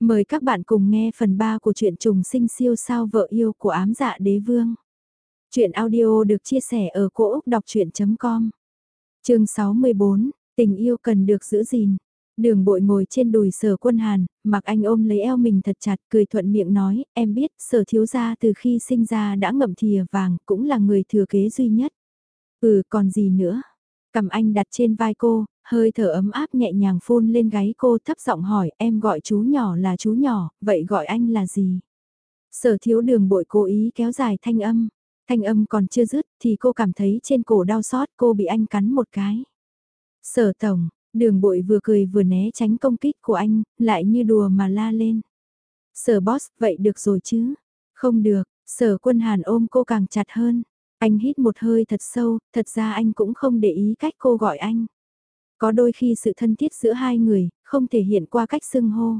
Mời các bạn cùng nghe phần 3 của truyện trùng sinh siêu sao vợ yêu của ám dạ đế vương. Chuyện audio được chia sẻ ở cỗ Úc Đọc Chuyện.com Trường 64, tình yêu cần được giữ gìn. Đường bội ngồi trên đùi sở quân hàn, mặc anh ôm lấy eo mình thật chặt cười thuận miệng nói, em biết sở thiếu gia từ khi sinh ra đã ngậm thìa vàng, cũng là người thừa kế duy nhất. Ừ còn gì nữa? Cầm anh đặt trên vai cô, hơi thở ấm áp nhẹ nhàng phun lên gáy cô thấp giọng hỏi em gọi chú nhỏ là chú nhỏ, vậy gọi anh là gì? Sở thiếu đường bội cố ý kéo dài thanh âm, thanh âm còn chưa dứt thì cô cảm thấy trên cổ đau xót cô bị anh cắn một cái. Sở tổng, đường bội vừa cười vừa né tránh công kích của anh, lại như đùa mà la lên. Sở boss, vậy được rồi chứ? Không được, sở quân hàn ôm cô càng chặt hơn. Anh hít một hơi thật sâu, thật ra anh cũng không để ý cách cô gọi anh. Có đôi khi sự thân thiết giữa hai người, không thể hiện qua cách xưng hô.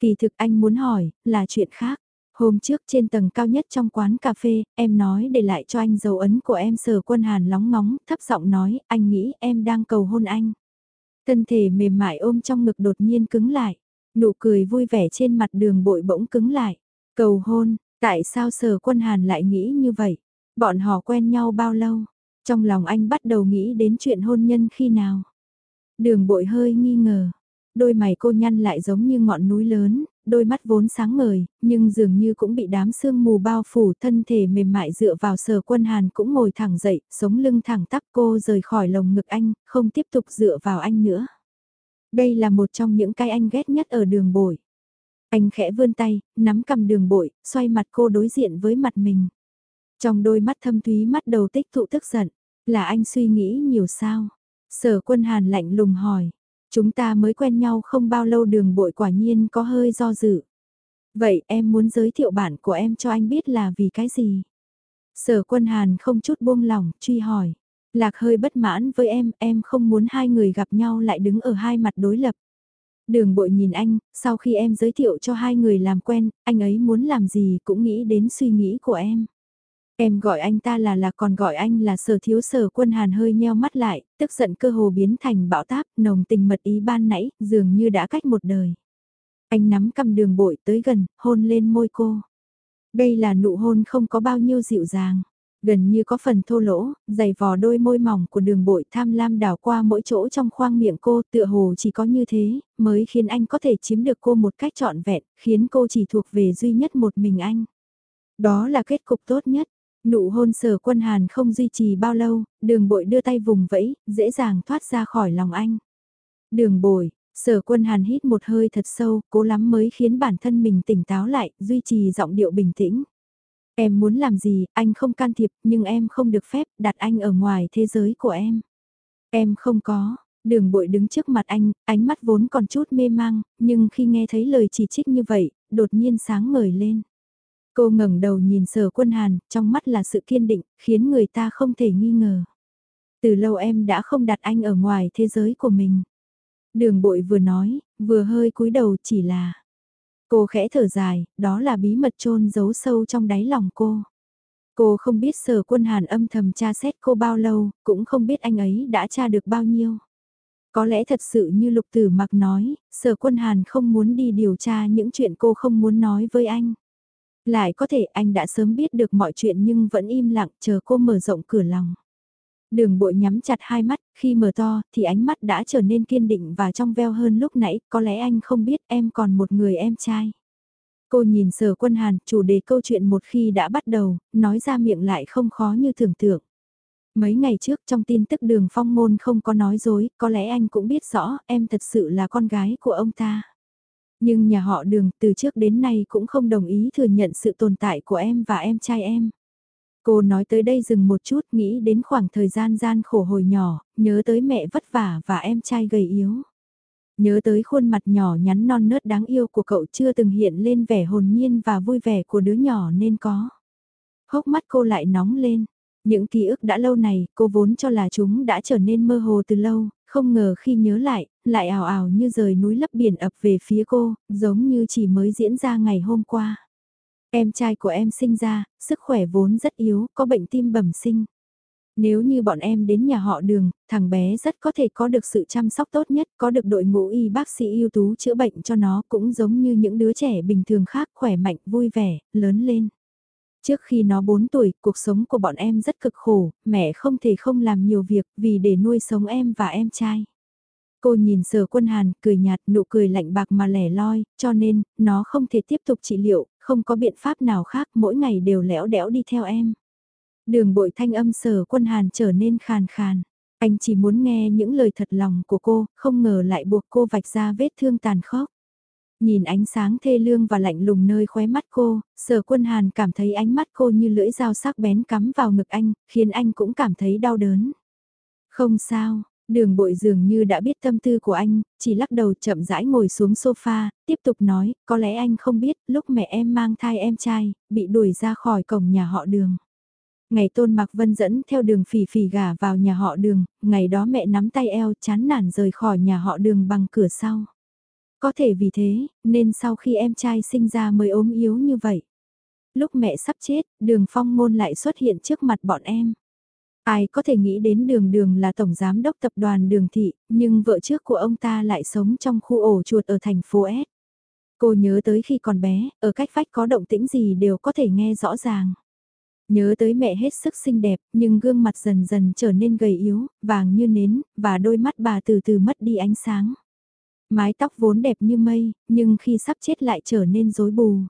Kỳ thực anh muốn hỏi, là chuyện khác. Hôm trước trên tầng cao nhất trong quán cà phê, em nói để lại cho anh dấu ấn của em sở quân hàn lóng ngóng, thấp giọng nói, anh nghĩ em đang cầu hôn anh. Thân thể mềm mại ôm trong ngực đột nhiên cứng lại, nụ cười vui vẻ trên mặt đường bội bỗng cứng lại. Cầu hôn, tại sao sở quân hàn lại nghĩ như vậy? Bọn họ quen nhau bao lâu? Trong lòng anh bắt đầu nghĩ đến chuyện hôn nhân khi nào? Đường bội hơi nghi ngờ. Đôi mày cô nhăn lại giống như ngọn núi lớn, đôi mắt vốn sáng ngời, nhưng dường như cũng bị đám sương mù bao phủ thân thể mềm mại dựa vào sở quân hàn cũng ngồi thẳng dậy, sống lưng thẳng tắp cô rời khỏi lồng ngực anh, không tiếp tục dựa vào anh nữa. Đây là một trong những cái anh ghét nhất ở đường bội. Anh khẽ vươn tay, nắm cầm đường bội, xoay mặt cô đối diện với mặt mình. Trong đôi mắt thâm thúy mắt đầu tích thụ tức giận, là anh suy nghĩ nhiều sao? Sở quân hàn lạnh lùng hỏi, chúng ta mới quen nhau không bao lâu đường bội quả nhiên có hơi do dự. Vậy em muốn giới thiệu bản của em cho anh biết là vì cái gì? Sở quân hàn không chút buông lỏng, truy hỏi. Lạc hơi bất mãn với em, em không muốn hai người gặp nhau lại đứng ở hai mặt đối lập. Đường bội nhìn anh, sau khi em giới thiệu cho hai người làm quen, anh ấy muốn làm gì cũng nghĩ đến suy nghĩ của em. Em gọi anh ta là là còn gọi anh là sở thiếu sở quân hàn hơi nheo mắt lại, tức giận cơ hồ biến thành bão táp, nồng tình mật ý ban nãy, dường như đã cách một đời. Anh nắm cầm đường bội tới gần, hôn lên môi cô. Đây là nụ hôn không có bao nhiêu dịu dàng, gần như có phần thô lỗ, dày vò đôi môi mỏng của đường bội tham lam đảo qua mỗi chỗ trong khoang miệng cô tựa hồ chỉ có như thế, mới khiến anh có thể chiếm được cô một cách trọn vẹn, khiến cô chỉ thuộc về duy nhất một mình anh. Đó là kết cục tốt nhất. Nụ hôn sở quân hàn không duy trì bao lâu, đường bội đưa tay vùng vẫy, dễ dàng thoát ra khỏi lòng anh. Đường bội, sở quân hàn hít một hơi thật sâu, cố lắm mới khiến bản thân mình tỉnh táo lại, duy trì giọng điệu bình tĩnh. Em muốn làm gì, anh không can thiệp, nhưng em không được phép đặt anh ở ngoài thế giới của em. Em không có, đường bội đứng trước mặt anh, ánh mắt vốn còn chút mê mang, nhưng khi nghe thấy lời chỉ trích như vậy, đột nhiên sáng ngời lên. Cô ngẩng đầu nhìn sở quân hàn, trong mắt là sự kiên định, khiến người ta không thể nghi ngờ. Từ lâu em đã không đặt anh ở ngoài thế giới của mình. Đường bội vừa nói, vừa hơi cúi đầu chỉ là... Cô khẽ thở dài, đó là bí mật chôn giấu sâu trong đáy lòng cô. Cô không biết sở quân hàn âm thầm tra xét cô bao lâu, cũng không biết anh ấy đã tra được bao nhiêu. Có lẽ thật sự như lục tử mặc nói, sở quân hàn không muốn đi điều tra những chuyện cô không muốn nói với anh. Lại có thể anh đã sớm biết được mọi chuyện nhưng vẫn im lặng chờ cô mở rộng cửa lòng. Đường bội nhắm chặt hai mắt, khi mở to thì ánh mắt đã trở nên kiên định và trong veo hơn lúc nãy, có lẽ anh không biết em còn một người em trai. Cô nhìn sở quân hàn, chủ đề câu chuyện một khi đã bắt đầu, nói ra miệng lại không khó như tưởng tượng. Mấy ngày trước trong tin tức đường phong môn không có nói dối, có lẽ anh cũng biết rõ em thật sự là con gái của ông ta. Nhưng nhà họ đường từ trước đến nay cũng không đồng ý thừa nhận sự tồn tại của em và em trai em. Cô nói tới đây dừng một chút nghĩ đến khoảng thời gian gian khổ hồi nhỏ, nhớ tới mẹ vất vả và em trai gầy yếu. Nhớ tới khuôn mặt nhỏ nhắn non nớt đáng yêu của cậu chưa từng hiện lên vẻ hồn nhiên và vui vẻ của đứa nhỏ nên có. Hốc mắt cô lại nóng lên. Những ký ức đã lâu này, cô vốn cho là chúng đã trở nên mơ hồ từ lâu, không ngờ khi nhớ lại, lại ảo ảo như rời núi lấp biển ập về phía cô, giống như chỉ mới diễn ra ngày hôm qua. Em trai của em sinh ra, sức khỏe vốn rất yếu, có bệnh tim bẩm sinh. Nếu như bọn em đến nhà họ đường, thằng bé rất có thể có được sự chăm sóc tốt nhất, có được đội ngũ y bác sĩ ưu tú chữa bệnh cho nó cũng giống như những đứa trẻ bình thường khác khỏe mạnh, vui vẻ, lớn lên. Trước khi nó 4 tuổi, cuộc sống của bọn em rất cực khổ, mẹ không thể không làm nhiều việc vì để nuôi sống em và em trai. Cô nhìn sở quân hàn, cười nhạt, nụ cười lạnh bạc mà lẻ loi, cho nên, nó không thể tiếp tục trị liệu, không có biện pháp nào khác, mỗi ngày đều lẽo đẽo đi theo em. Đường bội thanh âm sở quân hàn trở nên khàn khàn. Anh chỉ muốn nghe những lời thật lòng của cô, không ngờ lại buộc cô vạch ra vết thương tàn khốc. Nhìn ánh sáng thê lương và lạnh lùng nơi khóe mắt cô, sở quân hàn cảm thấy ánh mắt cô như lưỡi dao sắc bén cắm vào ngực anh, khiến anh cũng cảm thấy đau đớn. Không sao, đường bội dường như đã biết tâm tư của anh, chỉ lắc đầu chậm rãi ngồi xuống sofa, tiếp tục nói, có lẽ anh không biết, lúc mẹ em mang thai em trai, bị đuổi ra khỏi cổng nhà họ đường. Ngày Tôn Mạc Vân dẫn theo đường phỉ phỉ gả vào nhà họ đường, ngày đó mẹ nắm tay eo chán nản rời khỏi nhà họ đường bằng cửa sau. Có thể vì thế, nên sau khi em trai sinh ra mới ốm yếu như vậy. Lúc mẹ sắp chết, đường phong ngôn lại xuất hiện trước mặt bọn em. Ai có thể nghĩ đến đường đường là tổng giám đốc tập đoàn đường thị, nhưng vợ trước của ông ta lại sống trong khu ổ chuột ở thành phố S. Cô nhớ tới khi còn bé, ở cách vách có động tĩnh gì đều có thể nghe rõ ràng. Nhớ tới mẹ hết sức xinh đẹp, nhưng gương mặt dần dần trở nên gầy yếu, vàng như nến, và đôi mắt bà từ từ mất đi ánh sáng. Mái tóc vốn đẹp như mây, nhưng khi sắp chết lại trở nên rối bù.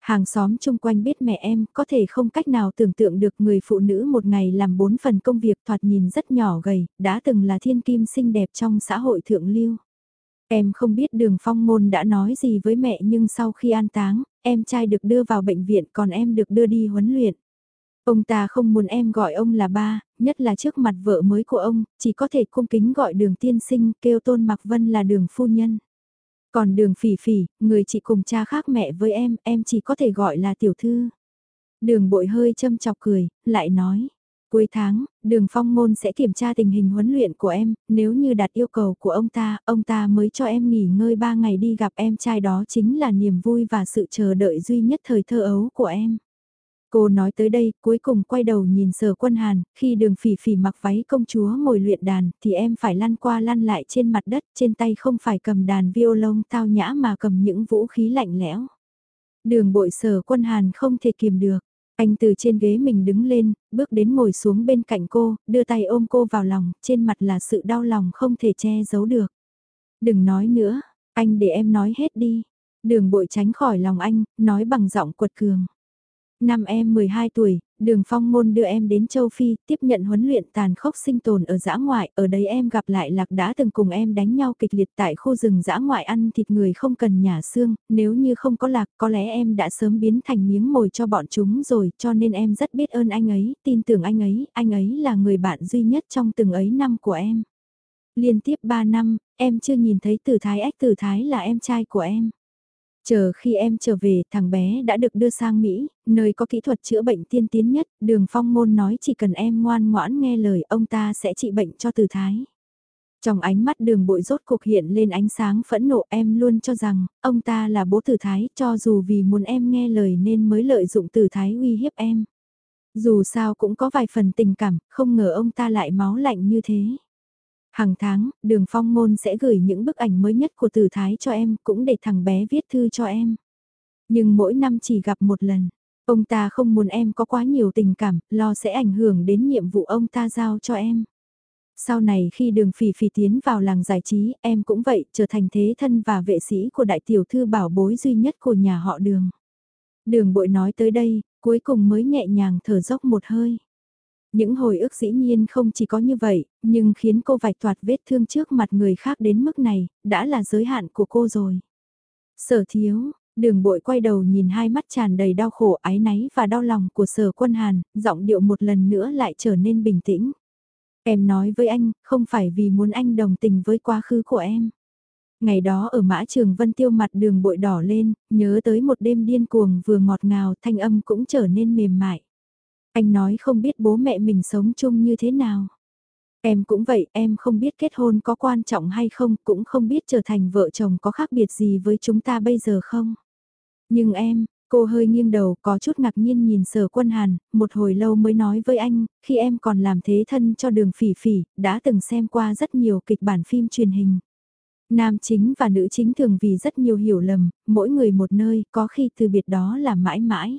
Hàng xóm chung quanh biết mẹ em có thể không cách nào tưởng tượng được người phụ nữ một ngày làm bốn phần công việc thoạt nhìn rất nhỏ gầy, đã từng là thiên kim xinh đẹp trong xã hội thượng lưu. Em không biết đường phong môn đã nói gì với mẹ nhưng sau khi an táng, em trai được đưa vào bệnh viện còn em được đưa đi huấn luyện. Ông ta không muốn em gọi ông là ba, nhất là trước mặt vợ mới của ông, chỉ có thể cung kính gọi đường tiên sinh kêu tôn Mạc Vân là đường phu nhân. Còn đường phỉ phỉ, người chị cùng cha khác mẹ với em, em chỉ có thể gọi là tiểu thư. Đường bội hơi châm chọc cười, lại nói. Cuối tháng, đường phong môn sẽ kiểm tra tình hình huấn luyện của em, nếu như đạt yêu cầu của ông ta, ông ta mới cho em nghỉ ngơi 3 ngày đi gặp em trai đó chính là niềm vui và sự chờ đợi duy nhất thời thơ ấu của em. Cô nói tới đây, cuối cùng quay đầu nhìn sở quân hàn, khi đường phỉ phỉ mặc váy công chúa ngồi luyện đàn, thì em phải lăn qua lăn lại trên mặt đất, trên tay không phải cầm đàn violon tao nhã mà cầm những vũ khí lạnh lẽo. Đường bội sở quân hàn không thể kiềm được. Anh từ trên ghế mình đứng lên, bước đến ngồi xuống bên cạnh cô, đưa tay ôm cô vào lòng, trên mặt là sự đau lòng không thể che giấu được. Đừng nói nữa, anh để em nói hết đi. Đường bội tránh khỏi lòng anh, nói bằng giọng quật cường. Năm em 12 tuổi, đường phong ngôn đưa em đến châu Phi, tiếp nhận huấn luyện tàn khốc sinh tồn ở giã ngoại, ở đấy em gặp lại lạc đã từng cùng em đánh nhau kịch liệt tại khu rừng giã ngoại ăn thịt người không cần nhả xương, nếu như không có lạc có lẽ em đã sớm biến thành miếng mồi cho bọn chúng rồi, cho nên em rất biết ơn anh ấy, tin tưởng anh ấy, anh ấy là người bạn duy nhất trong từng ấy năm của em. Liên tiếp 3 năm, em chưa nhìn thấy tử thái ách tử thái là em trai của em. Chờ khi em trở về, thằng bé đã được đưa sang Mỹ, nơi có kỹ thuật chữa bệnh tiên tiến nhất, đường phong môn nói chỉ cần em ngoan ngoãn nghe lời ông ta sẽ trị bệnh cho từ thái. Trong ánh mắt đường bội rốt cuộc hiện lên ánh sáng phẫn nộ em luôn cho rằng, ông ta là bố tử thái cho dù vì muốn em nghe lời nên mới lợi dụng tử thái uy hiếp em. Dù sao cũng có vài phần tình cảm, không ngờ ông ta lại máu lạnh như thế. Hàng tháng, đường phong ngôn sẽ gửi những bức ảnh mới nhất của tử thái cho em, cũng để thằng bé viết thư cho em. Nhưng mỗi năm chỉ gặp một lần. Ông ta không muốn em có quá nhiều tình cảm, lo sẽ ảnh hưởng đến nhiệm vụ ông ta giao cho em. Sau này khi đường phỉ phỉ tiến vào làng giải trí, em cũng vậy, trở thành thế thân và vệ sĩ của đại tiểu thư bảo bối duy nhất của nhà họ đường. Đường bội nói tới đây, cuối cùng mới nhẹ nhàng thở dốc một hơi. Những hồi ức dĩ nhiên không chỉ có như vậy, nhưng khiến cô vạch toạt vết thương trước mặt người khác đến mức này, đã là giới hạn của cô rồi. Sở thiếu, đường bội quay đầu nhìn hai mắt tràn đầy đau khổ ái náy và đau lòng của sở quân hàn, giọng điệu một lần nữa lại trở nên bình tĩnh. Em nói với anh, không phải vì muốn anh đồng tình với quá khứ của em. Ngày đó ở mã trường vân tiêu mặt đường bội đỏ lên, nhớ tới một đêm điên cuồng vừa ngọt ngào thanh âm cũng trở nên mềm mại. Anh nói không biết bố mẹ mình sống chung như thế nào. Em cũng vậy, em không biết kết hôn có quan trọng hay không, cũng không biết trở thành vợ chồng có khác biệt gì với chúng ta bây giờ không. Nhưng em, Cô hơi nghiêng đầu có chút ngạc nhiên nhìn sở quân hàn, một hồi lâu mới nói với anh, khi em còn làm thế thân cho đường phỉ phỉ, đã từng xem qua rất nhiều kịch bản phim truyền hình. Nam chính và nữ chính thường vì rất nhiều hiểu lầm, mỗi người một nơi, có khi từ biệt đó là mãi mãi.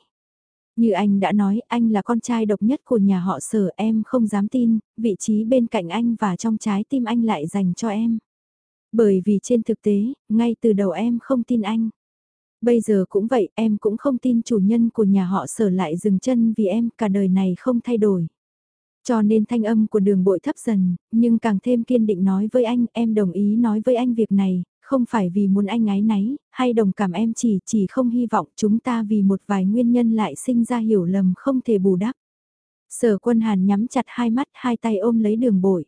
Như anh đã nói, anh là con trai độc nhất của nhà họ sở em không dám tin, vị trí bên cạnh anh và trong trái tim anh lại dành cho em. Bởi vì trên thực tế, ngay từ đầu em không tin anh. Bây giờ cũng vậy, em cũng không tin chủ nhân của nhà họ sở lại dừng chân vì em cả đời này không thay đổi. Cho nên thanh âm của đường bội thấp dần, nhưng càng thêm kiên định nói với anh, em đồng ý nói với anh việc này, không phải vì muốn anh ái náy, hay đồng cảm em chỉ, chỉ không hy vọng chúng ta vì một vài nguyên nhân lại sinh ra hiểu lầm không thể bù đắp. Sở quân hàn nhắm chặt hai mắt hai tay ôm lấy đường bội.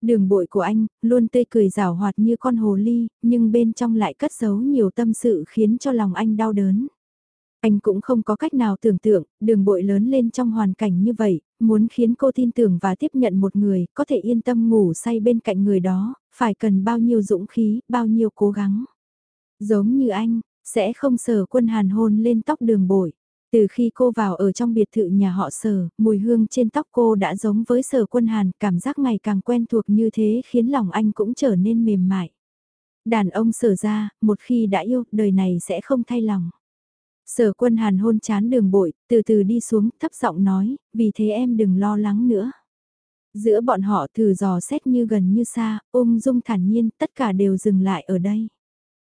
Đường bội của anh, luôn tươi cười rào hoạt như con hồ ly, nhưng bên trong lại cất giấu nhiều tâm sự khiến cho lòng anh đau đớn. Anh cũng không có cách nào tưởng tượng, đường bội lớn lên trong hoàn cảnh như vậy, muốn khiến cô tin tưởng và tiếp nhận một người, có thể yên tâm ngủ say bên cạnh người đó, phải cần bao nhiêu dũng khí, bao nhiêu cố gắng. Giống như anh, sẽ không sờ quân hàn hôn lên tóc đường bội. Từ khi cô vào ở trong biệt thự nhà họ sở, mùi hương trên tóc cô đã giống với sở quân hàn, cảm giác ngày càng quen thuộc như thế khiến lòng anh cũng trở nên mềm mại. Đàn ông sở ra, một khi đã yêu, đời này sẽ không thay lòng. Sở quân hàn hôn chán đường bội, từ từ đi xuống, thấp giọng nói, vì thế em đừng lo lắng nữa. Giữa bọn họ thử dò xét như gần như xa, ung dung thản nhiên, tất cả đều dừng lại ở đây.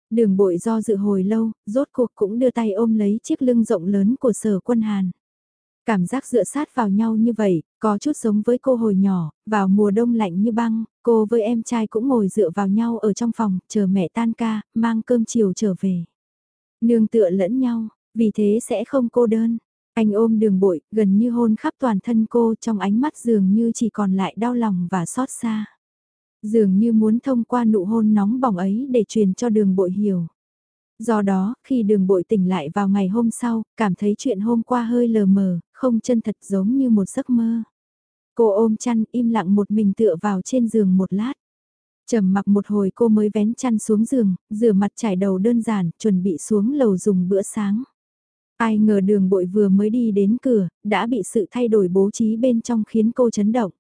Đường bội do dự hồi lâu, rốt cuộc cũng đưa tay ôm lấy chiếc lưng rộng lớn của sở quân hàn. Cảm giác dựa sát vào nhau như vậy, có chút giống với cô hồi nhỏ, vào mùa đông lạnh như băng, cô với em trai cũng ngồi dựa vào nhau ở trong phòng, chờ mẹ tan ca, mang cơm chiều trở về. Nương tựa lẫn nhau, vì thế sẽ không cô đơn. Anh ôm đường bội, gần như hôn khắp toàn thân cô trong ánh mắt dường như chỉ còn lại đau lòng và xót xa. Dường như muốn thông qua nụ hôn nóng bỏng ấy để truyền cho đường bội hiểu. Do đó, khi đường bội tỉnh lại vào ngày hôm sau, cảm thấy chuyện hôm qua hơi lờ mờ, không chân thật giống như một giấc mơ. Cô ôm chăn im lặng một mình tựa vào trên giường một lát. trầm mặc một hồi cô mới vén chăn xuống giường, rửa mặt trải đầu đơn giản, chuẩn bị xuống lầu dùng bữa sáng. Ai ngờ đường bội vừa mới đi đến cửa, đã bị sự thay đổi bố trí bên trong khiến cô chấn động.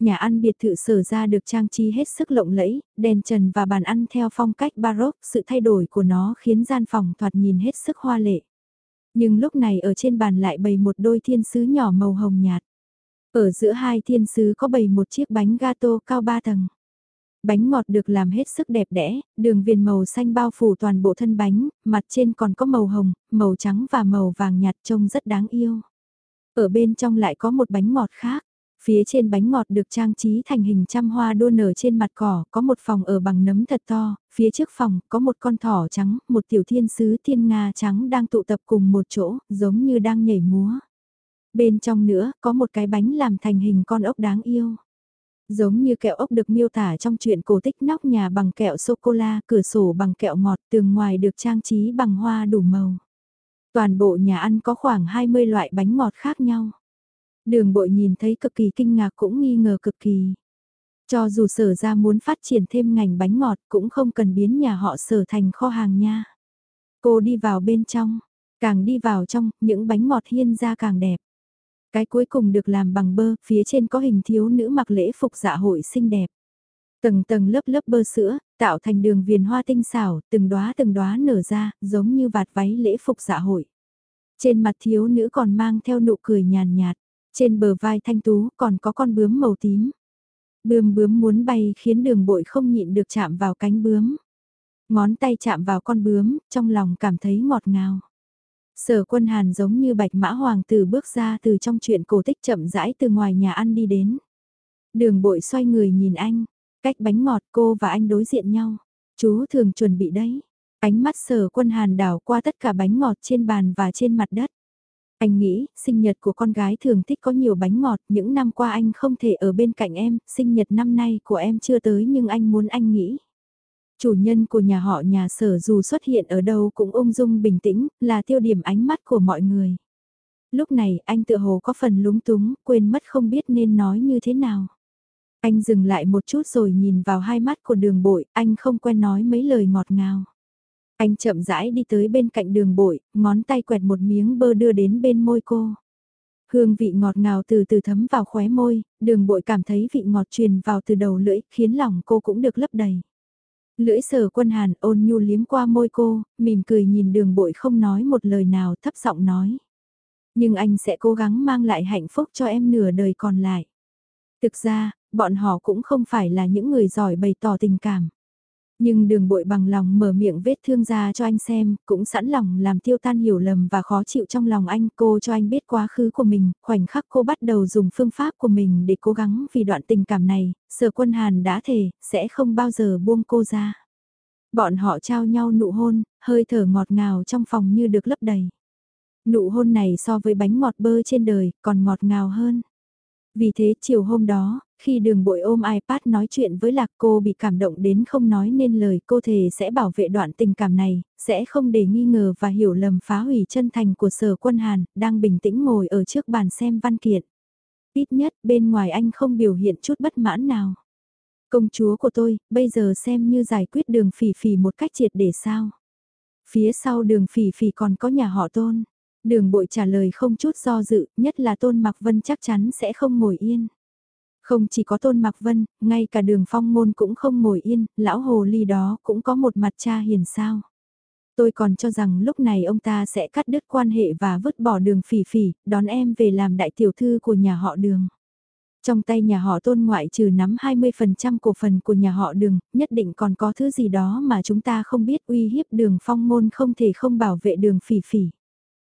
Nhà ăn biệt thự sở ra được trang trí hết sức lộng lẫy, đèn trần và bàn ăn theo phong cách baroque, sự thay đổi của nó khiến gian phòng thoạt nhìn hết sức hoa lệ. Nhưng lúc này ở trên bàn lại bày một đôi thiên sứ nhỏ màu hồng nhạt. Ở giữa hai thiên sứ có bày một chiếc bánh gato cao ba tầng. Bánh ngọt được làm hết sức đẹp đẽ, đường viền màu xanh bao phủ toàn bộ thân bánh, mặt trên còn có màu hồng, màu trắng và màu vàng nhạt trông rất đáng yêu. Ở bên trong lại có một bánh ngọt khác. Phía trên bánh ngọt được trang trí thành hình trăm hoa đua nở trên mặt cỏ, có một phòng ở bằng nấm thật to, phía trước phòng có một con thỏ trắng, một tiểu thiên sứ thiên nga trắng đang tụ tập cùng một chỗ, giống như đang nhảy múa. Bên trong nữa, có một cái bánh làm thành hình con ốc đáng yêu. Giống như kẹo ốc được miêu tả trong truyện cổ tích nóc nhà bằng kẹo sô-cô-la, cửa sổ bằng kẹo ngọt, tường ngoài được trang trí bằng hoa đủ màu. Toàn bộ nhà ăn có khoảng 20 loại bánh ngọt khác nhau. Đường bội nhìn thấy cực kỳ kinh ngạc cũng nghi ngờ cực kỳ. Cho dù sở ra muốn phát triển thêm ngành bánh ngọt cũng không cần biến nhà họ sở thành kho hàng nha. Cô đi vào bên trong, càng đi vào trong, những bánh ngọt hiên ra càng đẹp. Cái cuối cùng được làm bằng bơ, phía trên có hình thiếu nữ mặc lễ phục dạ hội xinh đẹp. Tầng tầng lớp lớp bơ sữa, tạo thành đường viền hoa tinh xảo, từng đóa từng đóa nở ra, giống như vạt váy lễ phục dạ hội. Trên mặt thiếu nữ còn mang theo nụ cười nhàn nhạt, trên bờ vai thanh tú còn có con bướm màu tím. Bướm bướm muốn bay khiến đường bội không nhịn được chạm vào cánh bướm. Ngón tay chạm vào con bướm, trong lòng cảm thấy ngọt ngào. Sở quân hàn giống như bạch mã hoàng tử bước ra từ trong chuyện cổ tích chậm rãi từ ngoài nhà ăn đi đến. Đường bội xoay người nhìn anh, cách bánh ngọt cô và anh đối diện nhau. Chú thường chuẩn bị đấy. Ánh mắt sở quân hàn đảo qua tất cả bánh ngọt trên bàn và trên mặt đất. Anh nghĩ, sinh nhật của con gái thường thích có nhiều bánh ngọt, những năm qua anh không thể ở bên cạnh em, sinh nhật năm nay của em chưa tới nhưng anh muốn anh nghĩ. Chủ nhân của nhà họ nhà sở dù xuất hiện ở đâu cũng ung dung bình tĩnh, là tiêu điểm ánh mắt của mọi người. Lúc này anh tự hồ có phần lúng túng, quên mất không biết nên nói như thế nào. Anh dừng lại một chút rồi nhìn vào hai mắt của đường bội, anh không quen nói mấy lời ngọt ngào. Anh chậm rãi đi tới bên cạnh đường bội, ngón tay quẹt một miếng bơ đưa đến bên môi cô. Hương vị ngọt ngào từ từ thấm vào khóe môi, đường bội cảm thấy vị ngọt truyền vào từ đầu lưỡi, khiến lòng cô cũng được lấp đầy. Lưỡi sở quân hàn ôn nhu liếm qua môi cô, mỉm cười nhìn đường bội không nói một lời nào thấp giọng nói. Nhưng anh sẽ cố gắng mang lại hạnh phúc cho em nửa đời còn lại. Thực ra, bọn họ cũng không phải là những người giỏi bày tỏ tình cảm. Nhưng đường bội bằng lòng mở miệng vết thương ra cho anh xem, cũng sẵn lòng làm tiêu tan hiểu lầm và khó chịu trong lòng anh. Cô cho anh biết quá khứ của mình, khoảnh khắc cô bắt đầu dùng phương pháp của mình để cố gắng vì đoạn tình cảm này, sở quân hàn đã thề, sẽ không bao giờ buông cô ra. Bọn họ trao nhau nụ hôn, hơi thở ngọt ngào trong phòng như được lấp đầy. Nụ hôn này so với bánh ngọt bơ trên đời, còn ngọt ngào hơn. Vì thế chiều hôm đó, khi đường bội ôm iPad nói chuyện với lạc cô bị cảm động đến không nói nên lời cô thề sẽ bảo vệ đoạn tình cảm này, sẽ không để nghi ngờ và hiểu lầm phá hủy chân thành của sở quân Hàn, đang bình tĩnh ngồi ở trước bàn xem văn kiện. Ít nhất bên ngoài anh không biểu hiện chút bất mãn nào. Công chúa của tôi, bây giờ xem như giải quyết đường phỉ phỉ một cách triệt để sao. Phía sau đường phỉ phỉ còn có nhà họ tôn. Đường bội trả lời không chút do dự, nhất là tôn mặc vân chắc chắn sẽ không ngồi yên. Không chỉ có tôn mặc vân, ngay cả đường phong môn cũng không ngồi yên, lão hồ ly đó cũng có một mặt cha hiền sao. Tôi còn cho rằng lúc này ông ta sẽ cắt đứt quan hệ và vứt bỏ đường phỉ phỉ, đón em về làm đại tiểu thư của nhà họ đường. Trong tay nhà họ tôn ngoại trừ nắm 20% cổ phần của nhà họ đường, nhất định còn có thứ gì đó mà chúng ta không biết uy hiếp đường phong môn không thể không bảo vệ đường phỉ phỉ.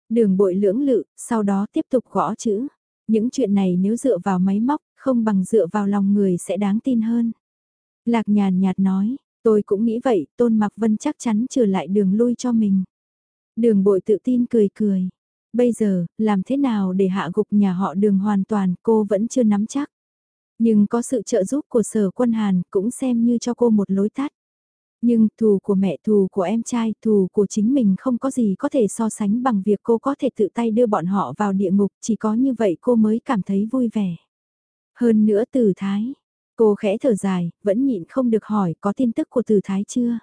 Đường bội lưỡng lự, sau đó tiếp tục gõ chữ. Những chuyện này nếu dựa vào máy móc, không bằng dựa vào lòng người sẽ đáng tin hơn. Lạc nhàn nhạt nói, tôi cũng nghĩ vậy, Tôn Mặc Vân chắc chắn trở lại đường lui cho mình. Đường bội tự tin cười cười. Bây giờ, làm thế nào để hạ gục nhà họ đường hoàn toàn cô vẫn chưa nắm chắc. Nhưng có sự trợ giúp của sở quân Hàn cũng xem như cho cô một lối tắt. Nhưng thù của mẹ thù của em trai thù của chính mình không có gì có thể so sánh bằng việc cô có thể tự tay đưa bọn họ vào địa ngục chỉ có như vậy cô mới cảm thấy vui vẻ. Hơn nữa từ thái, cô khẽ thở dài, vẫn nhịn không được hỏi có tin tức của từ thái chưa?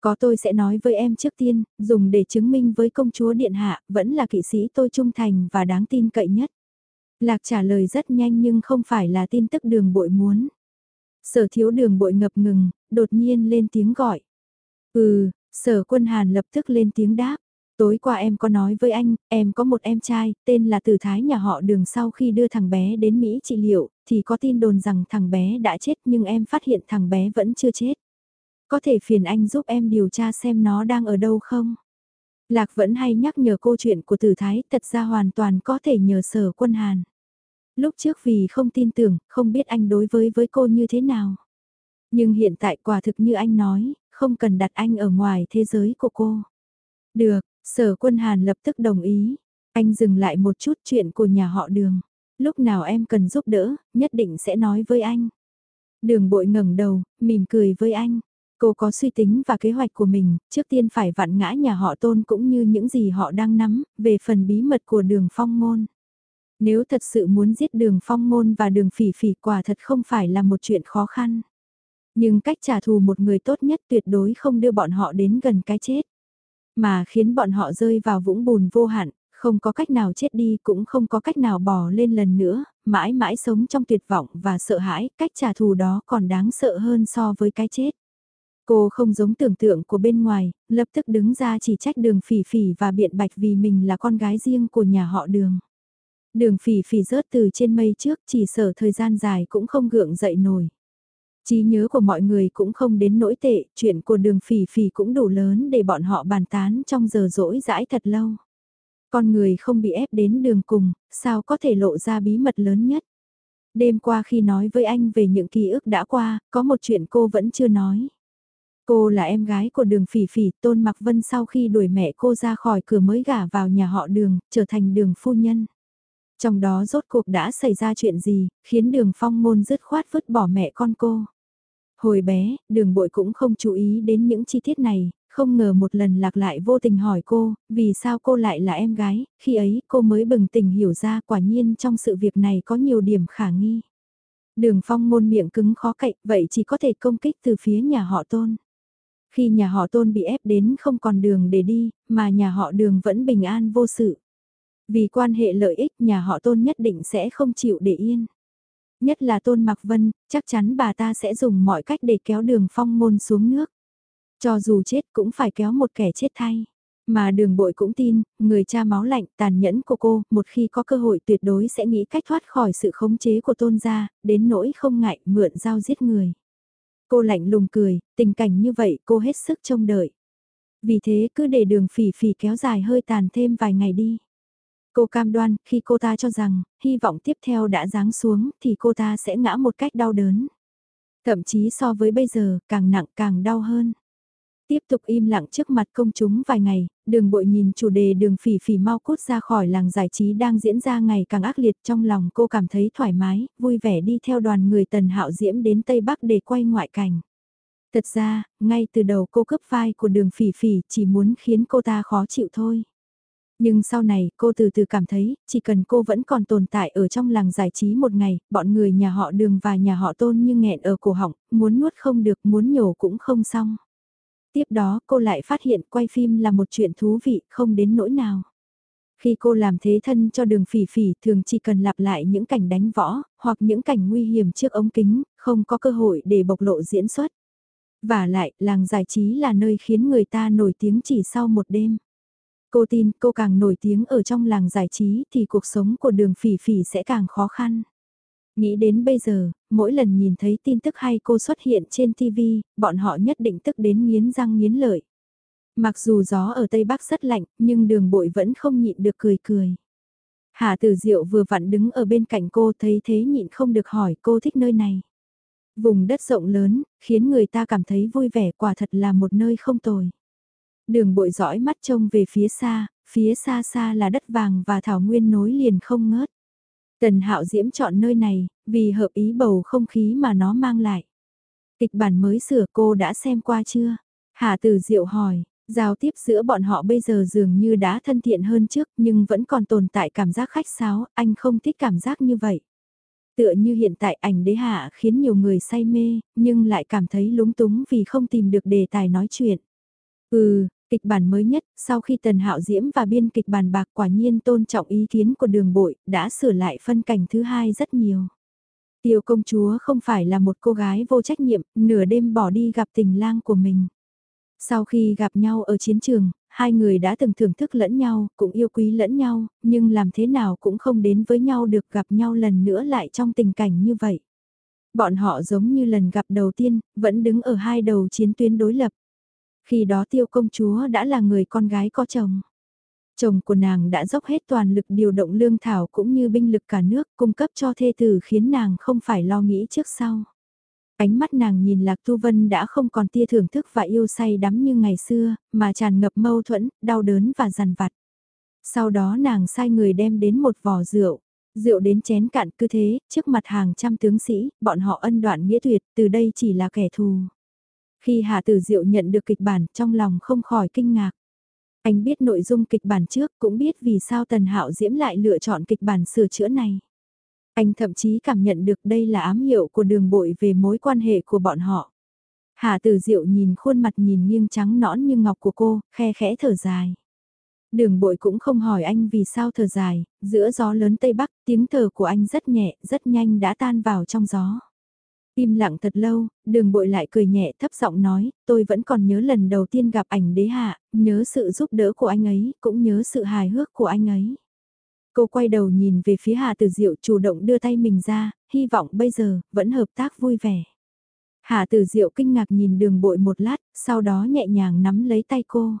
Có tôi sẽ nói với em trước tiên, dùng để chứng minh với công chúa Điện Hạ, vẫn là kỵ sĩ tôi trung thành và đáng tin cậy nhất. Lạc trả lời rất nhanh nhưng không phải là tin tức đường bội muốn. Sở thiếu đường bội ngập ngừng, đột nhiên lên tiếng gọi. Ừ, sở quân hàn lập tức lên tiếng đáp. Tối qua em có nói với anh, em có một em trai, tên là Tử Thái nhà họ đường sau khi đưa thằng bé đến Mỹ trị liệu, thì có tin đồn rằng thằng bé đã chết nhưng em phát hiện thằng bé vẫn chưa chết. Có thể phiền anh giúp em điều tra xem nó đang ở đâu không? Lạc vẫn hay nhắc nhở câu chuyện của Tử Thái, thật ra hoàn toàn có thể nhờ sở quân hàn. Lúc trước vì không tin tưởng, không biết anh đối với với cô như thế nào. Nhưng hiện tại quả thực như anh nói, không cần đặt anh ở ngoài thế giới của cô. Được, sở quân Hàn lập tức đồng ý. Anh dừng lại một chút chuyện của nhà họ đường. Lúc nào em cần giúp đỡ, nhất định sẽ nói với anh. Đường bội ngẩng đầu, mỉm cười với anh. Cô có suy tính và kế hoạch của mình, trước tiên phải vặn ngã nhà họ tôn cũng như những gì họ đang nắm, về phần bí mật của đường phong môn. Nếu thật sự muốn giết đường phong môn và đường phỉ phỉ quả thật không phải là một chuyện khó khăn. Nhưng cách trả thù một người tốt nhất tuyệt đối không đưa bọn họ đến gần cái chết. Mà khiến bọn họ rơi vào vũng bùn vô hạn, không có cách nào chết đi cũng không có cách nào bò lên lần nữa, mãi mãi sống trong tuyệt vọng và sợ hãi, cách trả thù đó còn đáng sợ hơn so với cái chết. Cô không giống tưởng tượng của bên ngoài, lập tức đứng ra chỉ trách đường phỉ phỉ và biện bạch vì mình là con gái riêng của nhà họ đường. Đường phỉ phỉ rớt từ trên mây trước chỉ sợ thời gian dài cũng không gượng dậy nổi. Trí nhớ của mọi người cũng không đến nỗi tệ, chuyện của đường phỉ phỉ cũng đủ lớn để bọn họ bàn tán trong giờ rỗi rãi thật lâu. Con người không bị ép đến đường cùng, sao có thể lộ ra bí mật lớn nhất. Đêm qua khi nói với anh về những ký ức đã qua, có một chuyện cô vẫn chưa nói. Cô là em gái của đường phỉ phỉ, Tôn Mặc Vân sau khi đuổi mẹ cô ra khỏi cửa mới gả vào nhà họ đường, trở thành đường phu nhân. Trong đó rốt cuộc đã xảy ra chuyện gì, khiến đường phong môn dứt khoát vứt bỏ mẹ con cô. Hồi bé, đường bội cũng không chú ý đến những chi tiết này, không ngờ một lần lạc lại vô tình hỏi cô, vì sao cô lại là em gái, khi ấy cô mới bừng tỉnh hiểu ra quả nhiên trong sự việc này có nhiều điểm khả nghi. Đường phong môn miệng cứng khó cậy, vậy chỉ có thể công kích từ phía nhà họ tôn. Khi nhà họ tôn bị ép đến không còn đường để đi, mà nhà họ đường vẫn bình an vô sự. Vì quan hệ lợi ích nhà họ tôn nhất định sẽ không chịu để yên. Nhất là tôn mặc vân, chắc chắn bà ta sẽ dùng mọi cách để kéo đường phong ngôn xuống nước. Cho dù chết cũng phải kéo một kẻ chết thay. Mà đường bội cũng tin, người cha máu lạnh tàn nhẫn của cô, một khi có cơ hội tuyệt đối sẽ nghĩ cách thoát khỏi sự khống chế của tôn gia, đến nỗi không ngại mượn dao giết người. Cô lạnh lùng cười, tình cảnh như vậy cô hết sức trông đợi. Vì thế cứ để đường phỉ phỉ kéo dài hơi tàn thêm vài ngày đi. Cô cam đoan, khi cô ta cho rằng, hy vọng tiếp theo đã giáng xuống, thì cô ta sẽ ngã một cách đau đớn. Thậm chí so với bây giờ, càng nặng càng đau hơn. Tiếp tục im lặng trước mặt công chúng vài ngày, đường bội nhìn chủ đề đường phỉ phỉ mau cút ra khỏi làng giải trí đang diễn ra ngày càng ác liệt trong lòng cô cảm thấy thoải mái, vui vẻ đi theo đoàn người tần hạo diễm đến Tây Bắc để quay ngoại cảnh. Thật ra, ngay từ đầu cô cướp vai của đường phỉ phỉ chỉ muốn khiến cô ta khó chịu thôi. Nhưng sau này cô từ từ cảm thấy, chỉ cần cô vẫn còn tồn tại ở trong làng giải trí một ngày, bọn người nhà họ đường và nhà họ tôn như nghẹn ở cổ họng, muốn nuốt không được, muốn nhổ cũng không xong. Tiếp đó cô lại phát hiện quay phim là một chuyện thú vị, không đến nỗi nào. Khi cô làm thế thân cho đường phỉ phỉ thường chỉ cần lặp lại những cảnh đánh võ, hoặc những cảnh nguy hiểm trước ống kính, không có cơ hội để bộc lộ diễn xuất. Và lại, làng giải trí là nơi khiến người ta nổi tiếng chỉ sau một đêm. Cô tin cô càng nổi tiếng ở trong làng giải trí thì cuộc sống của đường phỉ phỉ sẽ càng khó khăn. Nghĩ đến bây giờ, mỗi lần nhìn thấy tin tức hay cô xuất hiện trên TV, bọn họ nhất định tức đến nghiến răng nghiến lợi. Mặc dù gió ở Tây Bắc rất lạnh, nhưng đường bội vẫn không nhịn được cười cười. Hà Tử Diệu vừa vặn đứng ở bên cạnh cô thấy thế nhịn không được hỏi cô thích nơi này. Vùng đất rộng lớn, khiến người ta cảm thấy vui vẻ quả thật là một nơi không tồi. Đường bội dõi mắt trông về phía xa, phía xa xa là đất vàng và thảo nguyên nối liền không ngớt. Tần Hạo Diễm chọn nơi này, vì hợp ý bầu không khí mà nó mang lại. Kịch bản mới sửa cô đã xem qua chưa? Hà Tử Diệu hỏi, giao tiếp giữa bọn họ bây giờ dường như đã thân thiện hơn trước nhưng vẫn còn tồn tại cảm giác khách sáo, anh không thích cảm giác như vậy. Tựa như hiện tại ảnh đế hạ khiến nhiều người say mê, nhưng lại cảm thấy lúng túng vì không tìm được đề tài nói chuyện. Ừ, Kịch bản mới nhất, sau khi Tần Hạo Diễm và biên kịch bản bạc quả nhiên tôn trọng ý kiến của đường bội, đã sửa lại phân cảnh thứ hai rất nhiều. tiểu công chúa không phải là một cô gái vô trách nhiệm, nửa đêm bỏ đi gặp tình lang của mình. Sau khi gặp nhau ở chiến trường, hai người đã từng thưởng thức lẫn nhau, cũng yêu quý lẫn nhau, nhưng làm thế nào cũng không đến với nhau được gặp nhau lần nữa lại trong tình cảnh như vậy. Bọn họ giống như lần gặp đầu tiên, vẫn đứng ở hai đầu chiến tuyến đối lập. Khi đó tiêu công chúa đã là người con gái có chồng. Chồng của nàng đã dốc hết toàn lực điều động lương thảo cũng như binh lực cả nước cung cấp cho thê tử khiến nàng không phải lo nghĩ trước sau. Ánh mắt nàng nhìn Lạc Tu Vân đã không còn tia thưởng thức và yêu say đắm như ngày xưa, mà tràn ngập mâu thuẫn, đau đớn và dằn vặt. Sau đó nàng sai người đem đến một vò rượu, rượu đến chén cạn cứ thế, trước mặt hàng trăm tướng sĩ, bọn họ ân đoạn nghĩa tuyệt, từ đây chỉ là kẻ thù. Khi Hà Tử Diệu nhận được kịch bản trong lòng không khỏi kinh ngạc. Anh biết nội dung kịch bản trước cũng biết vì sao Tần Hạo Diễm lại lựa chọn kịch bản sửa chữa này. Anh thậm chí cảm nhận được đây là ám hiệu của đường bội về mối quan hệ của bọn họ. Hà Tử Diệu nhìn khuôn mặt nhìn nghiêng trắng nõn như ngọc của cô, khe khẽ thở dài. Đường bội cũng không hỏi anh vì sao thở dài, giữa gió lớn Tây Bắc, tiếng thở của anh rất nhẹ, rất nhanh đã tan vào trong gió. Im lặng thật lâu, đường bội lại cười nhẹ thấp giọng nói, tôi vẫn còn nhớ lần đầu tiên gặp ảnh đế hạ, nhớ sự giúp đỡ của anh ấy, cũng nhớ sự hài hước của anh ấy. Cô quay đầu nhìn về phía Hà Tử Diệu chủ động đưa tay mình ra, hy vọng bây giờ, vẫn hợp tác vui vẻ. Hà Tử Diệu kinh ngạc nhìn đường bội một lát, sau đó nhẹ nhàng nắm lấy tay cô.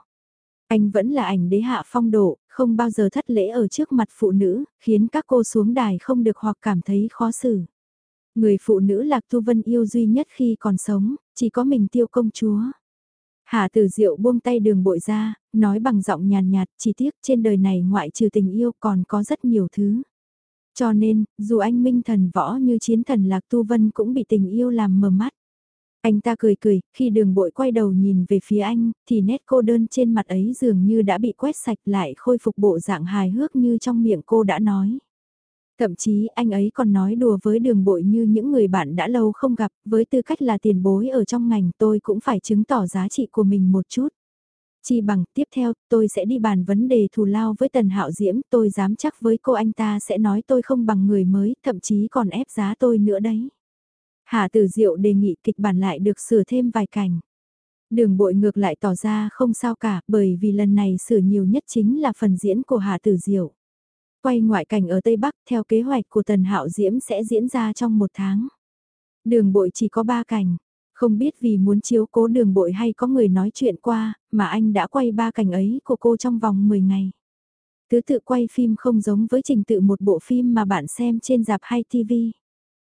Anh vẫn là ảnh đế hạ phong độ, không bao giờ thất lễ ở trước mặt phụ nữ, khiến các cô xuống đài không được hoặc cảm thấy khó xử. Người phụ nữ Lạc Tu Vân yêu duy nhất khi còn sống, chỉ có mình tiêu công chúa. Hà Tử Diệu buông tay đường bội ra, nói bằng giọng nhàn nhạt, chỉ tiếc trên đời này ngoại trừ tình yêu còn có rất nhiều thứ. Cho nên, dù anh minh thần võ như chiến thần Lạc Tu Vân cũng bị tình yêu làm mờ mắt. Anh ta cười cười, khi đường bội quay đầu nhìn về phía anh, thì nét cô đơn trên mặt ấy dường như đã bị quét sạch lại khôi phục bộ dạng hài hước như trong miệng cô đã nói. Thậm chí anh ấy còn nói đùa với đường bội như những người bạn đã lâu không gặp, với tư cách là tiền bối ở trong ngành tôi cũng phải chứng tỏ giá trị của mình một chút. Chi bằng, tiếp theo, tôi sẽ đi bàn vấn đề thù lao với Tần Hạo Diễm, tôi dám chắc với cô anh ta sẽ nói tôi không bằng người mới, thậm chí còn ép giá tôi nữa đấy. Hà Tử Diệu đề nghị kịch bản lại được sửa thêm vài cảnh. Đường bội ngược lại tỏ ra không sao cả, bởi vì lần này sửa nhiều nhất chính là phần diễn của Hà Tử Diệu. Quay ngoại cảnh ở Tây Bắc theo kế hoạch của Tần Hạo Diễm sẽ diễn ra trong một tháng. Đường bội chỉ có ba cảnh, không biết vì muốn chiếu cố đường bội hay có người nói chuyện qua, mà anh đã quay ba cảnh ấy của cô trong vòng 10 ngày. Tứ tự quay phim không giống với trình tự một bộ phim mà bạn xem trên dạp hay TV.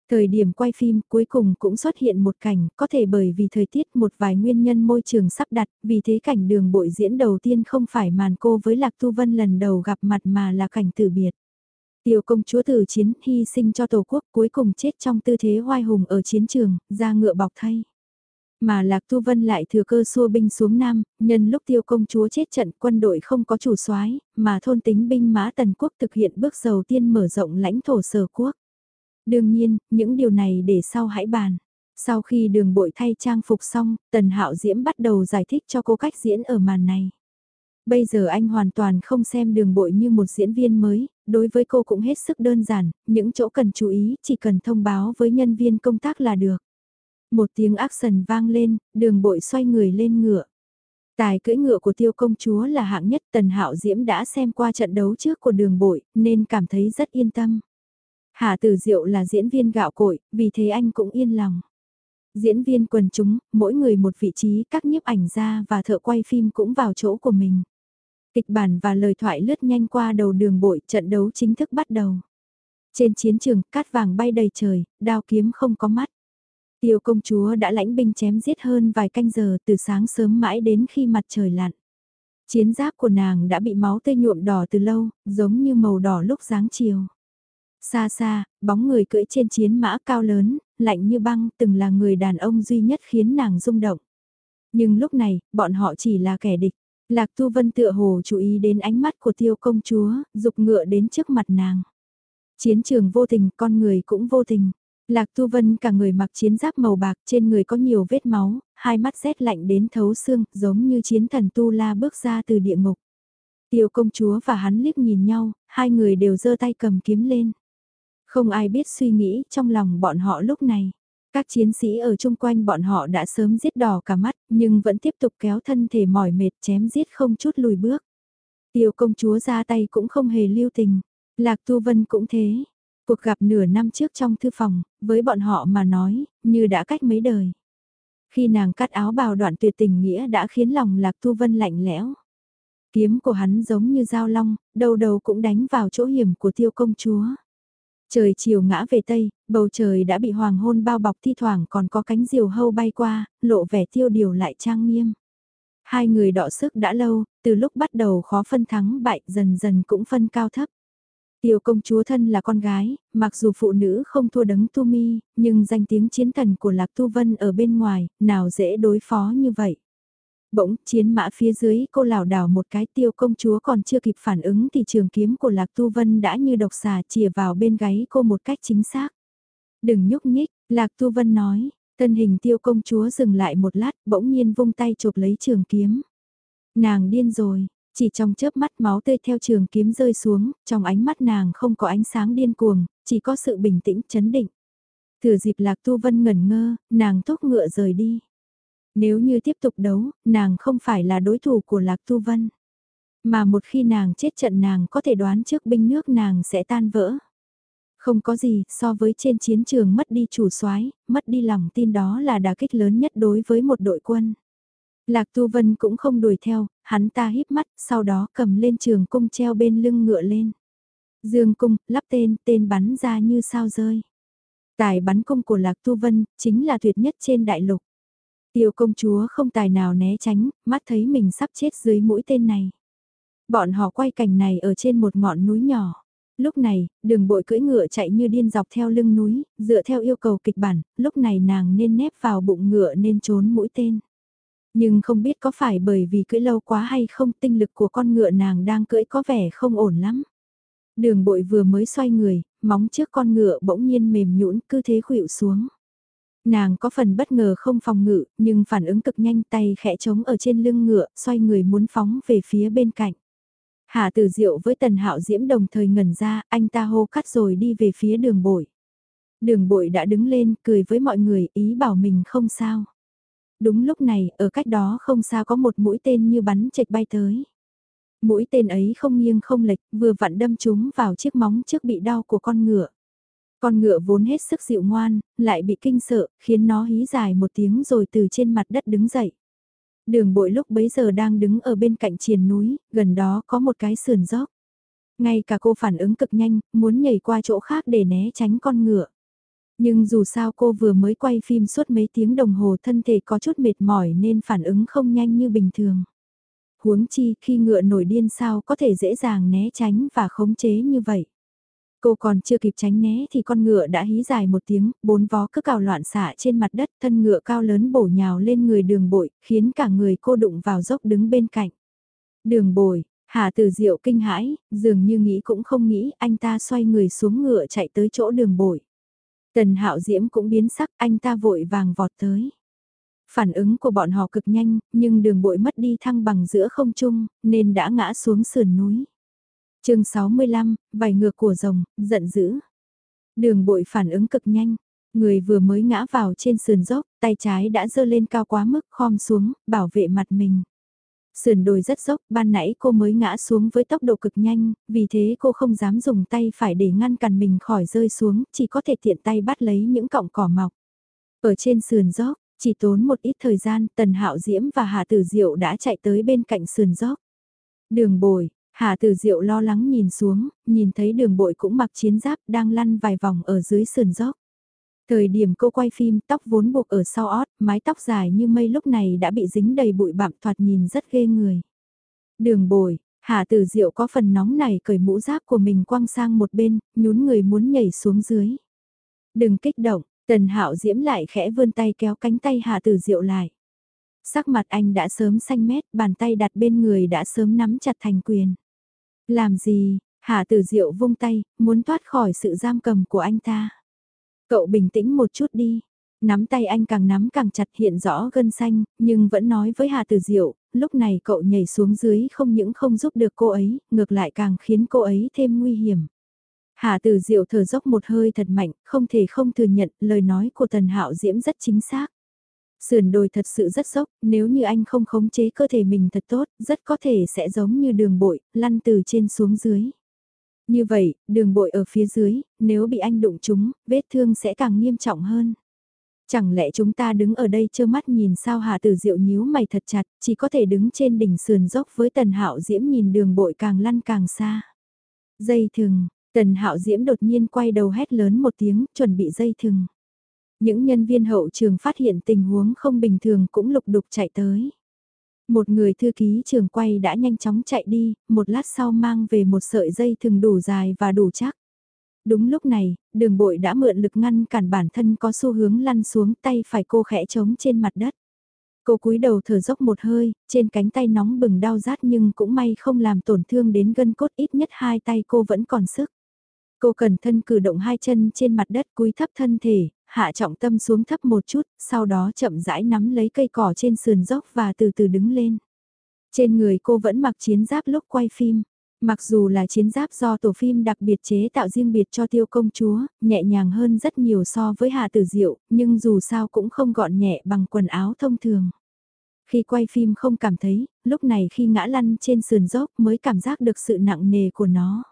Thời điểm quay phim cuối cùng cũng xuất hiện một cảnh, có thể bởi vì thời tiết một vài nguyên nhân môi trường sắp đặt, vì thế cảnh đường bội diễn đầu tiên không phải màn cô với Lạc Tu Vân lần đầu gặp mặt mà là cảnh tử biệt. Tiểu công chúa tử chiến hy sinh cho tổ quốc cuối cùng chết trong tư thế hoai hùng ở chiến trường, ra ngựa bọc thay. Mà Lạc Tu Vân lại thừa cơ xua binh xuống Nam, nhân lúc tiêu công chúa chết trận quân đội không có chủ soái mà thôn tính binh mã tần quốc thực hiện bước đầu tiên mở rộng lãnh thổ sở quốc. Đương nhiên, những điều này để sau hãy bàn. Sau khi đường bội thay trang phục xong, Tần Hạo Diễm bắt đầu giải thích cho cô cách diễn ở màn này. Bây giờ anh hoàn toàn không xem đường bội như một diễn viên mới, đối với cô cũng hết sức đơn giản, những chỗ cần chú ý chỉ cần thông báo với nhân viên công tác là được. Một tiếng action vang lên, đường bội xoay người lên ngựa. Tài cưỡi ngựa của tiêu công chúa là hạng nhất Tần Hạo Diễm đã xem qua trận đấu trước của đường bội nên cảm thấy rất yên tâm. Hạ Tử Diệu là diễn viên gạo cội, vì thế anh cũng yên lòng. Diễn viên quần chúng, mỗi người một vị trí, các nhiếp ảnh gia và thợ quay phim cũng vào chỗ của mình. Kịch bản và lời thoại lướt nhanh qua đầu đường bội, trận đấu chính thức bắt đầu. Trên chiến trường, cát vàng bay đầy trời, đao kiếm không có mắt. Tiêu công chúa đã lãnh binh chém giết hơn vài canh giờ từ sáng sớm mãi đến khi mặt trời lặn. Chiến giáp của nàng đã bị máu tê nhuộm đỏ từ lâu, giống như màu đỏ lúc giáng chiều. Xa xa, bóng người cưỡi trên chiến mã cao lớn, lạnh như băng từng là người đàn ông duy nhất khiến nàng rung động. Nhưng lúc này, bọn họ chỉ là kẻ địch. Lạc Tu Vân tựa hồ chú ý đến ánh mắt của tiêu công chúa, dục ngựa đến trước mặt nàng. Chiến trường vô tình, con người cũng vô tình. Lạc Tu Vân cả người mặc chiến giáp màu bạc trên người có nhiều vết máu, hai mắt rét lạnh đến thấu xương, giống như chiến thần Tu La bước ra từ địa ngục. Tiêu công chúa và hắn liếc nhìn nhau, hai người đều giơ tay cầm kiếm lên. Không ai biết suy nghĩ trong lòng bọn họ lúc này. Các chiến sĩ ở chung quanh bọn họ đã sớm giết đỏ cả mắt, nhưng vẫn tiếp tục kéo thân thể mỏi mệt chém giết không chút lùi bước. Tiêu công chúa ra tay cũng không hề lưu tình. Lạc Tu Vân cũng thế. Cuộc gặp nửa năm trước trong thư phòng, với bọn họ mà nói, như đã cách mấy đời. Khi nàng cắt áo bào đoạn tuyệt tình nghĩa đã khiến lòng Lạc Tu Vân lạnh lẽo. Kiếm của hắn giống như dao long, đầu đầu cũng đánh vào chỗ hiểm của tiêu công chúa. Trời chiều ngã về Tây, bầu trời đã bị hoàng hôn bao bọc thi thoảng còn có cánh diều hâu bay qua, lộ vẻ tiêu điều lại trang nghiêm. Hai người đọ sức đã lâu, từ lúc bắt đầu khó phân thắng bại dần dần cũng phân cao thấp. Tiêu công chúa thân là con gái, mặc dù phụ nữ không thua đấng tu mi, nhưng danh tiếng chiến thần của Lạc Tu Vân ở bên ngoài, nào dễ đối phó như vậy. Bỗng, chiến mã phía dưới cô lảo đảo một cái tiêu công chúa còn chưa kịp phản ứng thì trường kiếm của Lạc Tu Vân đã như độc xà chìa vào bên gáy cô một cách chính xác. Đừng nhúc nhích, Lạc Tu Vân nói, thân hình tiêu công chúa dừng lại một lát bỗng nhiên vung tay chụp lấy trường kiếm. Nàng điên rồi, chỉ trong chớp mắt máu tươi theo trường kiếm rơi xuống, trong ánh mắt nàng không có ánh sáng điên cuồng, chỉ có sự bình tĩnh chấn định. Thừa dịp Lạc Tu Vân ngẩn ngơ, nàng thúc ngựa rời đi. Nếu như tiếp tục đấu, nàng không phải là đối thủ của Lạc Tu Vân. Mà một khi nàng chết trận nàng có thể đoán trước binh nước nàng sẽ tan vỡ. Không có gì, so với trên chiến trường mất đi chủ soái, mất đi lòng tin đó là đả kích lớn nhất đối với một đội quân. Lạc Tu Vân cũng không đuổi theo, hắn ta híp mắt, sau đó cầm lên trường cung treo bên lưng ngựa lên. Dương cung, lắp tên, tên bắn ra như sao rơi. Tài bắn cung của Lạc Tu Vân, chính là tuyệt nhất trên đại lục. Tiêu công chúa không tài nào né tránh, mắt thấy mình sắp chết dưới mũi tên này. Bọn họ quay cảnh này ở trên một ngọn núi nhỏ. Lúc này, đường bội cưỡi ngựa chạy như điên dọc theo lưng núi, dựa theo yêu cầu kịch bản, lúc này nàng nên nép vào bụng ngựa nên trốn mũi tên. Nhưng không biết có phải bởi vì cưỡi lâu quá hay không tinh lực của con ngựa nàng đang cưỡi có vẻ không ổn lắm. Đường bội vừa mới xoay người, móng trước con ngựa bỗng nhiên mềm nhũn cứ thế khuỵu xuống. Nàng có phần bất ngờ không phòng ngự, nhưng phản ứng cực nhanh tay khẽ trống ở trên lưng ngựa, xoay người muốn phóng về phía bên cạnh. Hà Tử Diệu với Tần Hạo Diễm đồng thời ngẩn ra, anh ta hô cắt rồi đi về phía đường bội. Đường bội đã đứng lên, cười với mọi người, ý bảo mình không sao. Đúng lúc này, ở cách đó không xa có một mũi tên như bắn chệch bay tới. Mũi tên ấy không nghiêng không lệch, vừa vặn đâm chúng vào chiếc móng trước bị đau của con ngựa. Con ngựa vốn hết sức dịu ngoan, lại bị kinh sợ, khiến nó hí dài một tiếng rồi từ trên mặt đất đứng dậy. Đường bội lúc bấy giờ đang đứng ở bên cạnh triền núi, gần đó có một cái sườn dốc. Ngay cả cô phản ứng cực nhanh, muốn nhảy qua chỗ khác để né tránh con ngựa. Nhưng dù sao cô vừa mới quay phim suốt mấy tiếng đồng hồ thân thể có chút mệt mỏi nên phản ứng không nhanh như bình thường. Huống chi khi ngựa nổi điên sao có thể dễ dàng né tránh và khống chế như vậy. Cô còn chưa kịp tránh né thì con ngựa đã hí dài một tiếng, bốn vó cứ cào loạn xạ trên mặt đất, thân ngựa cao lớn bổ nhào lên người đường bội, khiến cả người cô đụng vào dốc đứng bên cạnh. Đường bồi, Hà Tử Diệu kinh hãi, dường như nghĩ cũng không nghĩ, anh ta xoay người xuống ngựa chạy tới chỗ đường bội. Tần Hạo Diễm cũng biến sắc, anh ta vội vàng vọt tới. Phản ứng của bọn họ cực nhanh, nhưng đường bội mất đi thăng bằng giữa không trung, nên đã ngã xuống sườn núi chương 65, bài ngược của rồng, giận dữ. Đường bội phản ứng cực nhanh, người vừa mới ngã vào trên sườn dốc, tay trái đã dơ lên cao quá mức khom xuống, bảo vệ mặt mình. Sườn đồi rất dốc, ban nãy cô mới ngã xuống với tốc độ cực nhanh, vì thế cô không dám dùng tay phải để ngăn cản mình khỏi rơi xuống, chỉ có thể tiện tay bắt lấy những cọng cỏ mọc. Ở trên sườn dốc, chỉ tốn một ít thời gian, Tần Hạo Diễm và Hà Tử Diệu đã chạy tới bên cạnh sườn dốc. Đường bồi, Hà Tử Diệu lo lắng nhìn xuống, nhìn thấy đường bội cũng mặc chiến giáp đang lăn vài vòng ở dưới sườn dốc. Thời điểm cô quay phim tóc vốn buộc ở sau ót, mái tóc dài như mây lúc này đã bị dính đầy bụi bặm thoạt nhìn rất ghê người. Đường bồi, Hà Tử Diệu có phần nóng này cởi mũ giáp của mình quăng sang một bên, nhún người muốn nhảy xuống dưới. Đừng kích động, Tần Hạo Diễm lại khẽ vươn tay kéo cánh tay Hà Tử Diệu lại. Sắc mặt anh đã sớm xanh mét, bàn tay đặt bên người đã sớm nắm chặt thành quyền. Làm gì, Hạ Tử Diệu vung tay, muốn thoát khỏi sự giam cầm của anh ta. Cậu bình tĩnh một chút đi. Nắm tay anh càng nắm càng chặt hiện rõ gân xanh, nhưng vẫn nói với Hà Tử Diệu, lúc này cậu nhảy xuống dưới không những không giúp được cô ấy, ngược lại càng khiến cô ấy thêm nguy hiểm. Hà Tử Diệu thở dốc một hơi thật mạnh, không thể không thừa nhận lời nói của Tần Hạo Diễm rất chính xác. Sườn đồi thật sự rất dốc, nếu như anh không khống chế cơ thể mình thật tốt, rất có thể sẽ giống như đường bội, lăn từ trên xuống dưới. Như vậy, đường bội ở phía dưới, nếu bị anh đụng chúng, vết thương sẽ càng nghiêm trọng hơn. Chẳng lẽ chúng ta đứng ở đây trơ mắt nhìn sao Hà Tử Diệu nhíu mày thật chặt, chỉ có thể đứng trên đỉnh sườn dốc với Tần Hạo Diễm nhìn đường bội càng lăn càng xa. Dây thừng, Tần Hạo Diễm đột nhiên quay đầu hét lớn một tiếng, chuẩn bị dây thừng. Những nhân viên hậu trường phát hiện tình huống không bình thường cũng lục đục chạy tới. Một người thư ký trường quay đã nhanh chóng chạy đi, một lát sau mang về một sợi dây thường đủ dài và đủ chắc. Đúng lúc này, đường bội đã mượn lực ngăn cản bản thân có xu hướng lăn xuống tay phải cô khẽ trống trên mặt đất. Cô cúi đầu thở dốc một hơi, trên cánh tay nóng bừng đau rát nhưng cũng may không làm tổn thương đến gân cốt ít nhất hai tay cô vẫn còn sức. Cô cẩn thân cử động hai chân trên mặt đất cúi thấp thân thể, hạ trọng tâm xuống thấp một chút, sau đó chậm rãi nắm lấy cây cỏ trên sườn dốc và từ từ đứng lên. Trên người cô vẫn mặc chiến giáp lúc quay phim. Mặc dù là chiến giáp do tổ phim đặc biệt chế tạo riêng biệt cho tiêu công chúa, nhẹ nhàng hơn rất nhiều so với Hạ Tử Diệu, nhưng dù sao cũng không gọn nhẹ bằng quần áo thông thường. Khi quay phim không cảm thấy, lúc này khi ngã lăn trên sườn dốc mới cảm giác được sự nặng nề của nó.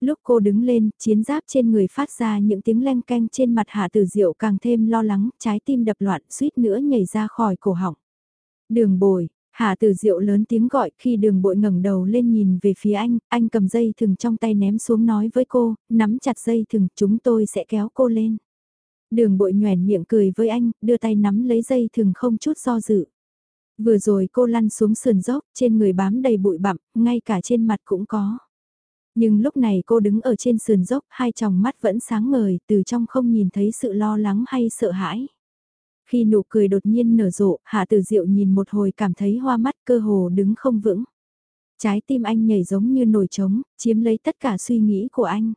Lúc cô đứng lên, chiến giáp trên người phát ra những tiếng leng canh trên mặt Hạ Tử Diệu càng thêm lo lắng, trái tim đập loạn, suýt nữa nhảy ra khỏi cổ họng. Đường bồi, Hạ Tử Diệu lớn tiếng gọi khi đường bội ngẩng đầu lên nhìn về phía anh, anh cầm dây thừng trong tay ném xuống nói với cô, nắm chặt dây thừng chúng tôi sẽ kéo cô lên. Đường bội nhoèn miệng cười với anh, đưa tay nắm lấy dây thừng không chút do dự. Vừa rồi cô lăn xuống sườn dốc, trên người bám đầy bụi bặm, ngay cả trên mặt cũng có. Nhưng lúc này cô đứng ở trên sườn dốc, hai tròng mắt vẫn sáng ngời, từ trong không nhìn thấy sự lo lắng hay sợ hãi. Khi nụ cười đột nhiên nở rộ, Hạ Tử Diệu nhìn một hồi cảm thấy hoa mắt cơ hồ đứng không vững. Trái tim anh nhảy giống như nổi trống, chiếm lấy tất cả suy nghĩ của anh.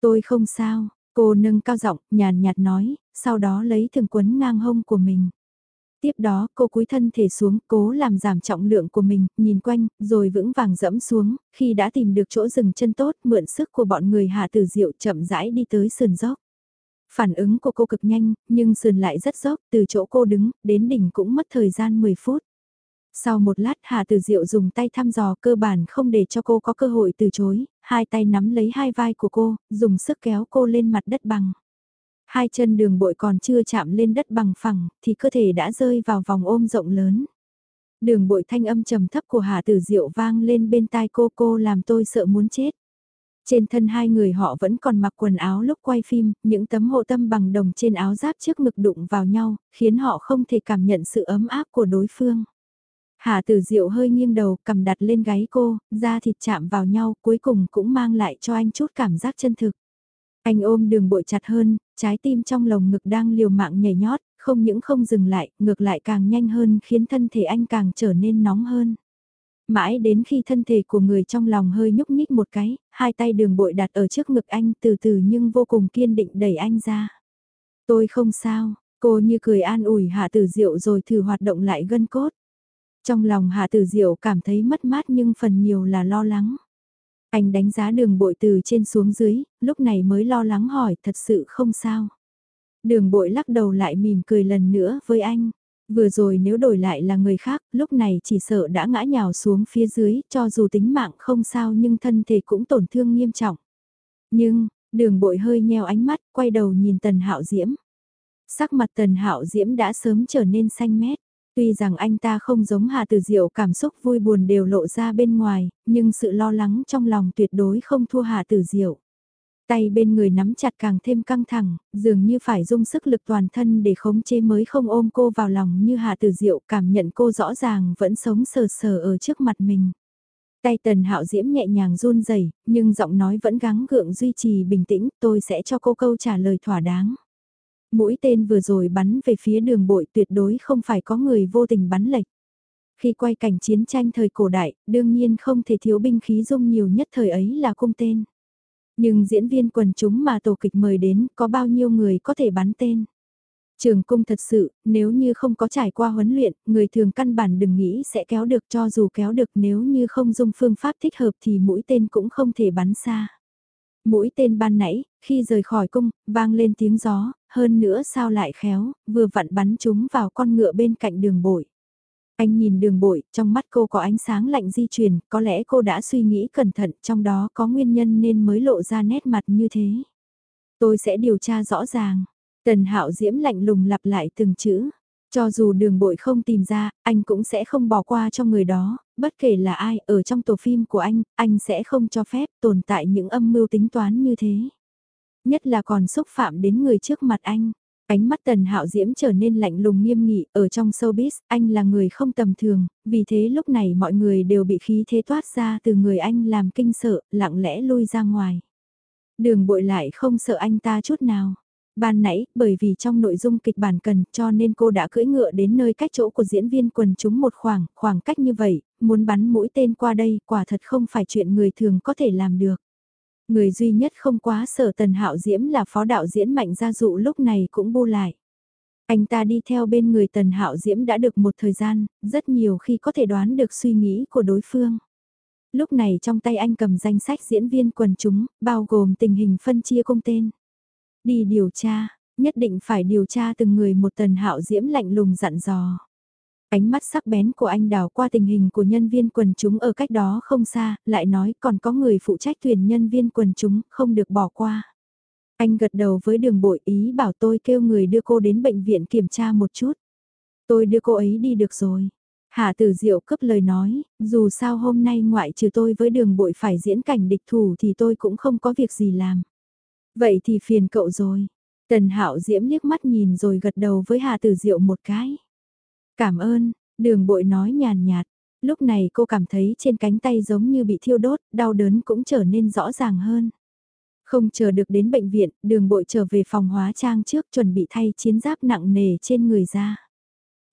Tôi không sao, cô nâng cao giọng, nhàn nhạt nói, sau đó lấy thường quấn ngang hông của mình. Tiếp đó cô cúi thân thể xuống cố làm giảm trọng lượng của mình, nhìn quanh, rồi vững vàng dẫm xuống, khi đã tìm được chỗ dừng chân tốt mượn sức của bọn người hạ tử diệu chậm rãi đi tới sườn dốc. Phản ứng của cô cực nhanh, nhưng sườn lại rất dốc, từ chỗ cô đứng, đến đỉnh cũng mất thời gian 10 phút. Sau một lát Hà Tử Diệu dùng tay thăm dò cơ bản không để cho cô có cơ hội từ chối, hai tay nắm lấy hai vai của cô, dùng sức kéo cô lên mặt đất bằng. Hai chân đường bội còn chưa chạm lên đất bằng phẳng, thì cơ thể đã rơi vào vòng ôm rộng lớn. Đường bội thanh âm trầm thấp của Hà Tử Diệu vang lên bên tai cô cô làm tôi sợ muốn chết. Trên thân hai người họ vẫn còn mặc quần áo lúc quay phim, những tấm hộ tâm bằng đồng trên áo giáp trước ngực đụng vào nhau, khiến họ không thể cảm nhận sự ấm áp của đối phương. Hà Tử Diệu hơi nghiêng đầu, cầm đặt lên gáy cô, da thịt chạm vào nhau, cuối cùng cũng mang lại cho anh chút cảm giác chân thực. Anh ôm đường bội chặt hơn, trái tim trong lồng ngực đang liều mạng nhảy nhót, không những không dừng lại, ngược lại càng nhanh hơn khiến thân thể anh càng trở nên nóng hơn. Mãi đến khi thân thể của người trong lòng hơi nhúc nhích một cái, hai tay đường bội đặt ở trước ngực anh từ từ nhưng vô cùng kiên định đẩy anh ra. Tôi không sao, cô như cười an ủi hạ tử diệu rồi thử hoạt động lại gân cốt. Trong lòng hạ tử diệu cảm thấy mất mát nhưng phần nhiều là lo lắng. Anh đánh giá đường bội từ trên xuống dưới, lúc này mới lo lắng hỏi thật sự không sao. Đường bội lắc đầu lại mỉm cười lần nữa với anh. Vừa rồi nếu đổi lại là người khác, lúc này chỉ sợ đã ngã nhào xuống phía dưới, cho dù tính mạng không sao nhưng thân thể cũng tổn thương nghiêm trọng. Nhưng, đường bội hơi nheo ánh mắt, quay đầu nhìn tần hạo diễm. Sắc mặt tần hạo diễm đã sớm trở nên xanh mét. Tuy rằng anh ta không giống Hà Tử Diệu cảm xúc vui buồn đều lộ ra bên ngoài, nhưng sự lo lắng trong lòng tuyệt đối không thua Hà Tử Diệu. Tay bên người nắm chặt càng thêm căng thẳng, dường như phải dùng sức lực toàn thân để khống chế mới không ôm cô vào lòng như Hà Tử Diệu cảm nhận cô rõ ràng vẫn sống sờ sờ ở trước mặt mình. Tay tần hạo diễm nhẹ nhàng run rẩy nhưng giọng nói vẫn gắng gượng duy trì bình tĩnh, tôi sẽ cho cô câu trả lời thỏa đáng. Mũi tên vừa rồi bắn về phía đường bội tuyệt đối không phải có người vô tình bắn lệch. Khi quay cảnh chiến tranh thời cổ đại, đương nhiên không thể thiếu binh khí dung nhiều nhất thời ấy là cung tên. Nhưng diễn viên quần chúng mà tổ kịch mời đến có bao nhiêu người có thể bắn tên. Trường cung thật sự, nếu như không có trải qua huấn luyện, người thường căn bản đừng nghĩ sẽ kéo được cho dù kéo được nếu như không dùng phương pháp thích hợp thì mũi tên cũng không thể bắn xa. Mũi tên ban nãy, khi rời khỏi cung, vang lên tiếng gió, hơn nữa sao lại khéo, vừa vặn bắn chúng vào con ngựa bên cạnh đường bội. Anh nhìn đường bội, trong mắt cô có ánh sáng lạnh di chuyển, có lẽ cô đã suy nghĩ cẩn thận, trong đó có nguyên nhân nên mới lộ ra nét mặt như thế. Tôi sẽ điều tra rõ ràng. Tần Hạo Diễm lạnh lùng lặp lại từng chữ. Cho dù đường bội không tìm ra, anh cũng sẽ không bỏ qua cho người đó, bất kể là ai ở trong tổ phim của anh, anh sẽ không cho phép tồn tại những âm mưu tính toán như thế. Nhất là còn xúc phạm đến người trước mặt anh. Ánh mắt tần hạo diễm trở nên lạnh lùng nghiêm nghị, ở trong showbiz, anh là người không tầm thường, vì thế lúc này mọi người đều bị khí thế toát ra từ người anh làm kinh sợ, lặng lẽ lui ra ngoài. Đường bội lại không sợ anh ta chút nào. Ban nãy, bởi vì trong nội dung kịch bản cần cho nên cô đã cưỡi ngựa đến nơi cách chỗ của diễn viên quần chúng một khoảng, khoảng cách như vậy, muốn bắn mũi tên qua đây quả thật không phải chuyện người thường có thể làm được. Người duy nhất không quá sở tần hạo diễm là phó đạo diễn mạnh gia dụ lúc này cũng bu lại. Anh ta đi theo bên người tần hạo diễm đã được một thời gian, rất nhiều khi có thể đoán được suy nghĩ của đối phương. Lúc này trong tay anh cầm danh sách diễn viên quần chúng, bao gồm tình hình phân chia công tên. Đi điều tra, nhất định phải điều tra từng người một tần hạo diễm lạnh lùng dặn dò. Ánh mắt sắc bén của anh đào qua tình hình của nhân viên quần chúng ở cách đó không xa, lại nói còn có người phụ trách thuyền nhân viên quần chúng, không được bỏ qua. Anh gật đầu với đường bội ý bảo tôi kêu người đưa cô đến bệnh viện kiểm tra một chút. Tôi đưa cô ấy đi được rồi. Hạ tử diệu cấp lời nói, dù sao hôm nay ngoại trừ tôi với đường bội phải diễn cảnh địch thủ thì tôi cũng không có việc gì làm. Vậy thì phiền cậu rồi. Tần hạo diễm liếc mắt nhìn rồi gật đầu với Hà Tử Diệu một cái. Cảm ơn, đường bội nói nhàn nhạt. Lúc này cô cảm thấy trên cánh tay giống như bị thiêu đốt, đau đớn cũng trở nên rõ ràng hơn. Không chờ được đến bệnh viện, đường bội trở về phòng hóa trang trước chuẩn bị thay chiến giáp nặng nề trên người ra.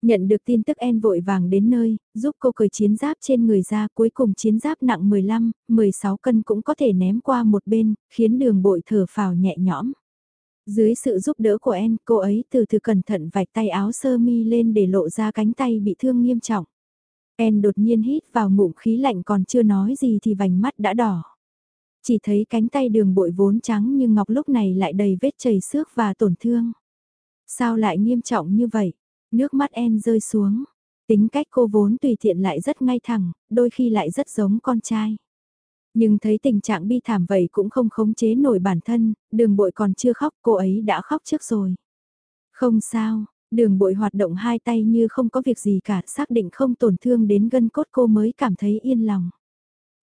Nhận được tin tức En vội vàng đến nơi, giúp cô cởi chiến giáp trên người ra cuối cùng chiến giáp nặng 15, 16 cân cũng có thể ném qua một bên, khiến đường bội thở phào nhẹ nhõm. Dưới sự giúp đỡ của En, cô ấy từ từ cẩn thận vạch tay áo sơ mi lên để lộ ra cánh tay bị thương nghiêm trọng. En đột nhiên hít vào ngụm khí lạnh còn chưa nói gì thì vành mắt đã đỏ. Chỉ thấy cánh tay đường bội vốn trắng nhưng ngọc lúc này lại đầy vết chảy xước và tổn thương. Sao lại nghiêm trọng như vậy? Nước mắt En rơi xuống. Tính cách cô vốn tùy tiện lại rất ngay thẳng, đôi khi lại rất giống con trai. Nhưng thấy tình trạng bi thảm vậy cũng không khống chế nổi bản thân, đường bội còn chưa khóc cô ấy đã khóc trước rồi. Không sao, đường bội hoạt động hai tay như không có việc gì cả xác định không tổn thương đến gân cốt cô mới cảm thấy yên lòng.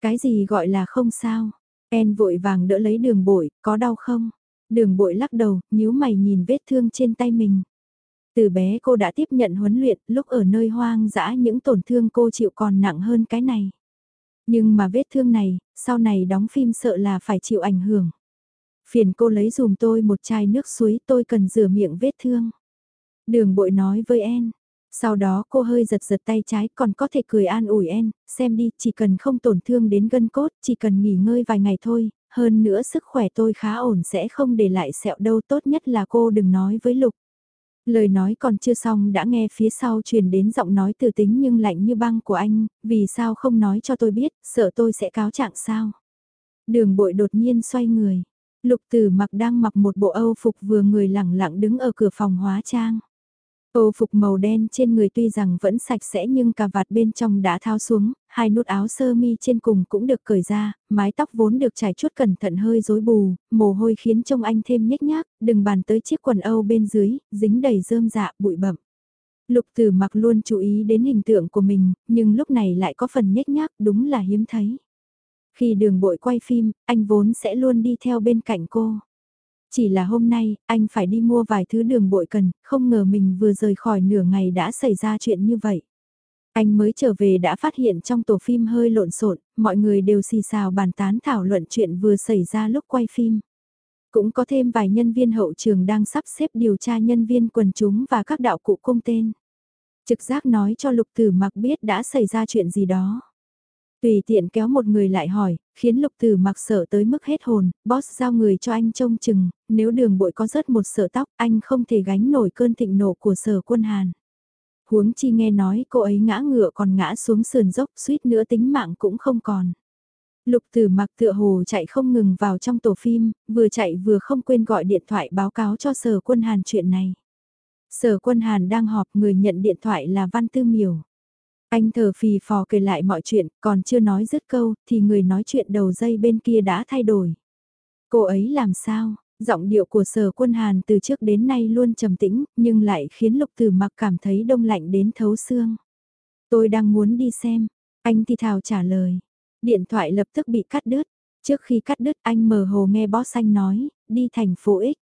Cái gì gọi là không sao? En vội vàng đỡ lấy đường bội, có đau không? Đường bội lắc đầu, nhíu mày nhìn vết thương trên tay mình. Từ bé cô đã tiếp nhận huấn luyện, lúc ở nơi hoang dã những tổn thương cô chịu còn nặng hơn cái này. Nhưng mà vết thương này, sau này đóng phim sợ là phải chịu ảnh hưởng. Phiền cô lấy dùm tôi một chai nước suối tôi cần rửa miệng vết thương. Đường bội nói với En. Sau đó cô hơi giật giật tay trái còn có thể cười an ủi En, xem đi, chỉ cần không tổn thương đến gân cốt, chỉ cần nghỉ ngơi vài ngày thôi, hơn nữa sức khỏe tôi khá ổn sẽ không để lại sẹo đâu tốt nhất là cô đừng nói với Lục. Lời nói còn chưa xong đã nghe phía sau truyền đến giọng nói từ tính nhưng lạnh như băng của anh, vì sao không nói cho tôi biết, sợ tôi sẽ cáo trạng sao. Đường bội đột nhiên xoay người. Lục tử mặc đang mặc một bộ âu phục vừa người lẳng lặng đứng ở cửa phòng hóa trang. Ô phục màu đen trên người tuy rằng vẫn sạch sẽ nhưng cà vạt bên trong đã tháo xuống, hai nút áo sơ mi trên cùng cũng được cởi ra, mái tóc vốn được trải chuốt cẩn thận hơi rối bù, mồ hôi khiến trông anh thêm nhếch nhác, đừng bàn tới chiếc quần Âu bên dưới, dính đầy rơm dạ, bụi bậm. Lục tử mặc luôn chú ý đến hình tượng của mình, nhưng lúc này lại có phần nhếch nhác đúng là hiếm thấy. Khi đường bội quay phim, anh vốn sẽ luôn đi theo bên cạnh cô. Chỉ là hôm nay, anh phải đi mua vài thứ đường bội cần, không ngờ mình vừa rời khỏi nửa ngày đã xảy ra chuyện như vậy. Anh mới trở về đã phát hiện trong tổ phim hơi lộn xộn, mọi người đều xì xào bàn tán thảo luận chuyện vừa xảy ra lúc quay phim. Cũng có thêm vài nhân viên hậu trường đang sắp xếp điều tra nhân viên quần chúng và các đạo cụ công tên. Trực giác nói cho lục tử mặc biết đã xảy ra chuyện gì đó. Tùy tiện kéo một người lại hỏi, khiến lục tử mặc sợ tới mức hết hồn, boss giao người cho anh trông chừng, nếu đường bội có rớt một sợ tóc, anh không thể gánh nổi cơn thịnh nộ của sở quân Hàn. Huống chi nghe nói cô ấy ngã ngựa còn ngã xuống sườn dốc suýt nữa tính mạng cũng không còn. Lục tử mặc tựa hồ chạy không ngừng vào trong tổ phim, vừa chạy vừa không quên gọi điện thoại báo cáo cho sở quân Hàn chuyện này. Sở quân Hàn đang họp người nhận điện thoại là Văn Tư Miểu. Anh thở phì phò kể lại mọi chuyện, còn chưa nói dứt câu, thì người nói chuyện đầu dây bên kia đã thay đổi. Cô ấy làm sao? Giọng điệu của sở quân Hàn từ trước đến nay luôn trầm tĩnh, nhưng lại khiến lục tử mặc cảm thấy đông lạnh đến thấu xương. Tôi đang muốn đi xem, anh thì thào trả lời. Điện thoại lập tức bị cắt đứt. Trước khi cắt đứt anh mờ hồ nghe boss anh nói, đi thành phố X.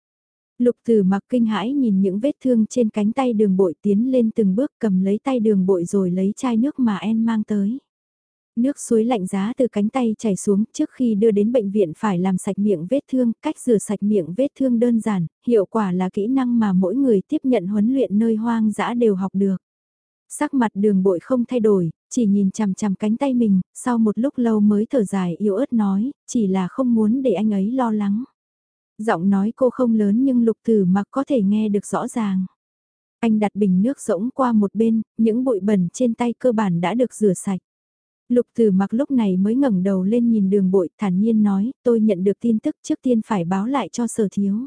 Lục tử mặc kinh hãi nhìn những vết thương trên cánh tay đường bội tiến lên từng bước cầm lấy tay đường bội rồi lấy chai nước mà En mang tới. Nước suối lạnh giá từ cánh tay chảy xuống trước khi đưa đến bệnh viện phải làm sạch miệng vết thương, cách rửa sạch miệng vết thương đơn giản, hiệu quả là kỹ năng mà mỗi người tiếp nhận huấn luyện nơi hoang dã đều học được. Sắc mặt đường bội không thay đổi, chỉ nhìn chằm chằm cánh tay mình, sau một lúc lâu mới thở dài yếu ớt nói, chỉ là không muốn để anh ấy lo lắng. Giọng nói cô không lớn nhưng lục tử mặc có thể nghe được rõ ràng. Anh đặt bình nước rỗng qua một bên, những bụi bẩn trên tay cơ bản đã được rửa sạch. Lục tử mặc lúc này mới ngẩng đầu lên nhìn đường bội thản nhiên nói, tôi nhận được tin tức trước tiên phải báo lại cho sở thiếu.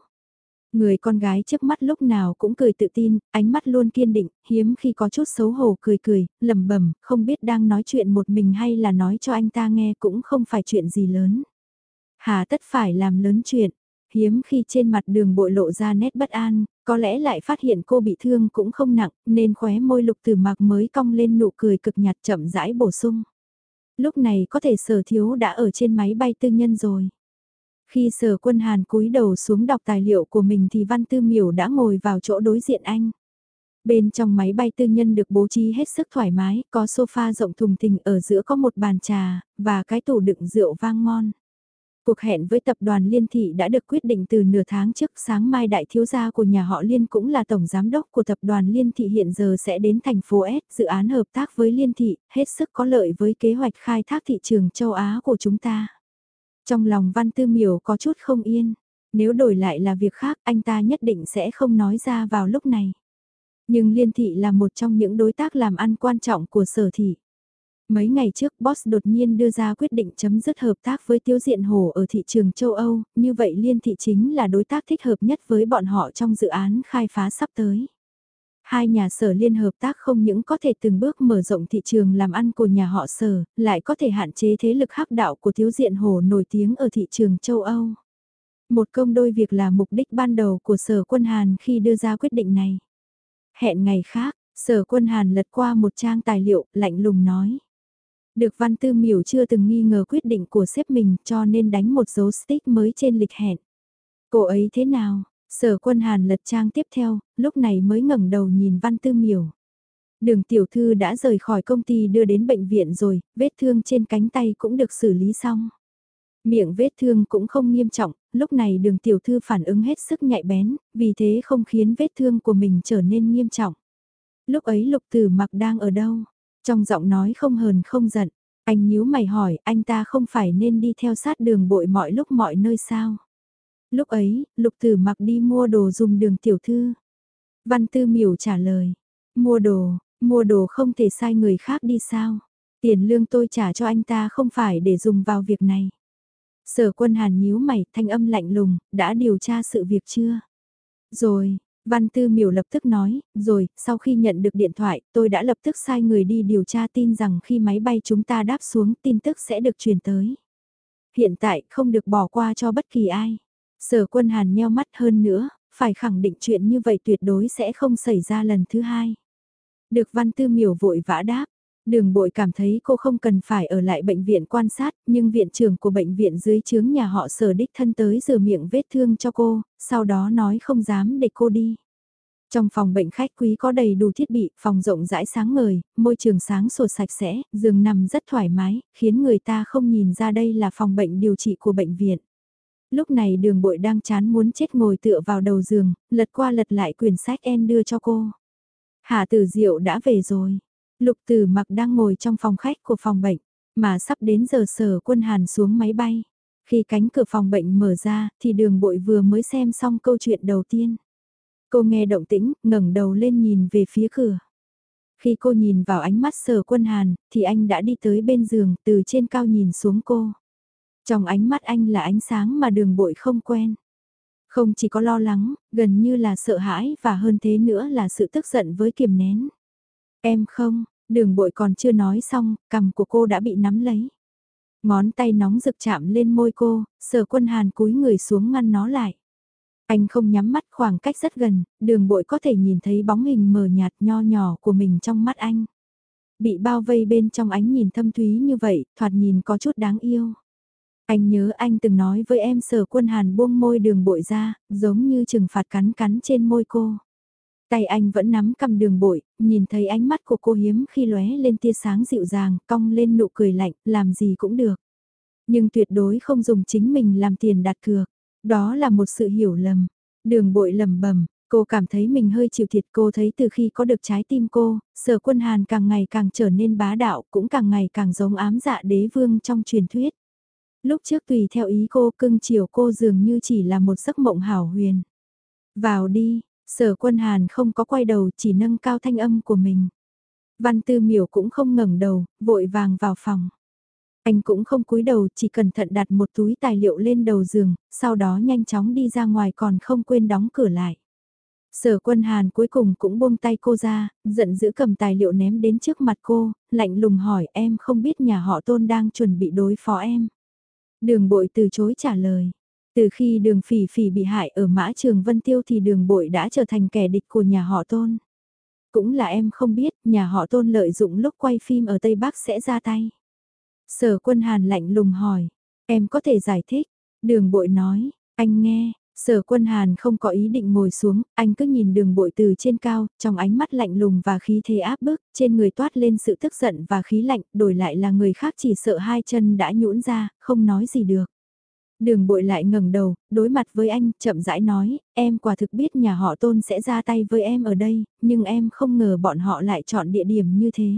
Người con gái trước mắt lúc nào cũng cười tự tin, ánh mắt luôn kiên định, hiếm khi có chút xấu hổ cười cười, lẩm bẩm, không biết đang nói chuyện một mình hay là nói cho anh ta nghe cũng không phải chuyện gì lớn. Hà tất phải làm lớn chuyện, hiếm khi trên mặt đường bội lộ ra nét bất an, có lẽ lại phát hiện cô bị thương cũng không nặng, nên khóe môi lục từ mạc mới cong lên nụ cười cực nhạt chậm rãi bổ sung. Lúc này có thể sở thiếu đã ở trên máy bay tư nhân rồi. Khi sở quân Hàn cúi đầu xuống đọc tài liệu của mình thì Văn Tư Miểu đã ngồi vào chỗ đối diện anh. Bên trong máy bay tư nhân được bố trí hết sức thoải mái, có sofa rộng thùng thình ở giữa có một bàn trà, và cái tủ đựng rượu vang ngon. Cuộc hẹn với tập đoàn Liên Thị đã được quyết định từ nửa tháng trước sáng mai đại thiếu gia của nhà họ Liên cũng là tổng giám đốc của tập đoàn Liên Thị hiện giờ sẽ đến thành phố S dự án hợp tác với Liên Thị, hết sức có lợi với kế hoạch khai thác thị trường châu Á của chúng ta. Trong lòng Văn Tư Miểu có chút không yên, nếu đổi lại là việc khác anh ta nhất định sẽ không nói ra vào lúc này. Nhưng Liên Thị là một trong những đối tác làm ăn quan trọng của sở thị. Mấy ngày trước Boss đột nhiên đưa ra quyết định chấm dứt hợp tác với Tiêu Diện Hồ ở thị trường châu Âu, như vậy Liên Thị chính là đối tác thích hợp nhất với bọn họ trong dự án khai phá sắp tới. Hai nhà sở liên hợp tác không những có thể từng bước mở rộng thị trường làm ăn của nhà họ sở, lại có thể hạn chế thế lực hắc đạo của Thiếu Diện Hồ nổi tiếng ở thị trường châu Âu. Một công đôi việc là mục đích ban đầu của sở quân Hàn khi đưa ra quyết định này. Hẹn ngày khác, sở quân Hàn lật qua một trang tài liệu, lạnh lùng nói. Được Văn Tư Miểu chưa từng nghi ngờ quyết định của sếp mình cho nên đánh một dấu stick mới trên lịch hẹn. Cô ấy thế nào? Sở quân Hàn lật trang tiếp theo, lúc này mới ngẩng đầu nhìn Văn Tư Miểu. Đường tiểu thư đã rời khỏi công ty đưa đến bệnh viện rồi, vết thương trên cánh tay cũng được xử lý xong. Miệng vết thương cũng không nghiêm trọng, lúc này đường tiểu thư phản ứng hết sức nhạy bén, vì thế không khiến vết thương của mình trở nên nghiêm trọng. Lúc ấy lục tử mặc đang ở đâu? Trong giọng nói không hờn không giận, anh nhíu mày hỏi anh ta không phải nên đi theo sát đường bội mọi lúc mọi nơi sao? Lúc ấy, lục tử mặc đi mua đồ dùng đường tiểu thư. Văn tư miểu trả lời, mua đồ, mua đồ không thể sai người khác đi sao? Tiền lương tôi trả cho anh ta không phải để dùng vào việc này. Sở quân hàn nhíu mày, thanh âm lạnh lùng, đã điều tra sự việc chưa? Rồi, Văn Tư Miểu lập tức nói, rồi, sau khi nhận được điện thoại, tôi đã lập tức sai người đi điều tra tin rằng khi máy bay chúng ta đáp xuống tin tức sẽ được truyền tới. Hiện tại không được bỏ qua cho bất kỳ ai. Sở quân hàn nheo mắt hơn nữa, phải khẳng định chuyện như vậy tuyệt đối sẽ không xảy ra lần thứ hai. Được Văn Tư Miểu vội vã đáp, Đường bội cảm thấy cô không cần phải ở lại bệnh viện quan sát, nhưng viện trưởng của bệnh viện dưới chướng nhà họ sở đích thân tới rửa miệng vết thương cho cô, sau đó nói không dám để cô đi. Trong phòng bệnh khách quý có đầy đủ thiết bị, phòng rộng rãi sáng ngời, môi trường sáng sủa sạch sẽ, giường nằm rất thoải mái, khiến người ta không nhìn ra đây là phòng bệnh điều trị của bệnh viện. Lúc này đường bội đang chán muốn chết ngồi tựa vào đầu giường, lật qua lật lại quyển sách em đưa cho cô. Hà tử diệu đã về rồi. Lục Tử mặc đang ngồi trong phòng khách của phòng bệnh, mà sắp đến giờ sở quân hàn xuống máy bay. Khi cánh cửa phòng bệnh mở ra, thì đường bội vừa mới xem xong câu chuyện đầu tiên. Cô nghe động tĩnh, ngẩng đầu lên nhìn về phía cửa. Khi cô nhìn vào ánh mắt sở quân hàn, thì anh đã đi tới bên giường, từ trên cao nhìn xuống cô. Trong ánh mắt anh là ánh sáng mà đường bội không quen. Không chỉ có lo lắng, gần như là sợ hãi và hơn thế nữa là sự tức giận với kiềm nén. Em không, đường bội còn chưa nói xong, cằm của cô đã bị nắm lấy. Ngón tay nóng rực chạm lên môi cô, sở quân hàn cúi người xuống ngăn nó lại. Anh không nhắm mắt khoảng cách rất gần, đường bội có thể nhìn thấy bóng hình mờ nhạt nho nhỏ của mình trong mắt anh. Bị bao vây bên trong ánh nhìn thâm thúy như vậy, thoạt nhìn có chút đáng yêu. Anh nhớ anh từng nói với em sở quân hàn buông môi đường bội ra, giống như trừng phạt cắn cắn trên môi cô. Tay anh vẫn nắm cầm đường bội, nhìn thấy ánh mắt của cô hiếm khi lóe lên tia sáng dịu dàng, cong lên nụ cười lạnh, làm gì cũng được. Nhưng tuyệt đối không dùng chính mình làm tiền đặt cược. Đó là một sự hiểu lầm. Đường bội lầm bầm, cô cảm thấy mình hơi chịu thiệt cô thấy từ khi có được trái tim cô, sở quân hàn càng ngày càng trở nên bá đạo cũng càng ngày càng giống ám dạ đế vương trong truyền thuyết. Lúc trước tùy theo ý cô cưng chiều cô dường như chỉ là một giấc mộng hảo huyền. Vào đi, Sở quân hàn không có quay đầu chỉ nâng cao thanh âm của mình. Văn tư miểu cũng không ngẩng đầu, vội vàng vào phòng. Anh cũng không cúi đầu chỉ cẩn thận đặt một túi tài liệu lên đầu giường, sau đó nhanh chóng đi ra ngoài còn không quên đóng cửa lại. Sở quân hàn cuối cùng cũng buông tay cô ra, giận dữ cầm tài liệu ném đến trước mặt cô, lạnh lùng hỏi em không biết nhà họ tôn đang chuẩn bị đối phó em. Đường bội từ chối trả lời. Từ khi đường phỉ phỉ bị hại ở mã trường Vân Tiêu thì đường bội đã trở thành kẻ địch của nhà họ tôn. Cũng là em không biết nhà họ tôn lợi dụng lúc quay phim ở Tây Bắc sẽ ra tay. Sở quân hàn lạnh lùng hỏi, em có thể giải thích, đường bội nói, anh nghe, Sở quân hàn không có ý định ngồi xuống, anh cứ nhìn đường bội từ trên cao, trong ánh mắt lạnh lùng và khí thế áp bức, trên người toát lên sự tức giận và khí lạnh, đổi lại là người khác chỉ sợ hai chân đã nhũn ra, không nói gì được. Đường bội lại ngẩng đầu, đối mặt với anh, chậm rãi nói, em quả thực biết nhà họ tôn sẽ ra tay với em ở đây, nhưng em không ngờ bọn họ lại chọn địa điểm như thế.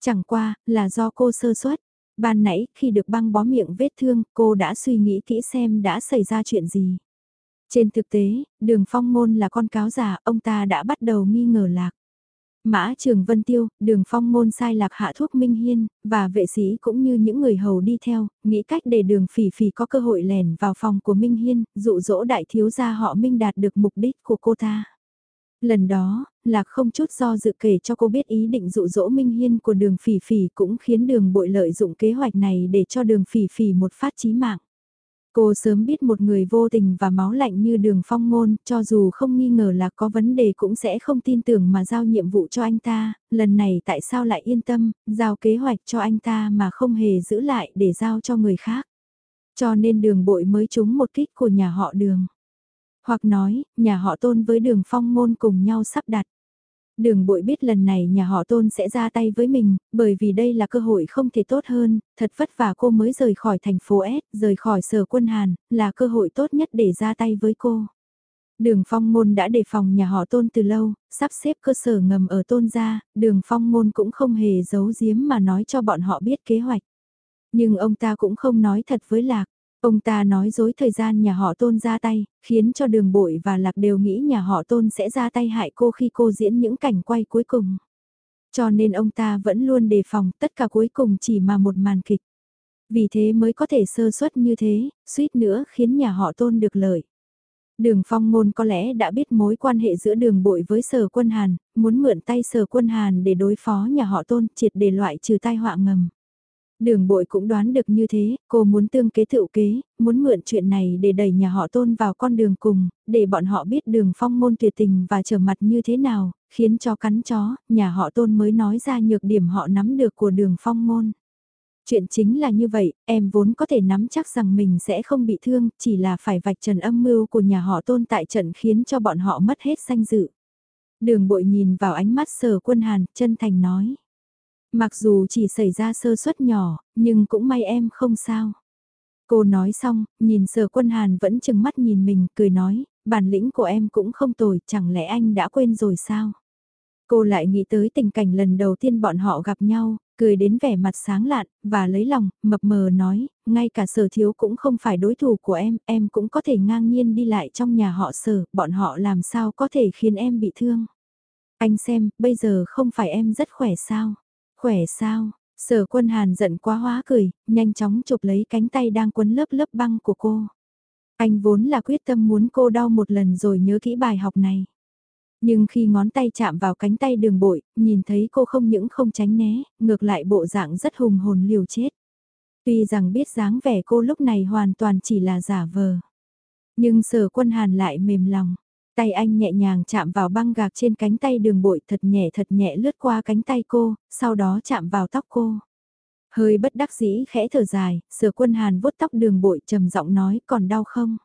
Chẳng qua, là do cô sơ suất. Ban nãy, khi được băng bó miệng vết thương, cô đã suy nghĩ kỹ xem đã xảy ra chuyện gì. Trên thực tế, đường phong ngôn là con cáo già, ông ta đã bắt đầu nghi ngờ lạc. Mã Trường Vân Tiêu, đường phong môn sai lạc hạ thuốc Minh Hiên, và vệ sĩ cũng như những người hầu đi theo, nghĩ cách để đường phỉ phỉ có cơ hội lèn vào phòng của Minh Hiên, dụ dỗ đại thiếu gia họ Minh đạt được mục đích của cô ta. Lần đó, Lạc không chút do dự kể cho cô biết ý định dụ dỗ Minh Hiên của đường phỉ phỉ cũng khiến đường bội lợi dụng kế hoạch này để cho đường phỉ phỉ một phát chí mạng. Cô sớm biết một người vô tình và máu lạnh như đường phong ngôn, cho dù không nghi ngờ là có vấn đề cũng sẽ không tin tưởng mà giao nhiệm vụ cho anh ta, lần này tại sao lại yên tâm, giao kế hoạch cho anh ta mà không hề giữ lại để giao cho người khác. Cho nên đường bội mới trúng một kích của nhà họ đường. Hoặc nói, nhà họ tôn với đường phong ngôn cùng nhau sắp đặt. Đường bội biết lần này nhà họ tôn sẽ ra tay với mình, bởi vì đây là cơ hội không thể tốt hơn, thật vất vả cô mới rời khỏi thành phố S, rời khỏi sở quân Hàn, là cơ hội tốt nhất để ra tay với cô. Đường phong Môn đã đề phòng nhà họ tôn từ lâu, sắp xếp cơ sở ngầm ở tôn gia, đường phong Môn cũng không hề giấu giếm mà nói cho bọn họ biết kế hoạch. Nhưng ông ta cũng không nói thật với Lạc. Ông ta nói dối thời gian nhà họ tôn ra tay, khiến cho đường bội và lạc đều nghĩ nhà họ tôn sẽ ra tay hại cô khi cô diễn những cảnh quay cuối cùng. Cho nên ông ta vẫn luôn đề phòng tất cả cuối cùng chỉ mà một màn kịch. Vì thế mới có thể sơ suất như thế, suýt nữa khiến nhà họ tôn được lợi. Đường phong ngôn có lẽ đã biết mối quan hệ giữa đường bội với sở quân Hàn, muốn mượn tay sở quân Hàn để đối phó nhà họ tôn triệt để loại trừ tai họa ngầm. Đường bội cũng đoán được như thế, cô muốn tương kế thự kế, muốn mượn chuyện này để đẩy nhà họ tôn vào con đường cùng, để bọn họ biết đường phong môn tuyệt tình và trở mặt như thế nào, khiến cho cắn chó, nhà họ tôn mới nói ra nhược điểm họ nắm được của đường phong môn. Chuyện chính là như vậy, em vốn có thể nắm chắc rằng mình sẽ không bị thương, chỉ là phải vạch trần âm mưu của nhà họ tôn tại trận khiến cho bọn họ mất hết danh dự. Đường bội nhìn vào ánh mắt sở quân hàn, chân thành nói. Mặc dù chỉ xảy ra sơ suất nhỏ, nhưng cũng may em không sao. Cô nói xong, nhìn sở quân hàn vẫn chừng mắt nhìn mình, cười nói, bản lĩnh của em cũng không tồi, chẳng lẽ anh đã quên rồi sao? Cô lại nghĩ tới tình cảnh lần đầu tiên bọn họ gặp nhau, cười đến vẻ mặt sáng lạn, và lấy lòng, mập mờ nói, ngay cả sở thiếu cũng không phải đối thủ của em, em cũng có thể ngang nhiên đi lại trong nhà họ sở, bọn họ làm sao có thể khiến em bị thương. Anh xem, bây giờ không phải em rất khỏe sao? Khỏe sao? Sở quân hàn giận quá hóa cười, nhanh chóng chụp lấy cánh tay đang quấn lớp lớp băng của cô. Anh vốn là quyết tâm muốn cô đau một lần rồi nhớ kỹ bài học này. Nhưng khi ngón tay chạm vào cánh tay đường bội, nhìn thấy cô không những không tránh né, ngược lại bộ dạng rất hùng hồn liều chết. Tuy rằng biết dáng vẻ cô lúc này hoàn toàn chỉ là giả vờ. Nhưng sở quân hàn lại mềm lòng. Tay anh nhẹ nhàng chạm vào băng gạc trên cánh tay đường bội thật nhẹ thật nhẹ lướt qua cánh tay cô, sau đó chạm vào tóc cô. Hơi bất đắc dĩ khẽ thở dài, sở quân hàn vuốt tóc đường bội trầm giọng nói còn đau không?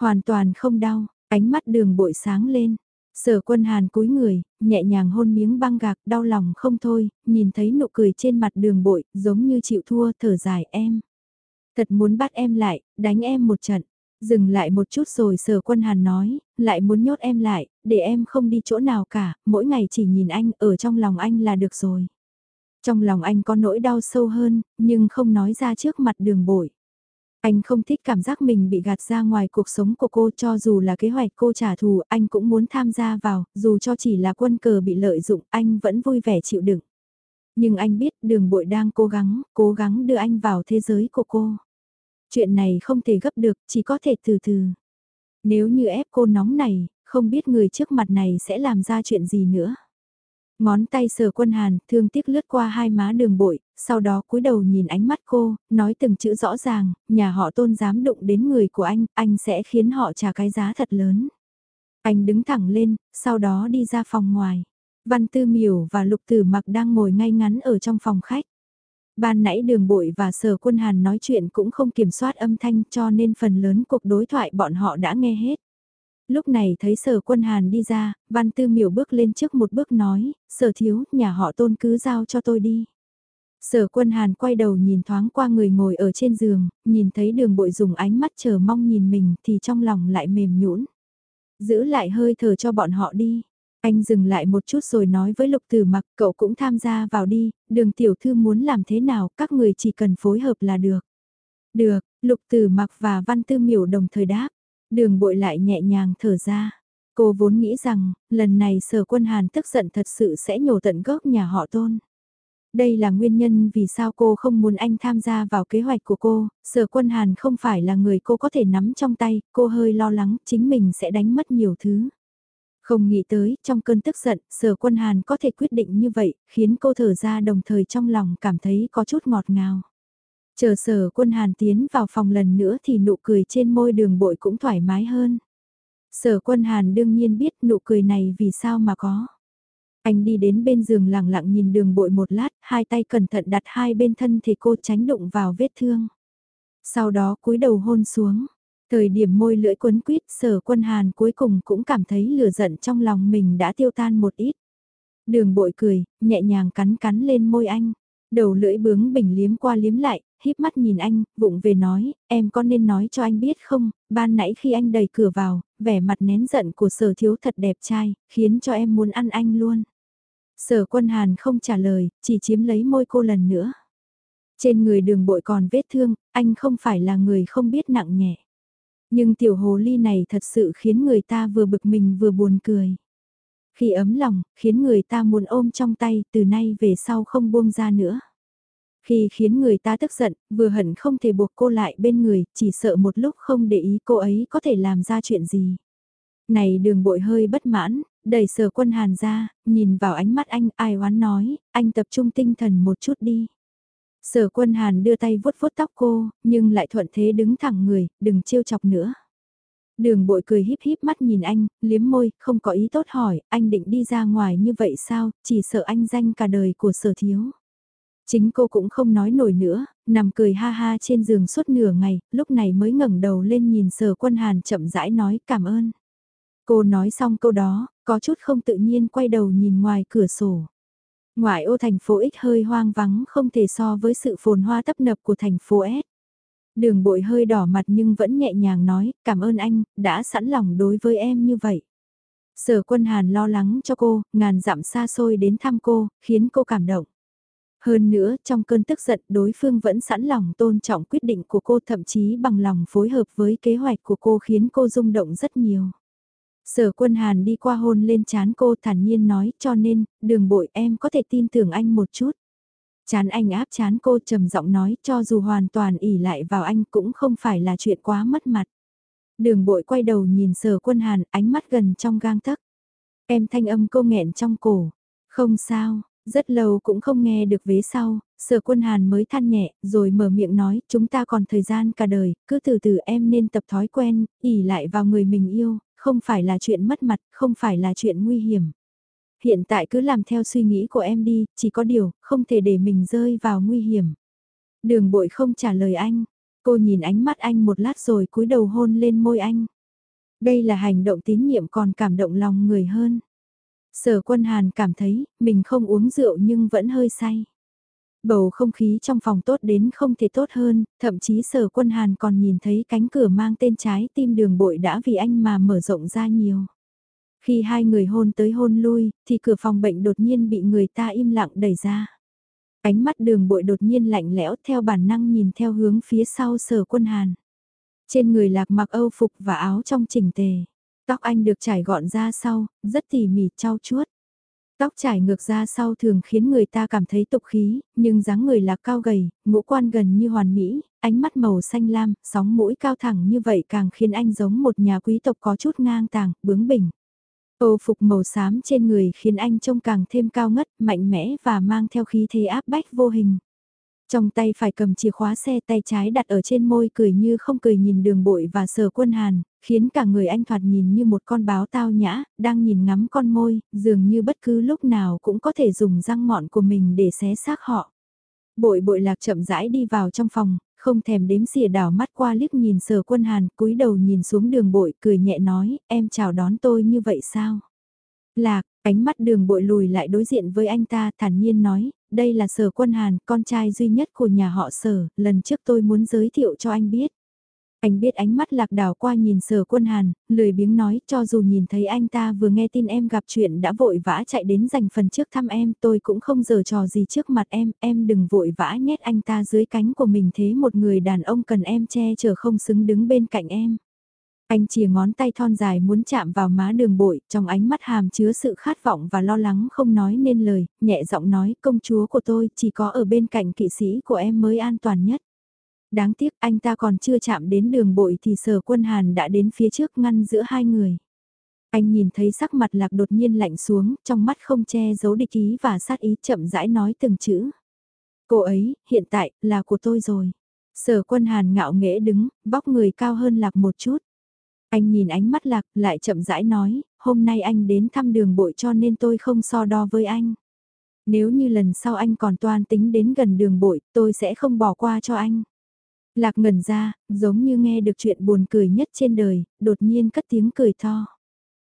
Hoàn toàn không đau, ánh mắt đường bội sáng lên. Sở quân hàn cúi người, nhẹ nhàng hôn miếng băng gạc đau lòng không thôi, nhìn thấy nụ cười trên mặt đường bội, giống như chịu thua thở dài em. Thật muốn bắt em lại, đánh em một trận. Dừng lại một chút rồi sở quân hàn nói, lại muốn nhốt em lại, để em không đi chỗ nào cả, mỗi ngày chỉ nhìn anh, ở trong lòng anh là được rồi. Trong lòng anh có nỗi đau sâu hơn, nhưng không nói ra trước mặt đường bội. Anh không thích cảm giác mình bị gạt ra ngoài cuộc sống của cô cho dù là kế hoạch cô trả thù, anh cũng muốn tham gia vào, dù cho chỉ là quân cờ bị lợi dụng, anh vẫn vui vẻ chịu đựng. Nhưng anh biết đường bội đang cố gắng, cố gắng đưa anh vào thế giới của cô. Chuyện này không thể gấp được, chỉ có thể từ từ. Nếu như ép cô nóng này, không biết người trước mặt này sẽ làm ra chuyện gì nữa. Ngón tay sờ quân hàn, thương tiếc lướt qua hai má đường bội, sau đó cúi đầu nhìn ánh mắt cô, nói từng chữ rõ ràng, nhà họ tôn dám đụng đến người của anh, anh sẽ khiến họ trả cái giá thật lớn. Anh đứng thẳng lên, sau đó đi ra phòng ngoài. Văn Tư Miểu và Lục Tử Mặc đang ngồi ngay ngắn ở trong phòng khách. Ban nãy đường bội và sở quân hàn nói chuyện cũng không kiểm soát âm thanh cho nên phần lớn cuộc đối thoại bọn họ đã nghe hết. Lúc này thấy sở quân hàn đi ra, văn tư miểu bước lên trước một bước nói, sở thiếu, nhà họ tôn cứ giao cho tôi đi. Sở quân hàn quay đầu nhìn thoáng qua người ngồi ở trên giường, nhìn thấy đường bội dùng ánh mắt chờ mong nhìn mình thì trong lòng lại mềm nhũn Giữ lại hơi thở cho bọn họ đi. Anh dừng lại một chút rồi nói với lục tử mặc cậu cũng tham gia vào đi, đường tiểu thư muốn làm thế nào các người chỉ cần phối hợp là được. Được, lục tử mặc và văn tư miểu đồng thời đáp, đường bội lại nhẹ nhàng thở ra. Cô vốn nghĩ rằng, lần này sở quân hàn tức giận thật sự sẽ nhổ tận gốc nhà họ tôn. Đây là nguyên nhân vì sao cô không muốn anh tham gia vào kế hoạch của cô, sở quân hàn không phải là người cô có thể nắm trong tay, cô hơi lo lắng chính mình sẽ đánh mất nhiều thứ. Không nghĩ tới, trong cơn tức giận, sở quân hàn có thể quyết định như vậy, khiến cô thở ra đồng thời trong lòng cảm thấy có chút ngọt ngào. Chờ sở quân hàn tiến vào phòng lần nữa thì nụ cười trên môi đường bội cũng thoải mái hơn. Sở quân hàn đương nhiên biết nụ cười này vì sao mà có. Anh đi đến bên giường lặng lặng nhìn đường bội một lát, hai tay cẩn thận đặt hai bên thân thì cô tránh đụng vào vết thương. Sau đó cúi đầu hôn xuống. Thời điểm môi lưỡi quấn quýt sở quân hàn cuối cùng cũng cảm thấy lửa giận trong lòng mình đã tiêu tan một ít. Đường bội cười, nhẹ nhàng cắn cắn lên môi anh. Đầu lưỡi bướng bỉnh liếm qua liếm lại, híp mắt nhìn anh, vụng về nói, em có nên nói cho anh biết không, ban nãy khi anh đẩy cửa vào, vẻ mặt nén giận của sở thiếu thật đẹp trai, khiến cho em muốn ăn anh luôn. Sở quân hàn không trả lời, chỉ chiếm lấy môi cô lần nữa. Trên người đường bội còn vết thương, anh không phải là người không biết nặng nhẹ. Nhưng tiểu hồ ly này thật sự khiến người ta vừa bực mình vừa buồn cười. Khi ấm lòng, khiến người ta muốn ôm trong tay từ nay về sau không buông ra nữa. Khi khiến người ta tức giận, vừa hận không thể buộc cô lại bên người, chỉ sợ một lúc không để ý cô ấy có thể làm ra chuyện gì. Này đường bội hơi bất mãn, đẩy sở quân hàn ra, nhìn vào ánh mắt anh ai oán nói, anh tập trung tinh thần một chút đi. Sở quân hàn đưa tay vuốt vuốt tóc cô, nhưng lại thuận thế đứng thẳng người, đừng trêu chọc nữa. Đường bội cười híp híp mắt nhìn anh, liếm môi, không có ý tốt hỏi, anh định đi ra ngoài như vậy sao, chỉ sợ anh danh cả đời của sở thiếu. Chính cô cũng không nói nổi nữa, nằm cười ha ha trên giường suốt nửa ngày, lúc này mới ngẩng đầu lên nhìn sở quân hàn chậm rãi nói cảm ơn. Cô nói xong câu đó, có chút không tự nhiên quay đầu nhìn ngoài cửa sổ. Ngoại ô thành phố ít hơi hoang vắng không thể so với sự phồn hoa tấp nập của thành phố S. Đường bội hơi đỏ mặt nhưng vẫn nhẹ nhàng nói, cảm ơn anh, đã sẵn lòng đối với em như vậy. Sở quân hàn lo lắng cho cô, ngàn dặm xa xôi đến thăm cô, khiến cô cảm động. Hơn nữa, trong cơn tức giận đối phương vẫn sẵn lòng tôn trọng quyết định của cô thậm chí bằng lòng phối hợp với kế hoạch của cô khiến cô rung động rất nhiều. Sở quân hàn đi qua hôn lên chán cô thản nhiên nói cho nên, đường bội em có thể tin tưởng anh một chút. Chán anh áp chán cô trầm giọng nói cho dù hoàn toàn ỉ lại vào anh cũng không phải là chuyện quá mất mặt. Đường bội quay đầu nhìn sở quân hàn ánh mắt gần trong gang tấc. Em thanh âm cô nghẹn trong cổ. Không sao, rất lâu cũng không nghe được vế sau, sở quân hàn mới than nhẹ, rồi mở miệng nói, chúng ta còn thời gian cả đời, cứ từ từ em nên tập thói quen, ỉ lại vào người mình yêu, không phải là chuyện mất mặt, không phải là chuyện nguy hiểm. Hiện tại cứ làm theo suy nghĩ của em đi, chỉ có điều, không thể để mình rơi vào nguy hiểm. Đường bội không trả lời anh, cô nhìn ánh mắt anh một lát rồi cúi đầu hôn lên môi anh. Đây là hành động tín nhiệm còn cảm động lòng người hơn. Sở quân hàn cảm thấy, mình không uống rượu nhưng vẫn hơi say. Bầu không khí trong phòng tốt đến không thể tốt hơn, thậm chí sở quân hàn còn nhìn thấy cánh cửa mang tên trái tim đường bội đã vì anh mà mở rộng ra nhiều. Khi hai người hôn tới hôn lui, thì cửa phòng bệnh đột nhiên bị người ta im lặng đẩy ra. Ánh mắt đường bội đột nhiên lạnh lẽo theo bản năng nhìn theo hướng phía sau sở quân hàn. Trên người lạc mặc âu phục và áo trong chỉnh tề. Tóc anh được trải gọn ra sau, rất tỉ mỉ trau chuốt. Tóc trải ngược ra sau thường khiến người ta cảm thấy tục khí, nhưng dáng người là cao gầy, ngũ quan gần như hoàn mỹ, ánh mắt màu xanh lam, sóng mũi cao thẳng như vậy càng khiến anh giống một nhà quý tộc có chút ngang tàng, bướng bỉnh. ô phục màu xám trên người khiến anh trông càng thêm cao ngất, mạnh mẽ và mang theo khí thế áp bách vô hình. Trong tay phải cầm chìa khóa xe tay trái đặt ở trên môi cười như không cười nhìn đường bội và sở quân hàn, khiến cả người anh thoạt nhìn như một con báo tao nhã, đang nhìn ngắm con môi, dường như bất cứ lúc nào cũng có thể dùng răng ngọn của mình để xé xác họ. Bội bội lạc chậm rãi đi vào trong phòng, không thèm đếm xỉa đảo mắt qua liếc nhìn sở quân hàn, cúi đầu nhìn xuống đường bội cười nhẹ nói, em chào đón tôi như vậy sao? Lạc, ánh mắt đường bội lùi lại đối diện với anh ta thản nhiên nói, đây là sở quân Hàn, con trai duy nhất của nhà họ sở, lần trước tôi muốn giới thiệu cho anh biết. Anh biết ánh mắt lạc đảo qua nhìn sở quân hàn, lười biếng nói cho dù nhìn thấy anh ta vừa nghe tin em gặp chuyện đã vội vã chạy đến dành phần trước thăm em tôi cũng không giờ trò gì trước mặt em, em đừng vội vã nhét anh ta dưới cánh của mình thế một người đàn ông cần em che chở không xứng đứng bên cạnh em. Anh chìa ngón tay thon dài muốn chạm vào má đường bội, trong ánh mắt hàm chứa sự khát vọng và lo lắng không nói nên lời, nhẹ giọng nói công chúa của tôi chỉ có ở bên cạnh kỵ sĩ của em mới an toàn nhất. Đáng tiếc anh ta còn chưa chạm đến đường bội thì sở quân hàn đã đến phía trước ngăn giữa hai người. Anh nhìn thấy sắc mặt lạc đột nhiên lạnh xuống, trong mắt không che giấu địch ý và sát ý chậm rãi nói từng chữ. Cô ấy, hiện tại, là của tôi rồi. Sở quân hàn ngạo nghễ đứng, bóc người cao hơn lạc một chút. Anh nhìn ánh mắt lạc, lại chậm rãi nói, hôm nay anh đến thăm đường bội cho nên tôi không so đo với anh. Nếu như lần sau anh còn toan tính đến gần đường bội, tôi sẽ không bỏ qua cho anh. Lạc ngẩn ra, giống như nghe được chuyện buồn cười nhất trên đời, đột nhiên cất tiếng cười to.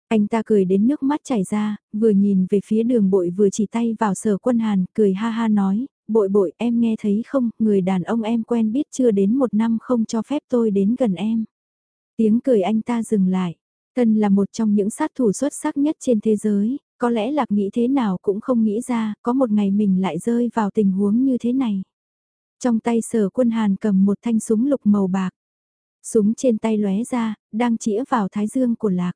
Anh ta cười đến nước mắt chảy ra, vừa nhìn về phía đường bội vừa chỉ tay vào sở quân hàn, cười ha ha nói, bội bội em nghe thấy không, người đàn ông em quen biết chưa đến một năm không cho phép tôi đến gần em. Tiếng cười anh ta dừng lại, thân là một trong những sát thủ xuất sắc nhất trên thế giới, có lẽ lạc nghĩ thế nào cũng không nghĩ ra, có một ngày mình lại rơi vào tình huống như thế này. Trong tay sở quân hàn cầm một thanh súng lục màu bạc. Súng trên tay lóe ra, đang chĩa vào thái dương của lạc.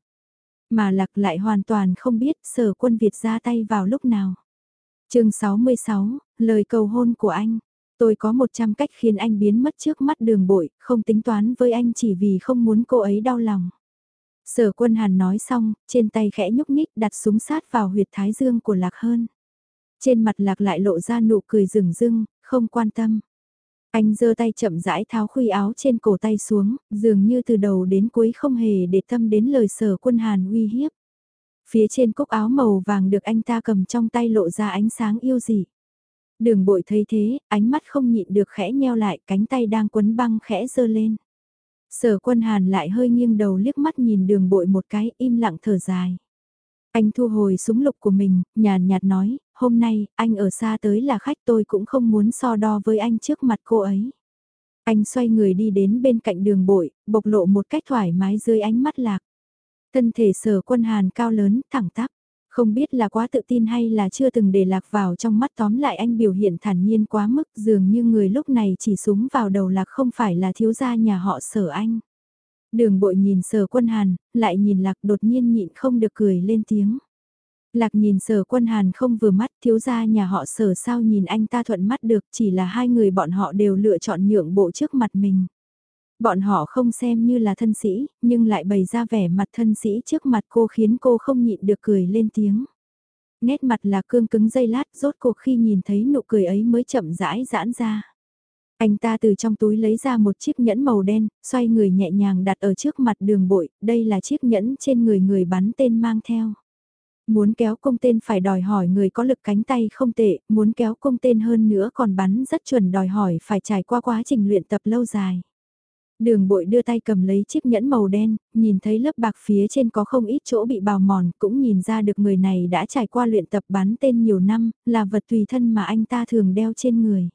Mà lạc lại hoàn toàn không biết sở quân Việt ra tay vào lúc nào. chương 66, lời cầu hôn của anh. Tôi có 100 cách khiến anh biến mất trước mắt đường bội, không tính toán với anh chỉ vì không muốn cô ấy đau lòng. Sở quân hàn nói xong, trên tay khẽ nhúc nhích đặt súng sát vào huyệt thái dương của lạc hơn. Trên mặt lạc lại lộ ra nụ cười rừng rưng, không quan tâm. Anh giơ tay chậm rãi tháo khuy áo trên cổ tay xuống, dường như từ đầu đến cuối không hề để tâm đến lời sở quân hàn uy hiếp. Phía trên cúc áo màu vàng được anh ta cầm trong tay lộ ra ánh sáng yêu dị. Đường bội thấy thế, ánh mắt không nhịn được khẽ nheo lại, cánh tay đang quấn băng khẽ giơ lên. Sở quân hàn lại hơi nghiêng đầu liếc mắt nhìn đường bội một cái, im lặng thở dài. Anh thu hồi súng lục của mình, nhàn nhạt nói, hôm nay, anh ở xa tới là khách tôi cũng không muốn so đo với anh trước mặt cô ấy. Anh xoay người đi đến bên cạnh đường bội, bộc lộ một cách thoải mái dưới ánh mắt lạc. Thân thể sở quân hàn cao lớn, thẳng tắp. Không biết là quá tự tin hay là chưa từng để lạc vào trong mắt tóm lại anh biểu hiện thản nhiên quá mức dường như người lúc này chỉ súng vào đầu lạc không phải là thiếu gia nhà họ sở anh. Đường bội nhìn sở quân hàn, lại nhìn lạc đột nhiên nhịn không được cười lên tiếng. Lạc nhìn sở quân hàn không vừa mắt thiếu gia nhà họ sở sao nhìn anh ta thuận mắt được chỉ là hai người bọn họ đều lựa chọn nhượng bộ trước mặt mình. Bọn họ không xem như là thân sĩ, nhưng lại bày ra vẻ mặt thân sĩ trước mặt cô khiến cô không nhịn được cười lên tiếng. Nét mặt là cương cứng dây lát rốt cuộc khi nhìn thấy nụ cười ấy mới chậm rãi giãn ra. Anh ta từ trong túi lấy ra một chiếc nhẫn màu đen, xoay người nhẹ nhàng đặt ở trước mặt đường bội, đây là chiếc nhẫn trên người người bắn tên mang theo. Muốn kéo công tên phải đòi hỏi người có lực cánh tay không tệ, muốn kéo công tên hơn nữa còn bắn rất chuẩn đòi hỏi phải trải qua quá trình luyện tập lâu dài. Đường bội đưa tay cầm lấy chiếc nhẫn màu đen, nhìn thấy lớp bạc phía trên có không ít chỗ bị bào mòn, cũng nhìn ra được người này đã trải qua luyện tập bắn tên nhiều năm, là vật tùy thân mà anh ta thường đeo trên người.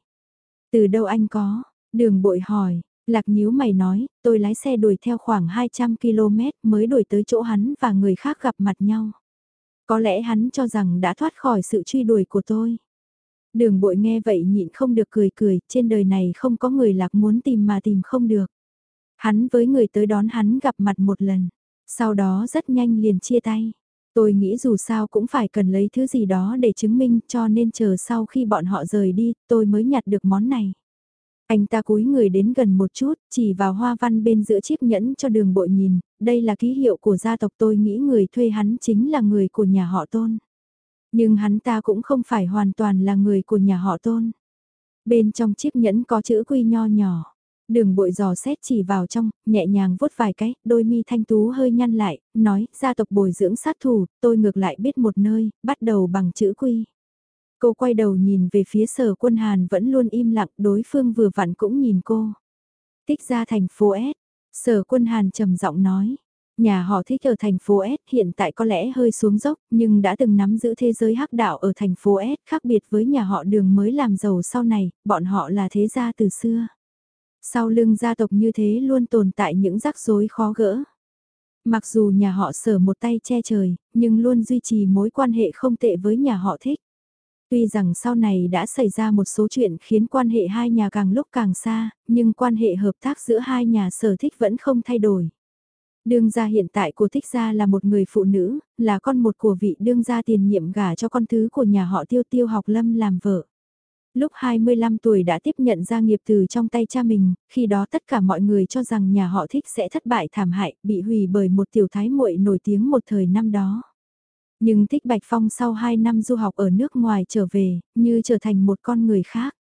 Từ đâu anh có? Đường bội hỏi, lạc nhíu mày nói, tôi lái xe đuổi theo khoảng 200 km mới đuổi tới chỗ hắn và người khác gặp mặt nhau. Có lẽ hắn cho rằng đã thoát khỏi sự truy đuổi của tôi. Đường bội nghe vậy nhịn không được cười cười, trên đời này không có người lạc muốn tìm mà tìm không được. Hắn với người tới đón hắn gặp mặt một lần, sau đó rất nhanh liền chia tay. Tôi nghĩ dù sao cũng phải cần lấy thứ gì đó để chứng minh cho nên chờ sau khi bọn họ rời đi, tôi mới nhặt được món này. Anh ta cúi người đến gần một chút, chỉ vào hoa văn bên giữa chiếc nhẫn cho đường bội nhìn, đây là ký hiệu của gia tộc tôi nghĩ người thuê hắn chính là người của nhà họ tôn. Nhưng hắn ta cũng không phải hoàn toàn là người của nhà họ tôn. Bên trong chiếc nhẫn có chữ quy nho nhỏ. Đường bội giò xét chỉ vào trong, nhẹ nhàng vuốt vài cái, đôi mi thanh tú hơi nhăn lại, nói, gia tộc bồi dưỡng sát thủ, tôi ngược lại biết một nơi, bắt đầu bằng chữ quy. Cô quay đầu nhìn về phía sở quân Hàn vẫn luôn im lặng, đối phương vừa vặn cũng nhìn cô. Tích ra thành phố S, sở quân Hàn trầm giọng nói, Nhà họ thích ở thành phố S hiện tại có lẽ hơi xuống dốc, nhưng đã từng nắm giữ thế giới hắc đạo ở thành phố S khác biệt với nhà họ đường mới làm giàu sau này, bọn họ là thế gia từ xưa. Sau lưng gia tộc như thế luôn tồn tại những rắc rối khó gỡ. Mặc dù nhà họ sở một tay che trời, nhưng luôn duy trì mối quan hệ không tệ với nhà họ thích. Tuy rằng sau này đã xảy ra một số chuyện khiến quan hệ hai nhà càng lúc càng xa, nhưng quan hệ hợp tác giữa hai nhà sở thích vẫn không thay đổi. Đương gia hiện tại của thích gia là một người phụ nữ, là con một của vị đương gia tiền nhiệm gả cho con thứ của nhà họ tiêu tiêu học lâm làm vợ. Lúc 25 tuổi đã tiếp nhận gia nghiệp từ trong tay cha mình, khi đó tất cả mọi người cho rằng nhà họ thích sẽ thất bại thảm hại, bị hủy bởi một tiểu thái muội nổi tiếng một thời năm đó. Nhưng thích Bạch Phong sau 2 năm du học ở nước ngoài trở về, như trở thành một con người khác.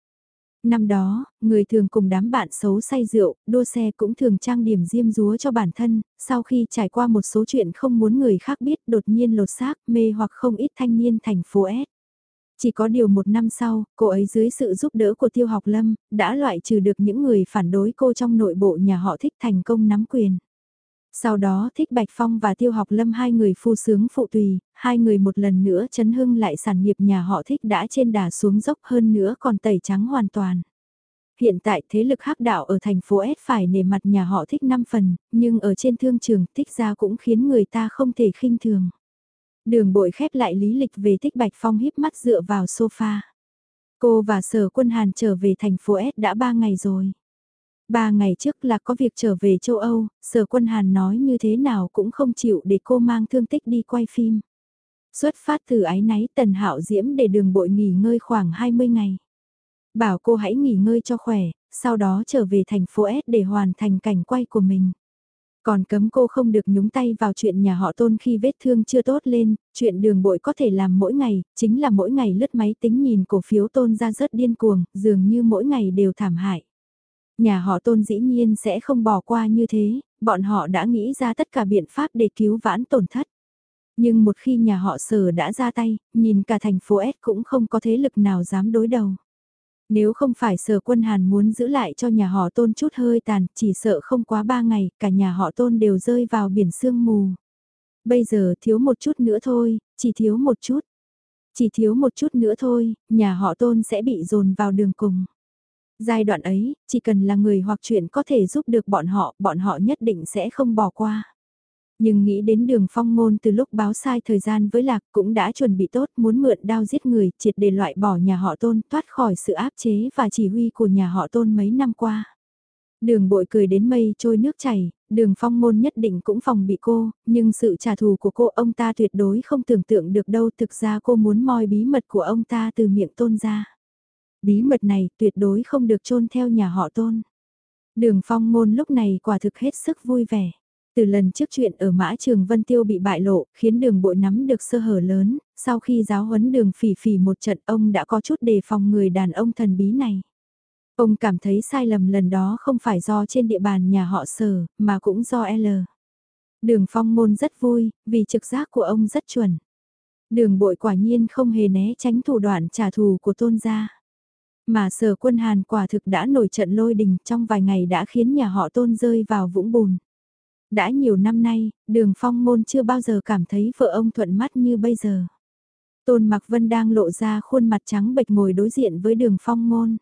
Năm đó, người thường cùng đám bạn xấu say rượu, đua xe cũng thường trang điểm diêm dúa cho bản thân, sau khi trải qua một số chuyện không muốn người khác biết đột nhiên lột xác, mê hoặc không ít thanh niên thành phố S. Chỉ có điều một năm sau, cô ấy dưới sự giúp đỡ của Tiêu Học Lâm, đã loại trừ được những người phản đối cô trong nội bộ nhà họ thích thành công nắm quyền. Sau đó thích Bạch Phong và Tiêu Học Lâm hai người phu sướng phụ tùy, hai người một lần nữa chấn hưng lại sản nghiệp nhà họ thích đã trên đà xuống dốc hơn nữa còn tẩy trắng hoàn toàn. Hiện tại thế lực hắc đạo ở thành phố S phải nề mặt nhà họ thích 5 phần, nhưng ở trên thương trường thích ra cũng khiến người ta không thể khinh thường. Đường bội khép lại lý lịch về thích Bạch Phong híp mắt dựa vào sofa. Cô và sở quân Hàn trở về thành phố S đã 3 ngày rồi. Ba ngày trước là có việc trở về châu Âu, sở quân Hàn nói như thế nào cũng không chịu để cô mang thương tích đi quay phim. Xuất phát từ ái náy tần hạo diễm để đường bội nghỉ ngơi khoảng 20 ngày. Bảo cô hãy nghỉ ngơi cho khỏe, sau đó trở về thành phố S để hoàn thành cảnh quay của mình. Còn cấm cô không được nhúng tay vào chuyện nhà họ tôn khi vết thương chưa tốt lên, chuyện đường bội có thể làm mỗi ngày, chính là mỗi ngày lướt máy tính nhìn cổ phiếu tôn ra rất điên cuồng, dường như mỗi ngày đều thảm hại. Nhà họ tôn dĩ nhiên sẽ không bỏ qua như thế, bọn họ đã nghĩ ra tất cả biện pháp để cứu vãn tổn thất. Nhưng một khi nhà họ sở đã ra tay, nhìn cả thành phố S cũng không có thế lực nào dám đối đầu. Nếu không phải sở quân Hàn muốn giữ lại cho nhà họ tôn chút hơi tàn, chỉ sợ không quá ba ngày, cả nhà họ tôn đều rơi vào biển sương mù. Bây giờ thiếu một chút nữa thôi, chỉ thiếu một chút. Chỉ thiếu một chút nữa thôi, nhà họ tôn sẽ bị dồn vào đường cùng. Giai đoạn ấy, chỉ cần là người hoặc chuyện có thể giúp được bọn họ, bọn họ nhất định sẽ không bỏ qua. Nhưng nghĩ đến đường phong ngôn từ lúc báo sai thời gian với lạc cũng đã chuẩn bị tốt muốn mượn đao giết người triệt để loại bỏ nhà họ tôn thoát khỏi sự áp chế và chỉ huy của nhà họ tôn mấy năm qua. Đường bội cười đến mây trôi nước chảy, đường phong ngôn nhất định cũng phòng bị cô, nhưng sự trả thù của cô ông ta tuyệt đối không tưởng tượng được đâu thực ra cô muốn moi bí mật của ông ta từ miệng tôn ra. Bí mật này tuyệt đối không được trôn theo nhà họ tôn. Đường phong ngôn lúc này quả thực hết sức vui vẻ. Từ lần trước chuyện ở mã trường Vân Tiêu bị bại lộ, khiến đường bội nắm được sơ hở lớn, sau khi giáo huấn đường phỉ phỉ một trận ông đã có chút đề phòng người đàn ông thần bí này. Ông cảm thấy sai lầm lần đó không phải do trên địa bàn nhà họ sở, mà cũng do L. Đường phong môn rất vui, vì trực giác của ông rất chuẩn. Đường bội quả nhiên không hề né tránh thủ đoạn trả thù của tôn gia. Mà sở quân Hàn quả thực đã nổi trận lôi đình trong vài ngày đã khiến nhà họ tôn rơi vào vũng bùn. Đã nhiều năm nay, đường phong môn chưa bao giờ cảm thấy vợ ông thuận mắt như bây giờ. Tôn Mạc Vân đang lộ ra khuôn mặt trắng bệch ngồi đối diện với đường phong môn.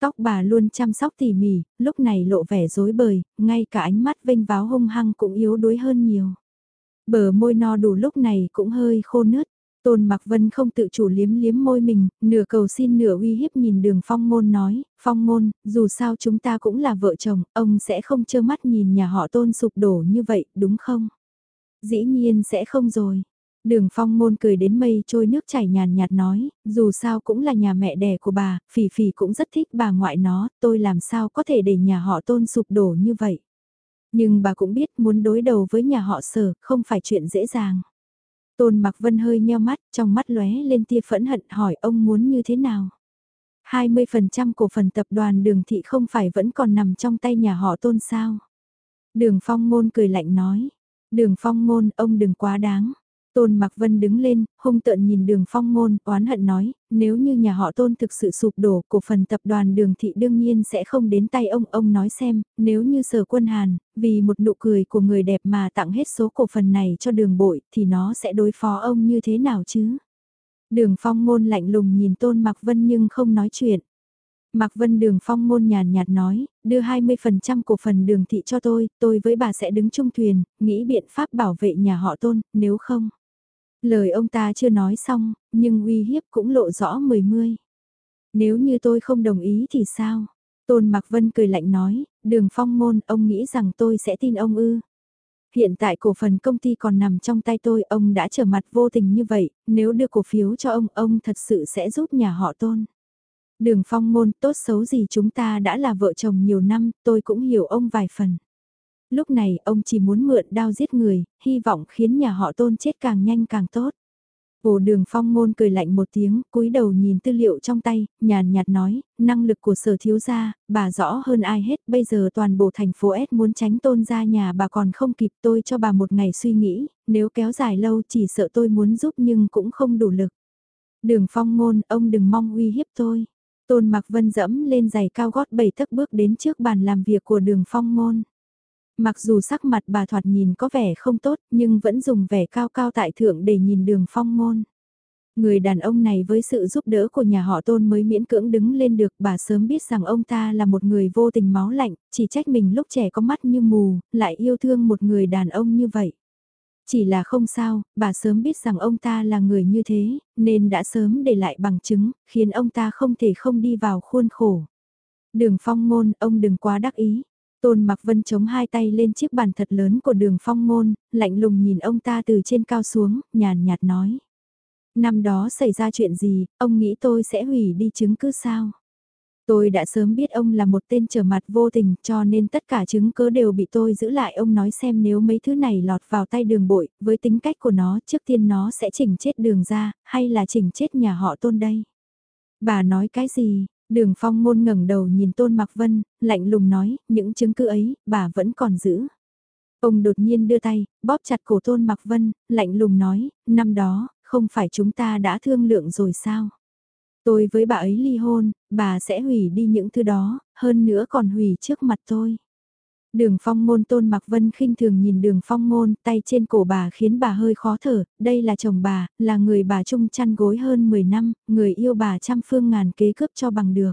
Tóc bà luôn chăm sóc tỉ mỉ, lúc này lộ vẻ rối bời, ngay cả ánh mắt vênh váo hung hăng cũng yếu đuối hơn nhiều. Bờ môi no đủ lúc này cũng hơi khô nứt. Tôn Mạc Vân không tự chủ liếm liếm môi mình, nửa cầu xin nửa uy hiếp nhìn đường phong ngôn nói, phong ngôn, dù sao chúng ta cũng là vợ chồng, ông sẽ không trơ mắt nhìn nhà họ tôn sụp đổ như vậy, đúng không? Dĩ nhiên sẽ không rồi. Đường phong ngôn cười đến mây trôi nước chảy nhàn nhạt nói, dù sao cũng là nhà mẹ đẻ của bà, phỉ phỉ cũng rất thích bà ngoại nó, tôi làm sao có thể để nhà họ tôn sụp đổ như vậy. Nhưng bà cũng biết muốn đối đầu với nhà họ sở, không phải chuyện dễ dàng. Tôn Mặc Vân hơi nheo mắt, trong mắt lóe lên tia phẫn hận hỏi ông muốn như thế nào. 20% cổ phần tập đoàn đường thị không phải vẫn còn nằm trong tay nhà họ tôn sao. Đường phong ngôn cười lạnh nói. Đường phong ngôn ông đừng quá đáng. Tôn Mạc Vân đứng lên, hung tợn nhìn đường phong ngôn, oán hận nói, nếu như nhà họ tôn thực sự sụp đổ, cổ phần tập đoàn đường thị đương nhiên sẽ không đến tay ông, ông nói xem, nếu như sở quân hàn, vì một nụ cười của người đẹp mà tặng hết số cổ phần này cho đường bội, thì nó sẽ đối phó ông như thế nào chứ? Đường phong ngôn lạnh lùng nhìn Tôn Mạc Vân nhưng không nói chuyện. Mạc Vân Đường Phong ngôn nhàn nhạt nói, đưa 20% cổ phần đường thị cho tôi, tôi với bà sẽ đứng chung thuyền, nghĩ biện pháp bảo vệ nhà họ tôn, nếu không. Lời ông ta chưa nói xong, nhưng uy hiếp cũng lộ rõ mười mươi. Nếu như tôi không đồng ý thì sao? Tôn Mạc Vân cười lạnh nói, đường phong ngôn, ông nghĩ rằng tôi sẽ tin ông ư. Hiện tại cổ phần công ty còn nằm trong tay tôi, ông đã trở mặt vô tình như vậy, nếu đưa cổ phiếu cho ông, ông thật sự sẽ giúp nhà họ tôn. Đường phong ngôn tốt xấu gì chúng ta đã là vợ chồng nhiều năm, tôi cũng hiểu ông vài phần. Lúc này ông chỉ muốn mượn đao giết người, hy vọng khiến nhà họ tôn chết càng nhanh càng tốt. Ổ đường phong ngôn cười lạnh một tiếng, cúi đầu nhìn tư liệu trong tay, nhàn nhạt nói, năng lực của sở thiếu gia, bà rõ hơn ai hết, bây giờ toàn bộ thành phố S muốn tránh tôn ra nhà bà còn không kịp tôi cho bà một ngày suy nghĩ, nếu kéo dài lâu chỉ sợ tôi muốn giúp nhưng cũng không đủ lực. Đường phong ngôn, ông đừng mong uy hiếp tôi. Tôn Mạc Vân dẫm lên giày cao gót bảy tấc bước đến trước bàn làm việc của đường phong ngôn. Mặc dù sắc mặt bà thoạt nhìn có vẻ không tốt nhưng vẫn dùng vẻ cao cao tại thượng để nhìn đường phong ngôn. Người đàn ông này với sự giúp đỡ của nhà họ tôn mới miễn cưỡng đứng lên được bà sớm biết rằng ông ta là một người vô tình máu lạnh, chỉ trách mình lúc trẻ có mắt như mù, lại yêu thương một người đàn ông như vậy. Chỉ là không sao, bà sớm biết rằng ông ta là người như thế, nên đã sớm để lại bằng chứng, khiến ông ta không thể không đi vào khuôn khổ. Đường phong ngôn, ông đừng quá đắc ý. Tôn Mạc Vân chống hai tay lên chiếc bàn thật lớn của đường phong ngôn, lạnh lùng nhìn ông ta từ trên cao xuống, nhàn nhạt nói. Năm đó xảy ra chuyện gì, ông nghĩ tôi sẽ hủy đi chứng cứ sao? Tôi đã sớm biết ông là một tên trở mặt vô tình cho nên tất cả chứng cứ đều bị tôi giữ lại ông nói xem nếu mấy thứ này lọt vào tay đường bội, với tính cách của nó trước tiên nó sẽ chỉnh chết đường ra, hay là chỉnh chết nhà họ tôn đây. Bà nói cái gì, đường phong ngôn ngẩng đầu nhìn tôn mặc vân, lạnh lùng nói, những chứng cứ ấy, bà vẫn còn giữ. Ông đột nhiên đưa tay, bóp chặt cổ tôn mặc vân, lạnh lùng nói, năm đó, không phải chúng ta đã thương lượng rồi sao? Tôi với bà ấy ly hôn, bà sẽ hủy đi những thứ đó, hơn nữa còn hủy trước mặt tôi. Đường phong ngôn tôn mặc vân khinh thường nhìn đường phong ngôn tay trên cổ bà khiến bà hơi khó thở, đây là chồng bà, là người bà chung chăn gối hơn 10 năm, người yêu bà trăm phương ngàn kế cướp cho bằng được.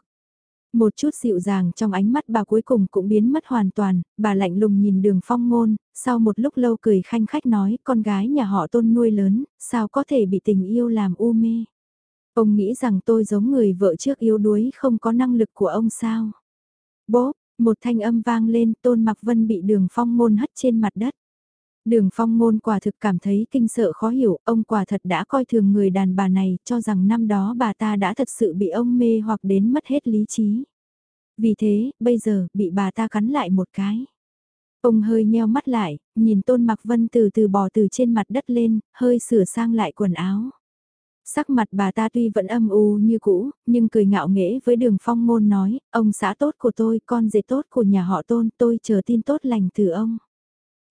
Một chút dịu dàng trong ánh mắt bà cuối cùng cũng biến mất hoàn toàn, bà lạnh lùng nhìn đường phong ngôn, sau một lúc lâu cười khanh khách nói con gái nhà họ tôn nuôi lớn, sao có thể bị tình yêu làm u mê. Ông nghĩ rằng tôi giống người vợ trước yếu đuối không có năng lực của ông sao? Bố, một thanh âm vang lên tôn mặc vân bị đường phong ngôn hất trên mặt đất. Đường phong ngôn quả thực cảm thấy kinh sợ khó hiểu, ông quả thật đã coi thường người đàn bà này, cho rằng năm đó bà ta đã thật sự bị ông mê hoặc đến mất hết lý trí. Vì thế, bây giờ, bị bà ta cắn lại một cái. Ông hơi nheo mắt lại, nhìn tôn mặc vân từ từ bò từ trên mặt đất lên, hơi sửa sang lại quần áo. Sắc mặt bà ta tuy vẫn âm u như cũ, nhưng cười ngạo nghễ với đường phong ngôn nói, ông xã tốt của tôi, con dễ tốt của nhà họ tôn, tôi chờ tin tốt lành từ ông.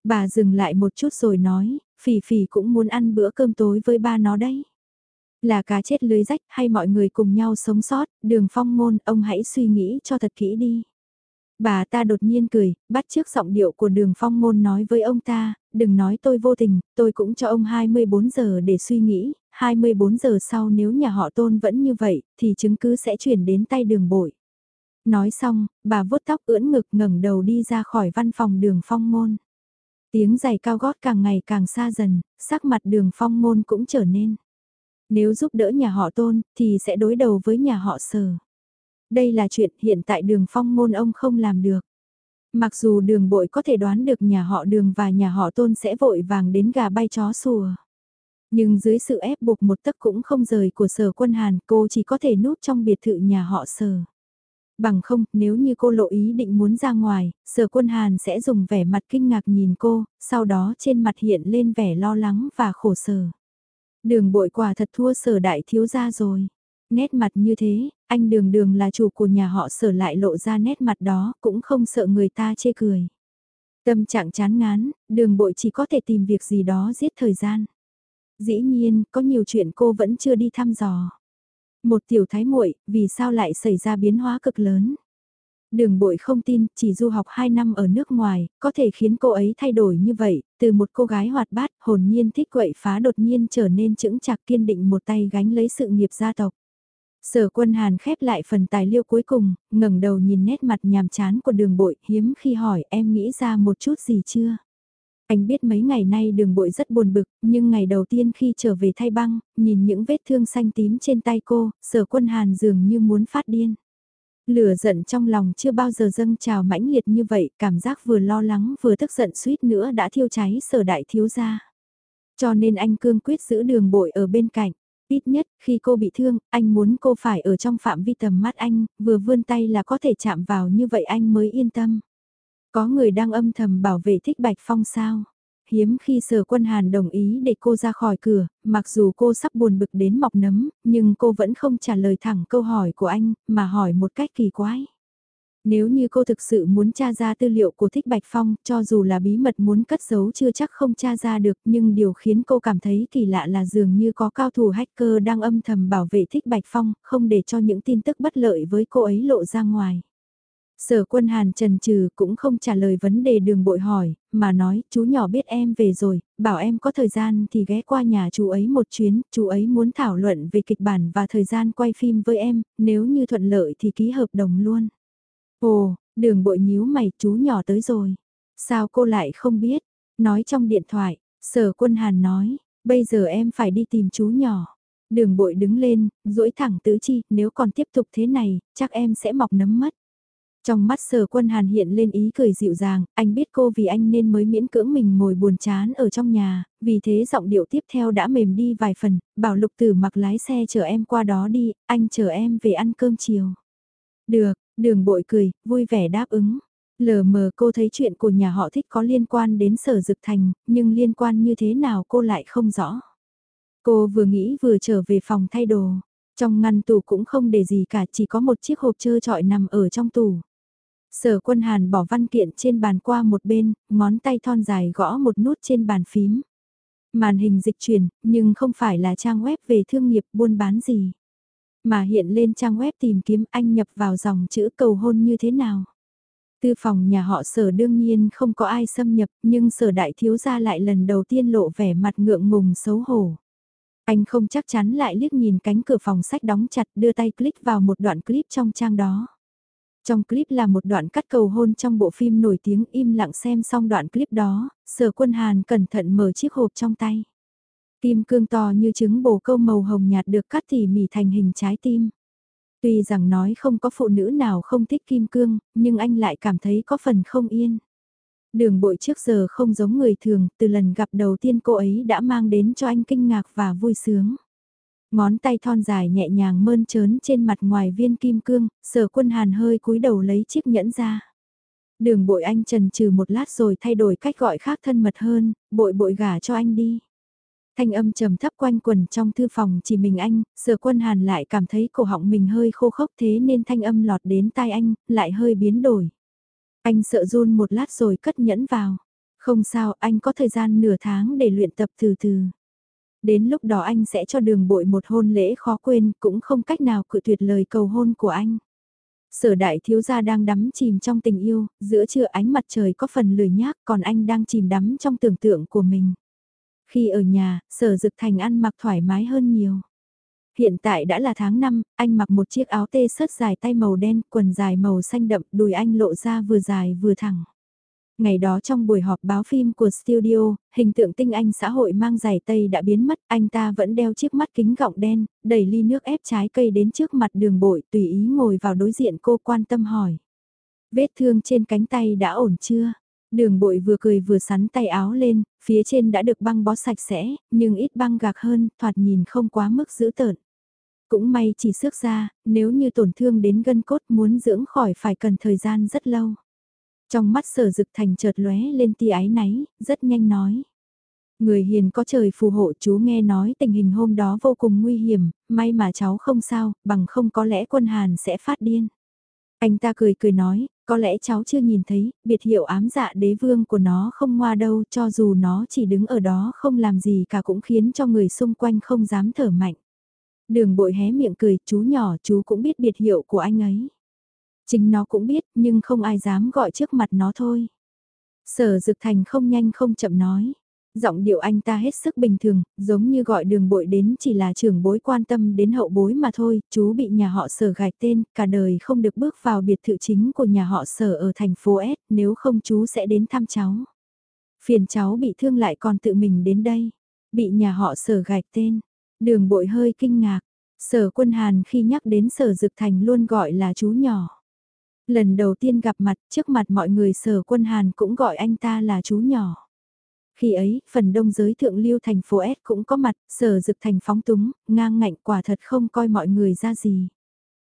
Bà dừng lại một chút rồi nói, phỉ phỉ cũng muốn ăn bữa cơm tối với ba nó đấy. Là cá chết lưới rách hay mọi người cùng nhau sống sót, đường phong ngôn, ông hãy suy nghĩ cho thật kỹ đi. Bà ta đột nhiên cười, bắt trước giọng điệu của đường phong ngôn nói với ông ta, đừng nói tôi vô tình, tôi cũng cho ông 24 giờ để suy nghĩ, 24 giờ sau nếu nhà họ tôn vẫn như vậy, thì chứng cứ sẽ chuyển đến tay đường bội. Nói xong, bà vuốt tóc ưỡn ngực ngẩng đầu đi ra khỏi văn phòng đường phong môn. Tiếng giày cao gót càng ngày càng xa dần, sắc mặt đường phong môn cũng trở nên. Nếu giúp đỡ nhà họ tôn, thì sẽ đối đầu với nhà họ sở. Đây là chuyện hiện tại đường phong môn ông không làm được. Mặc dù đường bội có thể đoán được nhà họ đường và nhà họ tôn sẽ vội vàng đến gà bay chó sùa. Nhưng dưới sự ép buộc một tấc cũng không rời của sở quân Hàn cô chỉ có thể núp trong biệt thự nhà họ sở. Bằng không, nếu như cô lộ ý định muốn ra ngoài, sở quân Hàn sẽ dùng vẻ mặt kinh ngạc nhìn cô, sau đó trên mặt hiện lên vẻ lo lắng và khổ sở. Đường bội quả thật thua sở đại thiếu gia rồi. Nét mặt như thế, anh đường đường là chủ của nhà họ sở lại lộ ra nét mặt đó, cũng không sợ người ta chê cười. Tâm trạng chán ngán, đường bội chỉ có thể tìm việc gì đó giết thời gian. Dĩ nhiên, có nhiều chuyện cô vẫn chưa đi thăm dò. Một tiểu thái muội, vì sao lại xảy ra biến hóa cực lớn? Đường bội không tin, chỉ du học 2 năm ở nước ngoài, có thể khiến cô ấy thay đổi như vậy, từ một cô gái hoạt bát, hồn nhiên thích quậy phá đột nhiên trở nên chững chạc kiên định một tay gánh lấy sự nghiệp gia tộc. Sở quân hàn khép lại phần tài liệu cuối cùng, ngẩng đầu nhìn nét mặt nhàm chán của đường bội, hiếm khi hỏi em nghĩ ra một chút gì chưa? Anh biết mấy ngày nay đường bội rất buồn bực, nhưng ngày đầu tiên khi trở về thay băng, nhìn những vết thương xanh tím trên tay cô, sở quân hàn dường như muốn phát điên. Lửa giận trong lòng chưa bao giờ dâng trào mãnh liệt như vậy, cảm giác vừa lo lắng vừa tức giận suýt nữa đã thiêu cháy sở đại thiếu gia. Cho nên anh cương quyết giữ đường bội ở bên cạnh. Ít nhất, khi cô bị thương, anh muốn cô phải ở trong phạm vi tầm mắt anh, vừa vươn tay là có thể chạm vào như vậy anh mới yên tâm. Có người đang âm thầm bảo vệ thích Bạch Phong sao? Hiếm khi sở quân hàn đồng ý để cô ra khỏi cửa, mặc dù cô sắp buồn bực đến mọc nấm, nhưng cô vẫn không trả lời thẳng câu hỏi của anh, mà hỏi một cách kỳ quái. Nếu như cô thực sự muốn tra ra tư liệu của Thích Bạch Phong, cho dù là bí mật muốn cất giấu chưa chắc không tra ra được, nhưng điều khiến cô cảm thấy kỳ lạ là dường như có cao thủ hacker đang âm thầm bảo vệ Thích Bạch Phong, không để cho những tin tức bất lợi với cô ấy lộ ra ngoài. Sở quân hàn trần trừ cũng không trả lời vấn đề đường bội hỏi, mà nói, chú nhỏ biết em về rồi, bảo em có thời gian thì ghé qua nhà chú ấy một chuyến, chú ấy muốn thảo luận về kịch bản và thời gian quay phim với em, nếu như thuận lợi thì ký hợp đồng luôn. Ồ, đường bội nhíu mày, chú nhỏ tới rồi. Sao cô lại không biết? Nói trong điện thoại, sở quân hàn nói, bây giờ em phải đi tìm chú nhỏ. Đường bội đứng lên, duỗi thẳng tứ chi, nếu còn tiếp tục thế này, chắc em sẽ mọc nấm mất. Trong mắt sở quân hàn hiện lên ý cười dịu dàng, anh biết cô vì anh nên mới miễn cưỡng mình ngồi buồn chán ở trong nhà, vì thế giọng điệu tiếp theo đã mềm đi vài phần, bảo lục tử mặc lái xe chờ em qua đó đi, anh chờ em về ăn cơm chiều. Được, đường bội cười, vui vẻ đáp ứng. Lờ mờ cô thấy chuyện của nhà họ thích có liên quan đến sở dực thành, nhưng liên quan như thế nào cô lại không rõ. Cô vừa nghĩ vừa trở về phòng thay đồ. Trong ngăn tủ cũng không để gì cả chỉ có một chiếc hộp trơ trọi nằm ở trong tủ. Sở quân hàn bỏ văn kiện trên bàn qua một bên, ngón tay thon dài gõ một nút trên bàn phím. Màn hình dịch chuyển, nhưng không phải là trang web về thương nghiệp buôn bán gì. Mà hiện lên trang web tìm kiếm anh nhập vào dòng chữ cầu hôn như thế nào. Tư phòng nhà họ sở đương nhiên không có ai xâm nhập, nhưng sở đại thiếu gia lại lần đầu tiên lộ vẻ mặt ngượng ngùng xấu hổ. Anh không chắc chắn lại liếc nhìn cánh cửa phòng sách đóng chặt đưa tay click vào một đoạn clip trong trang đó. Trong clip là một đoạn cắt cầu hôn trong bộ phim nổi tiếng im lặng xem xong đoạn clip đó, sở quân hàn cẩn thận mở chiếc hộp trong tay. Kim cương to như trứng bồ câu màu hồng nhạt được cắt tỉ mỉ thành hình trái tim. Tuy rằng nói không có phụ nữ nào không thích kim cương, nhưng anh lại cảm thấy có phần không yên. Đường bội trước giờ không giống người thường, từ lần gặp đầu tiên cô ấy đã mang đến cho anh kinh ngạc và vui sướng. Ngón tay thon dài nhẹ nhàng mơn trớn trên mặt ngoài viên kim cương, sở quân hàn hơi cúi đầu lấy chiếc nhẫn ra. Đường bội anh trần trừ một lát rồi thay đổi cách gọi khác thân mật hơn, bội bội gả cho anh đi. Thanh âm trầm thấp quanh quần trong thư phòng chỉ mình anh, sở quân hàn lại cảm thấy cổ họng mình hơi khô khốc thế nên thanh âm lọt đến tai anh, lại hơi biến đổi. Anh sợ run một lát rồi cất nhẫn vào. Không sao, anh có thời gian nửa tháng để luyện tập từ từ. Đến lúc đó anh sẽ cho đường bội một hôn lễ khó quên, cũng không cách nào cự tuyệt lời cầu hôn của anh. Sở đại thiếu gia đang đắm chìm trong tình yêu, giữa trưa ánh mặt trời có phần lười nhác còn anh đang chìm đắm trong tưởng tượng của mình. Khi ở nhà, sở dực thành ăn mặc thoải mái hơn nhiều. Hiện tại đã là tháng 5, anh mặc một chiếc áo tê sớt dài tay màu đen, quần dài màu xanh đậm, đùi anh lộ ra vừa dài vừa thẳng. Ngày đó trong buổi họp báo phim của studio, hình tượng tinh anh xã hội mang giày tây đã biến mất, anh ta vẫn đeo chiếc mắt kính gọng đen, đẩy ly nước ép trái cây đến trước mặt đường bội, tùy ý ngồi vào đối diện cô quan tâm hỏi. Vết thương trên cánh tay đã ổn chưa? Đường bội vừa cười vừa sắn tay áo lên, phía trên đã được băng bó sạch sẽ, nhưng ít băng gạc hơn, thoạt nhìn không quá mức dữ tợn. Cũng may chỉ xước ra, nếu như tổn thương đến gân cốt muốn dưỡng khỏi phải cần thời gian rất lâu. Trong mắt sở dực thành chợt lóe lên tia ái náy, rất nhanh nói. Người hiền có trời phù hộ chú nghe nói tình hình hôm đó vô cùng nguy hiểm, may mà cháu không sao, bằng không có lẽ quân Hàn sẽ phát điên. Anh ta cười cười nói, có lẽ cháu chưa nhìn thấy, biệt hiệu ám dạ đế vương của nó không ngoa đâu cho dù nó chỉ đứng ở đó không làm gì cả cũng khiến cho người xung quanh không dám thở mạnh. Đường bội hé miệng cười, chú nhỏ chú cũng biết biệt hiệu của anh ấy. Chính nó cũng biết nhưng không ai dám gọi trước mặt nó thôi. Sở Dực Thành không nhanh không chậm nói. Giọng điệu anh ta hết sức bình thường, giống như gọi đường bội đến chỉ là trưởng bối quan tâm đến hậu bối mà thôi, chú bị nhà họ sở gạch tên, cả đời không được bước vào biệt thự chính của nhà họ sở ở thành phố S, nếu không chú sẽ đến thăm cháu. Phiền cháu bị thương lại còn tự mình đến đây, bị nhà họ sở gạch tên, đường bội hơi kinh ngạc, sở quân Hàn khi nhắc đến sở dực thành luôn gọi là chú nhỏ. Lần đầu tiên gặp mặt trước mặt mọi người sở quân Hàn cũng gọi anh ta là chú nhỏ. Khi ấy, phần đông giới thượng lưu thành phố S cũng có mặt, sở dực thành phóng túng, ngang ngạnh quả thật không coi mọi người ra gì.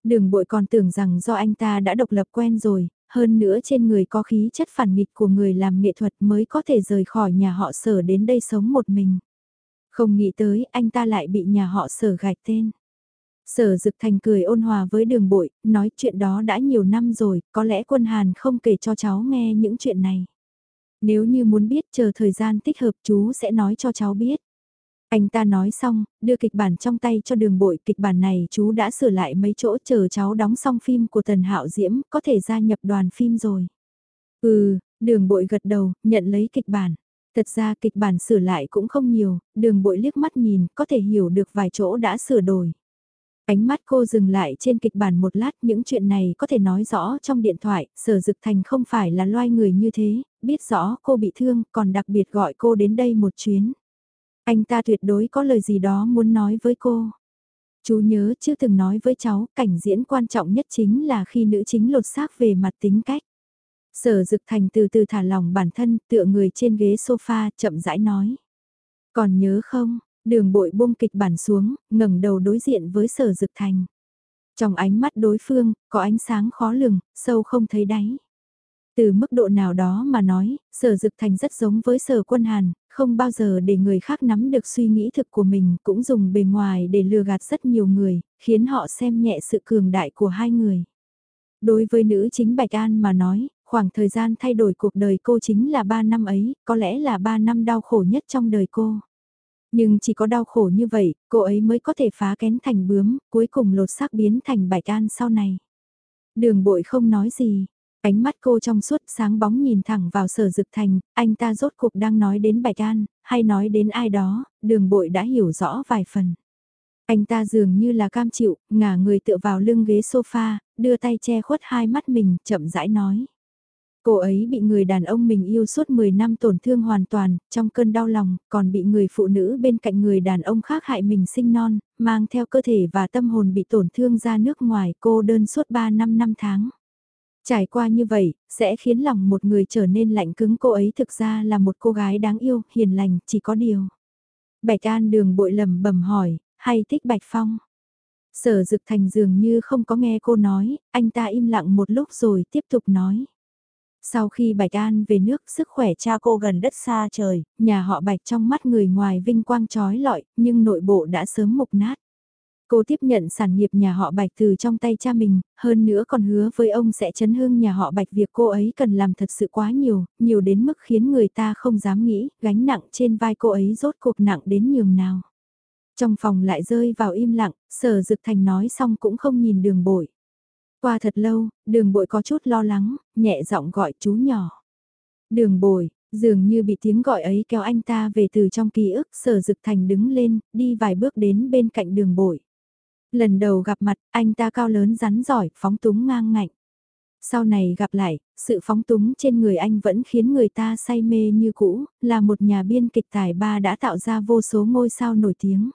Đường bội còn tưởng rằng do anh ta đã độc lập quen rồi, hơn nữa trên người có khí chất phản nghịch của người làm nghệ thuật mới có thể rời khỏi nhà họ sở đến đây sống một mình. Không nghĩ tới anh ta lại bị nhà họ sở gạch tên. Sở Dực Thành cười ôn hòa với đường bội, nói chuyện đó đã nhiều năm rồi, có lẽ quân Hàn không kể cho cháu nghe những chuyện này. Nếu như muốn biết chờ thời gian thích hợp chú sẽ nói cho cháu biết. Anh ta nói xong, đưa kịch bản trong tay cho đường bội, kịch bản này chú đã sửa lại mấy chỗ chờ cháu đóng xong phim của Tần Hạo Diễm, có thể gia nhập đoàn phim rồi. Ừ, đường bội gật đầu, nhận lấy kịch bản. Thật ra kịch bản sửa lại cũng không nhiều, đường bội liếc mắt nhìn, có thể hiểu được vài chỗ đã sửa đổi. Ánh mắt cô dừng lại trên kịch bản một lát những chuyện này có thể nói rõ trong điện thoại, sở dực thành không phải là loài người như thế, biết rõ cô bị thương còn đặc biệt gọi cô đến đây một chuyến. Anh ta tuyệt đối có lời gì đó muốn nói với cô. Chú nhớ chưa từng nói với cháu, cảnh diễn quan trọng nhất chính là khi nữ chính lột xác về mặt tính cách. Sở dực thành từ từ thả lòng bản thân, tựa người trên ghế sofa, chậm rãi nói. Còn nhớ không, Đường bội buông kịch bản xuống, ngẩng đầu đối diện với sở dực thành. Trong ánh mắt đối phương, có ánh sáng khó lường, sâu không thấy đáy. Từ mức độ nào đó mà nói, sở dực thành rất giống với sở quân hàn, không bao giờ để người khác nắm được suy nghĩ thực của mình, cũng dùng bề ngoài để lừa gạt rất nhiều người, khiến họ xem nhẹ sự cường đại của hai người. Đối với nữ chính Bạch An mà nói, khoảng thời gian thay đổi cuộc đời cô chính là 3 năm ấy, có lẽ là 3 năm đau khổ nhất trong đời cô. Nhưng chỉ có đau khổ như vậy, cô ấy mới có thể phá kén thành bướm, cuối cùng lột xác biến thành bạch an sau này. Đường bội không nói gì, ánh mắt cô trong suốt sáng bóng nhìn thẳng vào sở dực thành, anh ta rốt cuộc đang nói đến bạch an, hay nói đến ai đó, đường bội đã hiểu rõ vài phần. Anh ta dường như là cam chịu, ngả người tựa vào lưng ghế sofa, đưa tay che khuất hai mắt mình, chậm rãi nói. Cô ấy bị người đàn ông mình yêu suốt 10 năm tổn thương hoàn toàn, trong cơn đau lòng, còn bị người phụ nữ bên cạnh người đàn ông khác hại mình sinh non, mang theo cơ thể và tâm hồn bị tổn thương ra nước ngoài cô đơn suốt 3 năm năm tháng. Trải qua như vậy, sẽ khiến lòng một người trở nên lạnh cứng cô ấy thực ra là một cô gái đáng yêu, hiền lành, chỉ có điều. Bạch An đường bội lầm bẩm hỏi, hay thích Bạch Phong? Sở Dực Thành dường như không có nghe cô nói, anh ta im lặng một lúc rồi tiếp tục nói. Sau khi Bạch An về nước sức khỏe cha cô gần đất xa trời, nhà họ Bạch trong mắt người ngoài vinh quang trói lọi, nhưng nội bộ đã sớm mục nát. Cô tiếp nhận sản nghiệp nhà họ Bạch từ trong tay cha mình, hơn nữa còn hứa với ông sẽ chấn hương nhà họ Bạch việc cô ấy cần làm thật sự quá nhiều, nhiều đến mức khiến người ta không dám nghĩ, gánh nặng trên vai cô ấy rốt cuộc nặng đến nhường nào. Trong phòng lại rơi vào im lặng, sở dực thành nói xong cũng không nhìn đường bội. Qua thật lâu, đường bội có chút lo lắng, nhẹ giọng gọi chú nhỏ. Đường bội, dường như bị tiếng gọi ấy kéo anh ta về từ trong ký ức sở dực thành đứng lên, đi vài bước đến bên cạnh đường bội. Lần đầu gặp mặt, anh ta cao lớn rắn giỏi, phóng túng ngang ngạnh. Sau này gặp lại, sự phóng túng trên người anh vẫn khiến người ta say mê như cũ, là một nhà biên kịch tài ba đã tạo ra vô số ngôi sao nổi tiếng.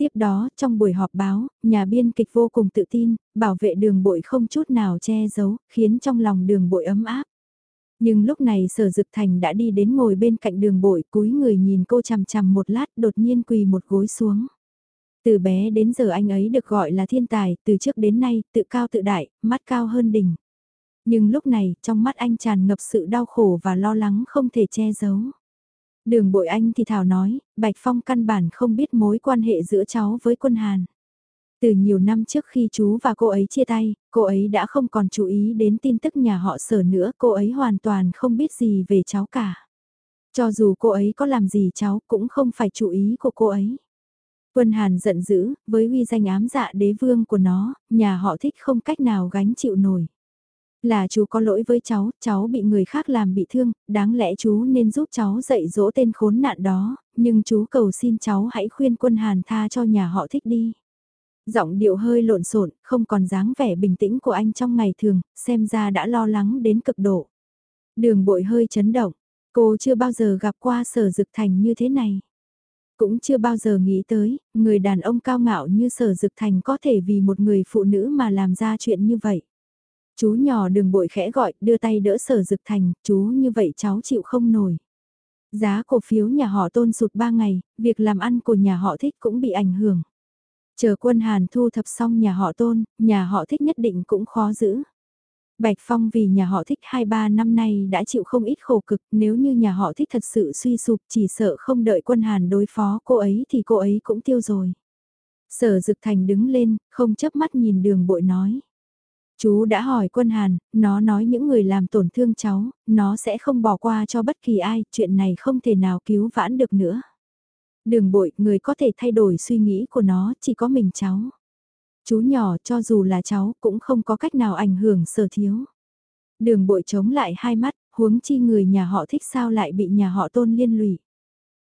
Tiếp đó, trong buổi họp báo, nhà biên kịch vô cùng tự tin, bảo vệ đường bội không chút nào che giấu, khiến trong lòng đường bội ấm áp. Nhưng lúc này sở dực thành đã đi đến ngồi bên cạnh đường bội cúi người nhìn cô chằm chằm một lát đột nhiên quỳ một gối xuống. Từ bé đến giờ anh ấy được gọi là thiên tài, từ trước đến nay, tự cao tự đại, mắt cao hơn đỉnh. Nhưng lúc này, trong mắt anh tràn ngập sự đau khổ và lo lắng không thể che giấu. Đường bội anh thì thảo nói, Bạch Phong căn bản không biết mối quan hệ giữa cháu với quân Hàn. Từ nhiều năm trước khi chú và cô ấy chia tay, cô ấy đã không còn chú ý đến tin tức nhà họ sở nữa, cô ấy hoàn toàn không biết gì về cháu cả. Cho dù cô ấy có làm gì cháu cũng không phải chú ý của cô ấy. Quân Hàn giận dữ, với uy danh ám dạ đế vương của nó, nhà họ thích không cách nào gánh chịu nổi. Là chú có lỗi với cháu, cháu bị người khác làm bị thương, đáng lẽ chú nên giúp cháu dạy dỗ tên khốn nạn đó, nhưng chú cầu xin cháu hãy khuyên quân Hàn tha cho nhà họ thích đi. Giọng điệu hơi lộn xộn, không còn dáng vẻ bình tĩnh của anh trong ngày thường, xem ra đã lo lắng đến cực độ. Đường bội hơi chấn động, cô chưa bao giờ gặp qua sở dực thành như thế này. Cũng chưa bao giờ nghĩ tới, người đàn ông cao ngạo như sở dực thành có thể vì một người phụ nữ mà làm ra chuyện như vậy. Chú nhỏ đừng bội khẽ gọi, đưa tay đỡ sở dực thành, chú như vậy cháu chịu không nổi. Giá cổ phiếu nhà họ tôn sụt 3 ngày, việc làm ăn của nhà họ thích cũng bị ảnh hưởng. Chờ quân Hàn thu thập xong nhà họ tôn, nhà họ thích nhất định cũng khó giữ. Bạch Phong vì nhà họ thích 2-3 năm nay đã chịu không ít khổ cực, nếu như nhà họ thích thật sự suy sụp chỉ sợ không đợi quân Hàn đối phó cô ấy thì cô ấy cũng tiêu rồi. Sở Dực Thành đứng lên, không chấp mắt nhìn đường bội nói. Chú đã hỏi quân Hàn, nó nói những người làm tổn thương cháu, nó sẽ không bỏ qua cho bất kỳ ai, chuyện này không thể nào cứu vãn được nữa. Đường bội, người có thể thay đổi suy nghĩ của nó, chỉ có mình cháu. Chú nhỏ cho dù là cháu cũng không có cách nào ảnh hưởng sở thiếu. Đường bội chống lại hai mắt, huống chi người nhà họ thích sao lại bị nhà họ tôn liên lụy.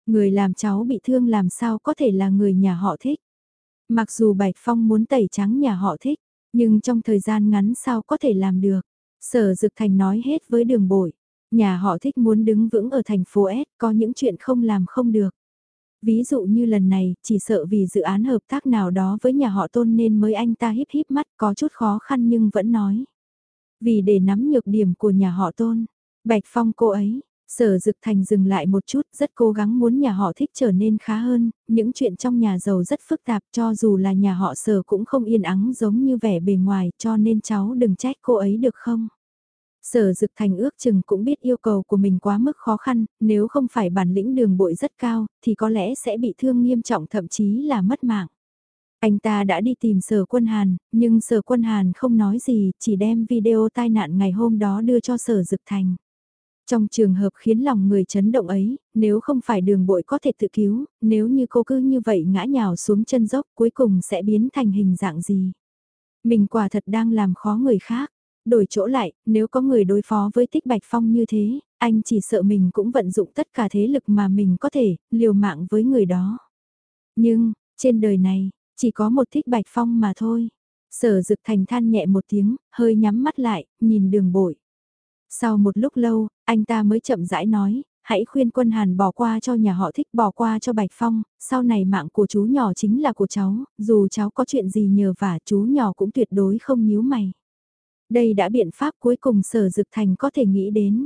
Người làm cháu bị thương làm sao có thể là người nhà họ thích. Mặc dù Bạch Phong muốn tẩy trắng nhà họ thích, nhưng trong thời gian ngắn sao có thể làm được. Sở Dực Thành nói hết với đường bội. Nhà họ thích muốn đứng vững ở thành phố S, có những chuyện không làm không được. Ví dụ như lần này, chỉ sợ vì dự án hợp tác nào đó với nhà họ tôn nên mới anh ta híp híp mắt có chút khó khăn nhưng vẫn nói. Vì để nắm nhược điểm của nhà họ tôn, Bạch Phong cô ấy, Sở Dực Thành dừng lại một chút, rất cố gắng muốn nhà họ thích trở nên khá hơn, những chuyện trong nhà giàu rất phức tạp cho dù là nhà họ Sở cũng không yên ắng giống như vẻ bề ngoài cho nên cháu đừng trách cô ấy được không? Sở Dực Thành ước chừng cũng biết yêu cầu của mình quá mức khó khăn, nếu không phải bản lĩnh đường bội rất cao, thì có lẽ sẽ bị thương nghiêm trọng thậm chí là mất mạng. Anh ta đã đi tìm sở quân Hàn, nhưng sở quân Hàn không nói gì, chỉ đem video tai nạn ngày hôm đó đưa cho sở Dực Thành. Trong trường hợp khiến lòng người chấn động ấy, nếu không phải đường bội có thể tự cứu, nếu như cô cứ như vậy ngã nhào xuống chân dốc cuối cùng sẽ biến thành hình dạng gì. Mình quả thật đang làm khó người khác đổi chỗ lại, nếu có người đối phó với Tích Bạch Phong như thế, anh chỉ sợ mình cũng vận dụng tất cả thế lực mà mình có thể, liều mạng với người đó. Nhưng, trên đời này, chỉ có một Tích Bạch Phong mà thôi. Sở Dực Thành than nhẹ một tiếng, hơi nhắm mắt lại, nhìn đường bội. Sau một lúc lâu, anh ta mới chậm rãi nói, hãy khuyên quân Hàn bỏ qua cho nhà họ thích bỏ qua cho Bạch Phong, sau này mạng của chú nhỏ chính là của cháu, dù cháu có chuyện gì nhờ vả chú nhỏ cũng tuyệt đối không nhíu mày. Đây đã biện pháp cuối cùng sở dực thành có thể nghĩ đến.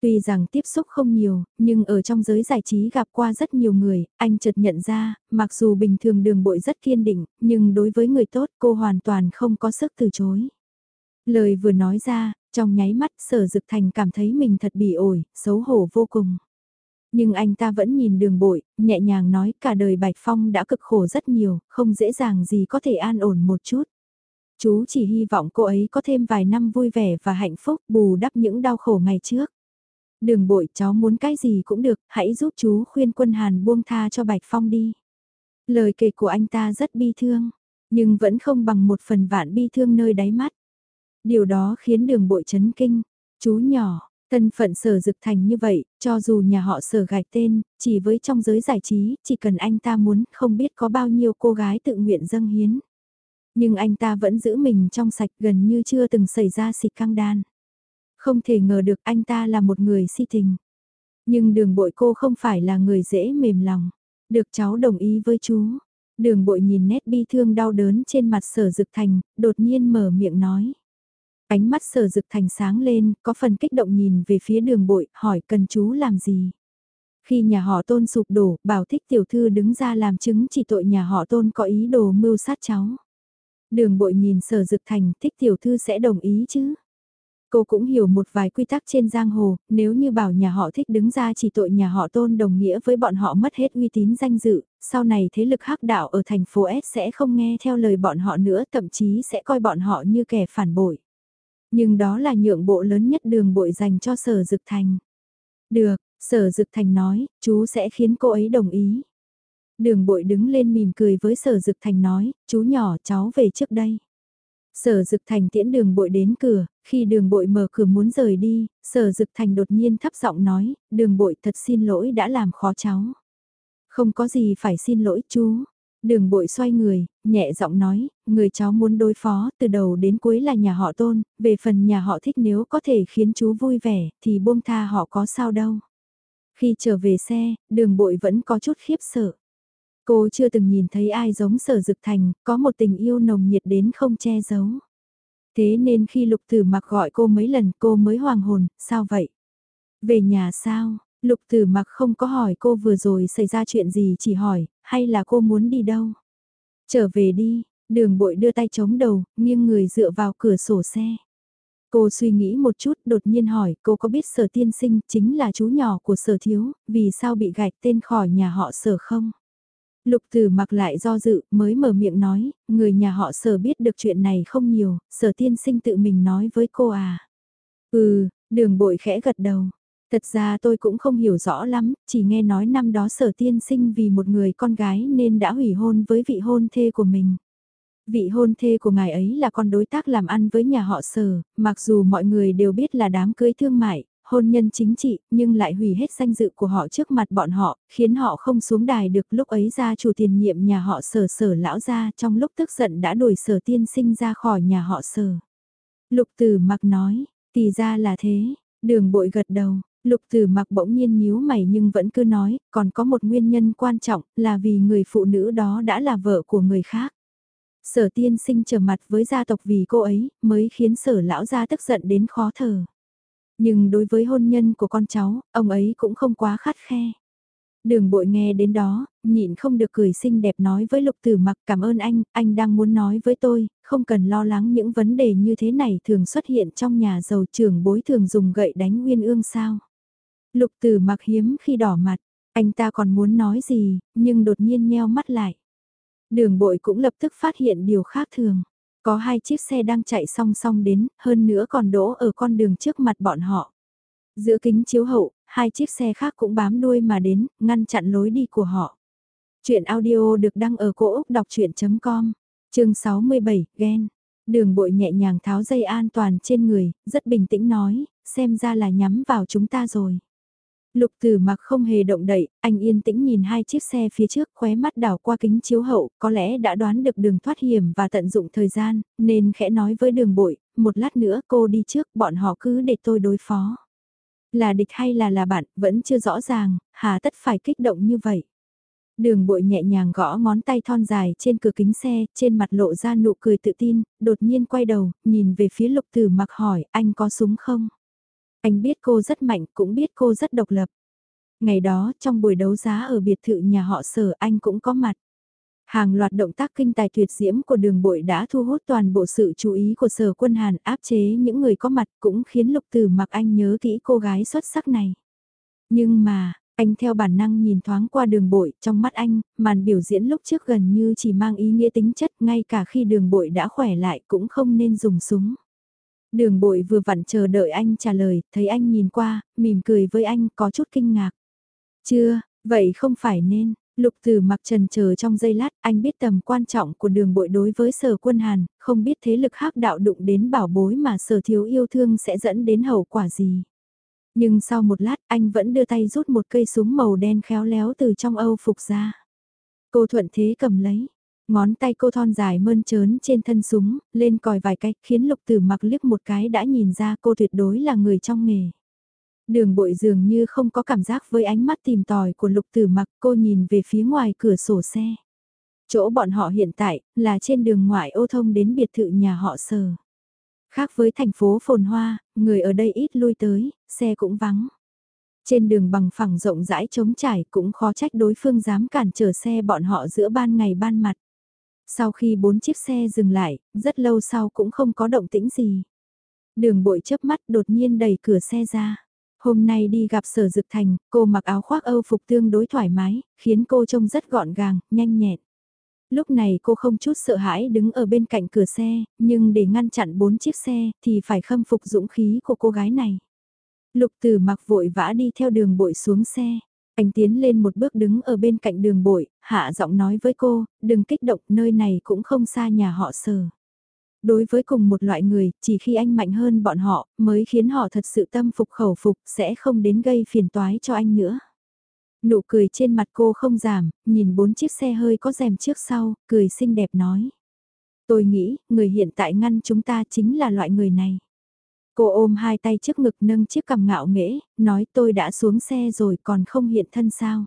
Tuy rằng tiếp xúc không nhiều, nhưng ở trong giới giải trí gặp qua rất nhiều người, anh chợt nhận ra, mặc dù bình thường đường bội rất kiên định, nhưng đối với người tốt cô hoàn toàn không có sức từ chối. Lời vừa nói ra, trong nháy mắt sở dực thành cảm thấy mình thật bỉ ổi, xấu hổ vô cùng. Nhưng anh ta vẫn nhìn đường bội, nhẹ nhàng nói cả đời Bạch Phong đã cực khổ rất nhiều, không dễ dàng gì có thể an ổn một chút. Chú chỉ hy vọng cô ấy có thêm vài năm vui vẻ và hạnh phúc bù đắp những đau khổ ngày trước. Đường bội cháu muốn cái gì cũng được, hãy giúp chú khuyên quân Hàn buông tha cho Bạch Phong đi. Lời kể của anh ta rất bi thương, nhưng vẫn không bằng một phần vạn bi thương nơi đáy mắt. Điều đó khiến đường bội chấn kinh, chú nhỏ, thân phận sở dực thành như vậy, cho dù nhà họ sở gạch tên, chỉ với trong giới giải trí, chỉ cần anh ta muốn, không biết có bao nhiêu cô gái tự nguyện dâng hiến. Nhưng anh ta vẫn giữ mình trong sạch gần như chưa từng xảy ra xịt căng đan. Không thể ngờ được anh ta là một người si tình. Nhưng đường bội cô không phải là người dễ mềm lòng. Được cháu đồng ý với chú. Đường bội nhìn nét bi thương đau đớn trên mặt sở dực thành, đột nhiên mở miệng nói. Ánh mắt sở dực thành sáng lên, có phần kích động nhìn về phía đường bội, hỏi cần chú làm gì. Khi nhà họ tôn sụp đổ, bảo thích tiểu thư đứng ra làm chứng chỉ tội nhà họ tôn có ý đồ mưu sát cháu. Đường bội nhìn sở dực thành thích tiểu thư sẽ đồng ý chứ. Cô cũng hiểu một vài quy tắc trên giang hồ, nếu như bảo nhà họ thích đứng ra chỉ tội nhà họ tôn đồng nghĩa với bọn họ mất hết uy tín danh dự, sau này thế lực hắc đạo ở thành phố S sẽ không nghe theo lời bọn họ nữa thậm chí sẽ coi bọn họ như kẻ phản bội. Nhưng đó là nhượng bộ lớn nhất đường bội dành cho sở dực thành. Được, sở dực thành nói, chú sẽ khiến cô ấy đồng ý. Đường bội đứng lên mỉm cười với sở dực thành nói, chú nhỏ cháu về trước đây. Sở Dực Thành tiễn đường bội đến cửa, khi đường bội mở cửa muốn rời đi, sở Dực Thành đột nhiên thấp giọng nói, đường bội thật xin lỗi đã làm khó cháu. Không có gì phải xin lỗi chú. Đường bội xoay người, nhẹ giọng nói, người cháu muốn đối phó từ đầu đến cuối là nhà họ tôn, về phần nhà họ thích nếu có thể khiến chú vui vẻ thì buông tha họ có sao đâu. Khi trở về xe, đường bội vẫn có chút khiếp sợ. Cô chưa từng nhìn thấy ai giống sở dực thành, có một tình yêu nồng nhiệt đến không che giấu. Thế nên khi lục tử mặc gọi cô mấy lần cô mới hoàng hồn, sao vậy? Về nhà sao? Lục tử mặc không có hỏi cô vừa rồi xảy ra chuyện gì chỉ hỏi, hay là cô muốn đi đâu? Trở về đi, đường bội đưa tay chống đầu, nghiêng người dựa vào cửa sổ xe. Cô suy nghĩ một chút đột nhiên hỏi cô có biết sở tiên sinh chính là chú nhỏ của sở thiếu, vì sao bị gạch tên khỏi nhà họ sở không? Lục tử mặc lại do dự, mới mở miệng nói, người nhà họ sở biết được chuyện này không nhiều, sở tiên sinh tự mình nói với cô à. Ừ, đường bội khẽ gật đầu. Thật ra tôi cũng không hiểu rõ lắm, chỉ nghe nói năm đó sở tiên sinh vì một người con gái nên đã hủy hôn với vị hôn thê của mình. Vị hôn thê của ngài ấy là con đối tác làm ăn với nhà họ sở, mặc dù mọi người đều biết là đám cưới thương mại, hôn nhân chính trị, nhưng lại hủy hết danh dự của họ trước mặt bọn họ, khiến họ không xuống đài được lúc ấy gia chủ tiền nhiệm nhà họ sở sở lão gia trong lúc tức giận đã đuổi sở tiên sinh ra khỏi nhà họ sở. Lục tử mặc nói, thì ra là thế, đường bội gật đầu, lục tử mặc bỗng nhiên nhíu mày nhưng vẫn cứ nói, còn có một nguyên nhân quan trọng là vì người phụ nữ đó đã là vợ của người khác. Sở tiên sinh trở mặt với gia tộc vì cô ấy, mới khiến sở lão gia tức giận đến khó thở. Nhưng đối với hôn nhân của con cháu, ông ấy cũng không quá khắt khe. Đường bội nghe đến đó, nhịn không được cười xinh đẹp nói với lục tử mặc cảm ơn anh, anh đang muốn nói với tôi, không cần lo lắng những vấn đề như thế này thường xuất hiện trong nhà giàu trưởng bối thường dùng gậy đánh nguyên ương sao. Lục tử mặc hiếm khi đỏ mặt, anh ta còn muốn nói gì, nhưng đột nhiên nheo mắt lại. Đường bội cũng lập tức phát hiện điều khác thường. Có hai chiếc xe đang chạy song song đến, hơn nữa còn đỗ ở con đường trước mặt bọn họ. Giữa kính chiếu hậu, hai chiếc xe khác cũng bám đuôi mà đến, ngăn chặn lối đi của họ. Chuyện audio được đăng ở cổ Úc đọc chuyện.com, chương 67, gen. Đường bội nhẹ nhàng tháo dây an toàn trên người, rất bình tĩnh nói, xem ra là nhắm vào chúng ta rồi. Lục tử mặc không hề động đậy, anh yên tĩnh nhìn hai chiếc xe phía trước khóe mắt đảo qua kính chiếu hậu, có lẽ đã đoán được đường thoát hiểm và tận dụng thời gian, nên khẽ nói với đường bội, một lát nữa cô đi trước, bọn họ cứ để tôi đối phó. Là địch hay là là bạn, vẫn chưa rõ ràng, hà tất phải kích động như vậy. Đường bội nhẹ nhàng gõ ngón tay thon dài trên cửa kính xe, trên mặt lộ ra nụ cười tự tin, đột nhiên quay đầu, nhìn về phía lục tử mặc hỏi, anh có súng không? Anh biết cô rất mạnh, cũng biết cô rất độc lập. Ngày đó, trong buổi đấu giá ở biệt thự nhà họ sở anh cũng có mặt. Hàng loạt động tác kinh tài tuyệt diễm của đường bội đã thu hút toàn bộ sự chú ý của sở quân Hàn áp chế những người có mặt cũng khiến lục tử mặc anh nhớ kỹ cô gái xuất sắc này. Nhưng mà, anh theo bản năng nhìn thoáng qua đường bội, trong mắt anh, màn biểu diễn lúc trước gần như chỉ mang ý nghĩa tính chất ngay cả khi đường bội đã khỏe lại cũng không nên dùng súng. Đường bội vừa vặn chờ đợi anh trả lời, thấy anh nhìn qua, mỉm cười với anh có chút kinh ngạc. Chưa, vậy không phải nên, lục tử mặc trần chờ trong giây lát, anh biết tầm quan trọng của đường bội đối với sở quân Hàn, không biết thế lực hắc đạo đụng đến bảo bối mà sở thiếu yêu thương sẽ dẫn đến hậu quả gì. Nhưng sau một lát anh vẫn đưa tay rút một cây súng màu đen khéo léo từ trong âu phục ra. Cô thuận thế cầm lấy, Ngón tay cô thon dài mơn trớn trên thân súng, lên còi vài cách khiến lục tử mặc liếc một cái đã nhìn ra cô tuyệt đối là người trong nghề. Đường bội dường như không có cảm giác với ánh mắt tìm tòi của lục tử mặc cô nhìn về phía ngoài cửa sổ xe. Chỗ bọn họ hiện tại là trên đường ngoại ô thông đến biệt thự nhà họ sở. Khác với thành phố phồn hoa, người ở đây ít lui tới, xe cũng vắng. Trên đường bằng phẳng rộng rãi trống trải cũng khó trách đối phương dám cản trở xe bọn họ giữa ban ngày ban mặt. Sau khi bốn chiếc xe dừng lại, rất lâu sau cũng không có động tĩnh gì. Đường bội chớp mắt đột nhiên đẩy cửa xe ra. Hôm nay đi gặp sở dực thành, cô mặc áo khoác Âu phục tương đối thoải mái, khiến cô trông rất gọn gàng, nhanh nhẹn. Lúc này cô không chút sợ hãi đứng ở bên cạnh cửa xe, nhưng để ngăn chặn bốn chiếc xe thì phải khâm phục dũng khí của cô gái này. Lục tử mặc vội vã đi theo đường bội xuống xe. Anh tiến lên một bước đứng ở bên cạnh đường bội, hạ giọng nói với cô, đừng kích động nơi này cũng không xa nhà họ sở. Đối với cùng một loại người, chỉ khi anh mạnh hơn bọn họ, mới khiến họ thật sự tâm phục khẩu phục, sẽ không đến gây phiền toái cho anh nữa. Nụ cười trên mặt cô không giảm, nhìn bốn chiếc xe hơi có rèm trước sau, cười xinh đẹp nói. Tôi nghĩ, người hiện tại ngăn chúng ta chính là loại người này. Cô ôm hai tay trước ngực nâng chiếc cằm ngạo nghễ, nói tôi đã xuống xe rồi còn không hiện thân sao.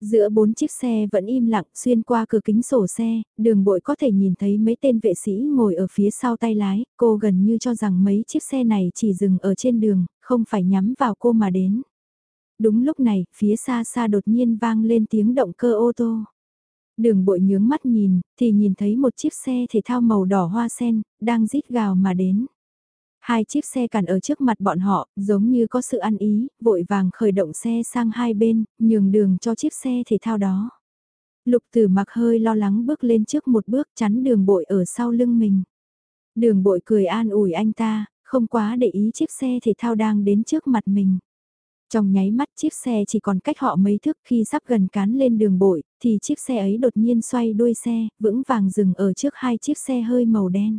Giữa bốn chiếc xe vẫn im lặng xuyên qua cửa kính sổ xe, đường bội có thể nhìn thấy mấy tên vệ sĩ ngồi ở phía sau tay lái, cô gần như cho rằng mấy chiếc xe này chỉ dừng ở trên đường, không phải nhắm vào cô mà đến. Đúng lúc này, phía xa xa đột nhiên vang lên tiếng động cơ ô tô. Đường bội nhướng mắt nhìn, thì nhìn thấy một chiếc xe thể thao màu đỏ hoa sen, đang rít gào mà đến. Hai chiếc xe cản ở trước mặt bọn họ, giống như có sự ăn ý, vội vàng khởi động xe sang hai bên, nhường đường cho chiếc xe thể thao đó. Lục tử mặc hơi lo lắng bước lên trước một bước chắn đường bội ở sau lưng mình. Đường bội cười an ủi anh ta, không quá để ý chiếc xe thể thao đang đến trước mặt mình. Trong nháy mắt chiếc xe chỉ còn cách họ mấy thước khi sắp gần cán lên đường bội, thì chiếc xe ấy đột nhiên xoay đuôi xe, vững vàng dừng ở trước hai chiếc xe hơi màu đen.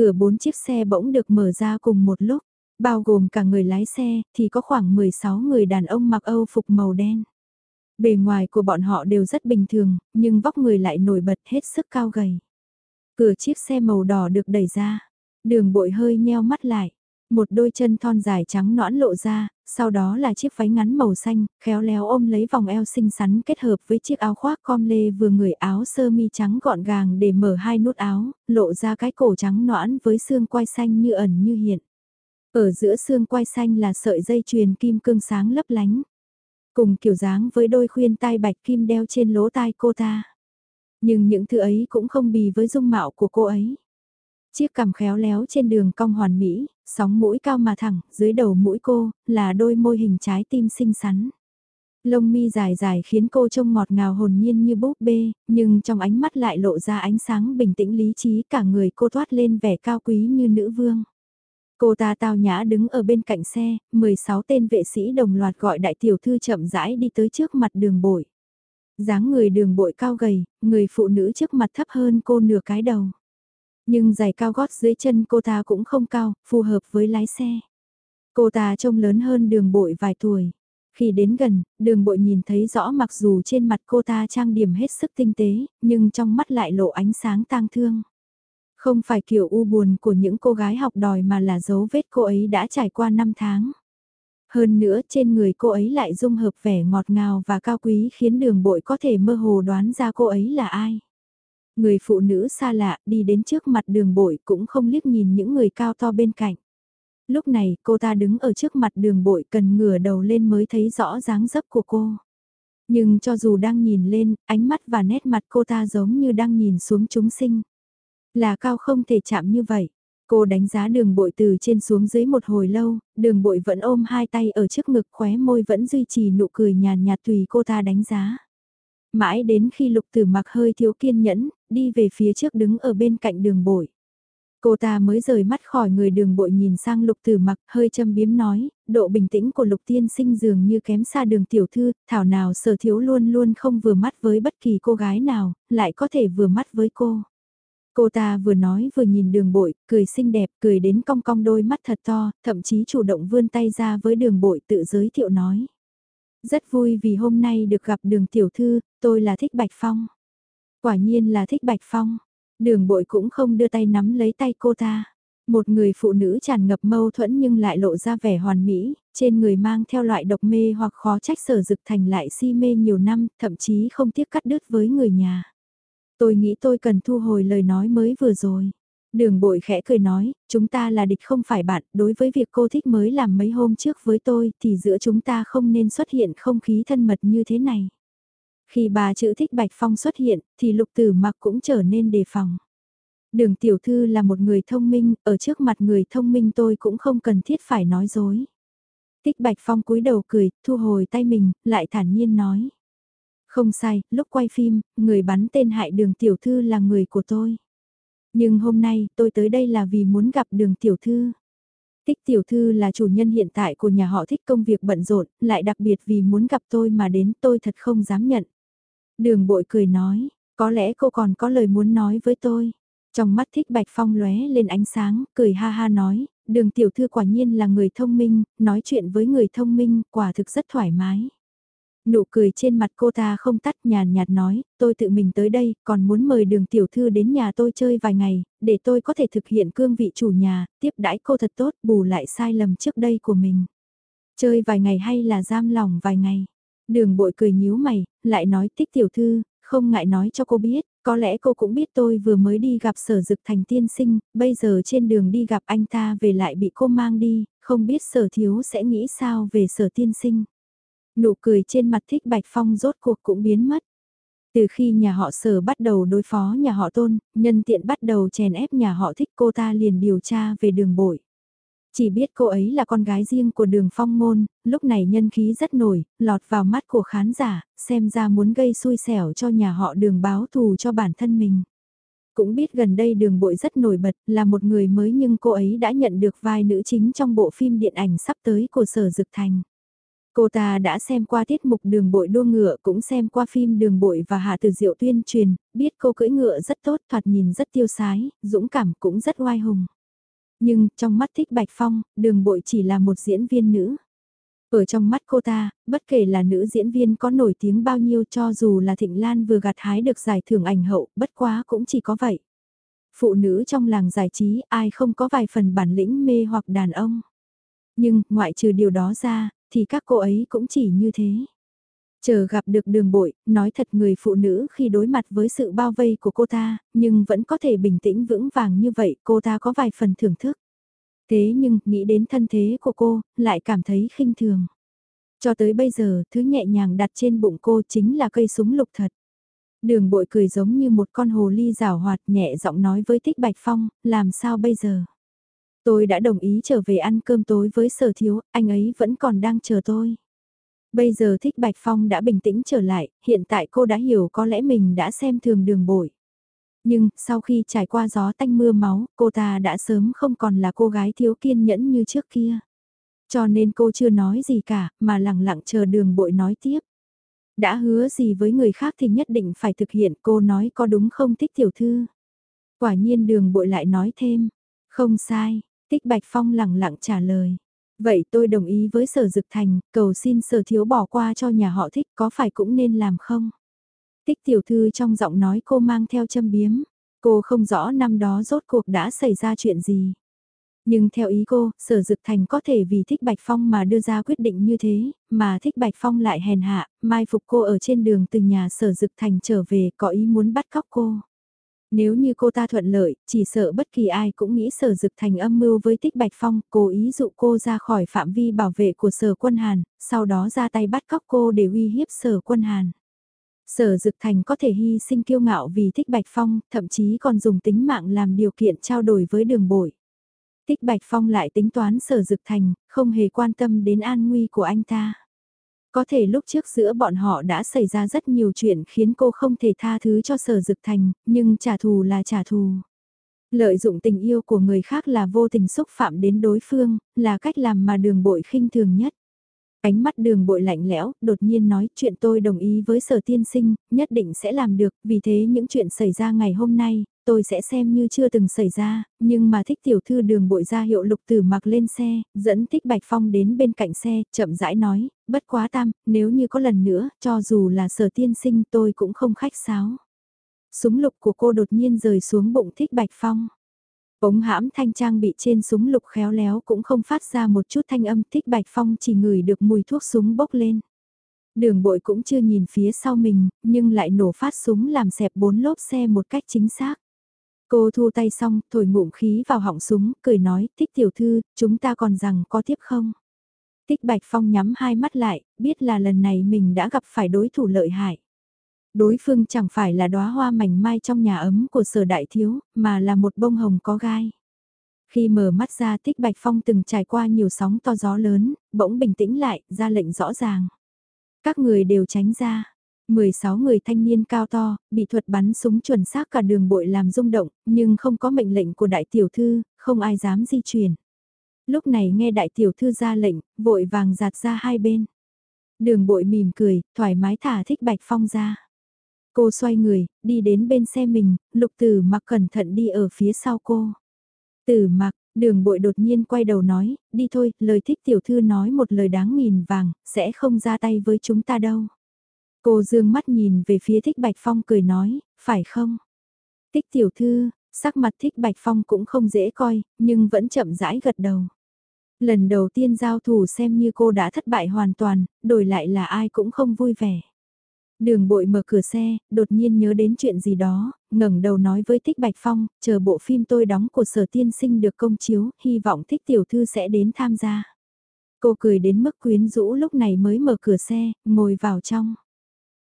Cửa bốn chiếc xe bỗng được mở ra cùng một lúc, bao gồm cả người lái xe, thì có khoảng 16 người đàn ông mặc Âu phục màu đen. Bề ngoài của bọn họ đều rất bình thường, nhưng vóc người lại nổi bật hết sức cao gầy. Cửa chiếc xe màu đỏ được đẩy ra, đường bội hơi nheo mắt lại. Một đôi chân thon dài trắng nõn lộ ra, sau đó là chiếc váy ngắn màu xanh, khéo léo ôm lấy vòng eo xinh xắn kết hợp với chiếc áo khoác com lê vừa người áo sơ mi trắng gọn gàng để mở hai nút áo, lộ ra cái cổ trắng nõn với xương quai xanh như ẩn như hiện. Ở giữa xương quai xanh là sợi dây chuyền kim cương sáng lấp lánh. Cùng kiểu dáng với đôi khuyên tai bạch kim đeo trên lỗ tai cô ta. Nhưng những thứ ấy cũng không bì với dung mạo của cô ấy. Chiếc cằm khéo léo trên đường cong hoàn mỹ, sóng mũi cao mà thẳng, dưới đầu mũi cô, là đôi môi hình trái tim xinh xắn. Lông mi dài dài khiến cô trông ngọt ngào hồn nhiên như búp bê, nhưng trong ánh mắt lại lộ ra ánh sáng bình tĩnh lý trí cả người cô thoát lên vẻ cao quý như nữ vương. Cô ta tao nhã đứng ở bên cạnh xe, 16 tên vệ sĩ đồng loạt gọi đại tiểu thư chậm rãi đi tới trước mặt đường bội. dáng người đường bội cao gầy, người phụ nữ trước mặt thấp hơn cô nửa cái đầu. Nhưng giày cao gót dưới chân cô ta cũng không cao, phù hợp với lái xe. Cô ta trông lớn hơn đường bội vài tuổi. Khi đến gần, đường bội nhìn thấy rõ mặc dù trên mặt cô ta trang điểm hết sức tinh tế, nhưng trong mắt lại lộ ánh sáng tang thương. Không phải kiểu u buồn của những cô gái học đòi mà là dấu vết cô ấy đã trải qua năm tháng. Hơn nữa trên người cô ấy lại dung hợp vẻ ngọt ngào và cao quý khiến đường bội có thể mơ hồ đoán ra cô ấy là ai. Người phụ nữ xa lạ đi đến trước mặt đường bội cũng không liếc nhìn những người cao to bên cạnh. Lúc này cô ta đứng ở trước mặt đường bội cần ngửa đầu lên mới thấy rõ dáng dấp của cô. Nhưng cho dù đang nhìn lên, ánh mắt và nét mặt cô ta giống như đang nhìn xuống chúng sinh. Là cao không thể chạm như vậy. Cô đánh giá đường bội từ trên xuống dưới một hồi lâu, đường bội vẫn ôm hai tay ở trước ngực khóe môi vẫn duy trì nụ cười nhàn nhạt tùy cô ta đánh giá. Mãi đến khi lục tử mặc hơi thiếu kiên nhẫn, đi về phía trước đứng ở bên cạnh đường bội. Cô ta mới rời mắt khỏi người đường bội nhìn sang lục tử mặc hơi châm biếm nói, độ bình tĩnh của lục tiên sinh dường như kém xa đường tiểu thư, thảo nào sở thiếu luôn luôn không vừa mắt với bất kỳ cô gái nào, lại có thể vừa mắt với cô. Cô ta vừa nói vừa nhìn đường bội, cười xinh đẹp, cười đến cong cong đôi mắt thật to, thậm chí chủ động vươn tay ra với đường bội tự giới thiệu nói. Rất vui vì hôm nay được gặp đường tiểu thư, tôi là thích Bạch Phong. Quả nhiên là thích Bạch Phong. Đường bội cũng không đưa tay nắm lấy tay cô ta. Một người phụ nữ tràn ngập mâu thuẫn nhưng lại lộ ra vẻ hoàn mỹ, trên người mang theo loại độc mê hoặc khó trách sở dực thành lại si mê nhiều năm, thậm chí không tiếc cắt đứt với người nhà. Tôi nghĩ tôi cần thu hồi lời nói mới vừa rồi. Đường bội khẽ cười nói, chúng ta là địch không phải bạn, đối với việc cô thích mới làm mấy hôm trước với tôi thì giữa chúng ta không nên xuất hiện không khí thân mật như thế này. Khi bà chữ thích Bạch Phong xuất hiện thì lục tử mặc cũng trở nên đề phòng. Đường tiểu thư là một người thông minh, ở trước mặt người thông minh tôi cũng không cần thiết phải nói dối. Tích Bạch Phong cúi đầu cười, thu hồi tay mình, lại thản nhiên nói. Không sai, lúc quay phim, người bắn tên hại đường tiểu thư là người của tôi. Nhưng hôm nay, tôi tới đây là vì muốn gặp đường tiểu thư. Tích tiểu thư là chủ nhân hiện tại của nhà họ thích công việc bận rộn, lại đặc biệt vì muốn gặp tôi mà đến tôi thật không dám nhận. Đường bội cười nói, có lẽ cô còn có lời muốn nói với tôi. Trong mắt thích bạch phong lóe lên ánh sáng, cười ha ha nói, đường tiểu thư quả nhiên là người thông minh, nói chuyện với người thông minh quả thực rất thoải mái. Nụ cười trên mặt cô ta không tắt nhàn nhạt nói, tôi tự mình tới đây, còn muốn mời đường tiểu thư đến nhà tôi chơi vài ngày, để tôi có thể thực hiện cương vị chủ nhà, tiếp đãi cô thật tốt, bù lại sai lầm trước đây của mình. Chơi vài ngày hay là giam lòng vài ngày? Đường bội cười nhíu mày, lại nói tích tiểu thư, không ngại nói cho cô biết, có lẽ cô cũng biết tôi vừa mới đi gặp sở dực thành tiên sinh, bây giờ trên đường đi gặp anh ta về lại bị cô mang đi, không biết sở thiếu sẽ nghĩ sao về sở tiên sinh. Nụ cười trên mặt thích bạch phong rốt cuộc cũng biến mất. Từ khi nhà họ sở bắt đầu đối phó nhà họ tôn, nhân tiện bắt đầu chèn ép nhà họ thích cô ta liền điều tra về đường bội. Chỉ biết cô ấy là con gái riêng của đường phong môn, lúc này nhân khí rất nổi, lọt vào mắt của khán giả, xem ra muốn gây xui xẻo cho nhà họ đường báo thù cho bản thân mình. Cũng biết gần đây đường bội rất nổi bật, là một người mới nhưng cô ấy đã nhận được vai nữ chính trong bộ phim điện ảnh sắp tới của Sở Dực Thành. Cô ta đã xem qua tiết mục đường bội đua ngựa cũng xem qua phim đường bội và hạ từ diệu tuyên truyền, biết cô cưỡi ngựa rất tốt thoạt nhìn rất tiêu sái, dũng cảm cũng rất oai hùng. Nhưng trong mắt thích Bạch Phong, đường bội chỉ là một diễn viên nữ. Ở trong mắt cô ta, bất kể là nữ diễn viên có nổi tiếng bao nhiêu cho dù là Thịnh Lan vừa gặt hái được giải thưởng ảnh hậu, bất quá cũng chỉ có vậy. Phụ nữ trong làng giải trí ai không có vài phần bản lĩnh mê hoặc đàn ông. Nhưng, ngoại trừ điều đó ra, thì các cô ấy cũng chỉ như thế. Chờ gặp được đường bội, nói thật người phụ nữ khi đối mặt với sự bao vây của cô ta, nhưng vẫn có thể bình tĩnh vững vàng như vậy, cô ta có vài phần thưởng thức. Thế nhưng, nghĩ đến thân thế của cô, lại cảm thấy khinh thường. Cho tới bây giờ, thứ nhẹ nhàng đặt trên bụng cô chính là cây súng lục thật. Đường bội cười giống như một con hồ ly rào hoạt nhẹ giọng nói với Tích Bạch Phong, làm sao bây giờ? Tôi đã đồng ý trở về ăn cơm tối với sở thiếu, anh ấy vẫn còn đang chờ tôi. Bây giờ thích Bạch Phong đã bình tĩnh trở lại, hiện tại cô đã hiểu có lẽ mình đã xem thường đường bội. Nhưng, sau khi trải qua gió tanh mưa máu, cô ta đã sớm không còn là cô gái thiếu kiên nhẫn như trước kia. Cho nên cô chưa nói gì cả, mà lặng lặng chờ đường bội nói tiếp. Đã hứa gì với người khác thì nhất định phải thực hiện cô nói có đúng không thích tiểu thư. Quả nhiên đường bội lại nói thêm, không sai, tích bạch phong lặng lặng trả lời. Vậy tôi đồng ý với sở dực thành, cầu xin sở thiếu bỏ qua cho nhà họ thích có phải cũng nên làm không? Tích tiểu thư trong giọng nói cô mang theo châm biếm. Cô không rõ năm đó rốt cuộc đã xảy ra chuyện gì. Nhưng theo ý cô, sở dực thành có thể vì thích Bạch Phong mà đưa ra quyết định như thế, mà thích Bạch Phong lại hèn hạ, mai phục cô ở trên đường từ nhà sở dực thành trở về có ý muốn bắt cóc cô. Nếu như cô ta thuận lợi, chỉ sợ bất kỳ ai cũng nghĩ sở dực thành âm mưu với tích bạch phong, cố ý dụ cô ra khỏi phạm vi bảo vệ của sở quân Hàn, sau đó ra tay bắt cóc cô để uy hiếp sở quân Hàn. Sở dực thành có thể hy sinh kiêu ngạo vì thích bạch phong, thậm chí còn dùng tính mạng làm điều kiện trao đổi với đường bội. Tích bạch phong lại tính toán sở dực thành, không hề quan tâm đến an nguy của anh ta. Có thể lúc trước giữa bọn họ đã xảy ra rất nhiều chuyện khiến cô không thể tha thứ cho sở dực thành, nhưng trả thù là trả thù. Lợi dụng tình yêu của người khác là vô tình xúc phạm đến đối phương, là cách làm mà đường bội khinh thường nhất. Ánh mắt đường bội lạnh lẽo, đột nhiên nói chuyện tôi đồng ý với sở tiên sinh, nhất định sẽ làm được, vì thế những chuyện xảy ra ngày hôm nay, tôi sẽ xem như chưa từng xảy ra, nhưng mà thích tiểu thư đường bội ra hiệu lục tử mặc lên xe, dẫn thích bạch phong đến bên cạnh xe, chậm rãi nói, bất quá tam, nếu như có lần nữa, cho dù là sở tiên sinh tôi cũng không khách sáo. Súng lục của cô đột nhiên rời xuống bụng thích bạch phong. Ống hãm thanh trang bị trên súng lục khéo léo cũng không phát ra một chút thanh âm thích bạch phong chỉ ngửi được mùi thuốc súng bốc lên. Đường bội cũng chưa nhìn phía sau mình, nhưng lại nổ phát súng làm xẹp bốn lốp xe một cách chính xác. Cô thu tay xong, thổi ngụm khí vào họng súng, cười nói, thích tiểu thư, chúng ta còn rằng có tiếp không? Tích Bạch Phong nhắm hai mắt lại, biết là lần này mình đã gặp phải đối thủ lợi hại. Đối phương chẳng phải là đóa hoa mảnh mai trong nhà ấm của sở đại thiếu, mà là một bông hồng có gai. Khi mở mắt ra tích bạch phong từng trải qua nhiều sóng to gió lớn, bỗng bình tĩnh lại, ra lệnh rõ ràng. Các người đều tránh ra. 16 người thanh niên cao to, bị thuật bắn súng chuẩn xác cả đường bội làm rung động, nhưng không có mệnh lệnh của đại tiểu thư, không ai dám di chuyển. Lúc này nghe đại tiểu thư ra lệnh, vội vàng giạt ra hai bên. Đường bội mỉm cười, thoải mái thả thích bạch phong ra. Cô xoay người, đi đến bên xe mình, lục tử mặc cẩn thận đi ở phía sau cô. Tử mặc, đường bội đột nhiên quay đầu nói, đi thôi, lời thích tiểu thư nói một lời đáng nghìn vàng, sẽ không ra tay với chúng ta đâu. Cô dương mắt nhìn về phía thích bạch phong cười nói, phải không? Thích tiểu thư, sắc mặt thích bạch phong cũng không dễ coi, nhưng vẫn chậm rãi gật đầu. Lần đầu tiên giao thủ xem như cô đã thất bại hoàn toàn, đổi lại là ai cũng không vui vẻ. Đường bội mở cửa xe, đột nhiên nhớ đến chuyện gì đó, ngẩng đầu nói với Thích Bạch Phong, chờ bộ phim tôi đóng của sở tiên sinh được công chiếu, hy vọng Thích Tiểu Thư sẽ đến tham gia. Cô cười đến mức quyến rũ lúc này mới mở cửa xe, ngồi vào trong.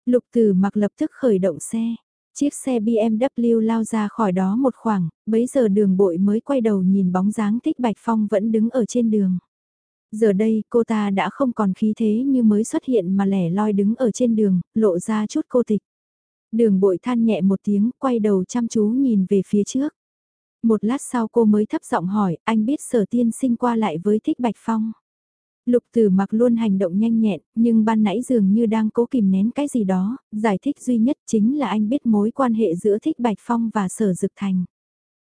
Lục Tử mặc lập tức khởi động xe. Chiếc xe BMW lao ra khỏi đó một khoảng, bấy giờ đường bội mới quay đầu nhìn bóng dáng Thích Bạch Phong vẫn đứng ở trên đường. Giờ đây cô ta đã không còn khí thế như mới xuất hiện mà lẻ loi đứng ở trên đường, lộ ra chút cô tịch. Đường bội than nhẹ một tiếng, quay đầu chăm chú nhìn về phía trước. Một lát sau cô mới thấp giọng hỏi, anh biết sở tiên sinh qua lại với thích Bạch Phong. Lục tử mặc luôn hành động nhanh nhẹn, nhưng ban nãy dường như đang cố kìm nén cái gì đó, giải thích duy nhất chính là anh biết mối quan hệ giữa thích Bạch Phong và sở dực thành.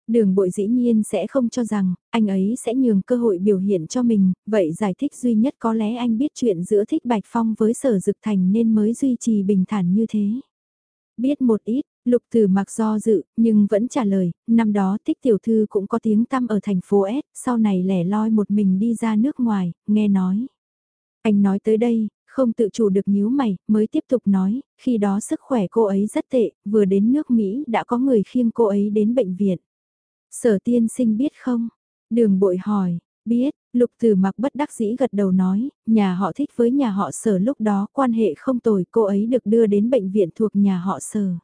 Đường bội dĩ nhiên sẽ không cho rằng, anh ấy sẽ nhường cơ hội biểu hiện cho mình, vậy giải thích duy nhất có lẽ anh biết chuyện giữa thích Bạch Phong với sở dực thành nên mới duy trì bình thản như thế. Biết một ít, lục tử mặc do dự, nhưng vẫn trả lời, năm đó thích tiểu thư cũng có tiếng tăm ở thành phố S, sau này lẻ loi một mình đi ra nước ngoài, nghe nói. Anh nói tới đây, không tự chủ được nhíu mày, mới tiếp tục nói, khi đó sức khỏe cô ấy rất tệ, vừa đến nước Mỹ đã có người khiêng cô ấy đến bệnh viện. Sở tiên sinh biết không? Đường bội hỏi, biết, lục tử mặc bất đắc dĩ gật đầu nói, nhà họ thích với nhà họ sở lúc đó quan hệ không tồi cô ấy được đưa đến bệnh viện thuộc nhà họ sở.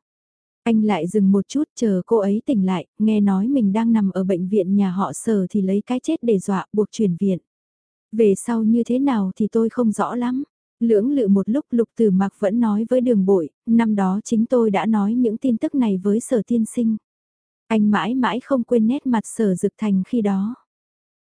Anh lại dừng một chút chờ cô ấy tỉnh lại, nghe nói mình đang nằm ở bệnh viện nhà họ sở thì lấy cái chết để dọa buộc chuyển viện. Về sau như thế nào thì tôi không rõ lắm. Lưỡng lự một lúc lục tử mặc vẫn nói với đường bội, năm đó chính tôi đã nói những tin tức này với sở tiên sinh. Anh mãi mãi không quên nét mặt sở dực thành khi đó.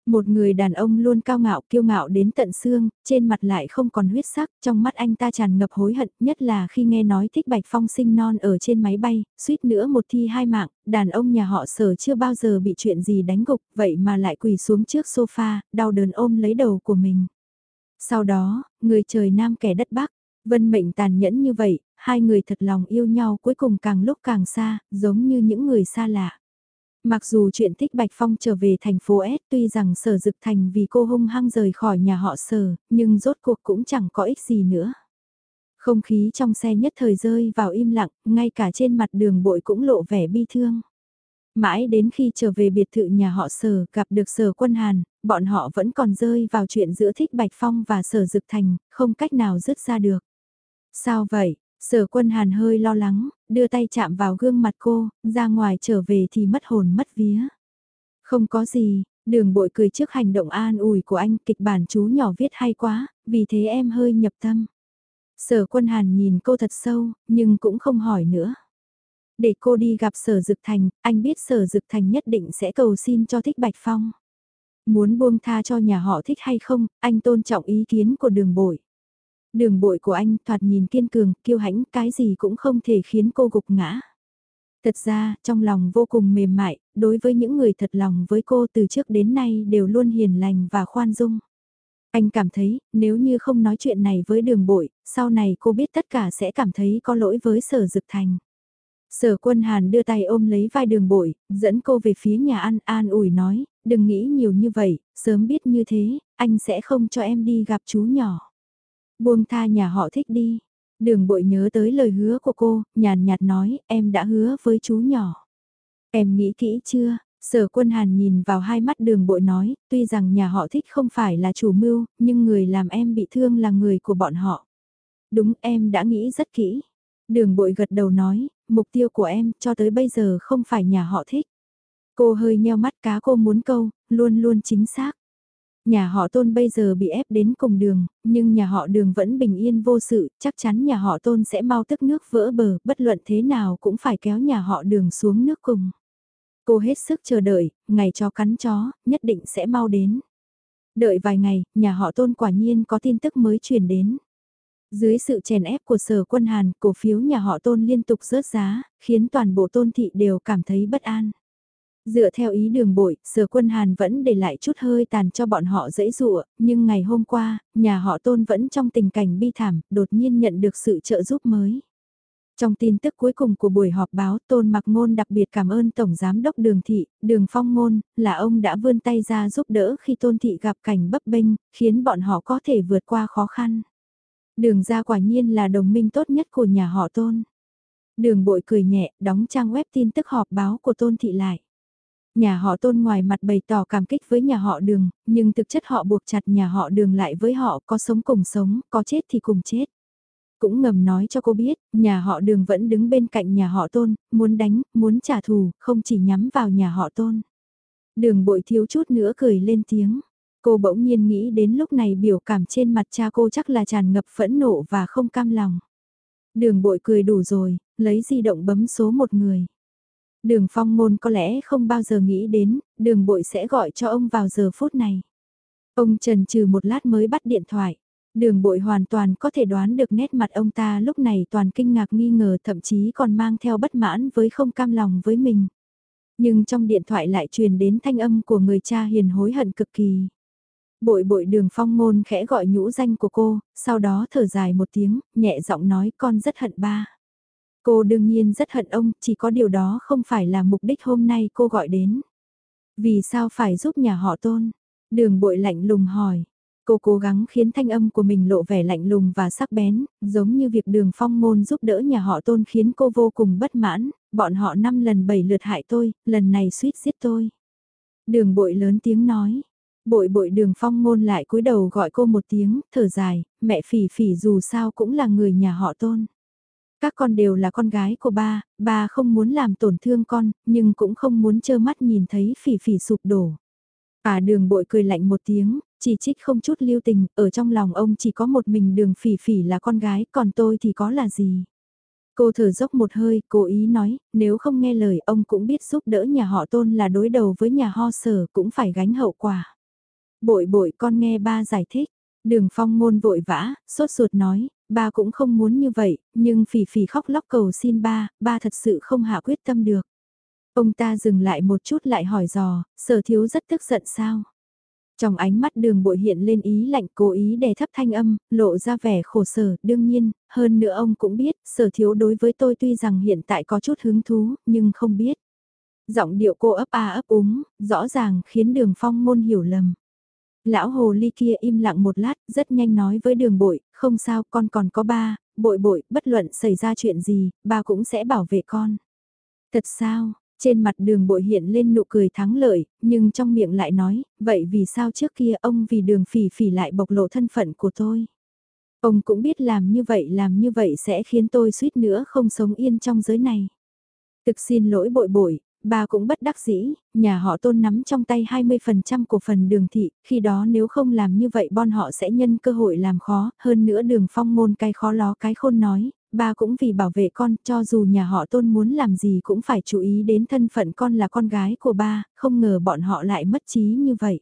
Một người đàn ông luôn cao ngạo kiêu ngạo đến tận xương, trên mặt lại không còn huyết sắc, trong mắt anh ta tràn ngập hối hận, nhất là khi nghe nói thích Bạch Phong sinh non ở trên máy bay, suýt nữa một thi hai mạng, đàn ông nhà họ sở chưa bao giờ bị chuyện gì đánh gục, vậy mà lại quỳ xuống trước sofa, đau đớn ôm lấy đầu của mình. Sau đó, người trời nam kẻ đất bắc, vân mệnh tàn nhẫn như vậy, hai người thật lòng yêu nhau cuối cùng càng lúc càng xa, giống như những người xa lạ. Mặc dù chuyện thích Bạch Phong trở về thành phố S tuy rằng sở dực thành vì cô hung hăng rời khỏi nhà họ sở, nhưng rốt cuộc cũng chẳng có ích gì nữa. Không khí trong xe nhất thời rơi vào im lặng, ngay cả trên mặt đường bội cũng lộ vẻ bi thương. Mãi đến khi trở về biệt thự nhà họ sở gặp được sở quân Hàn, bọn họ vẫn còn rơi vào chuyện giữa thích Bạch Phong và sở dực thành, không cách nào dứt ra được. Sao vậy? Sở quân hàn hơi lo lắng, đưa tay chạm vào gương mặt cô, ra ngoài trở về thì mất hồn mất vía. Không có gì, đường bội cười trước hành động an ủi của anh, kịch bản chú nhỏ viết hay quá, vì thế em hơi nhập tâm. Sở quân hàn nhìn cô thật sâu, nhưng cũng không hỏi nữa. Để cô đi gặp sở dực thành, anh biết sở dực thành nhất định sẽ cầu xin cho thích bạch phong. Muốn buông tha cho nhà họ thích hay không, anh tôn trọng ý kiến của đường bội. Đường bội của anh thoạt nhìn kiên cường, kiêu hãnh, cái gì cũng không thể khiến cô gục ngã. Thật ra, trong lòng vô cùng mềm mại, đối với những người thật lòng với cô từ trước đến nay đều luôn hiền lành và khoan dung. Anh cảm thấy, nếu như không nói chuyện này với đường bội, sau này cô biết tất cả sẽ cảm thấy có lỗi với sở dực thành. Sở quân Hàn đưa tay ôm lấy vai đường bội, dẫn cô về phía nhà ăn, an ủi nói, đừng nghĩ nhiều như vậy, sớm biết như thế, anh sẽ không cho em đi gặp chú nhỏ. Buông tha nhà họ thích đi. Đường bội nhớ tới lời hứa của cô, nhàn nhạt nói, em đã hứa với chú nhỏ. Em nghĩ kỹ chưa? Sở quân hàn nhìn vào hai mắt đường bội nói, tuy rằng nhà họ thích không phải là chủ mưu, nhưng người làm em bị thương là người của bọn họ. Đúng em đã nghĩ rất kỹ. Đường bội gật đầu nói, mục tiêu của em cho tới bây giờ không phải nhà họ thích. Cô hơi nheo mắt cá cô muốn câu, luôn luôn chính xác. Nhà họ tôn bây giờ bị ép đến cùng đường, nhưng nhà họ đường vẫn bình yên vô sự, chắc chắn nhà họ tôn sẽ mau tức nước vỡ bờ, bất luận thế nào cũng phải kéo nhà họ đường xuống nước cùng. Cô hết sức chờ đợi, ngày cho cắn chó, nhất định sẽ mau đến. Đợi vài ngày, nhà họ tôn quả nhiên có tin tức mới truyền đến. Dưới sự chèn ép của sở quân Hàn, cổ phiếu nhà họ tôn liên tục rớt giá, khiến toàn bộ tôn thị đều cảm thấy bất an. Dựa theo ý đường bội, sở quân Hàn vẫn để lại chút hơi tàn cho bọn họ dễ dụa, nhưng ngày hôm qua, nhà họ tôn vẫn trong tình cảnh bi thảm, đột nhiên nhận được sự trợ giúp mới. Trong tin tức cuối cùng của buổi họp báo, Tôn Mặc Ngôn đặc biệt cảm ơn Tổng Giám đốc Đường Thị, Đường Phong Ngôn, là ông đã vươn tay ra giúp đỡ khi Tôn Thị gặp cảnh bấp bênh, khiến bọn họ có thể vượt qua khó khăn. Đường ra quả nhiên là đồng minh tốt nhất của nhà họ Tôn. Đường bội cười nhẹ, đóng trang web tin tức họp báo của Tôn Thị lại. Nhà họ tôn ngoài mặt bày tỏ cảm kích với nhà họ đường, nhưng thực chất họ buộc chặt nhà họ đường lại với họ có sống cùng sống, có chết thì cùng chết. Cũng ngầm nói cho cô biết, nhà họ đường vẫn đứng bên cạnh nhà họ tôn, muốn đánh, muốn trả thù, không chỉ nhắm vào nhà họ tôn. Đường bội thiếu chút nữa cười lên tiếng. Cô bỗng nhiên nghĩ đến lúc này biểu cảm trên mặt cha cô chắc là tràn ngập phẫn nộ và không cam lòng. Đường bội cười đủ rồi, lấy di động bấm số một người. Đường phong môn có lẽ không bao giờ nghĩ đến, đường bội sẽ gọi cho ông vào giờ phút này. Ông trần trừ một lát mới bắt điện thoại. Đường bội hoàn toàn có thể đoán được nét mặt ông ta lúc này toàn kinh ngạc nghi ngờ thậm chí còn mang theo bất mãn với không cam lòng với mình. Nhưng trong điện thoại lại truyền đến thanh âm của người cha hiền hối hận cực kỳ. Bội bội đường phong ngôn khẽ gọi nhũ danh của cô, sau đó thở dài một tiếng, nhẹ giọng nói con rất hận ba. Cô đương nhiên rất hận ông, chỉ có điều đó không phải là mục đích hôm nay cô gọi đến. Vì sao phải giúp nhà họ tôn? Đường bội lạnh lùng hỏi. Cô cố gắng khiến thanh âm của mình lộ vẻ lạnh lùng và sắc bén, giống như việc đường phong môn giúp đỡ nhà họ tôn khiến cô vô cùng bất mãn, bọn họ năm lần bảy lượt hại tôi, lần này suýt giết tôi. Đường bội lớn tiếng nói, bội bội đường phong môn lại cúi đầu gọi cô một tiếng, thở dài, mẹ phỉ phỉ dù sao cũng là người nhà họ tôn. Các con đều là con gái của ba, ba không muốn làm tổn thương con, nhưng cũng không muốn trơ mắt nhìn thấy phỉ phỉ sụp đổ. À đường bội cười lạnh một tiếng, chỉ trích không chút lưu tình, ở trong lòng ông chỉ có một mình đường phỉ phỉ là con gái, còn tôi thì có là gì. Cô thở dốc một hơi, cố ý nói, nếu không nghe lời ông cũng biết giúp đỡ nhà họ tôn là đối đầu với nhà ho sở cũng phải gánh hậu quả. Bội bội con nghe ba giải thích, đường phong ngôn vội vã, sốt ruột nói, ba cũng không muốn như vậy, nhưng phỉ phỉ khóc lóc cầu xin ba, ba thật sự không hạ quyết tâm được. Ông ta dừng lại một chút lại hỏi dò, sở thiếu rất tức giận sao? Trong ánh mắt đường bội hiện lên ý lạnh cố ý đè thấp thanh âm, lộ ra vẻ khổ sở, đương nhiên, hơn nữa ông cũng biết, sở thiếu đối với tôi tuy rằng hiện tại có chút hứng thú, nhưng không biết. Giọng điệu cô ấp a ấp úng, rõ ràng khiến đường phong môn hiểu lầm. Lão hồ ly kia im lặng một lát, rất nhanh nói với đường bội, không sao con còn có ba, bội bội, bất luận xảy ra chuyện gì, ba cũng sẽ bảo vệ con. Thật sao, trên mặt đường bội hiện lên nụ cười thắng lợi, nhưng trong miệng lại nói, vậy vì sao trước kia ông vì đường phỉ phỉ lại bộc lộ thân phận của tôi? Ông cũng biết làm như vậy làm như vậy sẽ khiến tôi suýt nữa không sống yên trong giới này. Thực xin lỗi bội bội, bà cũng bất đắc dĩ, nhà họ tôn nắm trong tay 20% cổ phần đường thị, khi đó nếu không làm như vậy bọn họ sẽ nhân cơ hội làm khó, hơn nữa đường phong môn cái khó ló cái khôn nói, ba cũng vì bảo vệ con, cho dù nhà họ tôn muốn làm gì cũng phải chú ý đến thân phận con là con gái của ba, không ngờ bọn họ lại mất trí như vậy.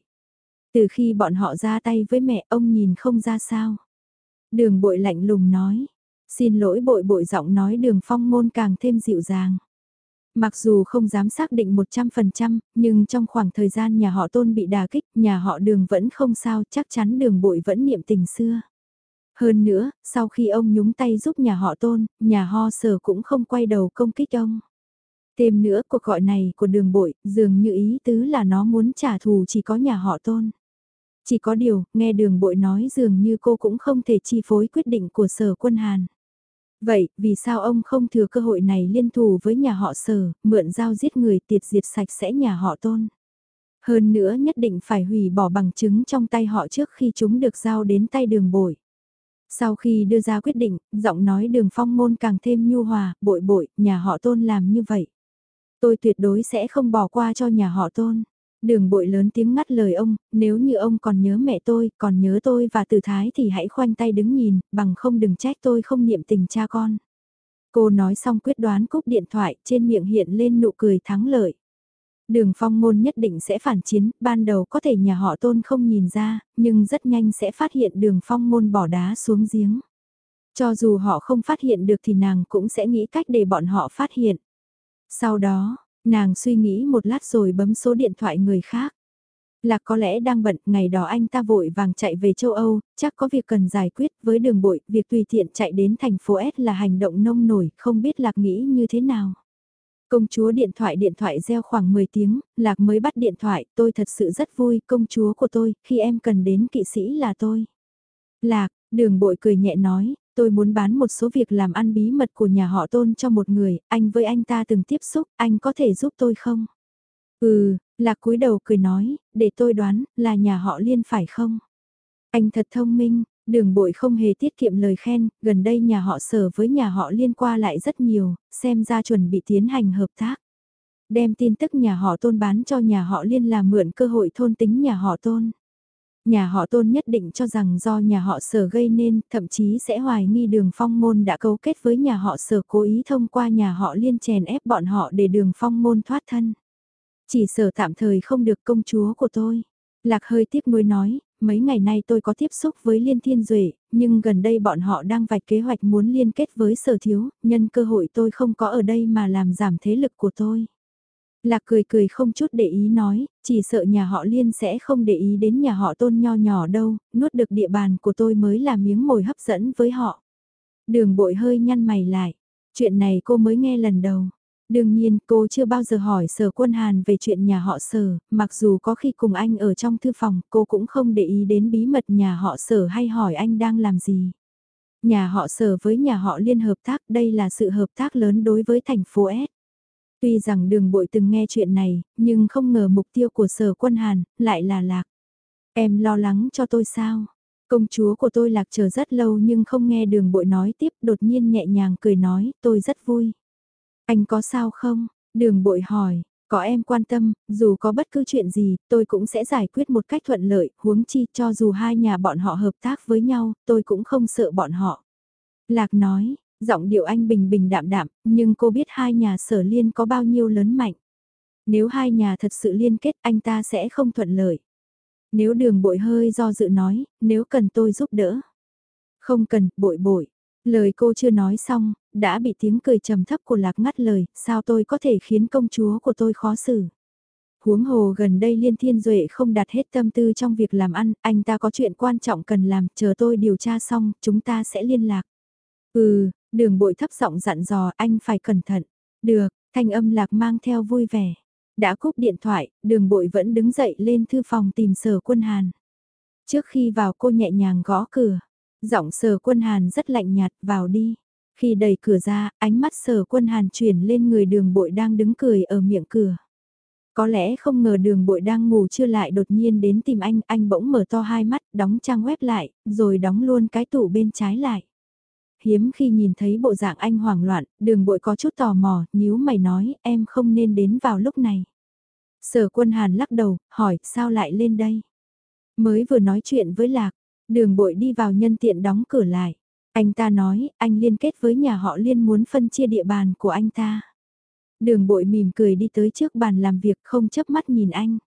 Từ khi bọn họ ra tay với mẹ ông nhìn không ra sao. Đường bội lạnh lùng nói, xin lỗi bội bội giọng nói đường phong môn càng thêm dịu dàng. Mặc dù không dám xác định 100%, nhưng trong khoảng thời gian nhà họ tôn bị đà kích, nhà họ đường vẫn không sao, chắc chắn đường bội vẫn niệm tình xưa. Hơn nữa, sau khi ông nhúng tay giúp nhà họ tôn, nhà ho sở cũng không quay đầu công kích ông. Thêm nữa cuộc gọi này của đường bội, dường như ý tứ là nó muốn trả thù chỉ có nhà họ tôn. Chỉ có điều, nghe đường bội nói dường như cô cũng không thể chi phối quyết định của sở quân Hàn. Vậy, vì sao ông không thừa cơ hội này liên thủ với nhà họ sở, mượn dao giết người tiệt diệt sạch sẽ nhà họ tôn? Hơn nữa nhất định phải hủy bỏ bằng chứng trong tay họ trước khi chúng được giao đến tay đường bội. Sau khi đưa ra quyết định, giọng nói đường phong môn càng thêm nhu hòa, bội bội, nhà họ tôn làm như vậy. Tôi tuyệt đối sẽ không bỏ qua cho nhà họ tôn. Đường bội lớn tiếng ngắt lời ông, nếu như ông còn nhớ mẹ tôi, còn nhớ tôi và tử thái thì hãy khoanh tay đứng nhìn, bằng không đừng trách tôi không niệm tình cha con. Cô nói xong quyết đoán cúp điện thoại, trên miệng hiện lên nụ cười thắng lợi. Đường phong môn nhất định sẽ phản chiến, ban đầu có thể nhà họ tôn không nhìn ra, nhưng rất nhanh sẽ phát hiện đường phong môn bỏ đá xuống giếng. Cho dù họ không phát hiện được thì nàng cũng sẽ nghĩ cách để bọn họ phát hiện. Sau đó, nàng suy nghĩ một lát rồi bấm số điện thoại người khác. Lạc có lẽ đang bận, ngày đó anh ta vội vàng chạy về châu Âu, chắc có việc cần giải quyết với đường bội, việc tùy tiện chạy đến thành phố S là hành động nông nổi, không biết Lạc nghĩ như thế nào. Công chúa điện thoại điện thoại reo khoảng 10 tiếng, Lạc mới bắt điện thoại, tôi thật sự rất vui, công chúa của tôi, khi em cần đến kỵ sĩ là tôi. Lạc, đường bội cười nhẹ nói, tôi muốn bán một số việc làm ăn bí mật của nhà họ tôn cho một người, anh với anh ta từng tiếp xúc, anh có thể giúp tôi không? Ừ, Lạc cúi đầu cười nói, để tôi đoán, là nhà họ liên phải không? Anh thật thông minh, đường bội không hề tiết kiệm lời khen, gần đây nhà họ sở với nhà họ liên qua lại rất nhiều, xem ra chuẩn bị tiến hành hợp tác. Đem tin tức nhà họ tôn bán cho nhà họ liên là mượn cơ hội thôn tính nhà họ tôn. Nhà họ tôn nhất định cho rằng do nhà họ sở gây nên, thậm chí sẽ hoài nghi đường phong môn đã cấu kết với nhà họ sở cố ý thông qua nhà họ liên chèn ép bọn họ để đường phong môn thoát thân. Chỉ sở tạm thời không được công chúa của tôi. Lạc hơi tiếc nuối nói, mấy ngày nay tôi có tiếp xúc với Liên Thiên Duệ, nhưng gần đây bọn họ đang vạch kế hoạch muốn liên kết với sở thiếu, nhân cơ hội tôi không có ở đây mà làm giảm thế lực của tôi. Lạc cười cười không chút để ý nói, chỉ sợ nhà họ Liên sẽ không để ý đến nhà họ tôn nho nhỏ đâu, nuốt được địa bàn của tôi mới là miếng mồi hấp dẫn với họ. Đường bội hơi nhăn mày lại, chuyện này cô mới nghe lần đầu. Đương nhiên cô chưa bao giờ hỏi sở quân Hàn về chuyện nhà họ sở, mặc dù có khi cùng anh ở trong thư phòng cô cũng không để ý đến bí mật nhà họ sở hay hỏi anh đang làm gì. Nhà họ sở với nhà họ liên hợp tác đây là sự hợp tác lớn đối với thành phố S. Tuy rằng đường bội từng nghe chuyện này, nhưng không ngờ mục tiêu của sở quân Hàn lại là lạc. Em lo lắng cho tôi sao? Công chúa của tôi lạc chờ rất lâu nhưng không nghe đường bội nói tiếp đột nhiên nhẹ nhàng cười nói tôi rất vui. Anh có sao không? Đường bội hỏi, có em quan tâm, dù có bất cứ chuyện gì, tôi cũng sẽ giải quyết một cách thuận lợi, huống chi cho dù hai nhà bọn họ hợp tác với nhau, tôi cũng không sợ bọn họ. Lạc nói, giọng điệu anh bình bình đạm đạm, nhưng cô biết hai nhà sở liên có bao nhiêu lớn mạnh. Nếu hai nhà thật sự liên kết anh ta sẽ không thuận lợi. Nếu đường bội hơi do dự nói, nếu cần tôi giúp đỡ. Không cần, bội bội. Lời cô chưa nói xong, đã bị tiếng cười trầm thấp của lạc ngắt lời, sao tôi có thể khiến công chúa của tôi khó xử. Huống hồ gần đây Liên Thiên Duệ không đặt hết tâm tư trong việc làm ăn, anh ta có chuyện quan trọng cần làm, chờ tôi điều tra xong, chúng ta sẽ liên lạc. Ừ, đường bội thấp giọng dặn dò anh phải cẩn thận. Được, thanh âm lạc mang theo vui vẻ. Đã cúp điện thoại, đường bội vẫn đứng dậy lên thư phòng tìm sở quân Hàn. Trước khi vào cô nhẹ nhàng gõ cửa, giọng sở quân Hàn rất lạnh nhạt, vào đi. Khi đẩy cửa ra, ánh mắt sở quân hàn chuyển lên người đường bội đang đứng cười ở miệng cửa. Có lẽ không ngờ đường bội đang ngủ chưa lại đột nhiên đến tìm anh, anh bỗng mở to hai mắt, đóng trang web lại, rồi đóng luôn cái tủ bên trái lại. Hiếm khi nhìn thấy bộ dạng anh hoảng loạn, đường bội có chút tò mò, nhíu mày nói, em không nên đến vào lúc này. Sở quân hàn lắc đầu, hỏi, sao lại lên đây? Mới vừa nói chuyện với Lạc, đường bội đi vào nhân tiện đóng cửa lại. Anh ta nói, anh liên kết với nhà họ liên muốn phân chia địa bàn của anh ta. Đường bội mỉm cười đi tới trước bàn làm việc không chớp mắt nhìn anh.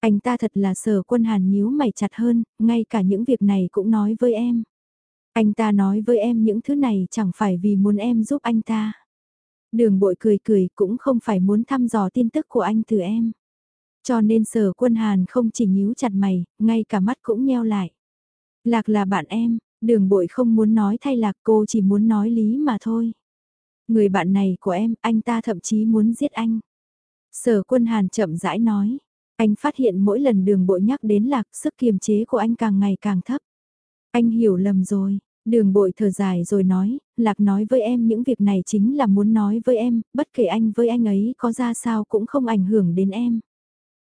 Anh ta thật là sở quân hàn nhíu mày chặt hơn, ngay cả những việc này cũng nói với em. Anh ta nói với em những thứ này chẳng phải vì muốn em giúp anh ta. Đường bội cười cười cũng không phải muốn thăm dò tin tức của anh từ em. Cho nên sở quân hàn không chỉ nhíu chặt mày, ngay cả mắt cũng nheo lại. Lạc là bạn em, Đường bội không muốn nói thay lạc cô chỉ muốn nói lý mà thôi. Người bạn này của em, anh ta thậm chí muốn giết anh. Sở quân hàn chậm rãi nói. Anh phát hiện mỗi lần đường bội nhắc đến lạc sức kiềm chế của anh càng ngày càng thấp. Anh hiểu lầm rồi. Đường bội thở dài rồi nói, Lạc nói với em những việc này chính là muốn nói với em, bất kể anh với anh ấy có ra sao cũng không ảnh hưởng đến em.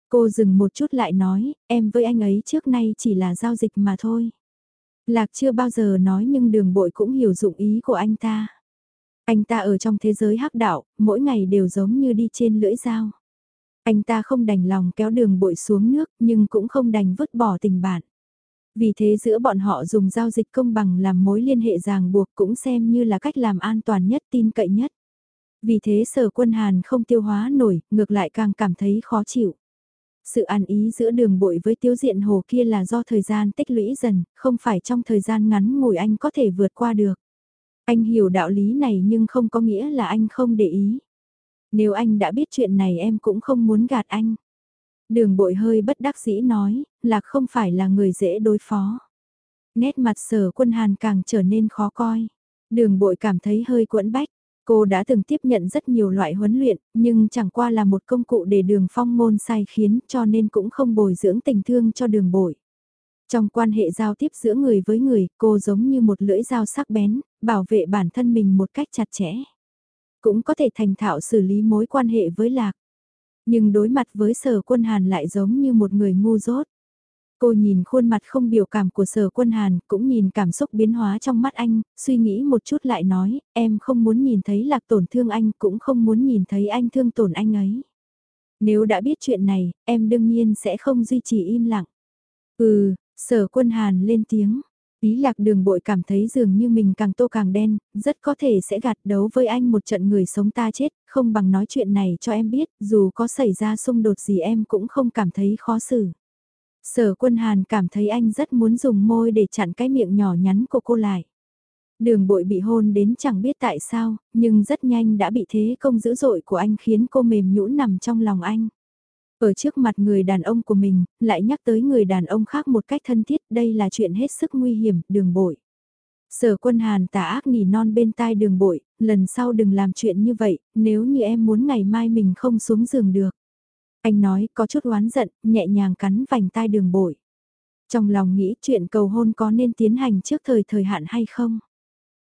Cô dừng một chút lại nói, em với anh ấy trước nay chỉ là giao dịch mà thôi. Lạc chưa bao giờ nói nhưng đường bội cũng hiểu dụng ý của anh ta. Anh ta ở trong thế giới hắc đạo, mỗi ngày đều giống như đi trên lưỡi dao. Anh ta không đành lòng kéo đường bội xuống nước nhưng cũng không đành vứt bỏ tình bạn. Vì thế giữa bọn họ dùng giao dịch công bằng làm mối liên hệ ràng buộc cũng xem như là cách làm an toàn nhất tin cậy nhất. Vì thế sở quân Hàn không tiêu hóa nổi, ngược lại càng cảm thấy khó chịu. Sự an ý giữa đường bội với tiêu diện hồ kia là do thời gian tích lũy dần, không phải trong thời gian ngắn ngủi anh có thể vượt qua được. Anh hiểu đạo lý này nhưng không có nghĩa là anh không để ý. Nếu anh đã biết chuyện này em cũng không muốn gạt anh. Đường bội hơi bất đắc dĩ nói, là không phải là người dễ đối phó. Nét mặt sở quân hàn càng trở nên khó coi. Đường bội cảm thấy hơi quẫn bách. Cô đã từng tiếp nhận rất nhiều loại huấn luyện, nhưng chẳng qua là một công cụ để đường phong môn sai khiến cho nên cũng không bồi dưỡng tình thương cho đường bội. Trong quan hệ giao tiếp giữa người với người, cô giống như một lưỡi dao sắc bén, bảo vệ bản thân mình một cách chặt chẽ. Cũng có thể thành thạo xử lý mối quan hệ với lạc. Nhưng đối mặt với sở quân hàn lại giống như một người ngu dốt. Cô nhìn khuôn mặt không biểu cảm của sở quân hàn, cũng nhìn cảm xúc biến hóa trong mắt anh, suy nghĩ một chút lại nói, em không muốn nhìn thấy lạc tổn thương anh, cũng không muốn nhìn thấy anh thương tổn anh ấy. Nếu đã biết chuyện này, em đương nhiên sẽ không duy trì im lặng. Ừ, sở quân hàn lên tiếng. Ý lạc đường bội cảm thấy dường như mình càng tô càng đen, rất có thể sẽ gạt đấu với anh một trận người sống ta chết, không bằng nói chuyện này cho em biết, dù có xảy ra xung đột gì em cũng không cảm thấy khó xử. Sở quân hàn cảm thấy anh rất muốn dùng môi để chặn cái miệng nhỏ nhắn của cô lại. Đường bội bị hôn đến chẳng biết tại sao, nhưng rất nhanh đã bị thế công dữ dội của anh khiến cô mềm nhũn nằm trong lòng anh. Ở trước mặt người đàn ông của mình, lại nhắc tới người đàn ông khác một cách thân thiết, đây là chuyện hết sức nguy hiểm, đường bội. Sở quân hàn tà ác nỉ non bên tai đường bội, lần sau đừng làm chuyện như vậy, nếu như em muốn ngày mai mình không xuống giường được. Anh nói có chút oán giận, nhẹ nhàng cắn vành tai đường bội. Trong lòng nghĩ chuyện cầu hôn có nên tiến hành trước thời thời hạn hay không?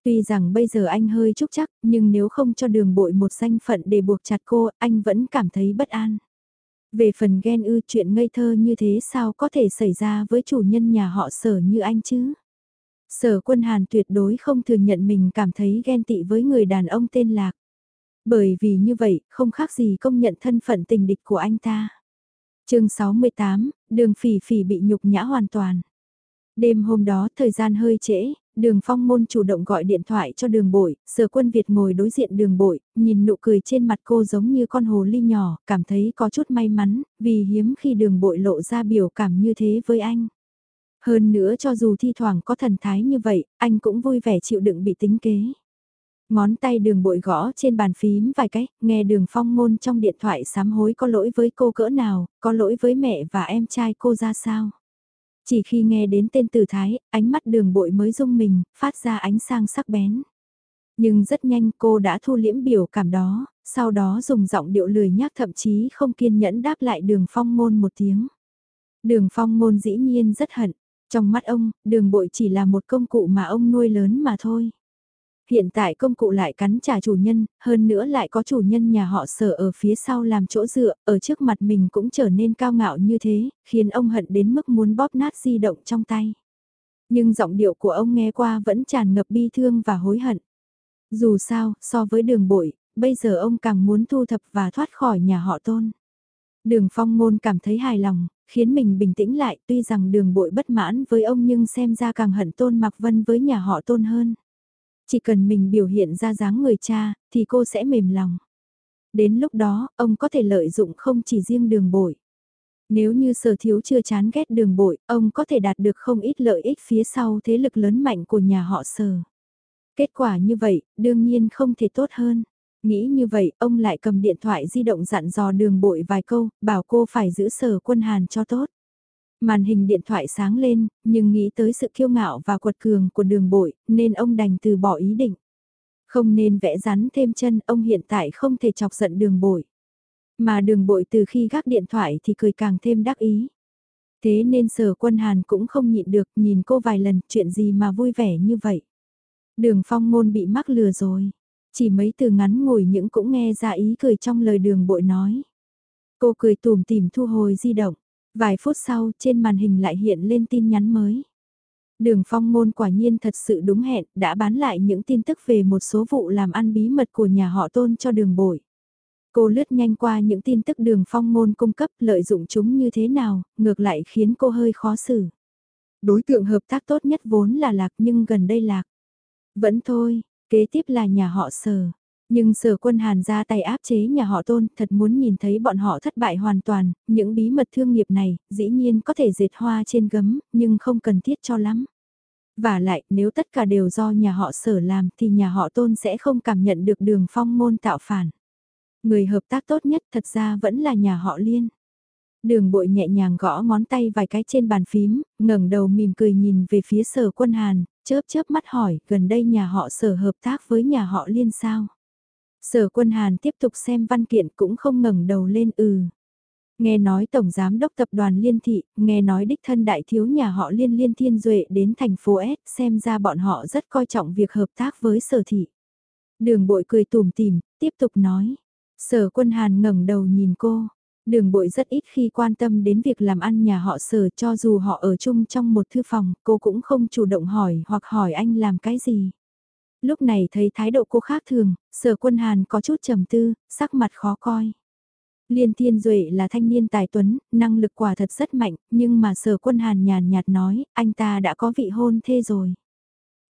Tuy rằng bây giờ anh hơi chúc chắc, nhưng nếu không cho đường bội một danh phận để buộc chặt cô, anh vẫn cảm thấy bất an. Về phần ghen ư chuyện ngây thơ như thế sao có thể xảy ra với chủ nhân nhà họ sở như anh chứ? Sở quân Hàn tuyệt đối không thừa nhận mình cảm thấy ghen tị với người đàn ông tên Lạc. Bởi vì như vậy, không khác gì công nhận thân phận tình địch của anh ta. chương 68, đường phỉ phỉ bị nhục nhã hoàn toàn. Đêm hôm đó thời gian hơi trễ, đường phong môn chủ động gọi điện thoại cho đường bội, sở quân Việt ngồi đối diện đường bội, nhìn nụ cười trên mặt cô giống như con hồ ly nhỏ, cảm thấy có chút may mắn, vì hiếm khi đường bội lộ ra biểu cảm như thế với anh. Hơn nữa cho dù thi thoảng có thần thái như vậy, anh cũng vui vẻ chịu đựng bị tính kế. Ngón tay đường bội gõ trên bàn phím vài cái, nghe đường phong môn trong điện thoại sám hối có lỗi với cô cỡ nào, có lỗi với mẹ và em trai cô ra sao. Chỉ khi nghe đến tên tử thái, ánh mắt đường bội mới rung mình, phát ra ánh sang sắc bén. Nhưng rất nhanh cô đã thu liễm biểu cảm đó, sau đó dùng giọng điệu lười nhác thậm chí không kiên nhẫn đáp lại đường phong ngôn một tiếng. Đường phong ngôn dĩ nhiên rất hận, trong mắt ông, đường bội chỉ là một công cụ mà ông nuôi lớn mà thôi. Hiện tại công cụ lại cắn trả chủ nhân, hơn nữa lại có chủ nhân nhà họ sở ở phía sau làm chỗ dựa, ở trước mặt mình cũng trở nên cao ngạo như thế, khiến ông hận đến mức muốn bóp nát di động trong tay. Nhưng giọng điệu của ông nghe qua vẫn tràn ngập bi thương và hối hận. Dù sao, so với đường bội, bây giờ ông càng muốn thu thập và thoát khỏi nhà họ tôn. Đường phong ngôn cảm thấy hài lòng, khiến mình bình tĩnh lại tuy rằng đường bội bất mãn với ông nhưng xem ra càng hận tôn mặc vân với nhà họ tôn hơn. Chỉ cần mình biểu hiện ra dáng người cha, thì cô sẽ mềm lòng. Đến lúc đó, ông có thể lợi dụng không chỉ riêng đường bội. Nếu như sở thiếu chưa chán ghét đường bội, ông có thể đạt được không ít lợi ích phía sau thế lực lớn mạnh của nhà họ sở. Kết quả như vậy, đương nhiên không thể tốt hơn. Nghĩ như vậy, ông lại cầm điện thoại di động dặn dò đường bội vài câu, bảo cô phải giữ sở quân hàn cho tốt. Màn hình điện thoại sáng lên, nhưng nghĩ tới sự kiêu ngạo và quật cường của đường bội, nên ông đành từ bỏ ý định. Không nên vẽ rắn thêm chân, ông hiện tại không thể chọc giận đường bội. Mà đường bội từ khi gác điện thoại thì cười càng thêm đắc ý. Thế nên sở quân hàn cũng không nhịn được nhìn cô vài lần chuyện gì mà vui vẻ như vậy. Đường phong ngôn bị mắc lừa rồi. Chỉ mấy từ ngắn ngồi những cũng nghe ra ý cười trong lời đường bội nói. Cô cười tùm tìm thu hồi di động. Vài phút sau trên màn hình lại hiện lên tin nhắn mới. Đường phong ngôn quả nhiên thật sự đúng hẹn, đã bán lại những tin tức về một số vụ làm ăn bí mật của nhà họ tôn cho đường bội. Cô lướt nhanh qua những tin tức đường phong ngôn cung cấp lợi dụng chúng như thế nào, ngược lại khiến cô hơi khó xử. Đối tượng hợp tác tốt nhất vốn là lạc nhưng gần đây lạc. Vẫn thôi, kế tiếp là nhà họ sở. Nhưng sở quân Hàn ra tay áp chế nhà họ tôn thật muốn nhìn thấy bọn họ thất bại hoàn toàn, những bí mật thương nghiệp này dĩ nhiên có thể dệt hoa trên gấm nhưng không cần thiết cho lắm. Và lại nếu tất cả đều do nhà họ sở làm thì nhà họ tôn sẽ không cảm nhận được đường phong môn tạo phản. Người hợp tác tốt nhất thật ra vẫn là nhà họ liên. Đường bội nhẹ nhàng gõ ngón tay vài cái trên bàn phím, ngẩng đầu mỉm cười nhìn về phía sở quân Hàn, chớp chớp mắt hỏi gần đây nhà họ sở hợp tác với nhà họ liên sao. Sở quân Hàn tiếp tục xem văn kiện cũng không ngẩng đầu lên ừ. Nghe nói Tổng Giám đốc Tập đoàn Liên Thị, nghe nói đích thân đại thiếu nhà họ Liên Liên Thiên Duệ đến thành phố S xem ra bọn họ rất coi trọng việc hợp tác với sở thị. Đường bội cười tủm tìm, tiếp tục nói. Sở quân Hàn ngẩng đầu nhìn cô. Đường bội rất ít khi quan tâm đến việc làm ăn nhà họ sở cho dù họ ở chung trong một thư phòng, cô cũng không chủ động hỏi hoặc hỏi anh làm cái gì. Lúc này thấy thái độ cô khác thường, sở quân Hàn có chút trầm tư, sắc mặt khó coi. Liên Thiên Duệ là thanh niên tài tuấn, năng lực quả thật rất mạnh, nhưng mà sở quân Hàn nhàn nhạt nói, anh ta đã có vị hôn thê rồi.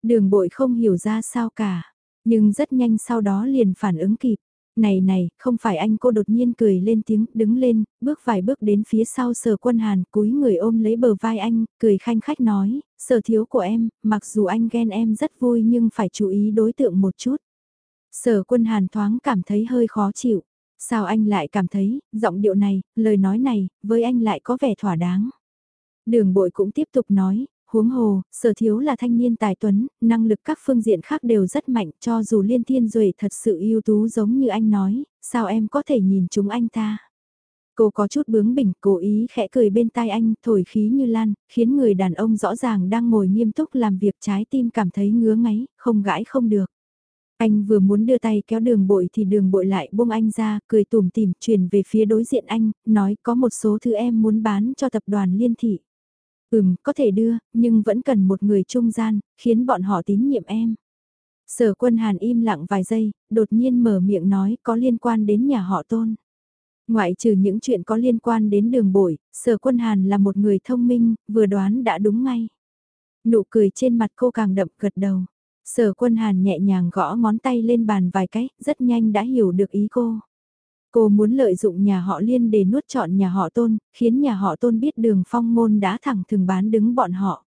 Đường bội không hiểu ra sao cả, nhưng rất nhanh sau đó liền phản ứng kịp. Này này, không phải anh cô đột nhiên cười lên tiếng, đứng lên, bước vài bước đến phía sau sở quân hàn, cúi người ôm lấy bờ vai anh, cười khanh khách nói, sở thiếu của em, mặc dù anh ghen em rất vui nhưng phải chú ý đối tượng một chút. Sở quân hàn thoáng cảm thấy hơi khó chịu. Sao anh lại cảm thấy, giọng điệu này, lời nói này, với anh lại có vẻ thỏa đáng. Đường bội cũng tiếp tục nói, huống hồ, sở thiếu là thanh niên tài tuấn, năng lực các phương diện khác đều rất mạnh cho dù liên thiên duệ thật sự ưu tú giống như anh nói, sao em có thể nhìn chúng anh ta. Cô có chút bướng bỉnh, cố ý khẽ cười bên tai anh, thổi khí như lan, khiến người đàn ông rõ ràng đang ngồi nghiêm túc làm việc trái tim cảm thấy ngứa ngáy, không gãi không được. Anh vừa muốn đưa tay kéo đường bội thì đường bội lại buông anh ra, cười tủm tỉm chuyển về phía đối diện anh, nói có một số thứ em muốn bán cho tập đoàn liên thị. Ừm, có thể đưa, nhưng vẫn cần một người trung gian, khiến bọn họ tín nhiệm em. Sở quân Hàn im lặng vài giây, đột nhiên mở miệng nói có liên quan đến nhà họ tôn. Ngoại trừ những chuyện có liên quan đến đường bội, sở quân Hàn là một người thông minh, vừa đoán đã đúng ngay. Nụ cười trên mặt cô càng đậm gật đầu. Sở quân Hàn nhẹ nhàng gõ ngón tay lên bàn vài cái, rất nhanh đã hiểu được ý cô. Cô muốn lợi dụng nhà họ liên để nuốt trọn nhà họ tôn, khiến nhà họ tôn biết đường phong môn đã thẳng thừng bán đứng bọn họ.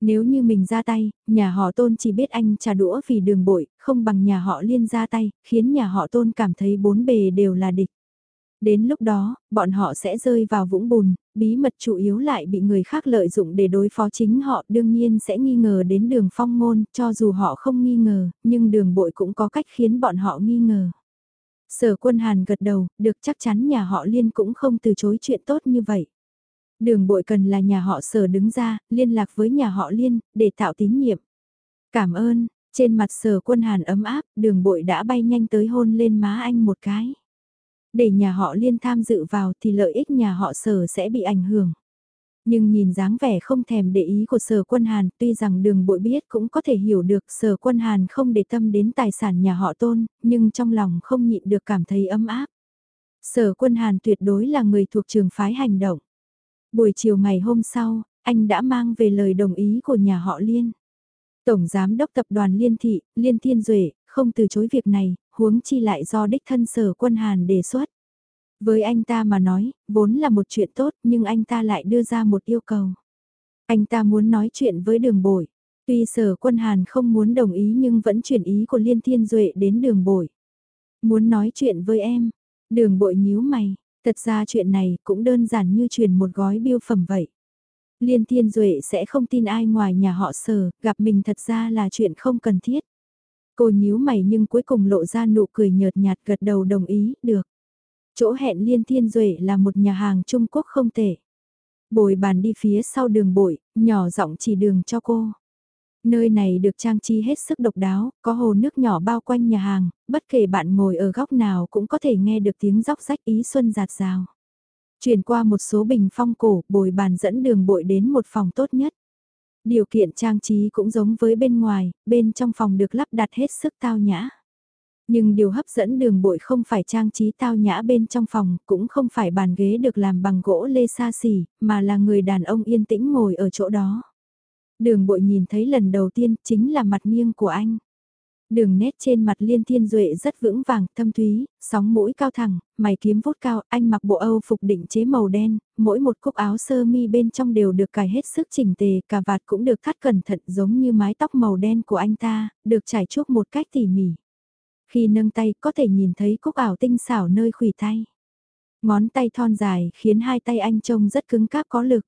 Nếu như mình ra tay, nhà họ tôn chỉ biết anh trà đũa vì đường bội, không bằng nhà họ liên ra tay, khiến nhà họ tôn cảm thấy bốn bề đều là địch. Đến lúc đó, bọn họ sẽ rơi vào vũng bùn, bí mật chủ yếu lại bị người khác lợi dụng để đối phó chính họ đương nhiên sẽ nghi ngờ đến đường phong ngôn, cho dù họ không nghi ngờ, nhưng đường bội cũng có cách khiến bọn họ nghi ngờ. Sở quân Hàn gật đầu, được chắc chắn nhà họ Liên cũng không từ chối chuyện tốt như vậy. Đường bội cần là nhà họ sở đứng ra, liên lạc với nhà họ Liên, để tạo tín nhiệm. Cảm ơn, trên mặt sở quân Hàn ấm áp, đường bội đã bay nhanh tới hôn lên má anh một cái. Để nhà họ Liên tham dự vào thì lợi ích nhà họ sở sẽ bị ảnh hưởng. Nhưng nhìn dáng vẻ không thèm để ý của sở quân Hàn tuy rằng đường bội biết cũng có thể hiểu được sở quân Hàn không để tâm đến tài sản nhà họ tôn, nhưng trong lòng không nhịn được cảm thấy ấm áp. Sở quân Hàn tuyệt đối là người thuộc trường phái hành động. Buổi chiều ngày hôm sau, anh đã mang về lời đồng ý của nhà họ Liên. Tổng Giám đốc Tập đoàn Liên Thị, Liên Thiên Duệ, không từ chối việc này, huống chi lại do đích thân sở quân Hàn đề xuất. Với anh ta mà nói, vốn là một chuyện tốt nhưng anh ta lại đưa ra một yêu cầu. Anh ta muốn nói chuyện với đường bội. Tuy sở quân Hàn không muốn đồng ý nhưng vẫn chuyển ý của Liên Thiên Duệ đến đường bội. Muốn nói chuyện với em, đường bội nhíu mày, thật ra chuyện này cũng đơn giản như truyền một gói biêu phẩm vậy. Liên Thiên Duệ sẽ không tin ai ngoài nhà họ sở, gặp mình thật ra là chuyện không cần thiết. Cô nhíu mày nhưng cuối cùng lộ ra nụ cười nhợt nhạt gật đầu đồng ý, được. Chỗ hẹn Liên Thiên Duệ là một nhà hàng Trung Quốc không tệ. Bồi bàn đi phía sau đường bội, nhỏ giọng chỉ đường cho cô. Nơi này được trang trí hết sức độc đáo, có hồ nước nhỏ bao quanh nhà hàng, bất kể bạn ngồi ở góc nào cũng có thể nghe được tiếng róc rách ý xuân giạt rào. Chuyển qua một số bình phong cổ, bồi bàn dẫn đường bội đến một phòng tốt nhất. Điều kiện trang trí cũng giống với bên ngoài, bên trong phòng được lắp đặt hết sức tao nhã. Nhưng điều hấp dẫn đường bội không phải trang trí tao nhã bên trong phòng, cũng không phải bàn ghế được làm bằng gỗ lê xa xỉ, mà là người đàn ông yên tĩnh ngồi ở chỗ đó. Đường bội nhìn thấy lần đầu tiên chính là mặt nghiêng của anh. Đường nét trên mặt liên thiên duệ rất vững vàng, thâm thúy, sóng mũi cao thẳng, mày kiếm vút cao, anh mặc bộ Âu phục định chế màu đen, mỗi một cúc áo sơ mi bên trong đều được cài hết sức chỉnh tề, cà vạt cũng được thắt cẩn thận giống như mái tóc màu đen của anh ta, được trải chuốt một cách tỉ mỉ. Khi nâng tay có thể nhìn thấy cúc ảo tinh xảo nơi khủy tay. Ngón tay thon dài khiến hai tay anh trông rất cứng cáp có lực.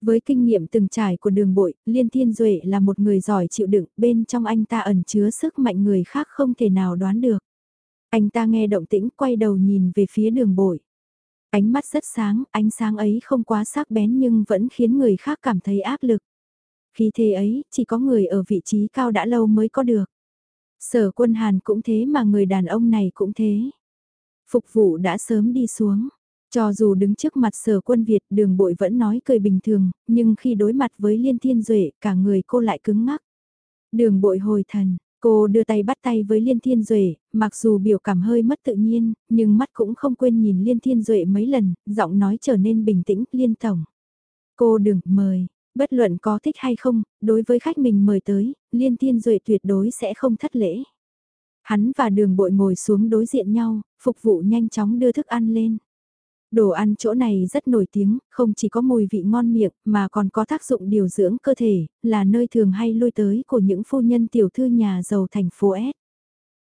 Với kinh nghiệm từng trải của đường bội, Liên Thiên Duệ là một người giỏi chịu đựng, bên trong anh ta ẩn chứa sức mạnh người khác không thể nào đoán được. Anh ta nghe động tĩnh quay đầu nhìn về phía đường bội. Ánh mắt rất sáng, ánh sáng ấy không quá sắc bén nhưng vẫn khiến người khác cảm thấy áp lực. Khi thế ấy, chỉ có người ở vị trí cao đã lâu mới có được. Sở quân Hàn cũng thế mà người đàn ông này cũng thế. Phục vụ đã sớm đi xuống. Cho dù đứng trước mặt sở quân Việt đường bội vẫn nói cười bình thường, nhưng khi đối mặt với liên thiên duệ cả người cô lại cứng ngắc. Đường bội hồi thần, cô đưa tay bắt tay với liên thiên duệ mặc dù biểu cảm hơi mất tự nhiên, nhưng mắt cũng không quên nhìn liên thiên duệ mấy lần, giọng nói trở nên bình tĩnh, liên tổng. Cô đừng mời, bất luận có thích hay không, đối với khách mình mời tới, liên thiên duệ tuyệt đối sẽ không thất lễ. Hắn và đường bội ngồi xuống đối diện nhau, phục vụ nhanh chóng đưa thức ăn lên. Đồ ăn chỗ này rất nổi tiếng, không chỉ có mùi vị ngon miệng mà còn có tác dụng điều dưỡng cơ thể, là nơi thường hay lui tới của những phu nhân tiểu thư nhà giàu thành phố S.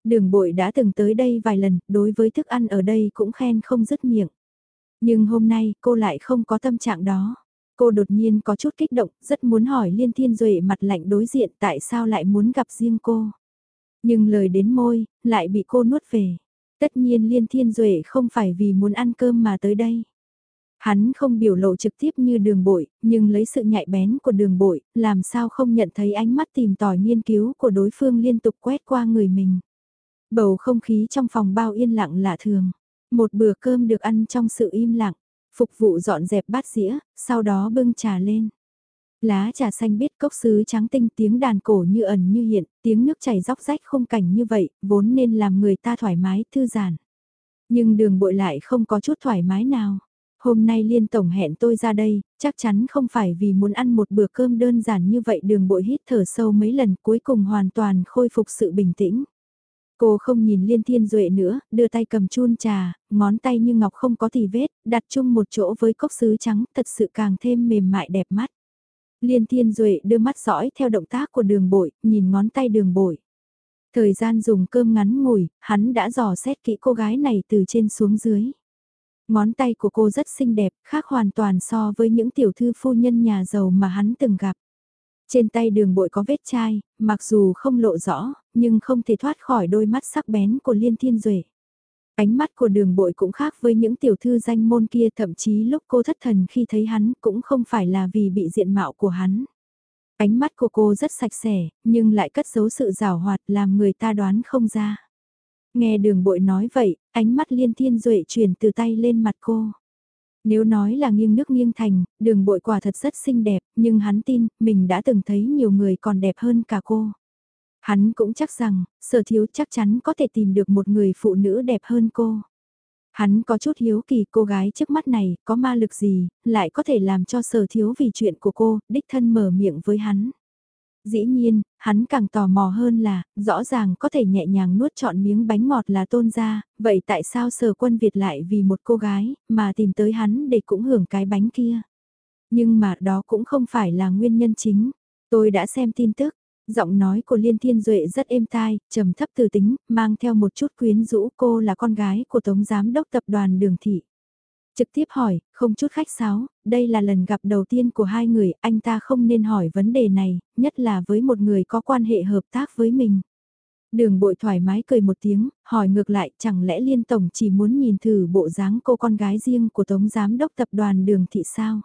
Đường bội đã từng tới đây vài lần, đối với thức ăn ở đây cũng khen không dứt miệng. Nhưng hôm nay cô lại không có tâm trạng đó. Cô đột nhiên có chút kích động, rất muốn hỏi Liên Thiên Duệ mặt lạnh đối diện tại sao lại muốn gặp riêng cô. Nhưng lời đến môi, lại bị cô nuốt về. Tất nhiên Liên Thiên Duệ không phải vì muốn ăn cơm mà tới đây. Hắn không biểu lộ trực tiếp như đường bội, nhưng lấy sự nhạy bén của đường bội, làm sao không nhận thấy ánh mắt tìm tòi nghiên cứu của đối phương liên tục quét qua người mình. Bầu không khí trong phòng bao yên lặng lạ thường. Một bữa cơm được ăn trong sự im lặng, phục vụ dọn dẹp bát dĩa, sau đó bưng trà lên. Lá trà xanh biết cốc sứ trắng tinh tiếng đàn cổ như ẩn như hiện, tiếng nước chảy róc rách không cảnh như vậy, vốn nên làm người ta thoải mái, thư giãn. Nhưng đường bội lại không có chút thoải mái nào. Hôm nay liên tổng hẹn tôi ra đây, chắc chắn không phải vì muốn ăn một bữa cơm đơn giản như vậy đường bội hít thở sâu mấy lần cuối cùng hoàn toàn khôi phục sự bình tĩnh. Cô không nhìn liên thiên duệ nữa, đưa tay cầm chun trà, ngón tay như ngọc không có tì vết, đặt chung một chỗ với cốc sứ trắng thật sự càng thêm mềm mại đẹp mắt. Liên Thiên Duệ đưa mắt dõi theo động tác của đường bội, nhìn ngón tay đường bội. Thời gian dùng cơm ngắn ngủi, hắn đã dò xét kỹ cô gái này từ trên xuống dưới. Ngón tay của cô rất xinh đẹp, khác hoàn toàn so với những tiểu thư phu nhân nhà giàu mà hắn từng gặp. Trên tay đường bội có vết chai, mặc dù không lộ rõ, nhưng không thể thoát khỏi đôi mắt sắc bén của Liên Thiên Duệ. Ánh mắt của đường bội cũng khác với những tiểu thư danh môn kia thậm chí lúc cô thất thần khi thấy hắn cũng không phải là vì bị diện mạo của hắn. Ánh mắt của cô rất sạch sẽ, nhưng lại cất giấu sự rào hoạt làm người ta đoán không ra. Nghe đường bội nói vậy, ánh mắt liên thiên duệ chuyển từ tay lên mặt cô. Nếu nói là nghiêng nước nghiêng thành, đường bội quả thật rất xinh đẹp, nhưng hắn tin, mình đã từng thấy nhiều người còn đẹp hơn cả cô. Hắn cũng chắc rằng, sở thiếu chắc chắn có thể tìm được một người phụ nữ đẹp hơn cô. Hắn có chút hiếu kỳ cô gái trước mắt này có ma lực gì, lại có thể làm cho sở thiếu vì chuyện của cô, đích thân mở miệng với hắn. Dĩ nhiên, hắn càng tò mò hơn là, rõ ràng có thể nhẹ nhàng nuốt trọn miếng bánh ngọt là tôn ra, vậy tại sao sở quân Việt lại vì một cô gái, mà tìm tới hắn để cũng hưởng cái bánh kia. Nhưng mà đó cũng không phải là nguyên nhân chính. Tôi đã xem tin tức, Giọng nói của Liên Thiên Duệ rất êm tai, trầm thấp từ tính, mang theo một chút quyến rũ cô là con gái của Tống Giám đốc Tập đoàn Đường Thị. Trực tiếp hỏi, không chút khách sáo, đây là lần gặp đầu tiên của hai người, anh ta không nên hỏi vấn đề này, nhất là với một người có quan hệ hợp tác với mình. Đường bội thoải mái cười một tiếng, hỏi ngược lại chẳng lẽ Liên Tổng chỉ muốn nhìn thử bộ dáng cô con gái riêng của Tống Giám đốc Tập đoàn Đường Thị sao?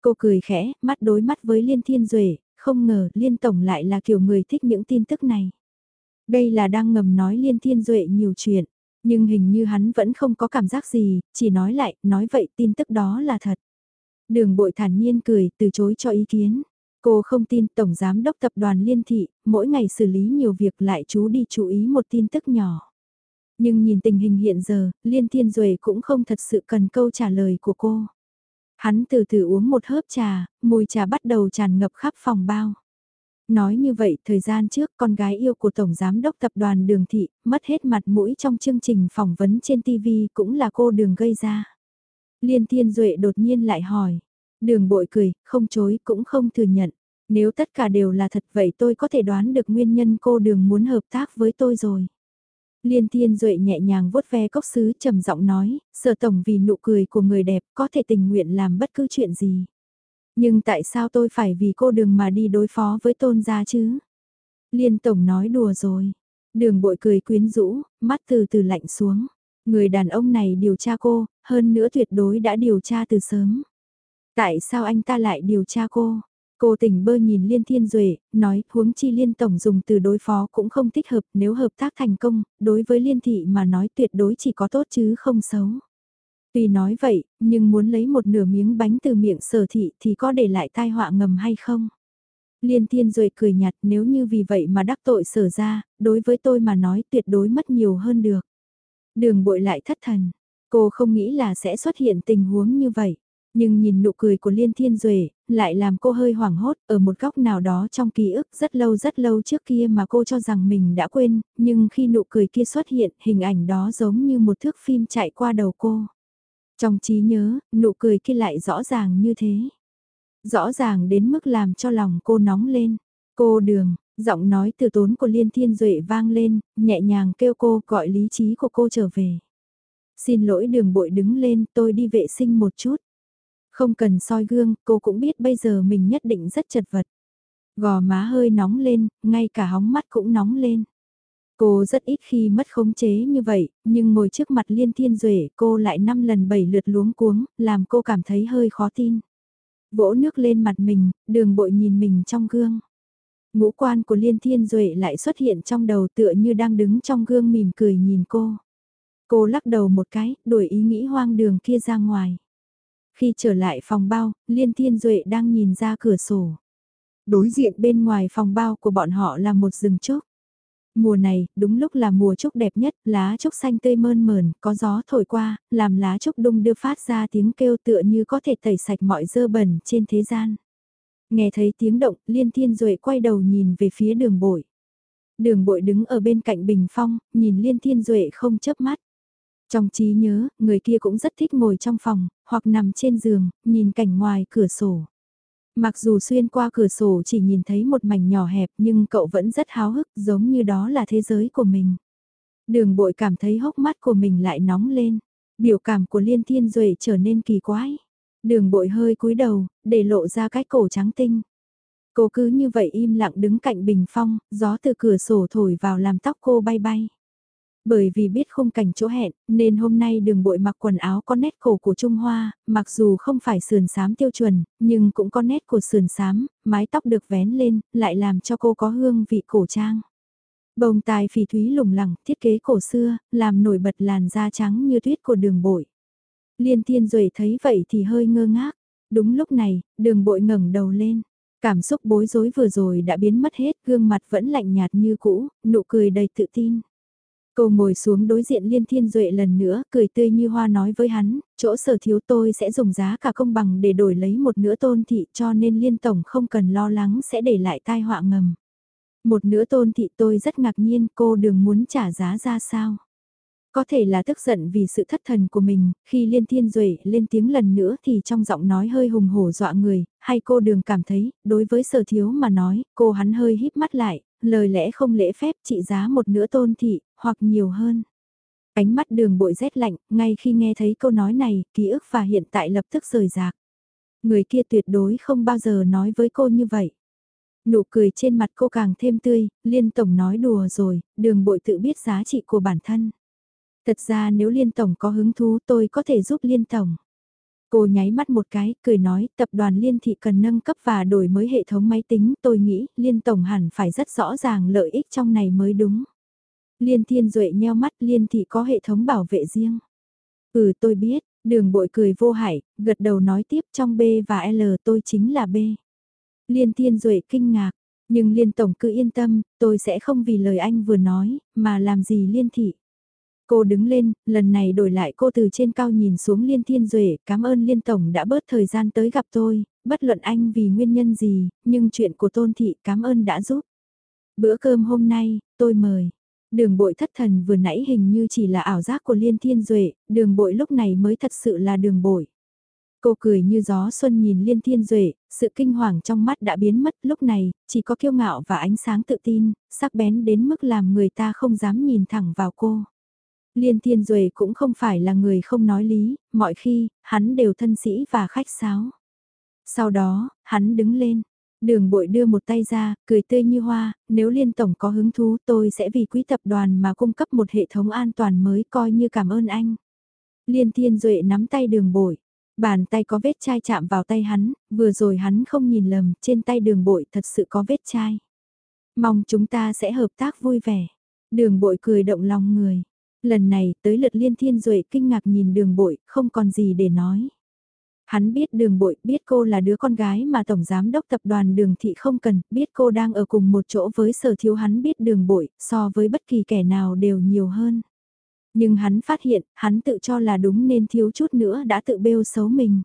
Cô cười khẽ, mắt đối mắt với Liên Thiên Duệ, không ngờ Liên Tổng lại là kiểu người thích những tin tức này. Đây là đang ngầm nói Liên Thiên Duệ nhiều chuyện, nhưng hình như hắn vẫn không có cảm giác gì, chỉ nói lại, nói vậy tin tức đó là thật. Đường bội thản nhiên cười, từ chối cho ý kiến. Cô không tin Tổng Giám đốc Tập đoàn Liên Thị, mỗi ngày xử lý nhiều việc lại chú đi chú ý một tin tức nhỏ. Nhưng nhìn tình hình hiện giờ, Liên Thiên Duệ cũng không thật sự cần câu trả lời của cô. Hắn từ từ uống một hớp trà, mùi trà bắt đầu tràn ngập khắp phòng bao. Nói như vậy, thời gian trước con gái yêu của Tổng Giám đốc Tập đoàn Đường Thị, mất hết mặt mũi trong chương trình phỏng vấn trên TV cũng là cô Đường gây ra. Liên Thiên Duệ đột nhiên lại hỏi. Đường bội cười, không chối cũng không thừa nhận. Nếu tất cả đều là thật vậy tôi có thể đoán được nguyên nhân cô Đường muốn hợp tác với tôi rồi. Liên Thiên Duệ nhẹ nhàng vuốt ve cốc sứ trầm giọng nói, sở tổng vì nụ cười của người đẹp có thể tình nguyện làm bất cứ chuyện gì. Nhưng tại sao tôi phải vì cô đường mà đi đối phó với tôn gia chứ? Liên tổng nói đùa rồi. Đường bội cười quyến rũ, mắt từ từ lạnh xuống. Người đàn ông này điều tra cô, hơn nữa tuyệt đối đã điều tra từ sớm. Tại sao anh ta lại điều tra cô? Cô tỉnh bơ nhìn Liên Thiên Duệ, nói huống chi Liên Tổng dùng từ đối phó cũng không thích hợp nếu hợp tác thành công, đối với Liên Thị mà nói tuyệt đối chỉ có tốt chứ không xấu. Tuy nói vậy, nhưng muốn lấy một nửa miếng bánh từ miệng sở thị thì có để lại tai họa ngầm hay không? Liên Thiên Duệ cười nhạt nếu như vì vậy mà đắc tội sở ra, đối với tôi mà nói tuyệt đối mất nhiều hơn được. Đường bội lại thất thần, cô không nghĩ là sẽ xuất hiện tình huống như vậy. Nhưng nhìn nụ cười của Liên Thiên Duệ, lại làm cô hơi hoảng hốt ở một góc nào đó trong ký ức rất lâu rất lâu trước kia mà cô cho rằng mình đã quên, nhưng khi nụ cười kia xuất hiện, hình ảnh đó giống như một thước phim chạy qua đầu cô. Trong trí nhớ, nụ cười kia lại rõ ràng như thế. Rõ ràng đến mức làm cho lòng cô nóng lên. Cô đường, giọng nói từ tốn của Liên Thiên Duệ vang lên, nhẹ nhàng kêu cô gọi lý trí của cô trở về. Xin lỗi đường bội đứng lên, tôi đi vệ sinh một chút. Không cần soi gương, cô cũng biết bây giờ mình nhất định rất chật vật. Gò má hơi nóng lên, ngay cả hóng mắt cũng nóng lên. Cô rất ít khi mất khống chế như vậy, nhưng ngồi trước mặt Liên Thiên Duệ cô lại năm lần bảy lượt luống cuống, làm cô cảm thấy hơi khó tin. Vỗ nước lên mặt mình, đường bội nhìn mình trong gương. Ngũ quan của Liên Thiên Duệ lại xuất hiện trong đầu tựa như đang đứng trong gương mỉm cười nhìn cô. Cô lắc đầu một cái, đuổi ý nghĩ hoang đường kia ra ngoài. Khi trở lại phòng bao, Liên Thiên Duệ đang nhìn ra cửa sổ. Đối diện bên ngoài phòng bao của bọn họ là một rừng trúc. Mùa này, đúng lúc là mùa trúc đẹp nhất, lá trúc xanh tươi mơn mờn, có gió thổi qua, làm lá trúc đung đưa phát ra tiếng kêu tựa như có thể tẩy sạch mọi dơ bẩn trên thế gian. Nghe thấy tiếng động, Liên Thiên Duệ quay đầu nhìn về phía đường bội. Đường bội đứng ở bên cạnh bình phong, nhìn Liên Thiên Duệ không chớp mắt. Trong trí nhớ, người kia cũng rất thích ngồi trong phòng, hoặc nằm trên giường, nhìn cảnh ngoài cửa sổ. Mặc dù xuyên qua cửa sổ chỉ nhìn thấy một mảnh nhỏ hẹp nhưng cậu vẫn rất háo hức giống như đó là thế giới của mình. Đường bội cảm thấy hốc mắt của mình lại nóng lên. Biểu cảm của Liên Thiên Duệ trở nên kỳ quái. Đường bội hơi cúi đầu, để lộ ra cái cổ trắng tinh. Cô cứ như vậy im lặng đứng cạnh bình phong, gió từ cửa sổ thổi vào làm tóc cô bay bay. Bởi vì biết khung cảnh chỗ hẹn, nên hôm nay đường bội mặc quần áo có nét cổ của Trung Hoa, mặc dù không phải sườn sám tiêu chuẩn, nhưng cũng có nét của sườn sám, mái tóc được vén lên, lại làm cho cô có hương vị cổ trang. Bồng tài phỉ thúy lủng lẳng, thiết kế cổ xưa, làm nổi bật làn da trắng như tuyết của đường bội. Liên thiên duệ thấy vậy thì hơi ngơ ngác. Đúng lúc này, đường bội ngẩng đầu lên. Cảm xúc bối rối vừa rồi đã biến mất hết, gương mặt vẫn lạnh nhạt như cũ, nụ cười đầy tự tin. Cô ngồi xuống đối diện Liên Thiên Duệ lần nữa, cười tươi như hoa nói với hắn, chỗ sở thiếu tôi sẽ dùng giá cả công bằng để đổi lấy một nửa tôn thị cho nên Liên Tổng không cần lo lắng sẽ để lại tai họa ngầm. Một nửa tôn thị tôi rất ngạc nhiên cô đừng muốn trả giá ra sao. Có thể là tức giận vì sự thất thần của mình, khi Liên Thiên Duệ lên tiếng lần nữa thì trong giọng nói hơi hùng hổ dọa người, hay cô đường cảm thấy, đối với sở thiếu mà nói, cô hắn hơi híp mắt lại, lời lẽ không lễ phép trị giá một nửa tôn thị, hoặc nhiều hơn. Ánh mắt đường bội rét lạnh, ngay khi nghe thấy câu nói này, ký ức và hiện tại lập tức rời rạc. Người kia tuyệt đối không bao giờ nói với cô như vậy. Nụ cười trên mặt cô càng thêm tươi, liên tổng nói đùa rồi, đường bội tự biết giá trị của bản thân. Thật ra nếu liên tổng có hứng thú tôi có thể giúp liên tổng. Cô nháy mắt một cái, cười nói, tập đoàn Liên Thị cần nâng cấp và đổi mới hệ thống máy tính, tôi nghĩ Liên Tổng hẳn phải rất rõ ràng lợi ích trong này mới đúng. Liên Thiên Duệ nheo mắt Liên Thị có hệ thống bảo vệ riêng. Ừ tôi biết, đường bội cười vô hại, gật đầu nói tiếp trong B và L tôi chính là B. Liên Thiên Duệ kinh ngạc, nhưng Liên Tổng cứ yên tâm, tôi sẽ không vì lời anh vừa nói, mà làm gì Liên Thị. Cô đứng lên, lần này đổi lại cô từ trên cao nhìn xuống Liên Thiên Duệ, cảm ơn Liên Tổng đã bớt thời gian tới gặp tôi, bất luận anh vì nguyên nhân gì, nhưng chuyện của Tôn Thị cảm ơn đã giúp. Bữa cơm hôm nay, tôi mời. Đường bội thất thần vừa nãy hình như chỉ là ảo giác của Liên Thiên Duệ, đường bội lúc này mới thật sự là đường bội. Cô cười như gió xuân nhìn Liên Thiên Duệ, sự kinh hoàng trong mắt đã biến mất lúc này, chỉ có kiêu ngạo và ánh sáng tự tin, sắc bén đến mức làm người ta không dám nhìn thẳng vào cô. Liên Thiên Duệ cũng không phải là người không nói lý, mọi khi, hắn đều thân sĩ và khách sáo. Sau đó, hắn đứng lên. Đường bội đưa một tay ra, cười tươi như hoa, nếu liên tổng có hứng thú tôi sẽ vì quý tập đoàn mà cung cấp một hệ thống an toàn mới coi như cảm ơn anh. Liên thiên duệ nắm tay đường bội, bàn tay có vết chai chạm vào tay hắn, vừa rồi hắn không nhìn lầm, trên tay đường bội thật sự có vết chai. Mong chúng ta sẽ hợp tác vui vẻ. Đường bội cười động lòng người. Lần này tới lượt liên thiên duệ kinh ngạc nhìn đường bội, không còn gì để nói. Hắn biết đường bội, biết cô là đứa con gái mà Tổng Giám đốc Tập đoàn Đường Thị không cần, biết cô đang ở cùng một chỗ với sở thiếu hắn biết đường bội, so với bất kỳ kẻ nào đều nhiều hơn. Nhưng hắn phát hiện, hắn tự cho là đúng nên thiếu chút nữa đã tự bêu xấu mình.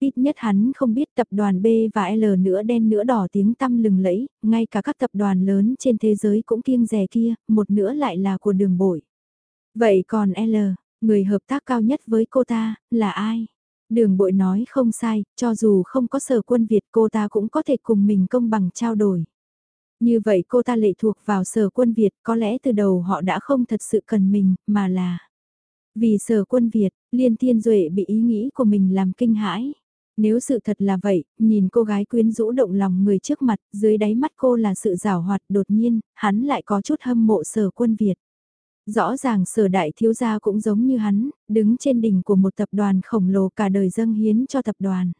Ít nhất hắn không biết tập đoàn B và L nữa đen nữa đỏ tiếng tăm lừng lẫy, ngay cả các tập đoàn lớn trên thế giới cũng kiêng rè kia, một nữa lại là của đường bội. Vậy còn L, người hợp tác cao nhất với cô ta, là ai? Đường bội nói không sai, cho dù không có sở quân Việt cô ta cũng có thể cùng mình công bằng trao đổi. Như vậy cô ta lệ thuộc vào sở quân Việt có lẽ từ đầu họ đã không thật sự cần mình, mà là... Vì sở quân Việt, Liên Thiên Duệ bị ý nghĩ của mình làm kinh hãi. Nếu sự thật là vậy, nhìn cô gái quyến rũ động lòng người trước mặt, dưới đáy mắt cô là sự rào hoạt đột nhiên, hắn lại có chút hâm mộ sở quân Việt. Rõ ràng sở đại thiếu gia cũng giống như hắn, đứng trên đỉnh của một tập đoàn khổng lồ cả đời dâng hiến cho tập đoàn.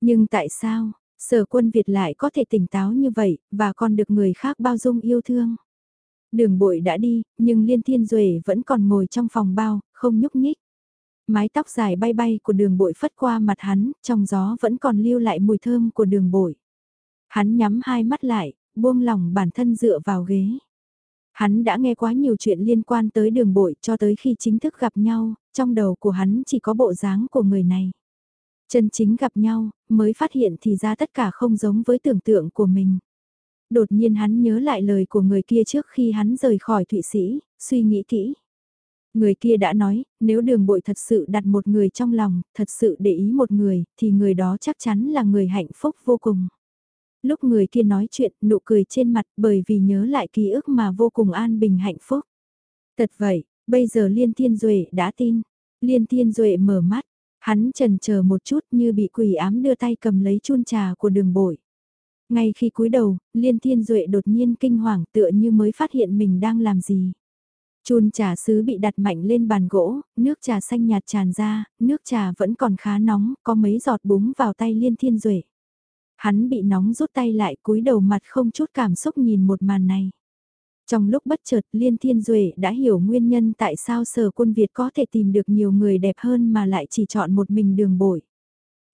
Nhưng tại sao, sở quân Việt lại có thể tỉnh táo như vậy, và còn được người khác bao dung yêu thương? Đường bội đã đi, nhưng Liên Thiên Duệ vẫn còn ngồi trong phòng bao, không nhúc nhích. Mái tóc dài bay bay của đường bội phất qua mặt hắn, trong gió vẫn còn lưu lại mùi thơm của đường bội. Hắn nhắm hai mắt lại, buông lỏng bản thân dựa vào ghế. Hắn đã nghe quá nhiều chuyện liên quan tới đường bội cho tới khi chính thức gặp nhau, trong đầu của hắn chỉ có bộ dáng của người này. Chân chính gặp nhau, mới phát hiện thì ra tất cả không giống với tưởng tượng của mình. Đột nhiên hắn nhớ lại lời của người kia trước khi hắn rời khỏi Thụy Sĩ, suy nghĩ kỹ. Người kia đã nói, nếu đường bội thật sự đặt một người trong lòng, thật sự để ý một người, thì người đó chắc chắn là người hạnh phúc vô cùng. Lúc người kia nói chuyện, nụ cười trên mặt bởi vì nhớ lại ký ức mà vô cùng an bình hạnh phúc. Thật vậy, bây giờ Liên Thiên Duệ đã tin. Liên Thiên Duệ mở mắt, hắn trần chờ một chút như bị quỷ ám đưa tay cầm lấy chun trà của đường bội. Ngay khi cúi đầu, Liên Thiên Duệ đột nhiên kinh hoàng tựa như mới phát hiện mình đang làm gì. Chun trà sứ bị đặt mạnh lên bàn gỗ, nước trà xanh nhạt tràn ra, nước trà vẫn còn khá nóng, có mấy giọt búng vào tay Liên Thiên Duệ. Hắn bị nóng rút tay lại cúi đầu mặt không chút cảm xúc nhìn một màn này. Trong lúc bất chợt Liên Thiên Duệ đã hiểu nguyên nhân tại sao sở quân Việt có thể tìm được nhiều người đẹp hơn mà lại chỉ chọn một mình đường bội.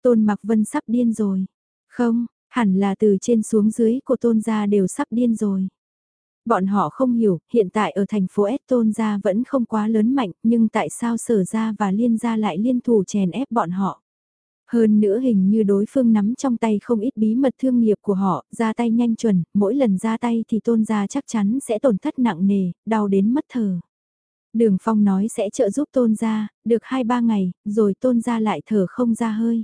Tôn Mặc Vân sắp điên rồi. Không, hẳn là từ trên xuống dưới của tôn gia đều sắp điên rồi. Bọn họ không hiểu, hiện tại ở thành phố S tôn gia vẫn không quá lớn mạnh, nhưng tại sao sở gia và liên gia lại liên thủ chèn ép bọn họ. Hơn nữa hình như đối phương nắm trong tay không ít bí mật thương nghiệp của họ, ra tay nhanh chuẩn, mỗi lần ra tay thì tôn gia chắc chắn sẽ tổn thất nặng nề, đau đến mất thở. Đường Phong nói sẽ trợ giúp tôn gia, được 2-3 ngày, rồi tôn gia lại thở không ra hơi.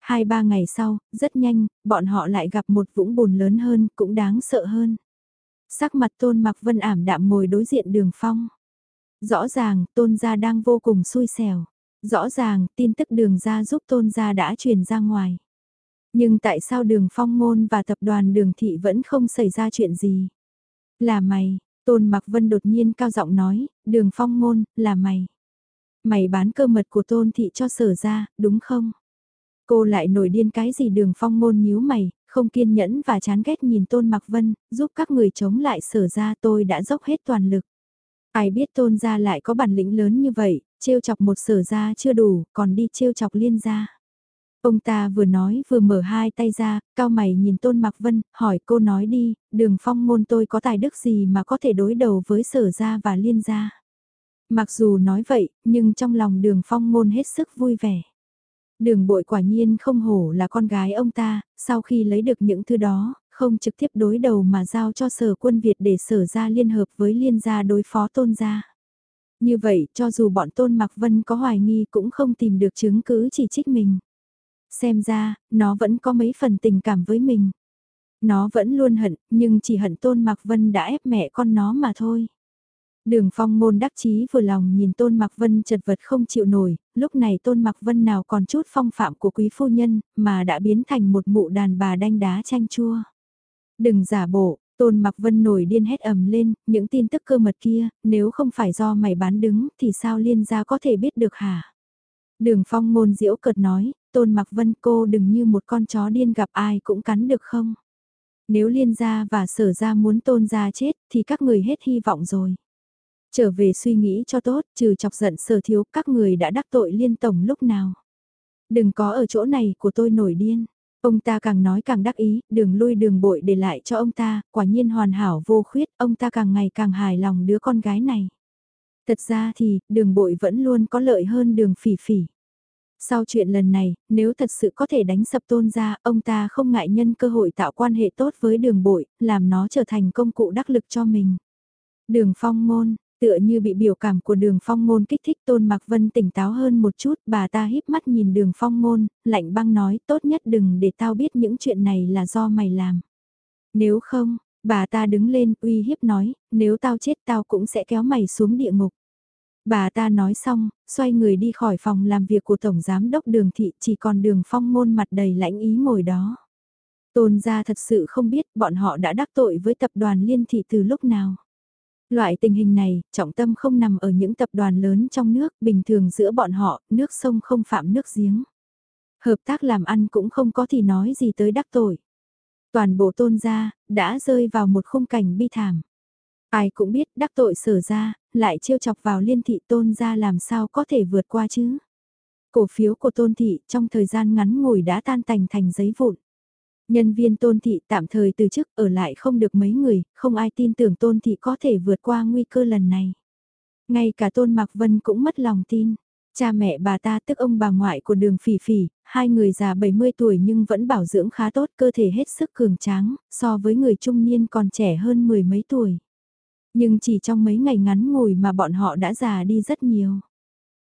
Hai ba ngày sau, rất nhanh, bọn họ lại gặp một vũng bùn lớn hơn, cũng đáng sợ hơn. Sắc mặt tôn mặc vân ảm đạm ngồi đối diện đường phong. Rõ ràng, tôn gia đang vô cùng xui xẻo. Rõ ràng, tin tức đường ra giúp tôn gia đã truyền ra ngoài. Nhưng tại sao đường phong ngôn và tập đoàn đường thị vẫn không xảy ra chuyện gì? Là mày, tôn mặc vân đột nhiên cao giọng nói, đường phong ngôn, là mày. Mày bán cơ mật của tôn thị cho sở ra, đúng không? Cô lại nổi điên cái gì đường phong ngôn nhíu mày, không kiên nhẫn và chán ghét nhìn tôn mặc vân, giúp các người chống lại sở ra tôi đã dốc hết toàn lực. Ai biết tôn gia lại có bản lĩnh lớn như vậy, trêu chọc một sở gia chưa đủ, còn đi trêu chọc liên gia. Ông ta vừa nói vừa mở hai tay ra, cao mày nhìn Tôn Mạc Vân, hỏi cô nói đi, đường phong môn tôi có tài đức gì mà có thể đối đầu với sở gia và liên gia. Mặc dù nói vậy, nhưng trong lòng đường phong môn hết sức vui vẻ. Đường bội quả nhiên không hổ là con gái ông ta, sau khi lấy được những thứ đó, không trực tiếp đối đầu mà giao cho sở quân Việt để sở ra liên hợp với liên gia đối phó tôn gia. Như vậy, cho dù bọn tôn Mạc Vân có hoài nghi cũng không tìm được chứng cứ chỉ trích mình. Xem ra, nó vẫn có mấy phần tình cảm với mình. Nó vẫn luôn hận, nhưng chỉ hận tôn Mạc Vân đã ép mẹ con nó mà thôi. Đường phong môn đắc chí vừa lòng nhìn Tôn Mạc Vân chật vật không chịu nổi, lúc này Tôn Mạc Vân nào còn chút phong phạm của quý phu nhân, mà đã biến thành một mụ đàn bà đanh đá chanh chua. Đừng giả bộ, Tôn Mặc Vân nổi điên hét ầm lên, những tin tức cơ mật kia, nếu không phải do mày bán đứng thì sao liên gia có thể biết được hả? Đường phong môn diễu cợt nói, Tôn Mặc Vân cô đừng như một con chó điên gặp ai cũng cắn được không? Nếu liên gia và sở gia muốn tôn gia chết thì các người hết hy vọng rồi. Trở về suy nghĩ cho tốt, trừ chọc giận sở thiếu các người đã đắc tội liên tổng lúc nào. Đừng có ở chỗ này của tôi nổi điên. Ông ta càng nói càng đắc ý, đường lui đường bội để lại cho ông ta, quả nhiên hoàn hảo vô khuyết, ông ta càng ngày càng hài lòng đứa con gái này. Thật ra thì, đường bội vẫn luôn có lợi hơn đường phỉ phỉ. Sau chuyện lần này, nếu thật sự có thể đánh sập tôn ra, ông ta không ngại nhân cơ hội tạo quan hệ tốt với đường bội, làm nó trở thành công cụ đắc lực cho mình. Đường phong môn, Tựa như bị biểu cảm của đường phong ngôn kích thích Tôn Mạc Vân tỉnh táo hơn một chút, bà ta híp mắt nhìn đường phong ngôn, lạnh băng nói tốt nhất đừng để tao biết những chuyện này là do mày làm. Nếu không, bà ta đứng lên uy hiếp nói, nếu tao chết tao cũng sẽ kéo mày xuống địa ngục. Bà ta nói xong, xoay người đi khỏi phòng làm việc của Tổng Giám Đốc Đường Thị chỉ còn đường phong ngôn mặt đầy lãnh ý ngồi đó. Tôn gia thật sự không biết bọn họ đã đắc tội với tập đoàn Liên Thị từ lúc nào. Loại tình hình này, trọng tâm không nằm ở những tập đoàn lớn trong nước, bình thường giữa bọn họ, nước sông không phạm nước giếng. Hợp tác làm ăn cũng không có thì nói gì tới đắc tội. Toàn bộ tôn gia, đã rơi vào một khung cảnh bi thảm. Ai cũng biết đắc tội sở ra, lại trêu chọc vào liên thị tôn gia làm sao có thể vượt qua chứ. Cổ phiếu của tôn thị trong thời gian ngắn ngủi đã tan tành thành giấy vụn. Nhân viên tôn thị tạm thời từ chức ở lại không được mấy người, không ai tin tưởng tôn thị có thể vượt qua nguy cơ lần này. Ngay cả tôn Mạc Vân cũng mất lòng tin. Cha mẹ bà ta tức ông bà ngoại của đường phỉ phỉ, hai người già 70 tuổi nhưng vẫn bảo dưỡng khá tốt cơ thể hết sức cường tráng, so với người trung niên còn trẻ hơn mười mấy tuổi. Nhưng chỉ trong mấy ngày ngắn ngủi mà bọn họ đã già đi rất nhiều.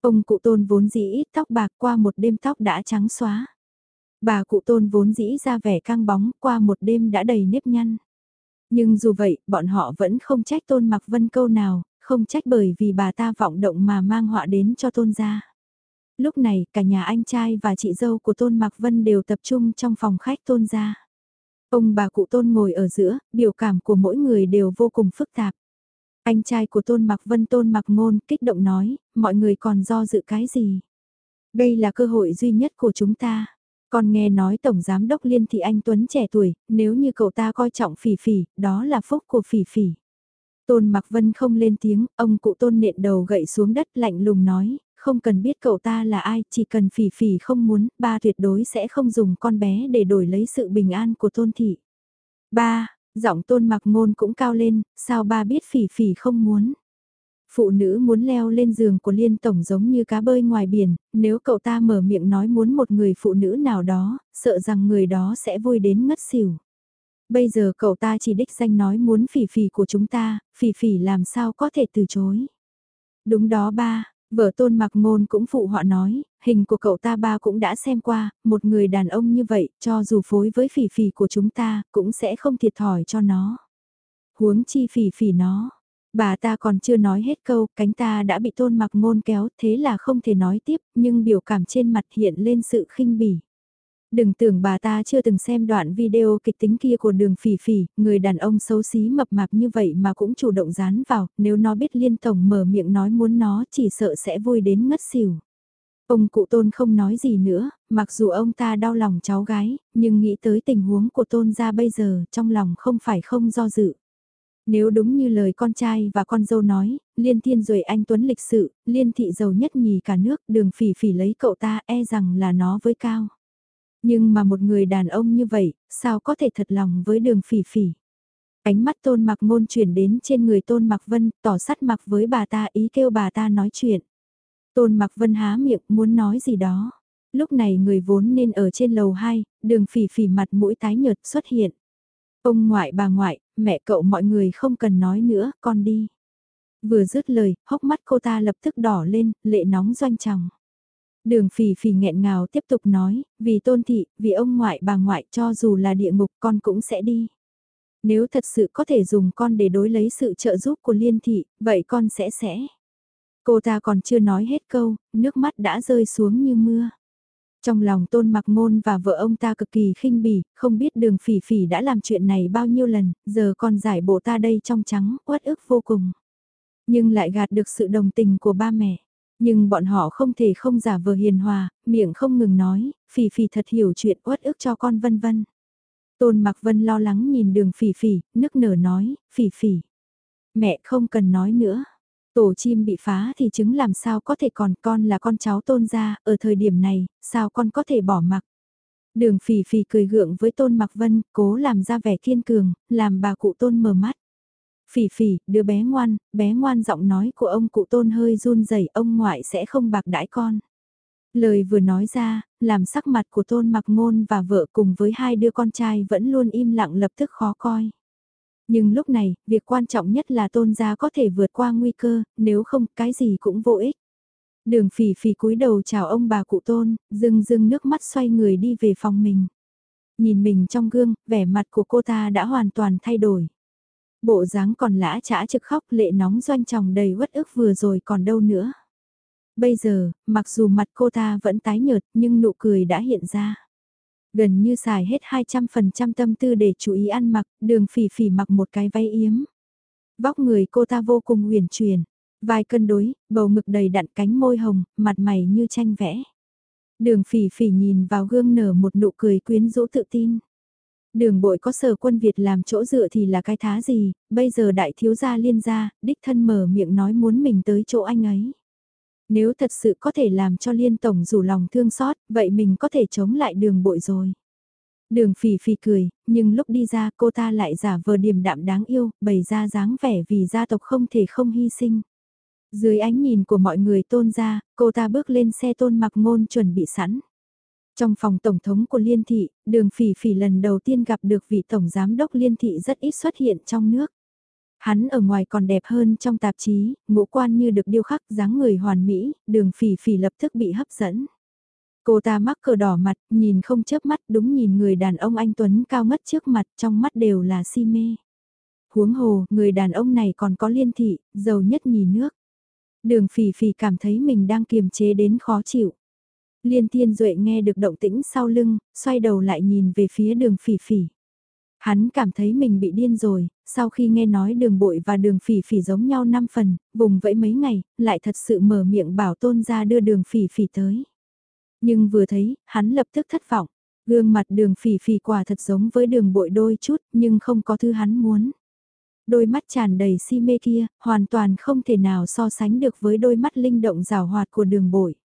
Ông cụ tôn vốn dĩ ít tóc bạc qua một đêm tóc đã trắng xóa. Bà cụ tôn vốn dĩ ra vẻ căng bóng qua một đêm đã đầy nếp nhăn. Nhưng dù vậy, bọn họ vẫn không trách tôn mặc vân câu nào, không trách bởi vì bà ta vọng động mà mang họa đến cho tôn gia. Lúc này, cả nhà anh trai và chị dâu của tôn mặc vân đều tập trung trong phòng khách tôn gia. Ông bà cụ tôn ngồi ở giữa, biểu cảm của mỗi người đều vô cùng phức tạp. Anh trai của tôn mặc vân tôn mặc ngôn kích động nói, mọi người còn do dự cái gì? Đây là cơ hội duy nhất của chúng ta. Còn nghe nói Tổng Giám Đốc Liên Thị Anh Tuấn trẻ tuổi, nếu như cậu ta coi trọng phỉ phỉ, đó là phúc của phỉ phỉ. Tôn Mặc Vân không lên tiếng, ông cụ tôn nện đầu gậy xuống đất lạnh lùng nói, không cần biết cậu ta là ai, chỉ cần phỉ phỉ không muốn, ba tuyệt đối sẽ không dùng con bé để đổi lấy sự bình an của tôn thị. Ba, giọng tôn mặc ngôn cũng cao lên, sao ba biết phỉ phỉ không muốn phụ nữ muốn leo lên giường của liên tổng giống như cá bơi ngoài biển, nếu cậu ta mở miệng nói muốn một người phụ nữ nào đó, sợ rằng người đó sẽ vui đến ngất xỉu. Bây giờ cậu ta chỉ đích danh nói muốn phỉ phỉ của chúng ta, phỉ phỉ làm sao có thể từ chối. Đúng đó ba, vợ tôn mặc ngôn cũng phụ họ nói, hình của cậu ta ba cũng đã xem qua, một người đàn ông như vậy, cho dù phối với phỉ phỉ của chúng ta, cũng sẽ không thiệt thòi cho nó. Huống chi phỉ phỉ nó Bà ta còn chưa nói hết câu, cánh ta đã bị tôn mặc ngôn kéo, thế là không thể nói tiếp, nhưng biểu cảm trên mặt hiện lên sự khinh bỉ. Đừng tưởng bà ta chưa từng xem đoạn video kịch tính kia của đường phỉ phỉ, người đàn ông xấu xí mập mạp như vậy mà cũng chủ động dán vào, nếu nó biết liên tổng mở miệng nói muốn nó chỉ sợ sẽ vui đến ngất xỉu. Ông cụ tôn không nói gì nữa, mặc dù ông ta đau lòng cháu gái, nhưng nghĩ tới tình huống của tôn ra bây giờ trong lòng không phải không do dự. Nếu đúng như lời con trai và con dâu nói, liên thiên rồi anh Tuấn lịch sự, liên thị giàu nhất nhì cả nước, đường phỉ phỉ lấy cậu ta e rằng là nó với cao. Nhưng mà một người đàn ông như vậy, sao có thể thật lòng với đường phỉ phỉ. Ánh mắt tôn mặc ngôn chuyển đến trên người tôn mặc vân, tỏ sắt mặc với bà ta ý kêu bà ta nói chuyện. Tôn mặc vân há miệng muốn nói gì đó. Lúc này người vốn nên ở trên lầu 2, đường phỉ phỉ mặt mũi tái nhợt xuất hiện. Ông ngoại bà ngoại, mẹ cậu mọi người không cần nói nữa, con đi. Vừa dứt lời, hốc mắt cô ta lập tức đỏ lên, lệ nóng doanh tròng. Đường phì phì nghẹn ngào tiếp tục nói, vì tôn thị, vì ông ngoại bà ngoại cho dù là địa ngục con cũng sẽ đi. Nếu thật sự có thể dùng con để đối lấy sự trợ giúp của liên thị, vậy con sẽ sẽ. Cô ta còn chưa nói hết câu, nước mắt đã rơi xuống như mưa. Trong lòng tôn mặc ngôn và vợ ông ta cực kỳ khinh bỉ, không biết đường phỉ phỉ đã làm chuyện này bao nhiêu lần, giờ còn giải bộ ta đây trong trắng, uất ức vô cùng. Nhưng lại gạt được sự đồng tình của ba mẹ. Nhưng bọn họ không thể không giả vờ hiền hòa, miệng không ngừng nói, phỉ phỉ thật hiểu chuyện uất ức cho con vân vân. Tôn Mặc Vân lo lắng nhìn đường phỉ phỉ, nức nở nói, phỉ phỉ. Mẹ không cần nói nữa. Tổ chim bị phá thì trứng làm sao có thể còn con là con cháu tôn gia, ở thời điểm này, sao con có thể bỏ mặc. Đường phỉ phỉ cười gượng với tôn Mặc Vân, cố làm ra vẻ kiên cường, làm bà cụ tôn mở mắt. Phỉ phỉ, đứa bé ngoan, bé ngoan giọng nói của ông cụ tôn hơi run rẩy ông ngoại sẽ không bạc đãi con. Lời vừa nói ra, làm sắc mặt của tôn mặc ngôn và vợ cùng với hai đứa con trai vẫn luôn im lặng lập tức khó coi. Nhưng lúc này, việc quan trọng nhất là tôn gia có thể vượt qua nguy cơ, nếu không cái gì cũng vô ích. Đường phỉ phỉ cúi đầu chào ông bà cụ tôn, dưng dưng nước mắt xoay người đi về phòng mình. Nhìn mình trong gương, vẻ mặt của cô ta đã hoàn toàn thay đổi. Bộ dáng còn lã chả trực khóc lệ nóng doanh tròng đầy uất ức vừa rồi còn đâu nữa. Bây giờ, mặc dù mặt cô ta vẫn tái nhợt nhưng nụ cười đã hiện ra. Gần như xài hết 200% tâm tư để chú ý ăn mặc, đường phỉ phỉ mặc một cái váy yếm. Vóc người cô ta vô cùng huyền truyền, vai cân đối, bầu ngực đầy đặn cánh môi hồng, mặt mày như tranh vẽ. Đường phỉ phỉ nhìn vào gương nở một nụ cười quyến rũ tự tin. Đường bội có sở quân Việt làm chỗ dựa thì là cái thá gì, bây giờ đại thiếu gia liên gia, đích thân mở miệng nói muốn mình tới chỗ anh ấy. Nếu thật sự có thể làm cho liên tổng rủ lòng thương xót, vậy mình có thể chống lại đường bội rồi. Đường phỉ phỉ cười, nhưng lúc đi ra cô ta lại giả vờ điềm đạm đáng yêu, bày ra dáng vẻ vì gia tộc không thể không hy sinh. Dưới ánh nhìn của mọi người tôn ra, cô ta bước lên xe tôn mặc ngôn chuẩn bị sẵn. Trong phòng tổng thống của Liên Thị, đường phỉ phỉ lần đầu tiên gặp được vị tổng giám đốc Liên Thị rất ít xuất hiện trong nước. Hắn ở ngoài còn đẹp hơn trong tạp chí, ngũ quan như được điêu khắc dáng người hoàn mỹ, đường phỉ phỉ lập tức bị hấp dẫn. Cô ta mắc cờ đỏ mặt, nhìn không chớp mắt đúng nhìn người đàn ông anh Tuấn cao ngất trước mặt trong mắt đều là si mê. Huống hồ, người đàn ông này còn có liên thị, giàu nhất nhì nước. Đường phỉ phỉ cảm thấy mình đang kiềm chế đến khó chịu. Liên Thiên Duệ nghe được động tĩnh sau lưng, xoay đầu lại nhìn về phía đường phỉ phỉ. Hắn cảm thấy mình bị điên rồi, sau khi nghe nói đường bội và đường phỉ phỉ giống nhau 5 phần, vùng vẫy mấy ngày, lại thật sự mở miệng bảo tôn ra đưa đường phỉ phỉ tới. Nhưng vừa thấy, hắn lập tức thất vọng. Gương mặt đường phỉ phỉ quả thật giống với đường bội đôi chút, nhưng không có thứ hắn muốn. Đôi mắt tràn đầy si mê kia, hoàn toàn không thể nào so sánh được với đôi mắt linh động rào hoạt của đường bội.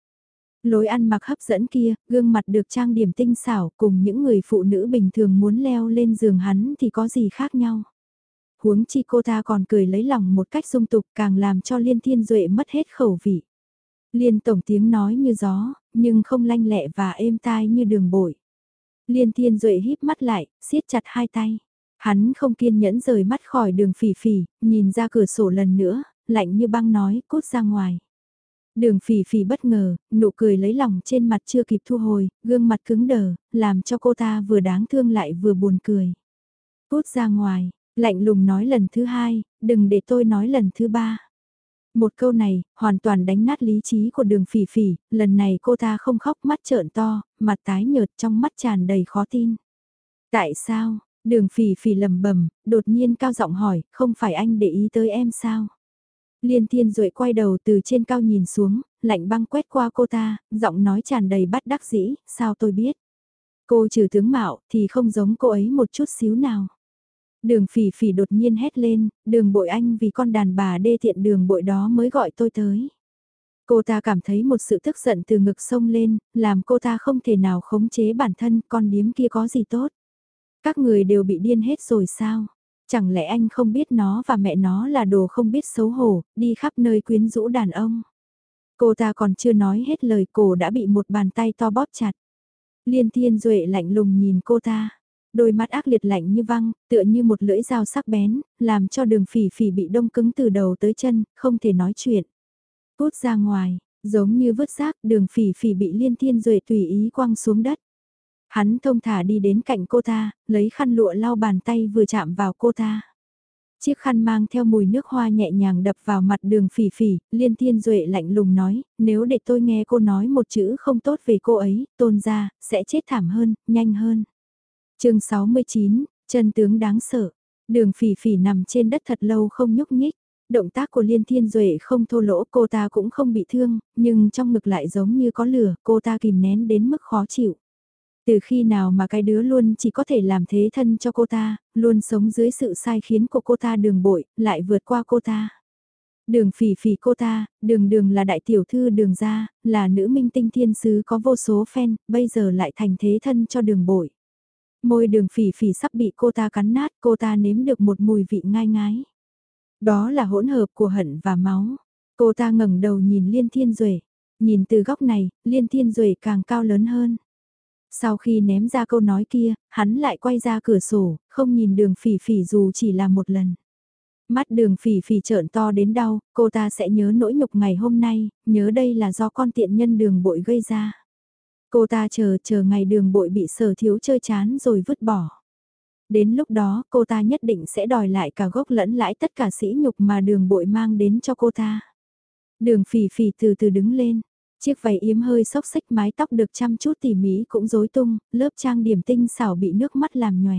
Lối ăn mặc hấp dẫn kia, gương mặt được trang điểm tinh xảo cùng những người phụ nữ bình thường muốn leo lên giường hắn thì có gì khác nhau. Huống chi cô ta còn cười lấy lòng một cách dung tục càng làm cho Liên Thiên Duệ mất hết khẩu vị. Liên tổng tiếng nói như gió, nhưng không lanh lẹ và êm tai như đường bội. Liên Thiên Duệ híp mắt lại, siết chặt hai tay. Hắn không kiên nhẫn rời mắt khỏi đường phỉ phỉ, nhìn ra cửa sổ lần nữa, lạnh như băng nói, cút ra ngoài. Đường phỉ phỉ bất ngờ, nụ cười lấy lòng trên mặt chưa kịp thu hồi, gương mặt cứng đờ, làm cho cô ta vừa đáng thương lại vừa buồn cười. Cút ra ngoài, lạnh lùng nói lần thứ hai, đừng để tôi nói lần thứ ba. Một câu này, hoàn toàn đánh nát lý trí của đường phỉ phỉ, lần này cô ta không khóc mắt trợn to, mặt tái nhợt trong mắt tràn đầy khó tin. Tại sao, đường phỉ phỉ lầm bẩm đột nhiên cao giọng hỏi, không phải anh để ý tới em sao? Liên Thiên Duệ quay đầu từ trên cao nhìn xuống, lạnh băng quét qua cô ta, giọng nói tràn đầy bắt đắc dĩ, sao tôi biết. Cô trừ tướng mạo thì không giống cô ấy một chút xíu nào. Đường phỉ phỉ đột nhiên hét lên, đường bội anh vì con đàn bà đê tiện đường bội đó mới gọi tôi tới. Cô ta cảm thấy một sự tức giận từ ngực sông lên, làm cô ta không thể nào khống chế bản thân con điếm kia có gì tốt. Các người đều bị điên hết rồi sao? Chẳng lẽ anh không biết nó và mẹ nó là đồ không biết xấu hổ, đi khắp nơi quyến rũ đàn ông. Cô ta còn chưa nói hết lời cổ đã bị một bàn tay to bóp chặt. Liên thiên duệ lạnh lùng nhìn cô ta. Đôi mắt ác liệt lạnh như văng, tựa như một lưỡi dao sắc bén, làm cho đường phỉ phỉ bị đông cứng từ đầu tới chân, không thể nói chuyện. Cút ra ngoài, giống như vứt rác đường phỉ phỉ bị liên thiên duệ tùy ý quăng xuống đất. Hắn thông thả đi đến cạnh cô ta, lấy khăn lụa lau bàn tay vừa chạm vào cô ta. Chiếc khăn mang theo mùi nước hoa nhẹ nhàng đập vào mặt đường phỉ phỉ, liên thiên duệ lạnh lùng nói, nếu để tôi nghe cô nói một chữ không tốt về cô ấy, tôn ra, sẽ chết thảm hơn, nhanh hơn. chương 69, chân tướng đáng sợ, đường phỉ phỉ nằm trên đất thật lâu không nhúc nhích. Động tác của Liên Thiên Duệ không thô lỗ cô ta cũng không bị thương, nhưng trong ngực lại giống như có lửa, cô ta kìm nén đến mức khó chịu. Từ khi nào mà cái đứa luôn chỉ có thể làm thế thân cho cô ta, luôn sống dưới sự sai khiến của cô ta đường bội, lại vượt qua cô ta. Đường phỉ phỉ cô ta, đường đường là đại tiểu thư đường gia, là nữ minh tinh thiên sứ có vô số fan, bây giờ lại thành thế thân cho đường bội. Môi đường phỉ phỉ sắp bị cô ta cắn nát, cô ta nếm được một mùi vị ngai ngái. Đó là hỗn hợp của hận và máu. Cô ta ngẩng đầu nhìn Liên Thiên Duệ. Nhìn từ góc này, Liên Thiên Duệ càng cao lớn hơn. Sau khi ném ra câu nói kia, hắn lại quay ra cửa sổ, không nhìn đường phỉ phỉ dù chỉ là một lần. Mắt đường phỉ phỉ trợn to đến đau, cô ta sẽ nhớ nỗi nhục ngày hôm nay, nhớ đây là do con tiện nhân đường bội gây ra. Cô ta chờ chờ ngày đường bội bị sở thiếu chơi chán rồi vứt bỏ. Đến lúc đó cô ta nhất định sẽ đòi lại cả gốc lẫn lãi tất cả sỉ nhục mà đường bội mang đến cho cô ta. Đường phỉ phỉ từ từ đứng lên, Chiếc váy yếm hơi xốc xích mái tóc được chăm chút tỉ mỉ cũng rối tung, lớp trang điểm tinh xảo bị nước mắt làm nhòe.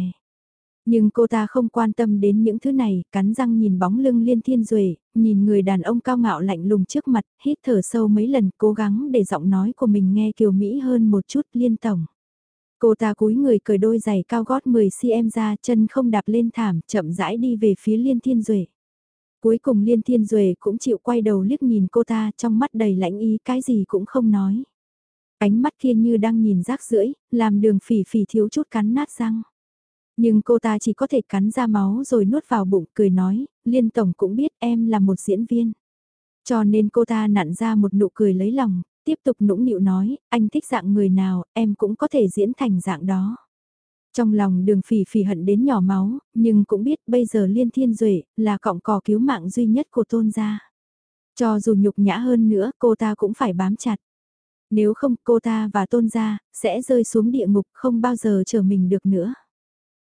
Nhưng cô ta không quan tâm đến những thứ này, cắn răng nhìn bóng lưng liên thiên duệ nhìn người đàn ông cao ngạo lạnh lùng trước mặt, hít thở sâu mấy lần, cố gắng để giọng nói của mình nghe kiều Mỹ hơn một chút liên tổng. Cô ta cúi người cởi đôi giày cao gót 10cm ra chân không đạp lên thảm, chậm rãi đi về phía liên thiên duệ Cuối cùng Liên Thiên Duệ cũng chịu quay đầu liếc nhìn cô ta trong mắt đầy lãnh ý cái gì cũng không nói. Ánh mắt kia như đang nhìn rác rưỡi, làm đường phỉ phỉ thiếu chút cắn nát răng. Nhưng cô ta chỉ có thể cắn ra máu rồi nuốt vào bụng cười nói, Liên Tổng cũng biết em là một diễn viên. Cho nên cô ta nặn ra một nụ cười lấy lòng, tiếp tục nũng nịu nói, anh thích dạng người nào, em cũng có thể diễn thành dạng đó. Trong lòng đường phỉ phỉ hận đến nhỏ máu, nhưng cũng biết bây giờ liên thiên duệ là cọng cò cứu mạng duy nhất của tôn gia. Cho dù nhục nhã hơn nữa cô ta cũng phải bám chặt. Nếu không cô ta và tôn gia sẽ rơi xuống địa ngục không bao giờ chờ mình được nữa.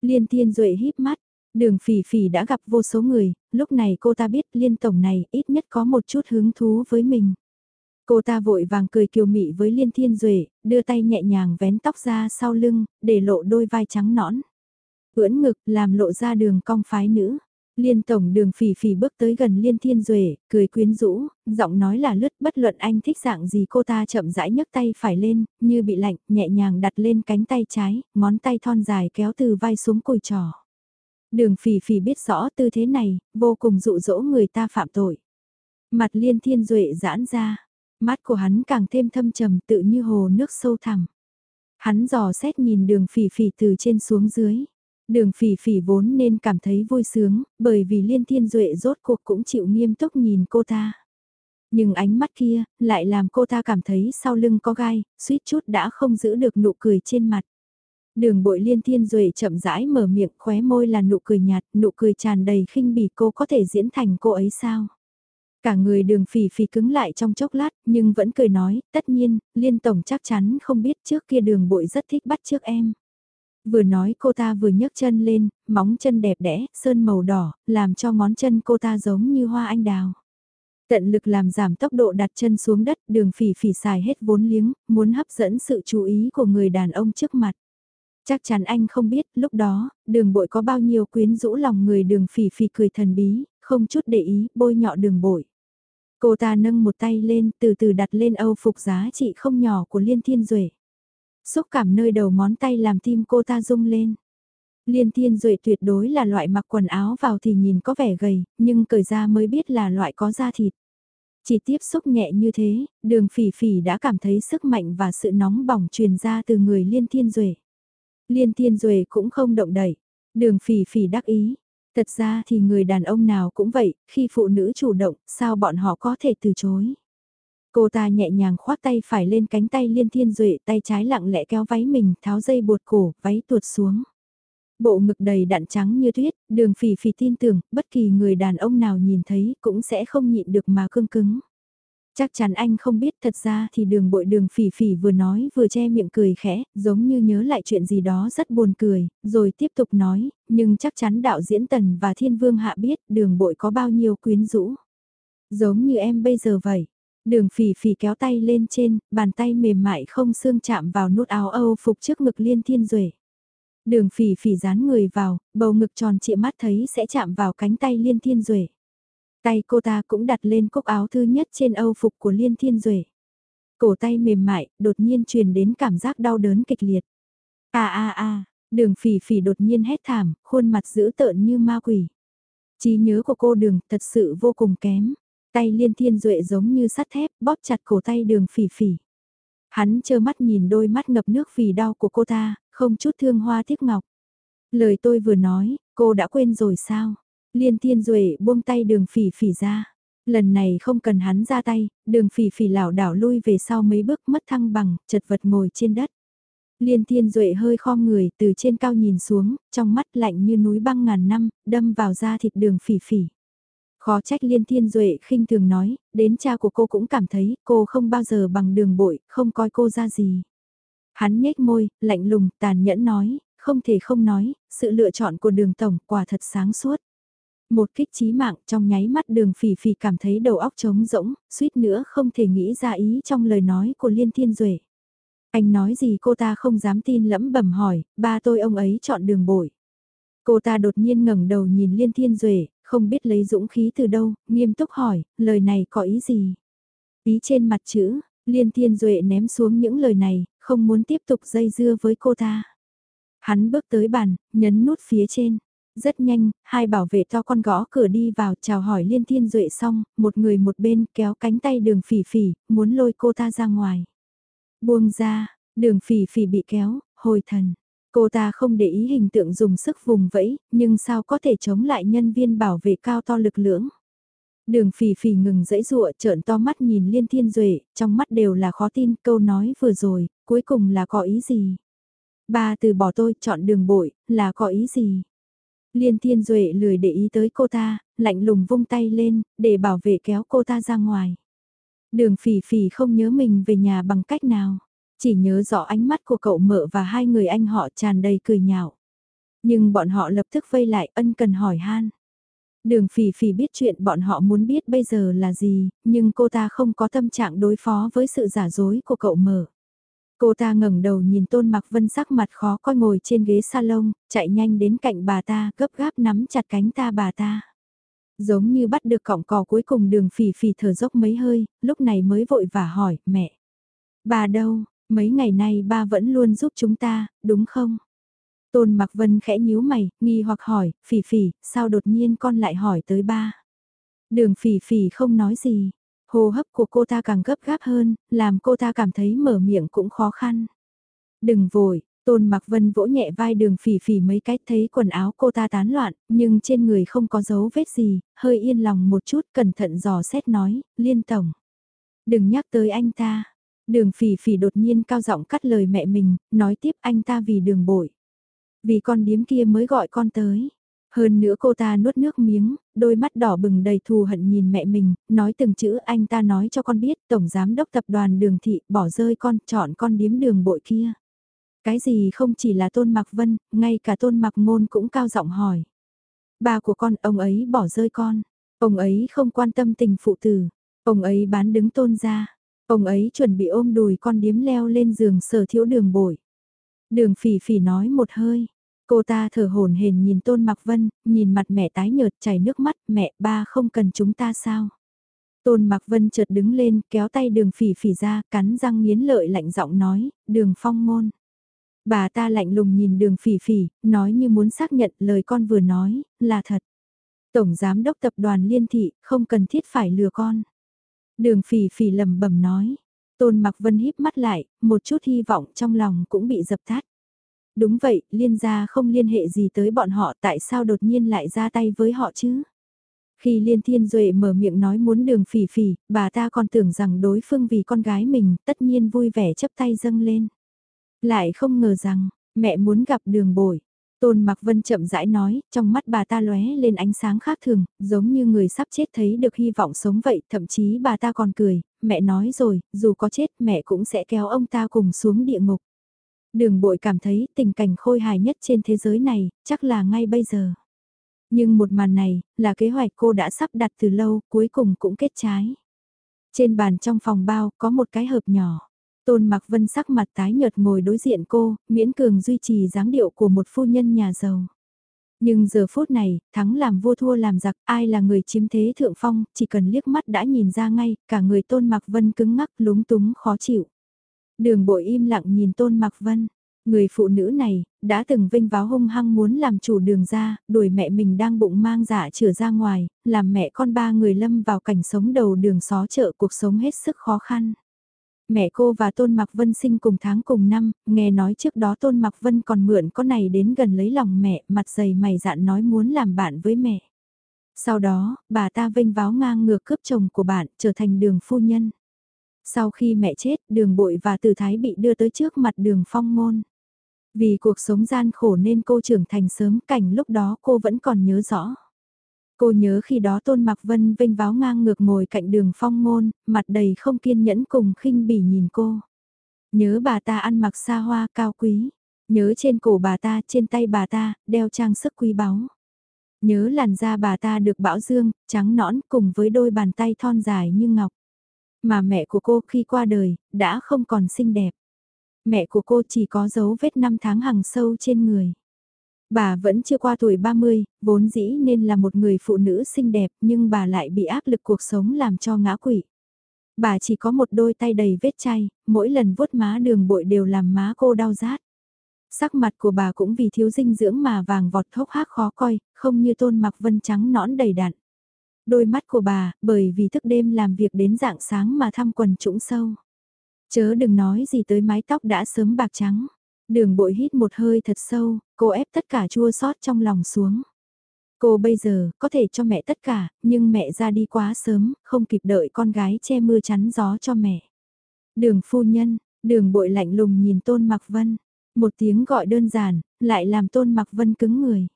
Liên thiên duệ híp mắt, đường phỉ phỉ đã gặp vô số người, lúc này cô ta biết liên tổng này ít nhất có một chút hứng thú với mình. Cô ta vội vàng cười kiều mị với Liên Thiên Duệ, đưa tay nhẹ nhàng vén tóc ra sau lưng, để lộ đôi vai trắng nõn. Ưỡn ngực làm lộ ra đường cong phái nữ. Liên tổng đường phỉ phỉ bước tới gần Liên Thiên Duệ, cười quyến rũ, giọng nói là lướt bất luận anh thích dạng gì cô ta chậm rãi nhấc tay phải lên, như bị lạnh, nhẹ nhàng đặt lên cánh tay trái, ngón tay thon dài kéo từ vai xuống cùi trò. Đường phỉ phỉ biết rõ tư thế này, vô cùng dụ dỗ người ta phạm tội. Mặt Liên Thiên Duệ giãn ra, Mắt của hắn càng thêm thâm trầm tự như hồ nước sâu thẳm. Hắn dò xét nhìn đường phỉ phỉ từ trên xuống dưới. Đường phỉ phỉ vốn nên cảm thấy vui sướng, bởi vì liên thiên duệ rốt cuộc cũng chịu nghiêm túc nhìn cô ta. Nhưng ánh mắt kia, lại làm cô ta cảm thấy sau lưng có gai, suýt chút đã không giữ được nụ cười trên mặt. Đường bội liên thiên duệ chậm rãi mở miệng khóe môi là nụ cười nhạt, nụ cười tràn đầy khinh bỉ cô có thể diễn thành cô ấy sao? Cả người đường phỉ phỉ cứng lại trong chốc lát, nhưng vẫn cười nói, tất nhiên, liên tổng chắc chắn không biết trước kia đường bội rất thích bắt trước em. Vừa nói cô ta vừa nhấc chân lên, móng chân đẹp đẽ, sơn màu đỏ, làm cho ngón chân cô ta giống như hoa anh đào. Tận lực làm giảm tốc độ đặt chân xuống đất, đường phỉ phỉ xài hết vốn liếng, muốn hấp dẫn sự chú ý của người đàn ông trước mặt. Chắc chắn anh không biết, lúc đó, đường bội có bao nhiêu quyến rũ lòng người đường phỉ phỉ cười thần bí, không chút để ý, bôi nhọ đường bội. Cô ta nâng một tay lên, từ từ đặt lên âu phục giá trị không nhỏ của Liên Thiên Duệ. Xúc cảm nơi đầu ngón tay làm tim cô ta rung lên. Liên Thiên Duệ tuyệt đối là loại mặc quần áo vào thì nhìn có vẻ gầy, nhưng cởi ra mới biết là loại có da thịt. Chỉ tiếp xúc nhẹ như thế, đường phỉ phỉ đã cảm thấy sức mạnh và sự nóng bỏng truyền ra từ người liên thiên duệ. Liên thiên duệ cũng không động đẩy. Đường phỉ phỉ đắc ý. Thật ra thì người đàn ông nào cũng vậy, khi phụ nữ chủ động, sao bọn họ có thể từ chối. Cô ta nhẹ nhàng khoác tay phải lên cánh tay liên thiên duệ tay trái lặng lẽ kéo váy mình tháo dây buộc cổ, váy tuột xuống. Bộ ngực đầy đặn trắng như tuyết, đường phỉ phỉ tin tưởng, bất kỳ người đàn ông nào nhìn thấy cũng sẽ không nhịn được mà cương cứng. Chắc chắn anh không biết thật ra thì đường bội đường phỉ phỉ vừa nói vừa che miệng cười khẽ, giống như nhớ lại chuyện gì đó rất buồn cười, rồi tiếp tục nói, nhưng chắc chắn đạo diễn Tần và Thiên Vương Hạ biết đường bội có bao nhiêu quyến rũ. Giống như em bây giờ vậy. Đường phỉ phỉ kéo tay lên trên, bàn tay mềm mại không xương chạm vào nút áo Âu phục trước ngực liên thiên duệ Đường phỉ phỉ dán người vào, bầu ngực tròn trịa mắt thấy sẽ chạm vào cánh tay liên thiên duệ Tay cô ta cũng đặt lên cúc áo thứ nhất trên âu phục của liên thiên duệ Cổ tay mềm mại, đột nhiên truyền đến cảm giác đau đớn kịch liệt. À à à, đường phỉ phỉ đột nhiên hét thảm, khuôn mặt dữ tợn như ma quỷ. trí nhớ của cô đường thật sự vô cùng kém. Tay liên thiên duệ giống như sắt thép, bóp chặt cổ tay đường phỉ phỉ. Hắn trơ mắt nhìn đôi mắt ngập nước vì đau của cô ta, không chút thương hoa tiếc ngọc. Lời tôi vừa nói, cô đã quên rồi sao? Liên Thiên Duệ buông tay đường phỉ phỉ ra. Lần này không cần hắn ra tay, đường phỉ phỉ lảo đảo lui về sau mấy bước mất thăng bằng, chật vật ngồi trên đất. Liên Thiên Duệ hơi khom người từ trên cao nhìn xuống, trong mắt lạnh như núi băng ngàn năm, đâm vào da thịt đường phỉ phỉ. Khó trách Liên Thiên Duệ khinh thường nói, đến cha của cô cũng cảm thấy cô không bao giờ bằng đường bội, không coi cô ra gì. Hắn nhếch môi, lạnh lùng, tàn nhẫn nói, không thể không nói, sự lựa chọn của đường tổng quả thật sáng suốt. Một kích trí mạng trong nháy mắt đường phỉ phỉ cảm thấy đầu óc trống rỗng, suýt nữa không thể nghĩ ra ý trong lời nói của Liên Thiên Duệ. Anh nói gì cô ta không dám tin lẫm bẩm hỏi, ba tôi ông ấy chọn đường bội. Cô ta đột nhiên ngẩng đầu nhìn Liên Thiên Duệ, không biết lấy dũng khí từ đâu, nghiêm túc hỏi, lời này có ý gì? Ý trên mặt chữ, Liên Thiên Duệ ném xuống những lời này, không muốn tiếp tục dây dưa với cô ta. Hắn bước tới bàn, nhấn nút phía trên. Rất nhanh, hai bảo vệ to con gõ cửa đi vào chào hỏi Liên Thiên Duệ xong, một người một bên kéo cánh tay đường phỉ phỉ, muốn lôi cô ta ra ngoài. Buông ra, đường phỉ phỉ bị kéo, hồi thần. Cô ta không để ý hình tượng dùng sức vùng vẫy, nhưng sao có thể chống lại nhân viên bảo vệ cao to lực lưỡng. Đường phỉ phỉ ngừng dãy dụa trợn to mắt nhìn Liên Thiên Duệ, trong mắt đều là khó tin câu nói vừa rồi, cuối cùng là có ý gì. Ba từ bỏ tôi chọn đường bội, là có ý gì. Liên Thiên Duệ lười để ý tới cô ta, lạnh lùng vung tay lên, để bảo vệ kéo cô ta ra ngoài. Đường phỉ phỉ không nhớ mình về nhà bằng cách nào, chỉ nhớ rõ ánh mắt của cậu mợ và hai người anh họ tràn đầy cười nhạo. Nhưng bọn họ lập tức vây lại ân cần hỏi han. Đường phỉ phỉ biết chuyện bọn họ muốn biết bây giờ là gì, nhưng cô ta không có tâm trạng đối phó với sự giả dối của cậu mở. Cô ta ngẩng đầu nhìn Tôn Mặc Vân sắc mặt khó coi ngồi trên ghế salon, chạy nhanh đến cạnh bà ta, gấp gáp nắm chặt cánh ta bà ta. Giống như bắt được cọng cò cuối cùng đường phỉ phỉ thở dốc mấy hơi, lúc này mới vội và hỏi, mẹ. Bà đâu, mấy ngày nay ba vẫn luôn giúp chúng ta, đúng không? Tôn Mặc Vân khẽ nhíu mày, nghi hoặc hỏi, phỉ phỉ, sao đột nhiên con lại hỏi tới ba? Đường phỉ phỉ không nói gì, hô hấp của cô ta càng gấp gáp hơn, làm cô ta cảm thấy mở miệng cũng khó khăn. Đừng vội, Tôn Mặc Vân vỗ nhẹ vai đường phỉ phỉ mấy cái thấy quần áo cô ta tán loạn, nhưng trên người không có dấu vết gì, hơi yên lòng một chút cẩn thận dò xét nói, liên tổng. Đừng nhắc tới anh ta. Đường phỉ phỉ đột nhiên cao giọng cắt lời mẹ mình, nói tiếp anh ta vì đường bội. Vì con điếm kia mới gọi con tới. Hơn nữa cô ta nuốt nước miếng, đôi mắt đỏ bừng đầy thù hận nhìn mẹ mình, nói từng chữ anh ta nói cho con biết Tổng Giám Đốc Tập đoàn Đường Thị bỏ rơi con, chọn con điếm đường bội kia. Cái gì không chỉ là Tôn Mặc Vân, ngay cả Tôn Mặc Ngôn cũng cao giọng hỏi. Ba của con, ông ấy bỏ rơi con. Ông ấy không quan tâm tình phụ tử. Ông ấy bán đứng tôn ra. Ông ấy chuẩn bị ôm đùi con điếm leo lên giường sở thiếu đường bội. Đường phỉ phỉ nói một hơi. Cô ta thở hồn hển nhìn Tôn Mặc Vân, nhìn mặt mẹ tái nhợt chảy nước mắt, mẹ ba không cần chúng ta sao? Tôn Mặc Vân chợt đứng lên, kéo tay đường phỉ phỉ ra, cắn răng nghiến lợi lạnh giọng nói, đường phong môn. Bà ta lạnh lùng nhìn đường phỉ phỉ, nói như muốn xác nhận lời con vừa nói, là thật. Tổng Giám đốc Tập đoàn Liên Thị, không cần thiết phải lừa con. Đường phỉ phỉ lầm bẩm nói. Tôn Mặc Vân híp mắt lại, một chút hy vọng trong lòng cũng bị dập tắt. Đúng vậy, liên gia không liên hệ gì tới bọn họ tại sao đột nhiên lại ra tay với họ chứ? Khi Liên Thiên Duệ mở miệng nói muốn đường phỉ phỉ, bà ta còn tưởng rằng đối phương vì con gái mình tất nhiên vui vẻ chấp tay dâng lên. Lại không ngờ rằng, mẹ muốn gặp đường bội. Tôn Mặc Vân chậm rãi nói, trong mắt bà ta lóe lên ánh sáng khác thường, giống như người sắp chết thấy được hy vọng sống vậy, thậm chí bà ta còn cười, mẹ nói rồi, dù có chết mẹ cũng sẽ kéo ông ta cùng xuống địa ngục. Đường bội cảm thấy tình cảnh khôi hài nhất trên thế giới này, chắc là ngay bây giờ. Nhưng một màn này, là kế hoạch cô đã sắp đặt từ lâu, cuối cùng cũng kết trái. Trên bàn trong phòng bao có một cái hộp nhỏ. Tôn Mặc Vân sắc mặt tái nhợt ngồi đối diện cô, miễn cường duy trì dáng điệu của một phu nhân nhà giàu. Nhưng giờ phút này, thắng làm vua thua làm giặc, ai là người chiếm thế thượng phong, chỉ cần liếc mắt đã nhìn ra ngay, cả người Tôn Mặc Vân cứng ngắc lúng túng khó chịu. Đường bội im lặng nhìn Tôn Mặc Vân. Người phụ nữ này, đã từng vinh váo hung hăng muốn làm chủ đường ra, đuổi mẹ mình đang bụng mang dạ trở ra ngoài, làm mẹ con ba người lâm vào cảnh sống đầu đường xó chợ cuộc sống hết sức khó khăn. Mẹ cô và Tôn Mặc Vân sinh cùng tháng cùng năm, nghe nói trước đó Tôn Mặc Vân còn mượn con này đến gần lấy lòng mẹ, mặt dày mày dạn nói muốn làm bạn với mẹ. Sau đó, bà ta vinh váo ngang ngược cướp chồng của bạn, trở thành đường phu nhân. Sau khi mẹ chết, đường bội và tử thái bị đưa tới trước mặt đường phong môn. Vì cuộc sống gian khổ nên cô trưởng thành sớm cảnh lúc đó cô vẫn còn nhớ rõ. Cô nhớ khi đó Tôn Mặc Vân vinh váo ngang ngược ngồi cạnh đường phong môn, mặt đầy không kiên nhẫn cùng khinh bỉ nhìn cô. Nhớ bà ta ăn mặc xa hoa cao quý. Nhớ trên cổ bà ta, trên tay bà ta, đeo trang sức quý báu. Nhớ làn da bà ta được bão dương, trắng nõn cùng với đôi bàn tay thon dài như ngọc. Mà mẹ của cô khi qua đời, đã không còn xinh đẹp. Mẹ của cô chỉ có dấu vết năm tháng hằng sâu trên người. Bà vẫn chưa qua tuổi 30, vốn dĩ nên là một người phụ nữ xinh đẹp nhưng bà lại bị áp lực cuộc sống làm cho ngã quỵ. Bà chỉ có một đôi tay đầy vết chay, mỗi lần vuốt má đường bội đều làm má cô đau rát. Sắc mặt của bà cũng vì thiếu dinh dưỡng mà vàng vọt thốc hác khó coi, không như tôn mặc vân trắng nõn đầy đặn. Đôi mắt của bà, bởi vì thức đêm làm việc đến dạng sáng mà thăm quần trũng sâu. Chớ đừng nói gì tới mái tóc đã sớm bạc trắng. Đường bội hít một hơi thật sâu, cô ép tất cả chua sót trong lòng xuống. Cô bây giờ có thể cho mẹ tất cả, nhưng mẹ ra đi quá sớm, không kịp đợi con gái che mưa chắn gió cho mẹ. Đường phu nhân, đường bội lạnh lùng nhìn Tôn Mặc Vân. Một tiếng gọi đơn giản, lại làm Tôn Mặc Vân cứng người.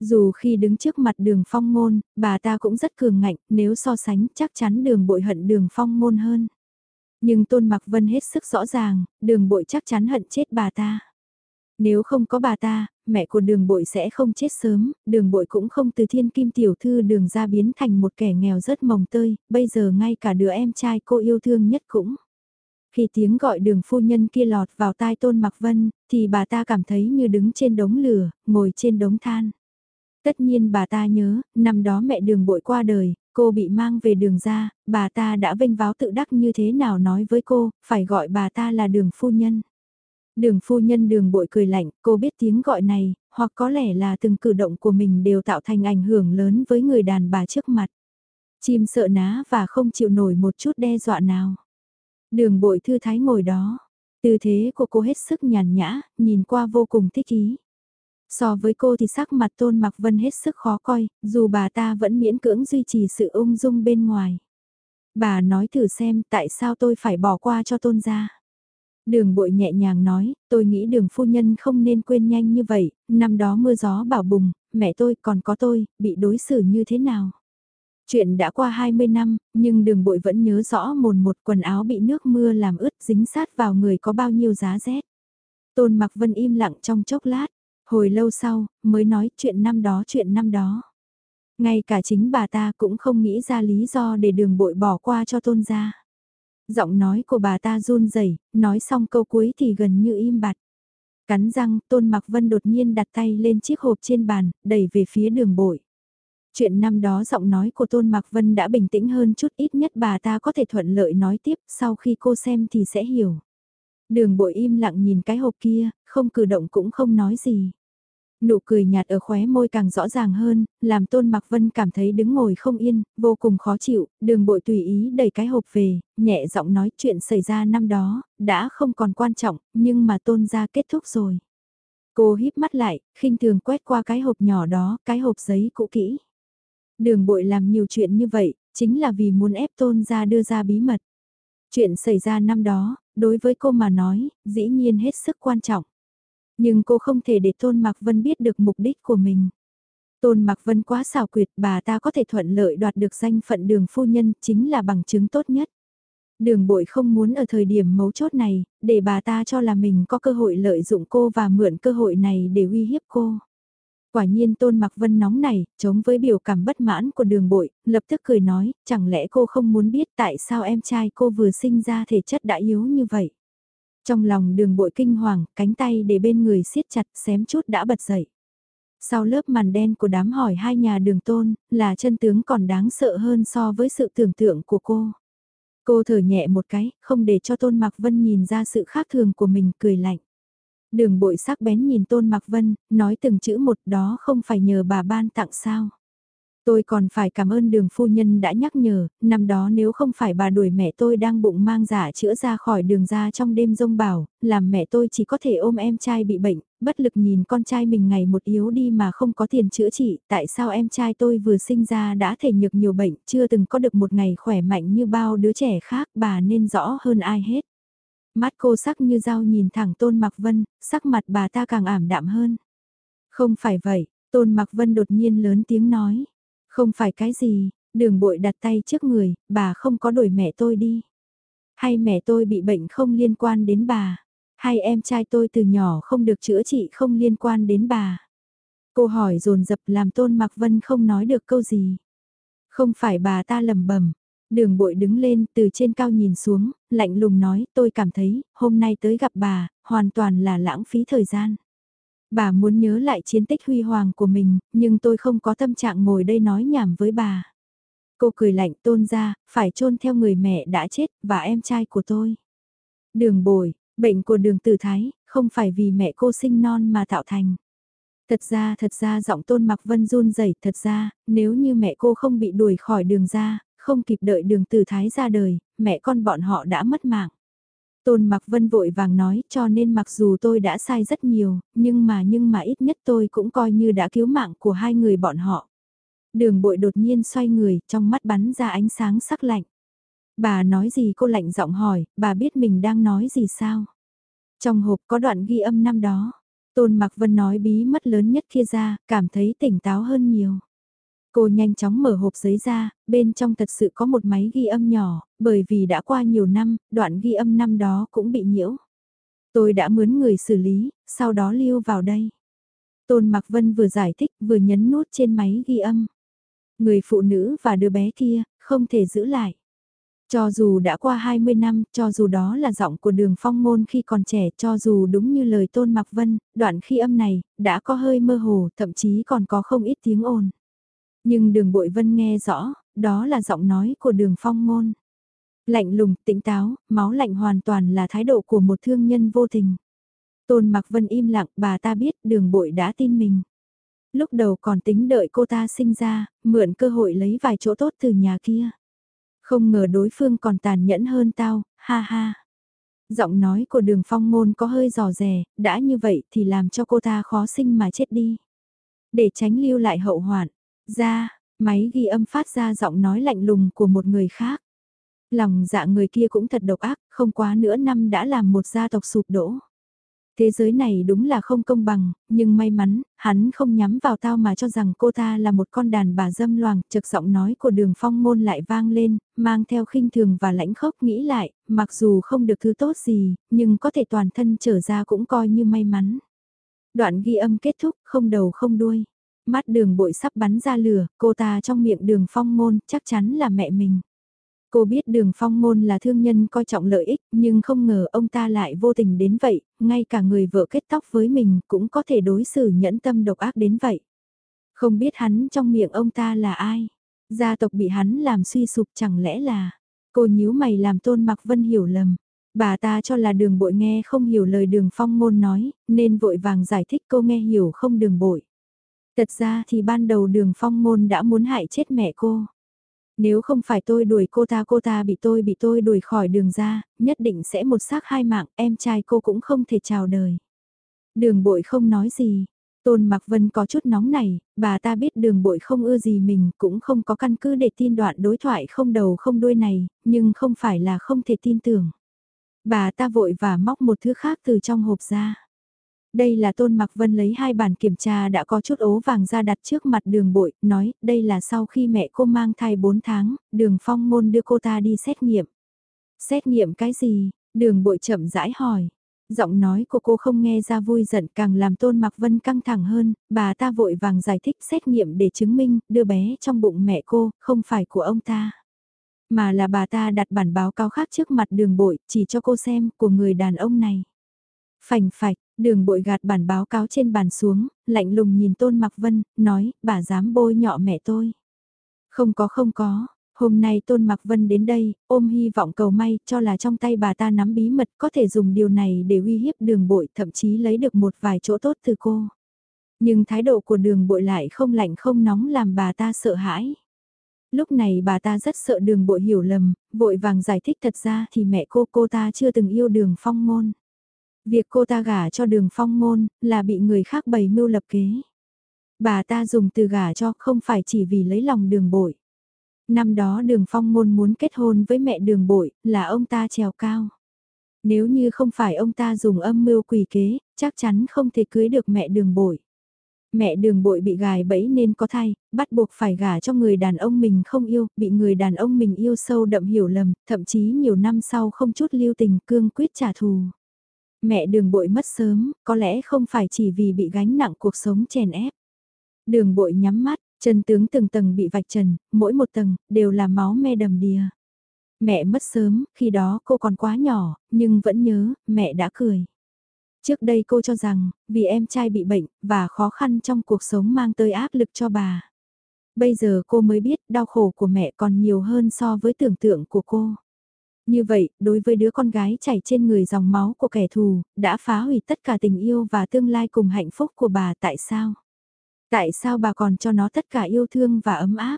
Dù khi đứng trước mặt đường phong ngôn, bà ta cũng rất cường ngạnh, nếu so sánh chắc chắn đường bội hận đường phong ngôn hơn. Nhưng Tôn Mặc Vân hết sức rõ ràng, đường bội chắc chắn hận chết bà ta. Nếu không có bà ta, mẹ của đường bội sẽ không chết sớm, đường bội cũng không từ thiên kim tiểu thư đường ra biến thành một kẻ nghèo rất mồng tơi, bây giờ ngay cả đứa em trai cô yêu thương nhất cũng. Khi tiếng gọi đường phu nhân kia lọt vào tai Tôn Mặc Vân, thì bà ta cảm thấy như đứng trên đống lửa, ngồi trên đống than. Tất nhiên bà ta nhớ, năm đó mẹ đường bội qua đời, cô bị mang về đường ra, bà ta đã vinh váo tự đắc như thế nào nói với cô, phải gọi bà ta là đường phu nhân. Đường phu nhân đường bội cười lạnh, cô biết tiếng gọi này, hoặc có lẽ là từng cử động của mình đều tạo thành ảnh hưởng lớn với người đàn bà trước mặt. Chim sợ ná và không chịu nổi một chút đe dọa nào. Đường bội thư thái ngồi đó, tư thế của cô hết sức nhàn nhã, nhìn qua vô cùng thích ý. So với cô thì sắc mặt Tôn Mặc Vân hết sức khó coi, dù bà ta vẫn miễn cưỡng duy trì sự ung dung bên ngoài. Bà nói thử xem tại sao tôi phải bỏ qua cho Tôn gia. Đường bội nhẹ nhàng nói, tôi nghĩ đường phu nhân không nên quên nhanh như vậy, năm đó mưa gió bảo bùng, mẹ tôi còn có tôi, bị đối xử như thế nào. Chuyện đã qua 20 năm, nhưng đường bội vẫn nhớ rõ mồn một quần áo bị nước mưa làm ướt dính sát vào người có bao nhiêu giá rét. Tôn Mặc Vân im lặng trong chốc lát, Hồi lâu sau, mới nói chuyện năm đó chuyện năm đó. Ngay cả chính bà ta cũng không nghĩ ra lý do để đường bội bỏ qua cho tôn gia. Giọng nói của bà ta run rẩy nói xong câu cuối thì gần như im bặt. Cắn răng, Tôn Mặc Vân đột nhiên đặt tay lên chiếc hộp trên bàn, đẩy về phía đường bội. Chuyện năm đó giọng nói của Tôn Mặc Vân đã bình tĩnh hơn chút ít nhất bà ta có thể thuận lợi nói tiếp, sau khi cô xem thì sẽ hiểu. Đường bội im lặng nhìn cái hộp kia, không cử động cũng không nói gì. Nụ cười nhạt ở khóe môi càng rõ ràng hơn, làm Tôn Mặc Vân cảm thấy đứng ngồi không yên, vô cùng khó chịu, đường bội tùy ý đẩy cái hộp về, nhẹ giọng nói chuyện xảy ra năm đó, đã không còn quan trọng, nhưng mà Tôn ra kết thúc rồi. Cô híp mắt lại, khinh thường quét qua cái hộp nhỏ đó, cái hộp giấy cũ kỹ. Đường bội làm nhiều chuyện như vậy, chính là vì muốn ép Tôn ra đưa ra bí mật. Chuyện xảy ra năm đó, đối với cô mà nói, dĩ nhiên hết sức quan trọng. Nhưng cô không thể để Tôn Mạc Vân biết được mục đích của mình. Tôn Mạc Vân quá xảo quyệt, bà ta có thể thuận lợi đoạt được danh phận đường phu nhân chính là bằng chứng tốt nhất. Đường bội không muốn ở thời điểm mấu chốt này, để bà ta cho là mình có cơ hội lợi dụng cô và mượn cơ hội này để uy hiếp cô. Quả nhiên Tôn Mặc Vân nóng này, chống với biểu cảm bất mãn của đường bội, lập tức cười nói, chẳng lẽ cô không muốn biết tại sao em trai cô vừa sinh ra thể chất đã yếu như vậy. Trong lòng đường bội kinh hoàng, cánh tay để bên người siết chặt xém chút đã bật dậy. Sau lớp màn đen của đám hỏi hai nhà đường tôn, là chân tướng còn đáng sợ hơn so với sự tưởng tượng của cô. Cô thở nhẹ một cái, không để cho Tôn Mạc Vân nhìn ra sự khác thường của mình, cười lạnh. Đường bội sắc bén nhìn Tôn Mạc Vân, nói từng chữ một đó không phải nhờ bà ban tặng sao. Tôi còn phải cảm ơn đường phu nhân đã nhắc nhở, năm đó nếu không phải bà đuổi mẹ tôi đang bụng mang giả chữa ra khỏi đường ra trong đêm rông bảo, làm mẹ tôi chỉ có thể ôm em trai bị bệnh, bất lực nhìn con trai mình ngày một yếu đi mà không có tiền chữa trị, tại sao em trai tôi vừa sinh ra đã thể nhược nhiều bệnh, chưa từng có được một ngày khỏe mạnh như bao đứa trẻ khác, bà nên rõ hơn ai hết. Mắt cô sắc như dao nhìn thẳng Tôn Mặc Vân, sắc mặt bà ta càng ảm đạm hơn. Không phải vậy, Tôn Mặc Vân đột nhiên lớn tiếng nói. Không phải cái gì, đường bội đặt tay trước người, bà không có đổi mẹ tôi đi. Hay mẹ tôi bị bệnh không liên quan đến bà. Hay em trai tôi từ nhỏ không được chữa trị không liên quan đến bà. Cô hỏi dồn dập làm tôn Mạc Vân không nói được câu gì. Không phải bà ta lầm bẩm Đường bội đứng lên từ trên cao nhìn xuống, lạnh lùng nói tôi cảm thấy hôm nay tới gặp bà, hoàn toàn là lãng phí thời gian. Bà muốn nhớ lại chiến tích huy hoàng của mình, nhưng tôi không có tâm trạng ngồi đây nói nhảm với bà. Cô cười lạnh tôn ra, phải chôn theo người mẹ đã chết, và em trai của tôi. Đường bồi, bệnh của đường tử thái, không phải vì mẹ cô sinh non mà tạo thành. Thật ra, thật ra giọng tôn mặc vân run rẩy thật ra, nếu như mẹ cô không bị đuổi khỏi đường ra, không kịp đợi đường tử thái ra đời, mẹ con bọn họ đã mất mạng. Tôn Mặc Vân vội vàng nói cho nên mặc dù tôi đã sai rất nhiều, nhưng mà nhưng mà ít nhất tôi cũng coi như đã cứu mạng của hai người bọn họ. Đường bội đột nhiên xoay người, trong mắt bắn ra ánh sáng sắc lạnh. Bà nói gì cô lạnh giọng hỏi, bà biết mình đang nói gì sao? Trong hộp có đoạn ghi âm năm đó. Tôn Mặc Vân nói bí mất lớn nhất kia ra, cảm thấy tỉnh táo hơn nhiều. Cô nhanh chóng mở hộp giấy ra, bên trong thật sự có một máy ghi âm nhỏ, bởi vì đã qua nhiều năm, đoạn ghi âm năm đó cũng bị nhiễu. Tôi đã mướn người xử lý, sau đó lưu vào đây. Tôn Mạc Vân vừa giải thích vừa nhấn nút trên máy ghi âm. Người phụ nữ và đứa bé kia, không thể giữ lại. Cho dù đã qua 20 năm, cho dù đó là giọng của đường phong ngôn khi còn trẻ, cho dù đúng như lời Tôn Mạc Vân, đoạn khi âm này, đã có hơi mơ hồ, thậm chí còn có không ít tiếng ồn. Nhưng đường bội vân nghe rõ, đó là giọng nói của đường phong ngôn. Lạnh lùng, tỉnh táo, máu lạnh hoàn toàn là thái độ của một thương nhân vô tình. Tôn Mặc Vân im lặng, bà ta biết đường bội đã tin mình. Lúc đầu còn tính đợi cô ta sinh ra, mượn cơ hội lấy vài chỗ tốt từ nhà kia. Không ngờ đối phương còn tàn nhẫn hơn tao, ha ha. Giọng nói của đường phong ngôn có hơi giò rè, đã như vậy thì làm cho cô ta khó sinh mà chết đi. Để tránh lưu lại hậu hoạn, ra, máy ghi âm phát ra giọng nói lạnh lùng của một người khác. Lòng dạ người kia cũng thật độc ác, không quá nữa năm đã làm một gia tộc sụp đổ. Thế giới này đúng là không công bằng, nhưng may mắn, hắn không nhắm vào tao mà cho rằng cô ta là một con đàn bà dâm loàng, trực giọng nói của đường phong môn lại vang lên, mang theo khinh thường và lãnh khốc nghĩ lại, mặc dù không được thứ tốt gì, nhưng có thể toàn thân trở ra cũng coi như may mắn. Đoạn ghi âm kết thúc, không đầu không đuôi mắt đường bội sắp bắn ra lửa, cô ta trong miệng đường phong ngôn chắc chắn là mẹ mình. Cô biết đường phong ngôn là thương nhân coi trọng lợi ích, nhưng không ngờ ông ta lại vô tình đến vậy, ngay cả người vợ kết tóc với mình cũng có thể đối xử nhẫn tâm độc ác đến vậy. Không biết hắn trong miệng ông ta là ai? Gia tộc bị hắn làm suy sụp chẳng lẽ là... Cô nhíu mày làm tôn mặc vân hiểu lầm. Bà ta cho là đường bội nghe không hiểu lời đường phong ngôn nói, nên vội vàng giải thích cô nghe hiểu không đường bội. Thật ra thì ban đầu đường phong môn đã muốn hại chết mẹ cô. Nếu không phải tôi đuổi cô ta cô ta bị tôi bị tôi đuổi khỏi đường ra, nhất định sẽ một xác hai mạng, em trai cô cũng không thể chào đời. Đường bội không nói gì. Tôn Mạc Vân có chút nóng này, bà ta biết đường bội không ưa gì mình cũng không có căn cứ để tin đoạn đối thoại không đầu không đuôi này, nhưng không phải là không thể tin tưởng. Bà ta vội và móc một thứ khác từ trong hộp ra. Đây là Tôn Mạc Vân lấy hai bản kiểm tra đã có chút ố vàng ra đặt trước mặt đường bội, nói đây là sau khi mẹ cô mang thai 4 tháng, đường phong môn đưa cô ta đi xét nghiệm. Xét nghiệm cái gì? Đường bội chậm rãi hỏi. Giọng nói của cô không nghe ra vui giận càng làm Tôn Mạc Vân căng thẳng hơn, bà ta vội vàng giải thích xét nghiệm để chứng minh đưa bé trong bụng mẹ cô, không phải của ông ta. Mà là bà ta đặt bản báo cáo khác trước mặt đường bội, chỉ cho cô xem, của người đàn ông này. Phành phạch, đường bội gạt bản báo cáo trên bàn xuống, lạnh lùng nhìn Tôn Mặc Vân, nói, bà dám bôi nhọ mẹ tôi. Không có không có, hôm nay Tôn Mặc Vân đến đây, ôm hy vọng cầu may, cho là trong tay bà ta nắm bí mật, có thể dùng điều này để uy hiếp đường bội, thậm chí lấy được một vài chỗ tốt từ cô. Nhưng thái độ của đường bội lại không lạnh không nóng làm bà ta sợ hãi. Lúc này bà ta rất sợ đường bội hiểu lầm, vội vàng giải thích thật ra thì mẹ cô cô ta chưa từng yêu đường phong ngôn. Việc cô ta gả cho đường phong ngôn là bị người khác bày mưu lập kế. Bà ta dùng từ gả cho không phải chỉ vì lấy lòng đường bội. Năm đó đường phong ngôn muốn kết hôn với mẹ đường bội là ông ta trèo cao. Nếu như không phải ông ta dùng âm mưu quỷ kế, chắc chắn không thể cưới được mẹ đường bội. Mẹ đường bội bị gài bẫy nên có thai, bắt buộc phải gả cho người đàn ông mình không yêu, bị người đàn ông mình yêu sâu đậm hiểu lầm, thậm chí nhiều năm sau không chút lưu tình cương quyết trả thù. Mẹ đường bội mất sớm, có lẽ không phải chỉ vì bị gánh nặng cuộc sống chèn ép. Đường bội nhắm mắt, chân tướng từng tầng bị vạch trần, mỗi một tầng, đều là máu me đầm đìa. Mẹ mất sớm, khi đó cô còn quá nhỏ, nhưng vẫn nhớ, mẹ đã cười. Trước đây cô cho rằng, vì em trai bị bệnh, và khó khăn trong cuộc sống mang tới áp lực cho bà. Bây giờ cô mới biết đau khổ của mẹ còn nhiều hơn so với tưởng tượng của cô. Như vậy, đối với đứa con gái chảy trên người dòng máu của kẻ thù, đã phá hủy tất cả tình yêu và tương lai cùng hạnh phúc của bà tại sao? Tại sao bà còn cho nó tất cả yêu thương và ấm áp?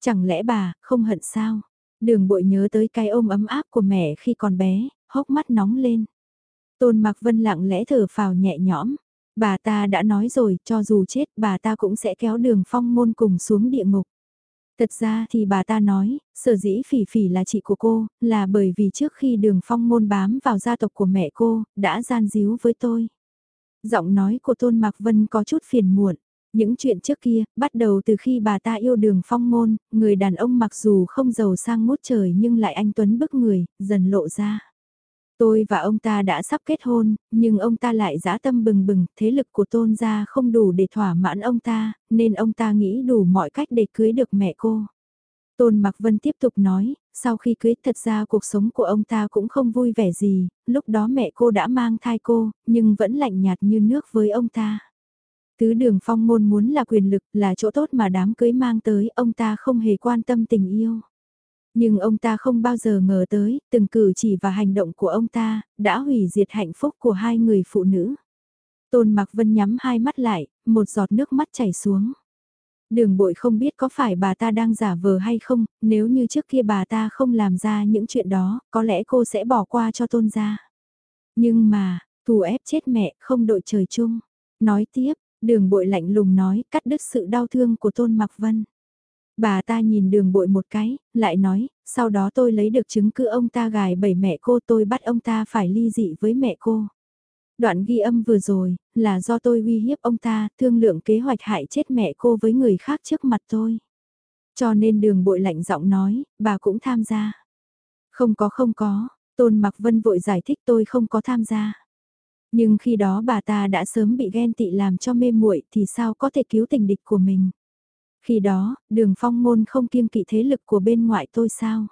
Chẳng lẽ bà không hận sao? Đường bội nhớ tới cái ôm ấm áp của mẹ khi còn bé, hốc mắt nóng lên. Tôn Mạc Vân lặng lẽ thở phào nhẹ nhõm. Bà ta đã nói rồi, cho dù chết, bà ta cũng sẽ kéo đường phong môn cùng xuống địa ngục. Thật ra thì bà ta nói, sở dĩ phỉ phỉ là chị của cô, là bởi vì trước khi đường phong môn bám vào gia tộc của mẹ cô, đã gian díu với tôi. Giọng nói của Tôn Mạc Vân có chút phiền muộn. Những chuyện trước kia, bắt đầu từ khi bà ta yêu đường phong môn, người đàn ông mặc dù không giàu sang ngút trời nhưng lại anh Tuấn bức người, dần lộ ra. Tôi và ông ta đã sắp kết hôn, nhưng ông ta lại dã tâm bừng bừng, thế lực của tôn gia không đủ để thỏa mãn ông ta, nên ông ta nghĩ đủ mọi cách để cưới được mẹ cô. Tôn Mạc Vân tiếp tục nói, sau khi cưới thật ra cuộc sống của ông ta cũng không vui vẻ gì, lúc đó mẹ cô đã mang thai cô, nhưng vẫn lạnh nhạt như nước với ông ta. Tứ đường phong môn muốn là quyền lực, là chỗ tốt mà đám cưới mang tới, ông ta không hề quan tâm tình yêu. Nhưng ông ta không bao giờ ngờ tới, từng cử chỉ và hành động của ông ta, đã hủy diệt hạnh phúc của hai người phụ nữ. Tôn Mạc Vân nhắm hai mắt lại, một giọt nước mắt chảy xuống. Đường bội không biết có phải bà ta đang giả vờ hay không, nếu như trước kia bà ta không làm ra những chuyện đó, có lẽ cô sẽ bỏ qua cho tôn gia. Nhưng mà, thù ép chết mẹ không đội trời chung. Nói tiếp, đường bội lạnh lùng nói cắt đứt sự đau thương của tôn Mạc Vân. Bà ta nhìn đường bội một cái, lại nói, sau đó tôi lấy được chứng cứ ông ta gài bẫy mẹ cô tôi bắt ông ta phải ly dị với mẹ cô. Đoạn ghi âm vừa rồi, là do tôi uy hiếp ông ta, thương lượng kế hoạch hại chết mẹ cô với người khác trước mặt tôi. Cho nên đường bội lạnh giọng nói, bà cũng tham gia. Không có không có, Tôn Mặc Vân vội giải thích tôi không có tham gia. Nhưng khi đó bà ta đã sớm bị ghen tị làm cho mê muội thì sao có thể cứu tình địch của mình. Khi đó, đường phong môn không kiêng kỵ thế lực của bên ngoại tôi sao?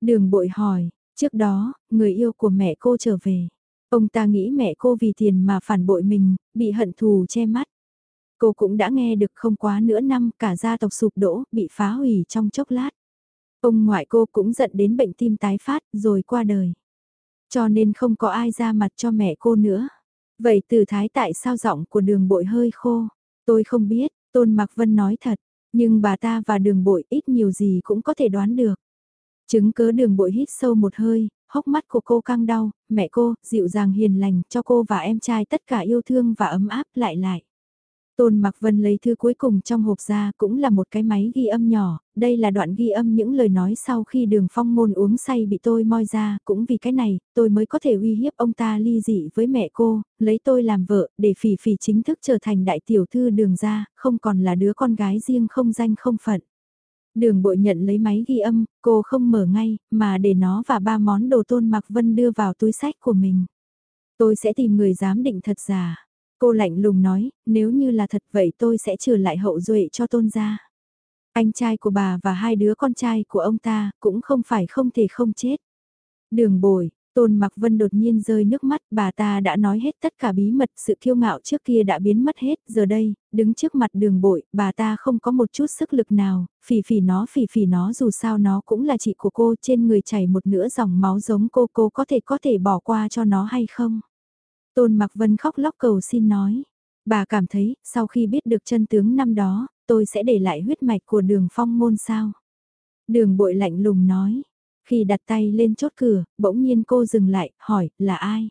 Đường bội hỏi, trước đó, người yêu của mẹ cô trở về. Ông ta nghĩ mẹ cô vì tiền mà phản bội mình, bị hận thù che mắt. Cô cũng đã nghe được không quá nửa năm cả gia tộc sụp đổ, bị phá hủy trong chốc lát. Ông ngoại cô cũng giận đến bệnh tim tái phát rồi qua đời. Cho nên không có ai ra mặt cho mẹ cô nữa. Vậy từ thái tại sao giọng của đường bội hơi khô? Tôi không biết, Tôn Mạc Vân nói thật, nhưng bà ta và đường bội ít nhiều gì cũng có thể đoán được. Chứng cớ đường bội hít sâu một hơi, hốc mắt của cô căng đau, mẹ cô, dịu dàng hiền lành, cho cô và em trai tất cả yêu thương và ấm áp lại lại. Tôn Mạc Vân lấy thư cuối cùng trong hộp ra cũng là một cái máy ghi âm nhỏ, đây là đoạn ghi âm những lời nói sau khi đường phong Môn uống say bị tôi moi ra, cũng vì cái này, tôi mới có thể uy hiếp ông ta ly dị với mẹ cô, lấy tôi làm vợ, để phỉ phỉ chính thức trở thành đại tiểu thư đường ra, không còn là đứa con gái riêng không danh không phận. Đường bội nhận lấy máy ghi âm, cô không mở ngay, mà để nó và ba món đồ Tôn Mạc Vân đưa vào túi sách của mình. Tôi sẽ tìm người giám định thật giả. Cô lạnh lùng nói, nếu như là thật vậy tôi sẽ trừ lại hậu duệ cho tôn gia. Anh trai của bà và hai đứa con trai của ông ta cũng không phải không thể không chết. Đường bồi, Tôn Mặc Vân đột nhiên rơi nước mắt, bà ta đã nói hết tất cả bí mật, sự kiêu ngạo trước kia đã biến mất hết, giờ đây, đứng trước mặt đường bội, bà ta không có một chút sức lực nào, phỉ phỉ nó phỉ phỉ nó dù sao nó cũng là chị của cô, trên người chảy một nửa dòng máu giống cô, cô có thể có thể bỏ qua cho nó hay không? Tôn Mặc Vân khóc lóc cầu xin nói. Bà cảm thấy, sau khi biết được chân tướng năm đó, tôi sẽ để lại huyết mạch của đường phong môn sao. Đường bội lạnh lùng nói. Khi đặt tay lên chốt cửa, bỗng nhiên cô dừng lại, hỏi, là ai?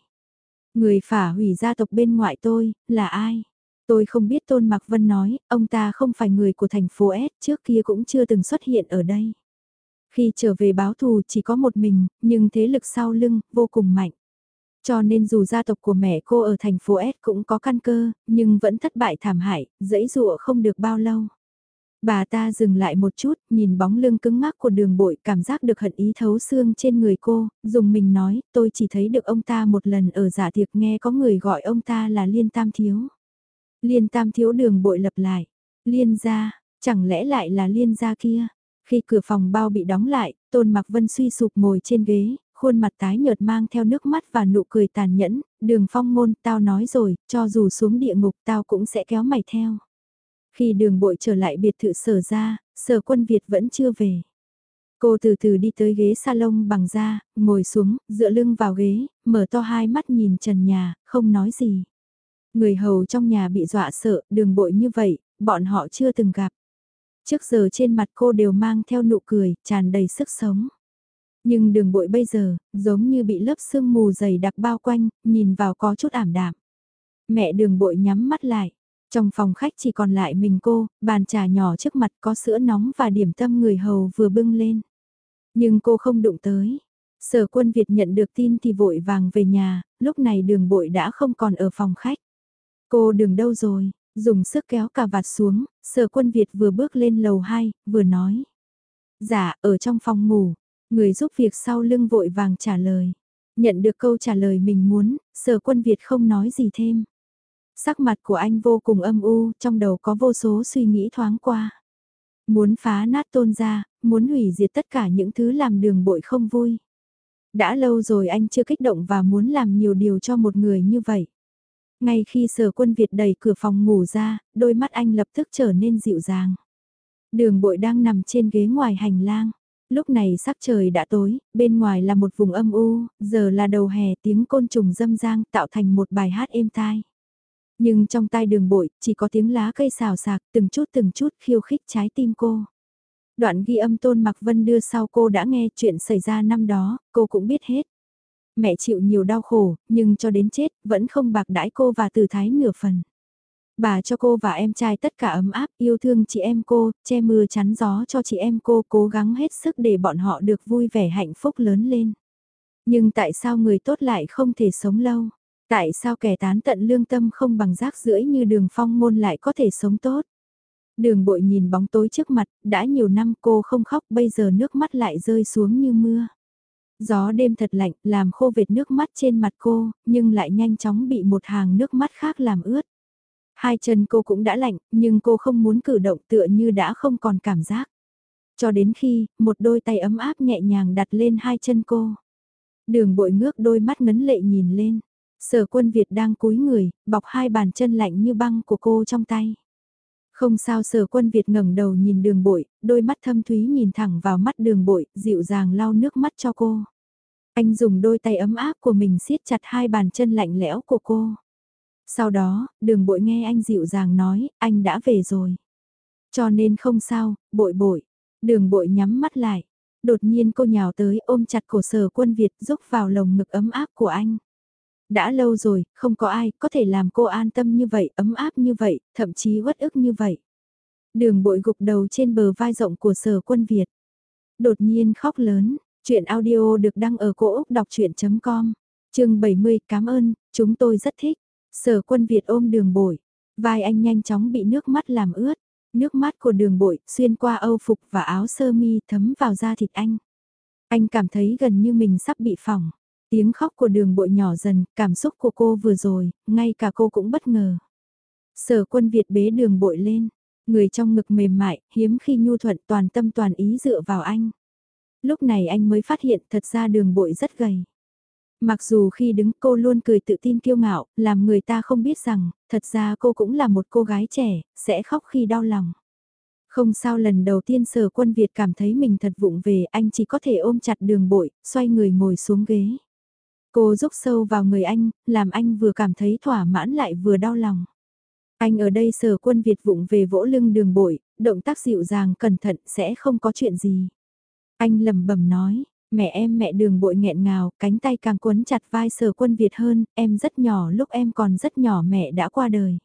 Người phả hủy gia tộc bên ngoại tôi, là ai? Tôi không biết Tôn Mạc Vân nói, ông ta không phải người của thành phố S, trước kia cũng chưa từng xuất hiện ở đây. Khi trở về báo thù chỉ có một mình, nhưng thế lực sau lưng, vô cùng mạnh. Cho nên dù gia tộc của mẹ cô ở thành phố S cũng có căn cơ, nhưng vẫn thất bại thảm hại, dẫy dụa không được bao lâu. Bà ta dừng lại một chút, nhìn bóng lưng cứng ngắc của đường bội, cảm giác được hận ý thấu xương trên người cô, dùng mình nói, tôi chỉ thấy được ông ta một lần ở giả tiệc nghe có người gọi ông ta là Liên Tam Thiếu. Liên Tam Thiếu đường bội lập lại, Liên gia, chẳng lẽ lại là Liên gia kia? Khi cửa phòng bao bị đóng lại, Tôn Mặc Vân suy sụp ngồi trên ghế, khuôn mặt tái nhợt mang theo nước mắt và nụ cười tàn nhẫn, đường phong ngôn, tao nói rồi, cho dù xuống địa ngục tao cũng sẽ kéo mày theo. Khi đường bội trở lại biệt thự sở ra, sở quân Việt vẫn chưa về. Cô từ từ đi tới ghế salon bằng da, ngồi xuống, dựa lưng vào ghế, mở to hai mắt nhìn trần nhà, không nói gì. Người hầu trong nhà bị dọa sợ, đường bội như vậy, bọn họ chưa từng gặp. Trước giờ trên mặt cô đều mang theo nụ cười, tràn đầy sức sống. Nhưng đường bội bây giờ, giống như bị lớp sương mù dày đặc bao quanh, nhìn vào có chút ảm đạm. Mẹ đường bội nhắm mắt lại. Trong phòng khách chỉ còn lại mình cô, bàn trà nhỏ trước mặt có sữa nóng và điểm tâm người hầu vừa bưng lên. Nhưng cô không đụng tới. Sở quân Việt nhận được tin thì vội vàng về nhà, lúc này đường bội đã không còn ở phòng khách. Cô đường đâu rồi, dùng sức kéo cà vạt xuống, sở quân Việt vừa bước lên lầu 2, vừa nói. Dạ, ở trong phòng ngủ, Người giúp việc sau lưng vội vàng trả lời. Nhận được câu trả lời mình muốn, sở quân Việt không nói gì thêm. Sắc mặt của anh vô cùng âm u, trong đầu có vô số suy nghĩ thoáng qua. Muốn phá nát tôn ra, muốn hủy diệt tất cả những thứ làm đường bội không vui. Đã lâu rồi anh chưa kích động và muốn làm nhiều điều cho một người như vậy. Ngay khi sở quân Việt đẩy cửa phòng ngủ ra, đôi mắt anh lập tức trở nên dịu dàng. Đường bội đang nằm trên ghế ngoài hành lang. Lúc này sắc trời đã tối, bên ngoài là một vùng âm u, giờ là đầu hè tiếng côn trùng dâm giang tạo thành một bài hát êm tai. Nhưng trong tai đường bội, chỉ có tiếng lá cây xào sạc, từng chút từng chút khiêu khích trái tim cô. Đoạn ghi âm Tôn Mặc Vân đưa sau cô đã nghe chuyện xảy ra năm đó, cô cũng biết hết. Mẹ chịu nhiều đau khổ, nhưng cho đến chết, vẫn không bạc đãi cô và từ thái nửa phần. Bà cho cô và em trai tất cả ấm áp yêu thương chị em cô, che mưa chắn gió cho chị em cô cố gắng hết sức để bọn họ được vui vẻ hạnh phúc lớn lên. Nhưng tại sao người tốt lại không thể sống lâu? Tại sao kẻ tán tận lương tâm không bằng rác rưỡi như đường phong môn lại có thể sống tốt? Đường bội nhìn bóng tối trước mặt, đã nhiều năm cô không khóc bây giờ nước mắt lại rơi xuống như mưa. Gió đêm thật lạnh làm khô vệt nước mắt trên mặt cô, nhưng lại nhanh chóng bị một hàng nước mắt khác làm ướt. Hai chân cô cũng đã lạnh, nhưng cô không muốn cử động tựa như đã không còn cảm giác. Cho đến khi, một đôi tay ấm áp nhẹ nhàng đặt lên hai chân cô. Đường bội ngước đôi mắt ngấn lệ nhìn lên. Sở quân Việt đang cúi người, bọc hai bàn chân lạnh như băng của cô trong tay. Không sao sở quân Việt ngẩng đầu nhìn đường bội, đôi mắt thâm thúy nhìn thẳng vào mắt đường bội, dịu dàng lau nước mắt cho cô. Anh dùng đôi tay ấm áp của mình siết chặt hai bàn chân lạnh lẽo của cô. Sau đó, đường bội nghe anh dịu dàng nói, anh đã về rồi. Cho nên không sao, bội bội. Đường bội nhắm mắt lại. Đột nhiên cô nhào tới ôm chặt cổ sở quân Việt rúc vào lồng ngực ấm áp của anh. Đã lâu rồi, không có ai có thể làm cô an tâm như vậy, ấm áp như vậy, thậm chí uất ức như vậy. Đường bội gục đầu trên bờ vai rộng của sở quân Việt. Đột nhiên khóc lớn, chuyện audio được đăng ở cổ Úc đọc chuyện.com, chương 70, cảm ơn, chúng tôi rất thích. Sở quân Việt ôm đường bội, vai anh nhanh chóng bị nước mắt làm ướt, nước mắt của đường bội xuyên qua âu phục và áo sơ mi thấm vào da thịt anh. Anh cảm thấy gần như mình sắp bị phỏng. Tiếng khóc của đường bội nhỏ dần, cảm xúc của cô vừa rồi, ngay cả cô cũng bất ngờ. Sở quân Việt bế đường bội lên, người trong ngực mềm mại, hiếm khi nhu thuận toàn tâm toàn ý dựa vào anh. Lúc này anh mới phát hiện thật ra đường bội rất gầy. Mặc dù khi đứng cô luôn cười tự tin kiêu ngạo, làm người ta không biết rằng, thật ra cô cũng là một cô gái trẻ, sẽ khóc khi đau lòng. Không sao lần đầu tiên sở quân Việt cảm thấy mình thật vụng về anh chỉ có thể ôm chặt đường bội, xoay người ngồi xuống ghế. Cô rúc sâu vào người anh, làm anh vừa cảm thấy thỏa mãn lại vừa đau lòng. Anh ở đây sở quân Việt vụng về vỗ lưng đường bội, động tác dịu dàng cẩn thận sẽ không có chuyện gì. Anh lẩm bẩm nói, mẹ em mẹ đường bội nghẹn ngào, cánh tay càng quấn chặt vai sở quân Việt hơn, em rất nhỏ lúc em còn rất nhỏ mẹ đã qua đời.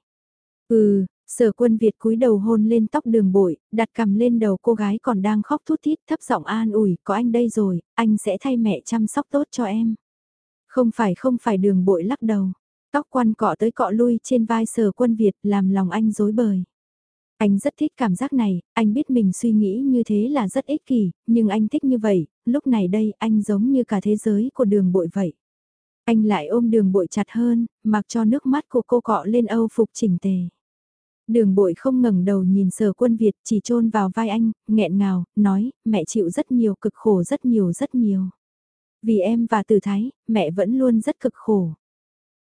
Ừ, sở quân Việt cúi đầu hôn lên tóc đường bội, đặt cầm lên đầu cô gái còn đang khóc thút thít thấp giọng an ủi, có anh đây rồi, anh sẽ thay mẹ chăm sóc tốt cho em. Không phải không phải đường bội lắc đầu, tóc quăn cọ tới cọ lui trên vai sở quân Việt làm lòng anh dối bời. Anh rất thích cảm giác này, anh biết mình suy nghĩ như thế là rất ích kỷ, nhưng anh thích như vậy, lúc này đây anh giống như cả thế giới của đường bội vậy. Anh lại ôm đường bội chặt hơn, mặc cho nước mắt của cô cọ lên âu phục chỉnh tề. Đường bội không ngẩng đầu nhìn sở quân Việt chỉ chôn vào vai anh, nghẹn ngào, nói, mẹ chịu rất nhiều cực khổ rất nhiều rất nhiều. Vì em và tử thái, mẹ vẫn luôn rất cực khổ.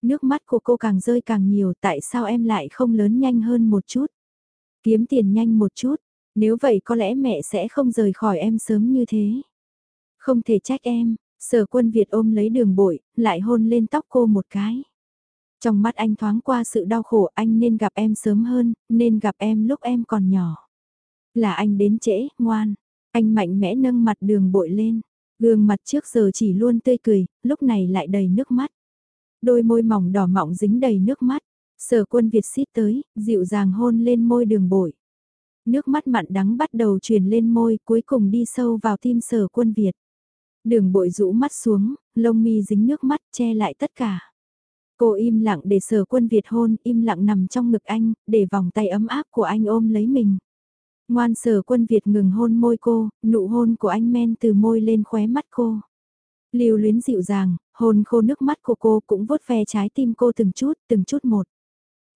Nước mắt của cô càng rơi càng nhiều tại sao em lại không lớn nhanh hơn một chút. Kiếm tiền nhanh một chút, nếu vậy có lẽ mẹ sẽ không rời khỏi em sớm như thế. Không thể trách em, sở quân Việt ôm lấy đường bội, lại hôn lên tóc cô một cái. Trong mắt anh thoáng qua sự đau khổ anh nên gặp em sớm hơn, nên gặp em lúc em còn nhỏ. Là anh đến trễ, ngoan. Anh mạnh mẽ nâng mặt đường bội lên. Gương mặt trước giờ chỉ luôn tươi cười, lúc này lại đầy nước mắt. Đôi môi mỏng đỏ mọng dính đầy nước mắt. Sở quân Việt xít tới, dịu dàng hôn lên môi đường bội. Nước mắt mặn đắng bắt đầu truyền lên môi cuối cùng đi sâu vào tim sở quân Việt. Đường bội rũ mắt xuống, lông mi dính nước mắt che lại tất cả. Cô im lặng để sở quân Việt hôn, im lặng nằm trong ngực anh, để vòng tay ấm áp của anh ôm lấy mình. Ngoan sở quân Việt ngừng hôn môi cô, nụ hôn của anh men từ môi lên khóe mắt cô. Lưu luyến dịu dàng, hôn khô nước mắt của cô cũng vuốt ve trái tim cô từng chút, từng chút một.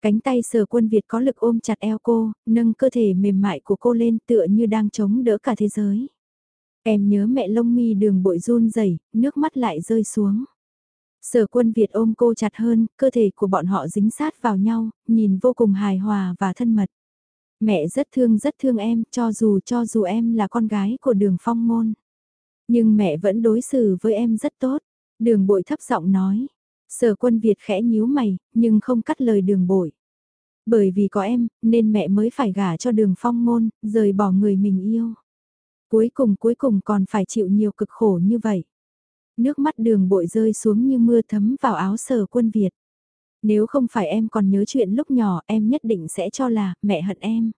Cánh tay sở quân Việt có lực ôm chặt eo cô, nâng cơ thể mềm mại của cô lên tựa như đang chống đỡ cả thế giới. Em nhớ mẹ lông mi đường bội run rẩy nước mắt lại rơi xuống. Sở quân Việt ôm cô chặt hơn, cơ thể của bọn họ dính sát vào nhau, nhìn vô cùng hài hòa và thân mật. Mẹ rất thương rất thương em, cho dù cho dù em là con gái của đường phong môn. Nhưng mẹ vẫn đối xử với em rất tốt. Đường bội thấp giọng nói. Sở quân Việt khẽ nhíu mày, nhưng không cắt lời đường bội. Bởi vì có em, nên mẹ mới phải gả cho đường phong môn, rời bỏ người mình yêu. Cuối cùng cuối cùng còn phải chịu nhiều cực khổ như vậy. Nước mắt đường bội rơi xuống như mưa thấm vào áo sở quân Việt. Nếu không phải em còn nhớ chuyện lúc nhỏ em nhất định sẽ cho là mẹ hận em.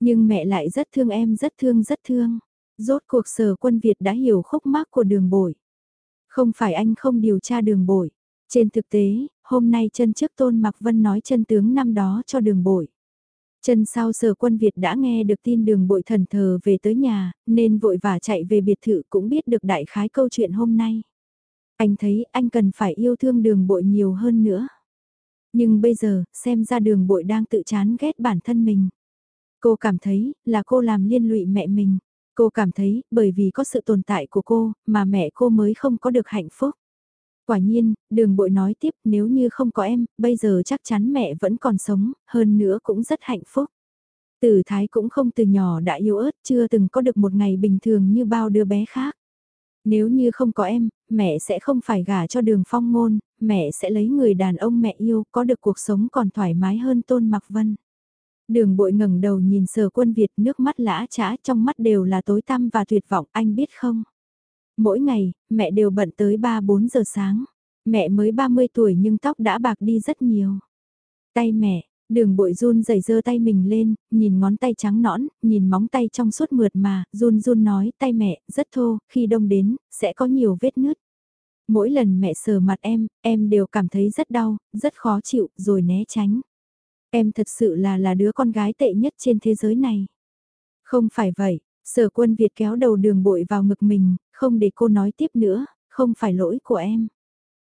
Nhưng mẹ lại rất thương em rất thương rất thương. Rốt cuộc sở quân Việt đã hiểu khúc mắc của đường bội. Không phải anh không điều tra đường bội. Trên thực tế, hôm nay chân trước Tôn Mạc Vân nói chân tướng năm đó cho đường bội. Chân sau sở quân Việt đã nghe được tin đường bội thần thờ về tới nhà, nên vội vã chạy về biệt thự cũng biết được đại khái câu chuyện hôm nay. Anh thấy anh cần phải yêu thương đường bội nhiều hơn nữa. Nhưng bây giờ, xem ra đường bội đang tự chán ghét bản thân mình. Cô cảm thấy, là cô làm liên lụy mẹ mình. Cô cảm thấy, bởi vì có sự tồn tại của cô, mà mẹ cô mới không có được hạnh phúc. Quả nhiên, đường bội nói tiếp nếu như không có em, bây giờ chắc chắn mẹ vẫn còn sống, hơn nữa cũng rất hạnh phúc. Tử Thái cũng không từ nhỏ đã yếu ớt, chưa từng có được một ngày bình thường như bao đứa bé khác. Nếu như không có em, mẹ sẽ không phải gả cho đường phong ngôn, mẹ sẽ lấy người đàn ông mẹ yêu, có được cuộc sống còn thoải mái hơn tôn mặc vân. Đường bội ngẩng đầu nhìn sở quân Việt nước mắt lã trã trong mắt đều là tối tăm và tuyệt vọng anh biết không? Mỗi ngày, mẹ đều bận tới 3-4 giờ sáng. Mẹ mới 30 tuổi nhưng tóc đã bạc đi rất nhiều. Tay mẹ, đường bội run rẩy giơ tay mình lên, nhìn ngón tay trắng nõn, nhìn móng tay trong suốt mượt mà, run run nói tay mẹ, rất thô, khi đông đến, sẽ có nhiều vết nứt. Mỗi lần mẹ sờ mặt em, em đều cảm thấy rất đau, rất khó chịu, rồi né tránh. Em thật sự là là đứa con gái tệ nhất trên thế giới này. Không phải vậy, sở quân Việt kéo đầu đường bội vào ngực mình, không để cô nói tiếp nữa, không phải lỗi của em.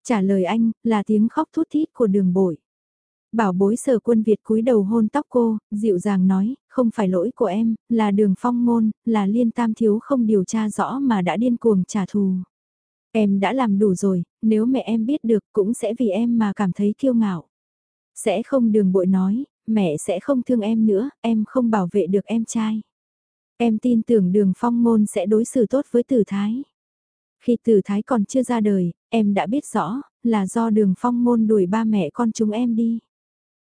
Trả lời anh, là tiếng khóc thút thít của đường bội. Bảo bối sở quân Việt cúi đầu hôn tóc cô, dịu dàng nói, không phải lỗi của em, là đường phong ngôn, là liên tam thiếu không điều tra rõ mà đã điên cuồng trả thù. Em đã làm đủ rồi, nếu mẹ em biết được cũng sẽ vì em mà cảm thấy kiêu ngạo. Sẽ không đường bội nói, mẹ sẽ không thương em nữa, em không bảo vệ được em trai. Em tin tưởng đường phong ngôn sẽ đối xử tốt với tử thái. Khi tử thái còn chưa ra đời, em đã biết rõ, là do đường phong ngôn đuổi ba mẹ con chúng em đi.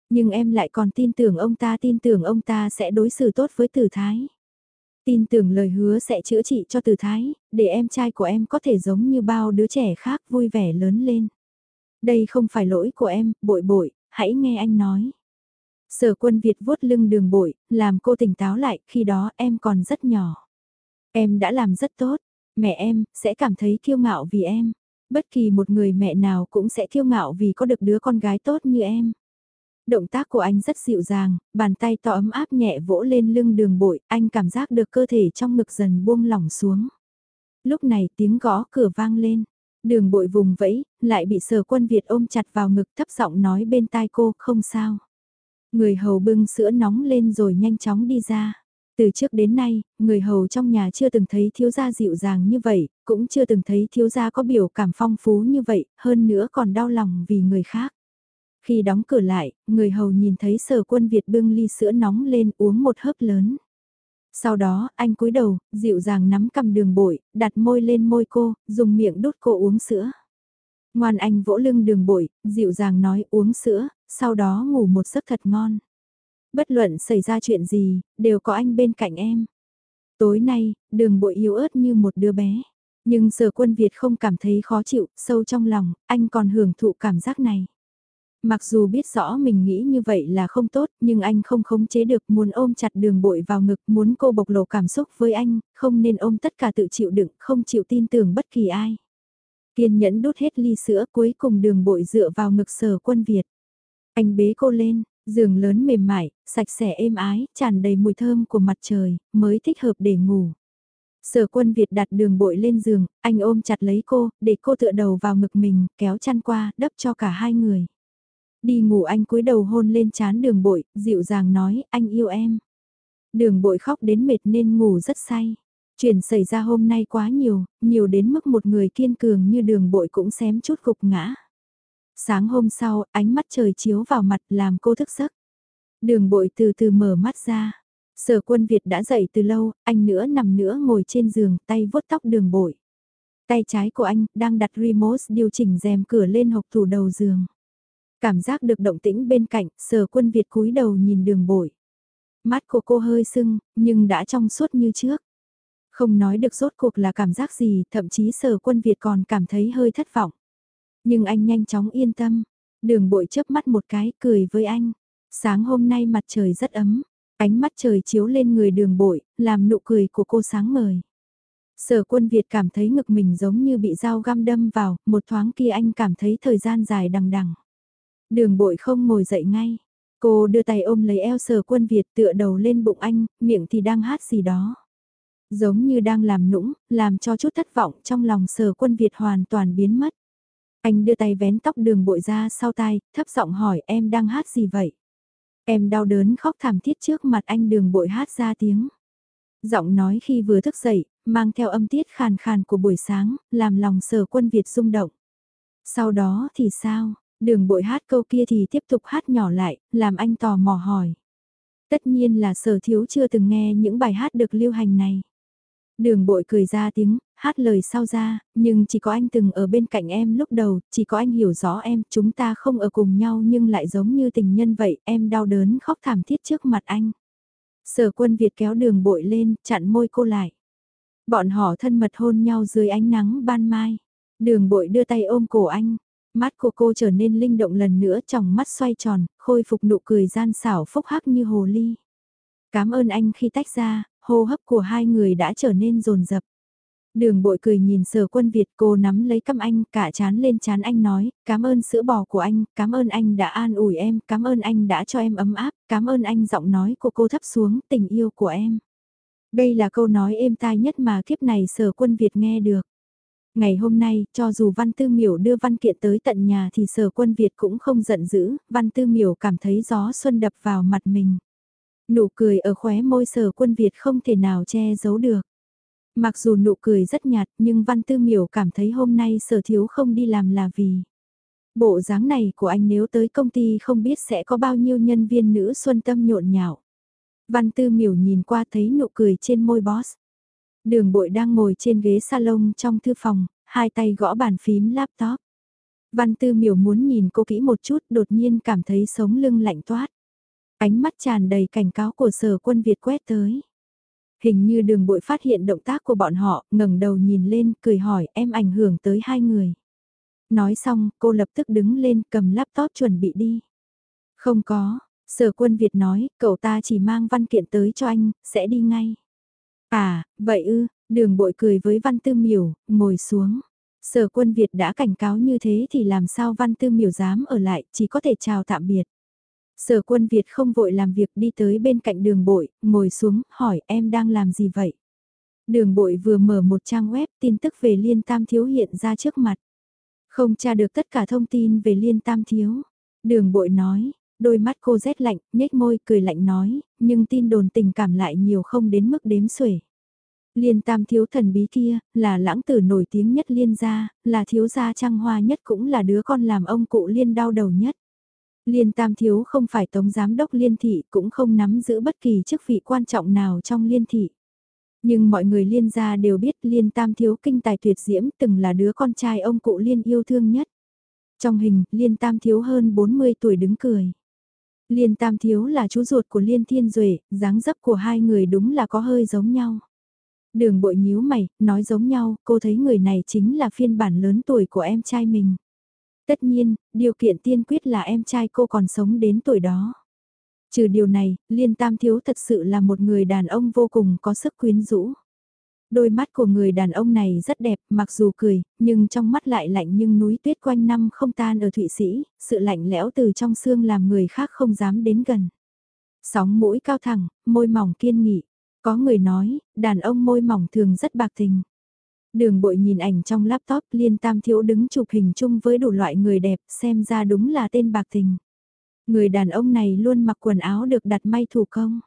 Nhưng em lại còn tin tưởng ông ta tin tưởng ông ta sẽ đối xử tốt với tử thái. Tin tưởng lời hứa sẽ chữa trị cho tử thái, để em trai của em có thể giống như bao đứa trẻ khác vui vẻ lớn lên. Đây không phải lỗi của em, bội bội, hãy nghe anh nói. Sở quân Việt vuốt lưng đường bội, làm cô tỉnh táo lại, khi đó em còn rất nhỏ. Em đã làm rất tốt, mẹ em, sẽ cảm thấy kiêu ngạo vì em. Bất kỳ một người mẹ nào cũng sẽ kiêu ngạo vì có được đứa con gái tốt như em. Động tác của anh rất dịu dàng, bàn tay to ấm áp nhẹ vỗ lên lưng đường bội, anh cảm giác được cơ thể trong ngực dần buông lỏng xuống. Lúc này tiếng gõ cửa vang lên. Đường bội vùng vẫy, lại bị sở quân Việt ôm chặt vào ngực thấp giọng nói bên tai cô, không sao. Người hầu bưng sữa nóng lên rồi nhanh chóng đi ra. Từ trước đến nay, người hầu trong nhà chưa từng thấy thiếu gia dịu dàng như vậy, cũng chưa từng thấy thiếu gia có biểu cảm phong phú như vậy, hơn nữa còn đau lòng vì người khác. Khi đóng cửa lại, người hầu nhìn thấy sở quân Việt bưng ly sữa nóng lên uống một hớp lớn. Sau đó, anh cúi đầu, dịu dàng nắm cầm đường bội, đặt môi lên môi cô, dùng miệng đút cô uống sữa. Ngoan anh vỗ lưng đường bội, dịu dàng nói uống sữa, sau đó ngủ một giấc thật ngon. Bất luận xảy ra chuyện gì, đều có anh bên cạnh em. Tối nay, đường bội yếu ớt như một đứa bé. Nhưng sở quân Việt không cảm thấy khó chịu, sâu trong lòng, anh còn hưởng thụ cảm giác này. Mặc dù biết rõ mình nghĩ như vậy là không tốt, nhưng anh không khống chế được muốn ôm chặt đường bội vào ngực, muốn cô bộc lộ cảm xúc với anh, không nên ôm tất cả tự chịu đựng, không chịu tin tưởng bất kỳ ai. Kiên nhẫn đút hết ly sữa cuối cùng đường bội dựa vào ngực sở quân Việt. Anh bế cô lên, giường lớn mềm mại, sạch sẽ êm ái, tràn đầy mùi thơm của mặt trời, mới thích hợp để ngủ. Sở quân Việt đặt đường bội lên giường, anh ôm chặt lấy cô, để cô tựa đầu vào ngực mình, kéo chăn qua, đắp cho cả hai người. Đi ngủ anh cúi đầu hôn lên chán đường bội, dịu dàng nói, anh yêu em. Đường bội khóc đến mệt nên ngủ rất say. Chuyện xảy ra hôm nay quá nhiều, nhiều đến mức một người kiên cường như đường bội cũng xém chút gục ngã. Sáng hôm sau, ánh mắt trời chiếu vào mặt làm cô thức giấc. Đường bội từ từ mở mắt ra. Sở quân Việt đã dậy từ lâu, anh nữa nằm nữa ngồi trên giường, tay vuốt tóc đường bội. Tay trái của anh đang đặt remote điều chỉnh rèm cửa lên hộc tủ đầu giường. Cảm giác được động tĩnh bên cạnh, sở quân Việt cúi đầu nhìn đường bội. Mắt của cô hơi sưng, nhưng đã trong suốt như trước. Không nói được rốt cuộc là cảm giác gì, thậm chí sở quân Việt còn cảm thấy hơi thất vọng. Nhưng anh nhanh chóng yên tâm. Đường bội chớp mắt một cái, cười với anh. Sáng hôm nay mặt trời rất ấm, ánh mắt trời chiếu lên người đường bội, làm nụ cười của cô sáng ngời. Sở quân Việt cảm thấy ngực mình giống như bị dao găm đâm vào, một thoáng kia anh cảm thấy thời gian dài đằng đằng. Đường bội không ngồi dậy ngay. Cô đưa tay ôm lấy eo sở quân Việt tựa đầu lên bụng anh, miệng thì đang hát gì đó. Giống như đang làm nũng, làm cho chút thất vọng trong lòng sở quân Việt hoàn toàn biến mất. Anh đưa tay vén tóc đường bội ra sau tai, thấp giọng hỏi em đang hát gì vậy? Em đau đớn khóc thảm thiết trước mặt anh đường bội hát ra tiếng. Giọng nói khi vừa thức dậy, mang theo âm tiết khàn khàn của buổi sáng, làm lòng sở quân Việt rung động. Sau đó thì sao, đường bội hát câu kia thì tiếp tục hát nhỏ lại, làm anh tò mò hỏi. Tất nhiên là sở thiếu chưa từng nghe những bài hát được lưu hành này. Đường bội cười ra tiếng, hát lời sau ra, nhưng chỉ có anh từng ở bên cạnh em lúc đầu, chỉ có anh hiểu rõ em, chúng ta không ở cùng nhau nhưng lại giống như tình nhân vậy, em đau đớn khóc thảm thiết trước mặt anh. Sở quân Việt kéo đường bội lên, chặn môi cô lại. Bọn họ thân mật hôn nhau dưới ánh nắng ban mai. Đường bội đưa tay ôm cổ anh. Mắt của cô trở nên linh động lần nữa trong mắt xoay tròn, khôi phục nụ cười gian xảo phúc hắc như hồ ly. Cảm ơn anh khi tách ra, hô hấp của hai người đã trở nên rồn rập. Đường bội cười nhìn sở quân Việt cô nắm lấy căm anh, cả chán lên chán anh nói, cảm ơn sữa bò của anh, cảm ơn anh đã an ủi em, cảm ơn anh đã cho em ấm áp, cảm ơn anh giọng nói của cô thấp xuống, tình yêu của em. Đây là câu nói êm tai nhất mà kiếp này sở quân Việt nghe được. Ngày hôm nay, cho dù Văn Tư Miểu đưa văn kiện tới tận nhà thì sở quân Việt cũng không giận dữ, Văn Tư Miểu cảm thấy gió xuân đập vào mặt mình. Nụ cười ở khóe môi sở quân Việt không thể nào che giấu được. Mặc dù nụ cười rất nhạt nhưng Văn Tư Miểu cảm thấy hôm nay sở thiếu không đi làm là vì. Bộ dáng này của anh nếu tới công ty không biết sẽ có bao nhiêu nhân viên nữ xuân tâm nhộn nhạo. Văn Tư Miểu nhìn qua thấy nụ cười trên môi boss. Đường bội đang ngồi trên ghế salon trong thư phòng, hai tay gõ bàn phím laptop. Văn Tư Miểu muốn nhìn cô kỹ một chút đột nhiên cảm thấy sống lưng lạnh toát. Ánh mắt tràn đầy cảnh cáo của sở quân Việt quét tới. Hình như đường bội phát hiện động tác của bọn họ, ngẩng đầu nhìn lên, cười hỏi em ảnh hưởng tới hai người. Nói xong, cô lập tức đứng lên cầm laptop chuẩn bị đi. Không có, sở quân Việt nói, cậu ta chỉ mang văn kiện tới cho anh, sẽ đi ngay. À, vậy ư, đường bội cười với văn tư miểu, ngồi xuống. Sở quân Việt đã cảnh cáo như thế thì làm sao văn tư miểu dám ở lại, chỉ có thể chào tạm biệt. Sở quân Việt không vội làm việc đi tới bên cạnh đường bội, ngồi xuống, hỏi em đang làm gì vậy? Đường bội vừa mở một trang web tin tức về Liên Tam Thiếu hiện ra trước mặt. Không tra được tất cả thông tin về Liên Tam Thiếu. Đường bội nói, đôi mắt cô rét lạnh, nhếch môi cười lạnh nói, nhưng tin đồn tình cảm lại nhiều không đến mức đếm xuể. Liên tam thiếu thần bí kia, là lãng tử nổi tiếng nhất liên gia, là thiếu gia trăng hoa nhất cũng là đứa con làm ông cụ liên đau đầu nhất. Liên Tam Thiếu không phải Tống Giám đốc Liên Thị cũng không nắm giữ bất kỳ chức vị quan trọng nào trong Liên Thị. Nhưng mọi người Liên gia đều biết Liên Tam Thiếu kinh tài tuyệt diễm từng là đứa con trai ông cụ Liên yêu thương nhất. Trong hình, Liên Tam Thiếu hơn 40 tuổi đứng cười. Liên Tam Thiếu là chú ruột của Liên Thiên Duệ, dáng dấp của hai người đúng là có hơi giống nhau. Đường bội nhíu mày, nói giống nhau, cô thấy người này chính là phiên bản lớn tuổi của em trai mình. Tất nhiên, điều kiện tiên quyết là em trai cô còn sống đến tuổi đó. Trừ điều này, Liên Tam Thiếu thật sự là một người đàn ông vô cùng có sức quyến rũ. Đôi mắt của người đàn ông này rất đẹp, mặc dù cười, nhưng trong mắt lại lạnh nhưng núi tuyết quanh năm không tan ở Thụy Sĩ, sự lạnh lẽo từ trong xương làm người khác không dám đến gần. Sóng mũi cao thẳng, môi mỏng kiên nghị. Có người nói, đàn ông môi mỏng thường rất bạc tình. Đường bội nhìn ảnh trong laptop liên tam thiếu đứng chụp hình chung với đủ loại người đẹp xem ra đúng là tên bạc tình. Người đàn ông này luôn mặc quần áo được đặt may thủ công.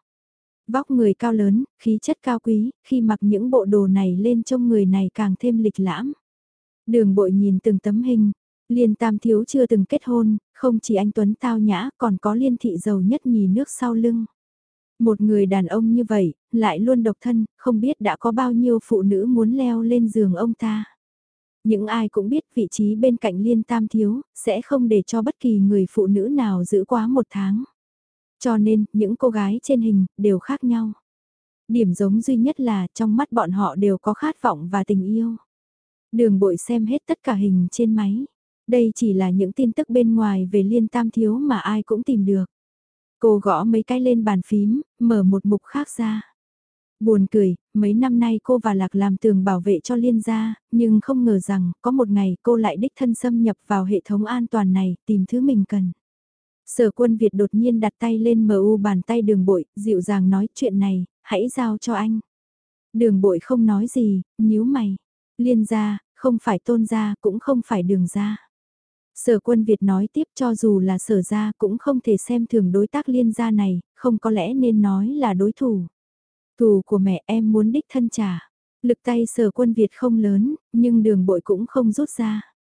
Vóc người cao lớn, khí chất cao quý, khi mặc những bộ đồ này lên trông người này càng thêm lịch lãm. Đường bội nhìn từng tấm hình, liên tam thiếu chưa từng kết hôn, không chỉ anh Tuấn tao nhã còn có liên thị giàu nhất nhì nước sau lưng. Một người đàn ông như vậy, lại luôn độc thân, không biết đã có bao nhiêu phụ nữ muốn leo lên giường ông ta. Những ai cũng biết vị trí bên cạnh liên tam thiếu, sẽ không để cho bất kỳ người phụ nữ nào giữ quá một tháng. Cho nên, những cô gái trên hình, đều khác nhau. Điểm giống duy nhất là trong mắt bọn họ đều có khát vọng và tình yêu. Đường bội xem hết tất cả hình trên máy. Đây chỉ là những tin tức bên ngoài về liên tam thiếu mà ai cũng tìm được. Cô gõ mấy cái lên bàn phím, mở một mục khác ra. Buồn cười, mấy năm nay cô và Lạc làm tường bảo vệ cho liên gia, nhưng không ngờ rằng có một ngày cô lại đích thân xâm nhập vào hệ thống an toàn này, tìm thứ mình cần. Sở quân Việt đột nhiên đặt tay lên MU bàn tay đường bội, dịu dàng nói chuyện này, hãy giao cho anh. Đường bội không nói gì, nhíu mày. Liên gia, không phải tôn gia, cũng không phải đường gia. Sở quân Việt nói tiếp cho dù là sở gia cũng không thể xem thường đối tác liên gia này, không có lẽ nên nói là đối thủ. Thù của mẹ em muốn đích thân trả. Lực tay sở quân Việt không lớn, nhưng đường bội cũng không rút ra.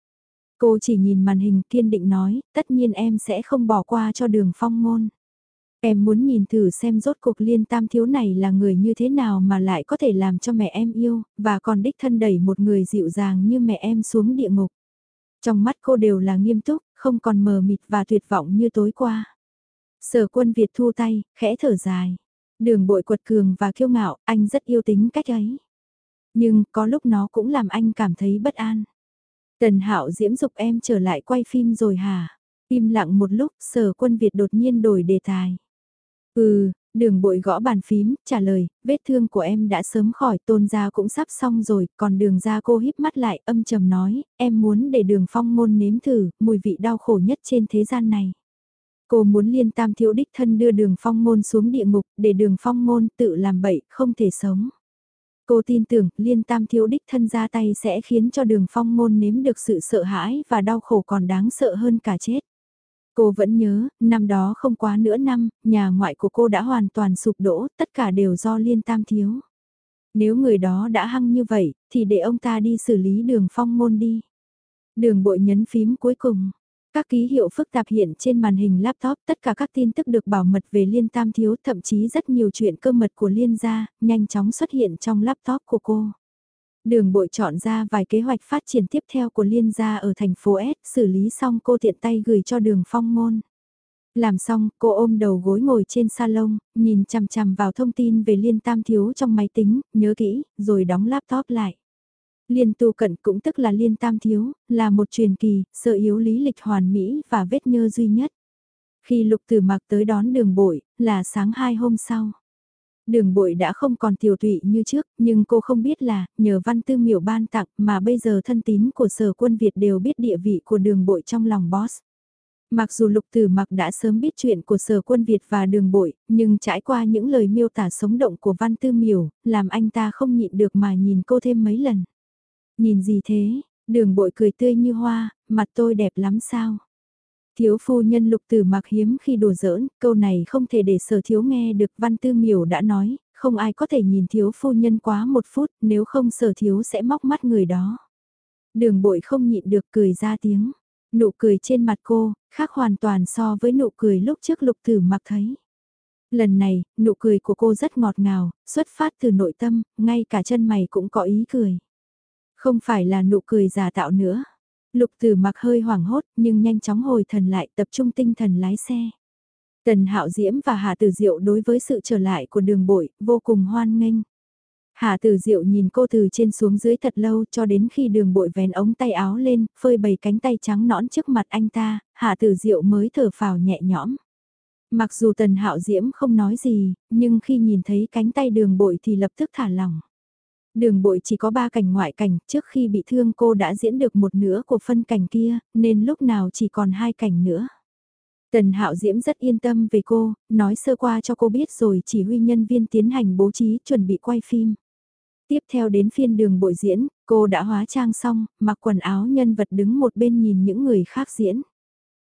Cô chỉ nhìn màn hình kiên định nói, tất nhiên em sẽ không bỏ qua cho đường phong ngôn. Em muốn nhìn thử xem rốt cuộc liên tam thiếu này là người như thế nào mà lại có thể làm cho mẹ em yêu, và còn đích thân đẩy một người dịu dàng như mẹ em xuống địa ngục. Trong mắt cô đều là nghiêm túc, không còn mờ mịt và tuyệt vọng như tối qua. Sở quân Việt thu tay, khẽ thở dài. Đường bội quật cường và kiêu ngạo, anh rất yêu tính cách ấy. Nhưng có lúc nó cũng làm anh cảm thấy bất an. Tần Hạo diễm dục em trở lại quay phim rồi hả? Im lặng một lúc, sở quân Việt đột nhiên đổi đề tài. Ừ, đường bội gõ bàn phím, trả lời, vết thương của em đã sớm khỏi, tôn gia cũng sắp xong rồi, còn đường gia cô híp mắt lại, âm trầm nói, em muốn để đường phong môn nếm thử, mùi vị đau khổ nhất trên thế gian này. Cô muốn liên tam thiếu đích thân đưa đường phong môn xuống địa ngục, để đường phong môn tự làm bậy, không thể sống. Cô tin tưởng liên tam thiếu đích thân ra tay sẽ khiến cho đường phong môn nếm được sự sợ hãi và đau khổ còn đáng sợ hơn cả chết. Cô vẫn nhớ, năm đó không quá nửa năm, nhà ngoại của cô đã hoàn toàn sụp đổ, tất cả đều do liên tam thiếu. Nếu người đó đã hăng như vậy, thì để ông ta đi xử lý đường phong môn đi. Đường bội nhấn phím cuối cùng. Các ký hiệu phức tạp hiện trên màn hình laptop, tất cả các tin tức được bảo mật về Liên Tam Thiếu, thậm chí rất nhiều chuyện cơ mật của Liên gia, nhanh chóng xuất hiện trong laptop của cô. Đường bội chọn ra vài kế hoạch phát triển tiếp theo của Liên gia ở thành phố S, xử lý xong cô tiện tay gửi cho đường phong môn. Làm xong, cô ôm đầu gối ngồi trên salon, nhìn chằm chằm vào thông tin về Liên Tam Thiếu trong máy tính, nhớ kỹ, rồi đóng laptop lại. Liên tu cận cũng tức là liên tam thiếu, là một truyền kỳ, sở yếu lý lịch hoàn mỹ và vết nhơ duy nhất. Khi lục tử mặc tới đón đường bội, là sáng hai hôm sau. Đường bội đã không còn tiểu tụy như trước, nhưng cô không biết là, nhờ văn tư miểu ban tặng mà bây giờ thân tín của sở quân Việt đều biết địa vị của đường bội trong lòng boss. Mặc dù lục tử mặc đã sớm biết chuyện của sở quân Việt và đường bội, nhưng trải qua những lời miêu tả sống động của văn tư miểu, làm anh ta không nhịn được mà nhìn cô thêm mấy lần. Nhìn gì thế, đường bội cười tươi như hoa, mặt tôi đẹp lắm sao? Thiếu phu nhân lục tử mặc hiếm khi đùa giỡn, câu này không thể để sở thiếu nghe được văn tư miểu đã nói, không ai có thể nhìn thiếu phu nhân quá một phút nếu không sở thiếu sẽ móc mắt người đó. Đường bội không nhịn được cười ra tiếng, nụ cười trên mặt cô, khác hoàn toàn so với nụ cười lúc trước lục tử mặc thấy. Lần này, nụ cười của cô rất ngọt ngào, xuất phát từ nội tâm, ngay cả chân mày cũng có ý cười. Không phải là nụ cười giả tạo nữa. Lục tử mặc hơi hoảng hốt nhưng nhanh chóng hồi thần lại tập trung tinh thần lái xe. Tần Hạo Diễm và Hà Tử Diệu đối với sự trở lại của đường bội vô cùng hoan nghênh. Hà Tử Diệu nhìn cô từ trên xuống dưới thật lâu cho đến khi đường bội vén ống tay áo lên, phơi bầy cánh tay trắng nõn trước mặt anh ta, Hà Tử Diệu mới thở phào nhẹ nhõm. Mặc dù Tần Hạo Diễm không nói gì, nhưng khi nhìn thấy cánh tay đường bội thì lập tức thả lỏng. Đường bội chỉ có ba cảnh ngoại cảnh, trước khi bị thương cô đã diễn được một nửa của phân cảnh kia, nên lúc nào chỉ còn hai cảnh nữa. Tần Hạo Diễm rất yên tâm về cô, nói sơ qua cho cô biết rồi chỉ huy nhân viên tiến hành bố trí chuẩn bị quay phim. Tiếp theo đến phiên đường bội diễn, cô đã hóa trang xong, mặc quần áo nhân vật đứng một bên nhìn những người khác diễn.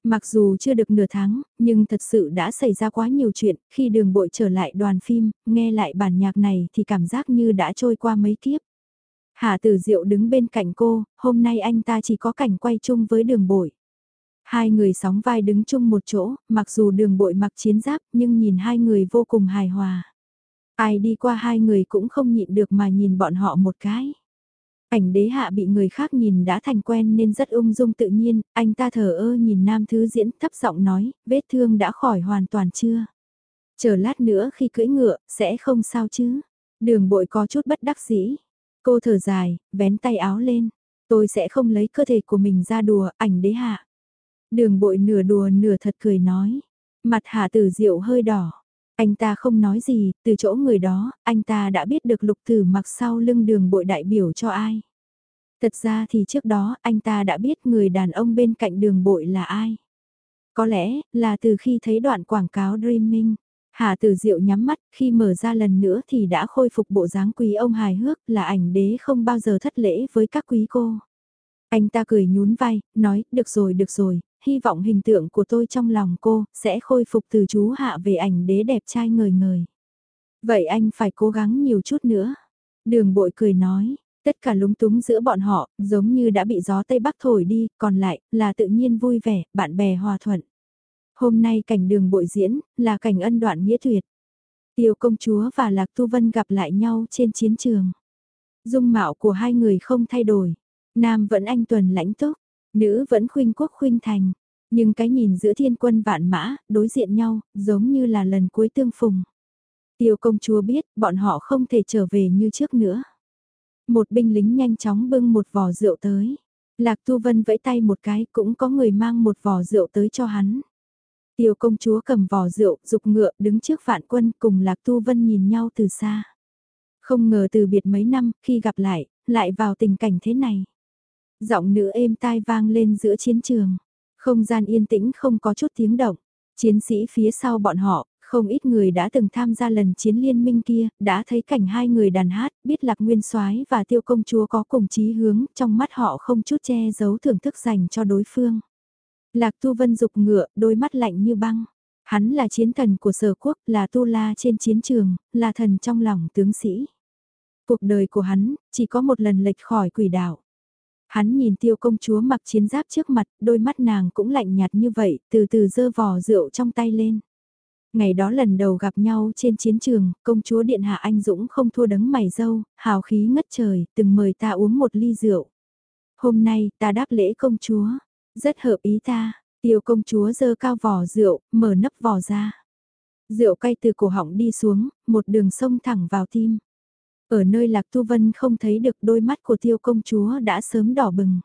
Mặc dù chưa được nửa tháng, nhưng thật sự đã xảy ra quá nhiều chuyện, khi đường bội trở lại đoàn phim, nghe lại bản nhạc này thì cảm giác như đã trôi qua mấy kiếp. Hà Tử Diệu đứng bên cạnh cô, hôm nay anh ta chỉ có cảnh quay chung với đường bội. Hai người sóng vai đứng chung một chỗ, mặc dù đường bội mặc chiến giáp nhưng nhìn hai người vô cùng hài hòa. Ai đi qua hai người cũng không nhịn được mà nhìn bọn họ một cái. Ảnh đế hạ bị người khác nhìn đã thành quen nên rất ung dung tự nhiên, anh ta thở ơ nhìn nam thứ diễn thấp giọng nói, vết thương đã khỏi hoàn toàn chưa? Chờ lát nữa khi cưỡi ngựa, sẽ không sao chứ? Đường bội có chút bất đắc dĩ. Cô thở dài, vén tay áo lên. Tôi sẽ không lấy cơ thể của mình ra đùa, ảnh đế hạ. Đường bội nửa đùa nửa thật cười nói. Mặt hạ tử diệu hơi đỏ. Anh ta không nói gì, từ chỗ người đó, anh ta đã biết được lục tử mặc sau lưng đường bội đại biểu cho ai. Thật ra thì trước đó anh ta đã biết người đàn ông bên cạnh đường bội là ai. Có lẽ là từ khi thấy đoạn quảng cáo Dreaming. Hà Tử Diệu nhắm mắt, khi mở ra lần nữa thì đã khôi phục bộ dáng quý ông hài hước là ảnh đế không bao giờ thất lễ với các quý cô. Anh ta cười nhún vai, nói, được rồi, được rồi, hy vọng hình tượng của tôi trong lòng cô sẽ khôi phục từ chú hạ về ảnh đế đẹp trai ngời ngời. Vậy anh phải cố gắng nhiều chút nữa. Đường bội cười nói, tất cả lúng túng giữa bọn họ giống như đã bị gió Tây Bắc thổi đi, còn lại là tự nhiên vui vẻ, bạn bè hòa thuận. Hôm nay cảnh đường bội diễn, là cảnh ân đoạn nghĩa tuyệt. Tiêu công chúa và Lạc Tu Vân gặp lại nhau trên chiến trường. Dung mạo của hai người không thay đổi. Nam vẫn anh tuần lãnh túc, nữ vẫn khuynh quốc khuynh thành. Nhưng cái nhìn giữa thiên quân vạn mã, đối diện nhau, giống như là lần cuối tương phùng. Tiêu công chúa biết, bọn họ không thể trở về như trước nữa. Một binh lính nhanh chóng bưng một vò rượu tới. Lạc Tu Vân vẫy tay một cái, cũng có người mang một vò rượu tới cho hắn. Tiêu công chúa cầm vò rượu, dục ngựa, đứng trước vạn quân cùng Lạc Tu Vân nhìn nhau từ xa. Không ngờ từ biệt mấy năm, khi gặp lại, lại vào tình cảnh thế này. Giọng nữ êm tai vang lên giữa chiến trường. Không gian yên tĩnh không có chút tiếng động. Chiến sĩ phía sau bọn họ, không ít người đã từng tham gia lần chiến liên minh kia, đã thấy cảnh hai người đàn hát, biết lạc nguyên soái và tiêu công chúa có cùng chí hướng, trong mắt họ không chút che giấu thưởng thức dành cho đối phương. Lạc Tu Vân dục ngựa, đôi mắt lạnh như băng. Hắn là chiến thần của sở quốc, là tu la trên chiến trường, là thần trong lòng tướng sĩ. Cuộc đời của hắn, chỉ có một lần lệch khỏi quỷ đạo. Hắn nhìn tiêu công chúa mặc chiến giáp trước mặt, đôi mắt nàng cũng lạnh nhạt như vậy, từ từ dơ vò rượu trong tay lên. Ngày đó lần đầu gặp nhau trên chiến trường, công chúa Điện Hạ Anh Dũng không thua đấng mày dâu, hào khí ngất trời, từng mời ta uống một ly rượu. Hôm nay, ta đáp lễ công chúa, rất hợp ý ta, tiêu công chúa dơ cao vỏ rượu, mở nắp vỏ ra. Rượu cay từ cổ họng đi xuống, một đường sông thẳng vào tim. Ở nơi Lạc Tu Vân không thấy được đôi mắt của tiêu công chúa đã sớm đỏ bừng.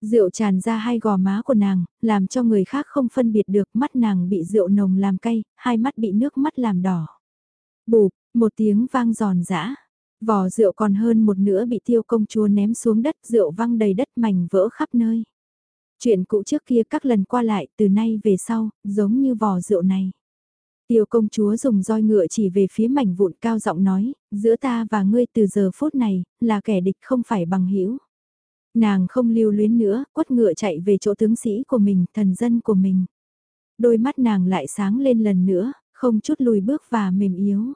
Rượu tràn ra hai gò má của nàng, làm cho người khác không phân biệt được mắt nàng bị rượu nồng làm cay, hai mắt bị nước mắt làm đỏ. Bụp, một tiếng vang giòn giã. Vò rượu còn hơn một nửa bị tiêu công chúa ném xuống đất, rượu văng đầy đất mảnh vỡ khắp nơi. Chuyện cũ trước kia các lần qua lại từ nay về sau, giống như vò rượu này. Tiêu công chúa dùng roi ngựa chỉ về phía mảnh vụn cao giọng nói, giữa ta và ngươi từ giờ phút này, là kẻ địch không phải bằng hữu Nàng không lưu luyến nữa, quất ngựa chạy về chỗ tướng sĩ của mình, thần dân của mình. Đôi mắt nàng lại sáng lên lần nữa, không chút lùi bước và mềm yếu.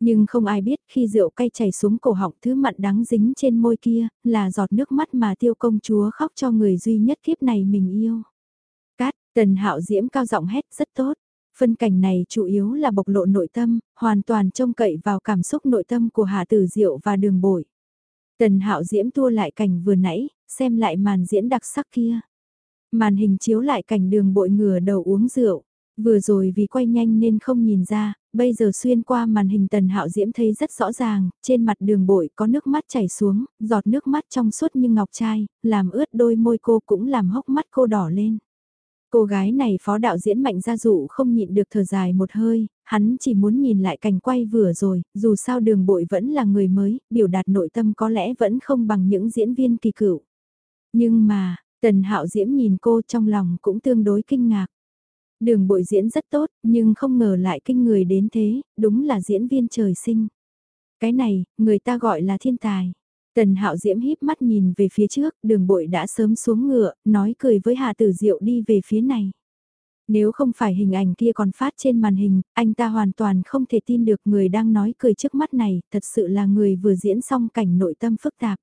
Nhưng không ai biết khi rượu cay chảy xuống cổ họng thứ mặn đắng dính trên môi kia, là giọt nước mắt mà tiêu công chúa khóc cho người duy nhất kiếp này mình yêu. Cát, tần hạo diễm cao giọng hét rất tốt. Phân cảnh này chủ yếu là bộc lộ nội tâm, hoàn toàn trông cậy vào cảm xúc nội tâm của Hà Tử Diệu và Đường Bội. Tần Hạo Diễm tua lại cảnh vừa nãy, xem lại màn diễn đặc sắc kia. Màn hình chiếu lại cảnh đường bội ngửa đầu uống rượu. Vừa rồi vì quay nhanh nên không nhìn ra, bây giờ xuyên qua màn hình Tần Hạo Diễm thấy rất rõ ràng, trên mặt đường bội có nước mắt chảy xuống, giọt nước mắt trong suốt như ngọc trai, làm ướt đôi môi cô cũng làm hốc mắt cô đỏ lên. Cô gái này phó đạo diễn mạnh gia dụ không nhịn được thở dài một hơi, hắn chỉ muốn nhìn lại cảnh quay vừa rồi, dù sao đường bội vẫn là người mới, biểu đạt nội tâm có lẽ vẫn không bằng những diễn viên kỳ cựu. Nhưng mà, tần hạo diễm nhìn cô trong lòng cũng tương đối kinh ngạc. Đường bội diễn rất tốt, nhưng không ngờ lại kinh người đến thế, đúng là diễn viên trời sinh. Cái này, người ta gọi là thiên tài. Tần Hạo Diễm híp mắt nhìn về phía trước, đường bội đã sớm xuống ngựa, nói cười với Hà Tử Diệu đi về phía này. Nếu không phải hình ảnh kia còn phát trên màn hình, anh ta hoàn toàn không thể tin được người đang nói cười trước mắt này, thật sự là người vừa diễn xong cảnh nội tâm phức tạp.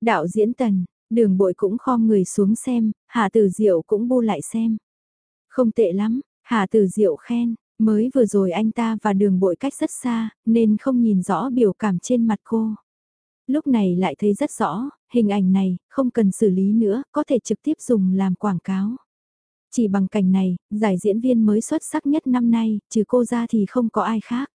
Đạo diễn Tần, đường bội cũng khom người xuống xem, Hà Tử Diệu cũng bu lại xem. Không tệ lắm, Hà Tử Diệu khen, mới vừa rồi anh ta và đường bội cách rất xa, nên không nhìn rõ biểu cảm trên mặt cô. Lúc này lại thấy rất rõ, hình ảnh này, không cần xử lý nữa, có thể trực tiếp dùng làm quảng cáo. Chỉ bằng cảnh này, giải diễn viên mới xuất sắc nhất năm nay, trừ cô ra thì không có ai khác.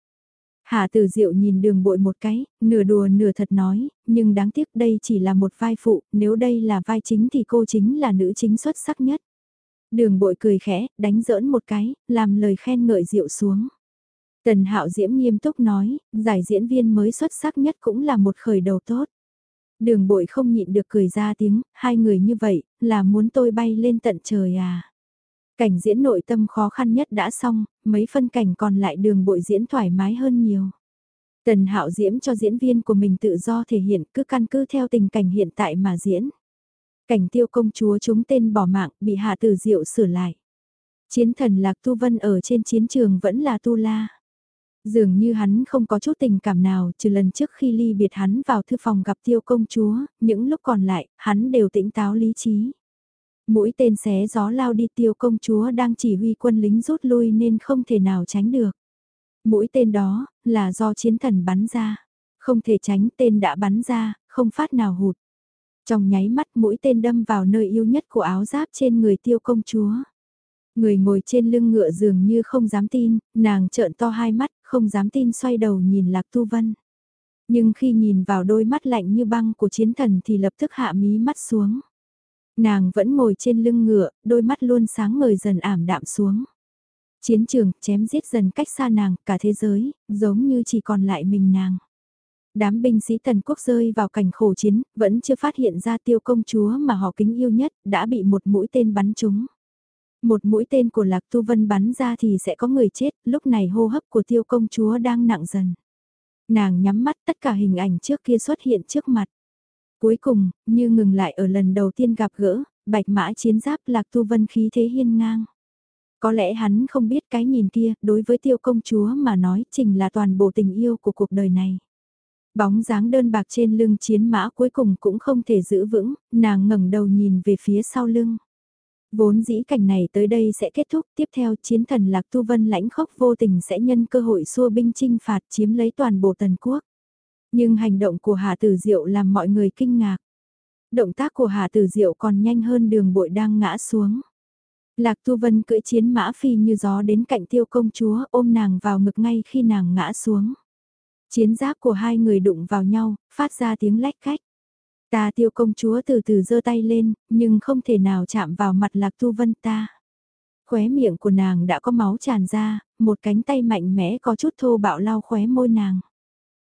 Hạ Tử Diệu nhìn đường bội một cái, nửa đùa nửa thật nói, nhưng đáng tiếc đây chỉ là một vai phụ, nếu đây là vai chính thì cô chính là nữ chính xuất sắc nhất. Đường bội cười khẽ, đánh giỡn một cái, làm lời khen ngợi Diệu xuống. Tần Hạo Diễm nghiêm túc nói, giải diễn viên mới xuất sắc nhất cũng là một khởi đầu tốt. Đường bội không nhịn được cười ra tiếng, hai người như vậy, là muốn tôi bay lên tận trời à. Cảnh diễn nội tâm khó khăn nhất đã xong, mấy phân cảnh còn lại đường bội diễn thoải mái hơn nhiều. Tần Hạo Diễm cho diễn viên của mình tự do thể hiện cứ căn cứ theo tình cảnh hiện tại mà diễn. Cảnh tiêu công chúa chúng tên bỏ mạng bị hạ tử diệu sửa lại. Chiến thần Lạc Tu Vân ở trên chiến trường vẫn là Tu La. Dường như hắn không có chút tình cảm nào trừ lần trước khi ly biệt hắn vào thư phòng gặp tiêu công chúa, những lúc còn lại, hắn đều tỉnh táo lý trí. Mũi tên xé gió lao đi tiêu công chúa đang chỉ huy quân lính rút lui nên không thể nào tránh được. Mũi tên đó là do chiến thần bắn ra. Không thể tránh tên đã bắn ra, không phát nào hụt. Trong nháy mắt mũi tên đâm vào nơi yêu nhất của áo giáp trên người tiêu công chúa. Người ngồi trên lưng ngựa dường như không dám tin, nàng trợn to hai mắt, không dám tin xoay đầu nhìn Lạc Tu Vân. Nhưng khi nhìn vào đôi mắt lạnh như băng của chiến thần thì lập tức hạ mí mắt xuống. Nàng vẫn ngồi trên lưng ngựa, đôi mắt luôn sáng ngời dần ảm đạm xuống. Chiến trường chém giết dần cách xa nàng, cả thế giới, giống như chỉ còn lại mình nàng. Đám binh sĩ tần quốc rơi vào cảnh khổ chiến, vẫn chưa phát hiện ra tiêu công chúa mà họ kính yêu nhất, đã bị một mũi tên bắn trúng. Một mũi tên của Lạc Tu Vân bắn ra thì sẽ có người chết, lúc này hô hấp của tiêu công chúa đang nặng dần. Nàng nhắm mắt tất cả hình ảnh trước kia xuất hiện trước mặt. Cuối cùng, như ngừng lại ở lần đầu tiên gặp gỡ, bạch mã chiến giáp Lạc Tu Vân khí thế hiên ngang. Có lẽ hắn không biết cái nhìn kia, đối với tiêu công chúa mà nói trình là toàn bộ tình yêu của cuộc đời này. Bóng dáng đơn bạc trên lưng chiến mã cuối cùng cũng không thể giữ vững, nàng ngẩng đầu nhìn về phía sau lưng. Vốn dĩ cảnh này tới đây sẽ kết thúc, tiếp theo chiến thần Lạc Tu Vân lãnh khốc vô tình sẽ nhân cơ hội xua binh chinh phạt chiếm lấy toàn bộ tần quốc. Nhưng hành động của Hà Tử Diệu làm mọi người kinh ngạc. Động tác của Hà Tử Diệu còn nhanh hơn đường bội đang ngã xuống. Lạc Tu Vân cưỡi chiến mã phi như gió đến cạnh tiêu công chúa ôm nàng vào ngực ngay khi nàng ngã xuống. Chiến giáp của hai người đụng vào nhau, phát ra tiếng lách cách. Ta tiêu công chúa từ từ giơ tay lên, nhưng không thể nào chạm vào mặt lạc tu vân ta. Khóe miệng của nàng đã có máu tràn ra, một cánh tay mạnh mẽ có chút thô bạo lau khóe môi nàng.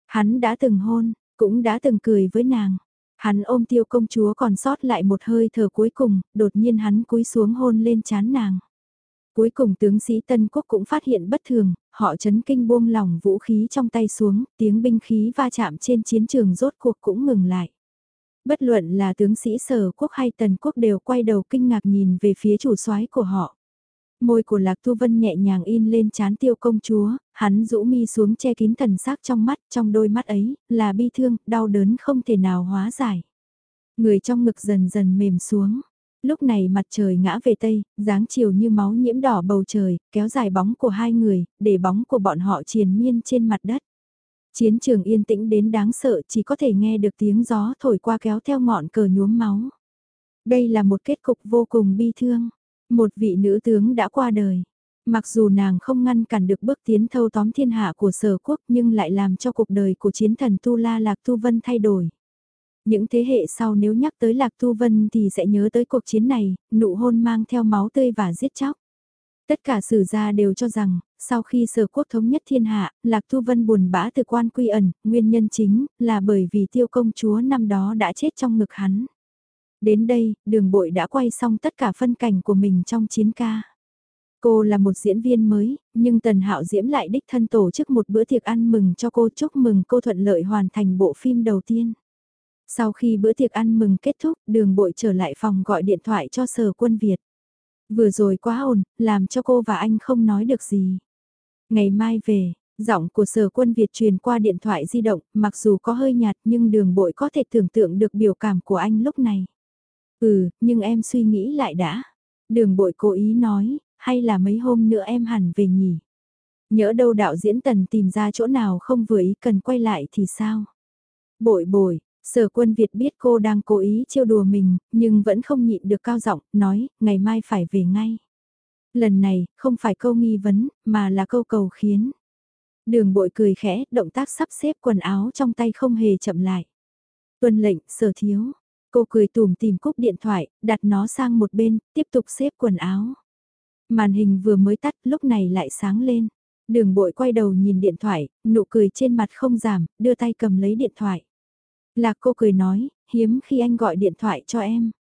Hắn đã từng hôn, cũng đã từng cười với nàng. Hắn ôm tiêu công chúa còn sót lại một hơi thở cuối cùng, đột nhiên hắn cúi xuống hôn lên chán nàng. Cuối cùng tướng sĩ Tân Quốc cũng phát hiện bất thường, họ chấn kinh buông lỏng vũ khí trong tay xuống, tiếng binh khí va chạm trên chiến trường rốt cuộc cũng ngừng lại. Bất luận là tướng sĩ sở quốc hay tần quốc đều quay đầu kinh ngạc nhìn về phía chủ soái của họ. Môi của Lạc thu Vân nhẹ nhàng in lên chán tiêu công chúa, hắn rũ mi xuống che kín thần sắc trong mắt, trong đôi mắt ấy, là bi thương, đau đớn không thể nào hóa giải. Người trong ngực dần dần mềm xuống. Lúc này mặt trời ngã về tây, dáng chiều như máu nhiễm đỏ bầu trời, kéo dài bóng của hai người, để bóng của bọn họ triền miên trên mặt đất. Chiến trường yên tĩnh đến đáng sợ chỉ có thể nghe được tiếng gió thổi qua kéo theo ngọn cờ nhuốm máu. Đây là một kết cục vô cùng bi thương. Một vị nữ tướng đã qua đời. Mặc dù nàng không ngăn cản được bước tiến thâu tóm thiên hạ của sở quốc nhưng lại làm cho cuộc đời của chiến thần Tu La Lạc Tu Vân thay đổi. Những thế hệ sau nếu nhắc tới Lạc Tu Vân thì sẽ nhớ tới cuộc chiến này, nụ hôn mang theo máu tươi và giết chóc. Tất cả sử gia đều cho rằng, sau khi sở quốc thống nhất thiên hạ, Lạc thu Vân buồn bã từ quan quy ẩn, nguyên nhân chính là bởi vì tiêu công chúa năm đó đã chết trong ngực hắn. Đến đây, đường bội đã quay xong tất cả phân cảnh của mình trong chiến ca. Cô là một diễn viên mới, nhưng Tần Hạo Diễm lại đích thân tổ chức một bữa tiệc ăn mừng cho cô chúc mừng cô thuận lợi hoàn thành bộ phim đầu tiên. Sau khi bữa tiệc ăn mừng kết thúc, đường bội trở lại phòng gọi điện thoại cho sở quân Việt. Vừa rồi quá ồn, làm cho cô và anh không nói được gì. Ngày mai về, giọng của sở quân Việt truyền qua điện thoại di động, mặc dù có hơi nhạt nhưng đường bội có thể tưởng tượng được biểu cảm của anh lúc này. Ừ, nhưng em suy nghĩ lại đã. Đường bội cố ý nói, hay là mấy hôm nữa em hẳn về nhỉ? Nhỡ đâu đạo diễn tần tìm ra chỗ nào không vừa ý cần quay lại thì sao? Bội bội, Sở quân Việt biết cô đang cố ý trêu đùa mình, nhưng vẫn không nhịn được cao giọng, nói, ngày mai phải về ngay. Lần này, không phải câu nghi vấn, mà là câu cầu khiến. Đường bội cười khẽ, động tác sắp xếp quần áo trong tay không hề chậm lại. Tuân lệnh, sở thiếu. Cô cười tùm tìm cúp điện thoại, đặt nó sang một bên, tiếp tục xếp quần áo. Màn hình vừa mới tắt, lúc này lại sáng lên. Đường bội quay đầu nhìn điện thoại, nụ cười trên mặt không giảm, đưa tay cầm lấy điện thoại. Lạc cô cười nói, hiếm khi anh gọi điện thoại cho em.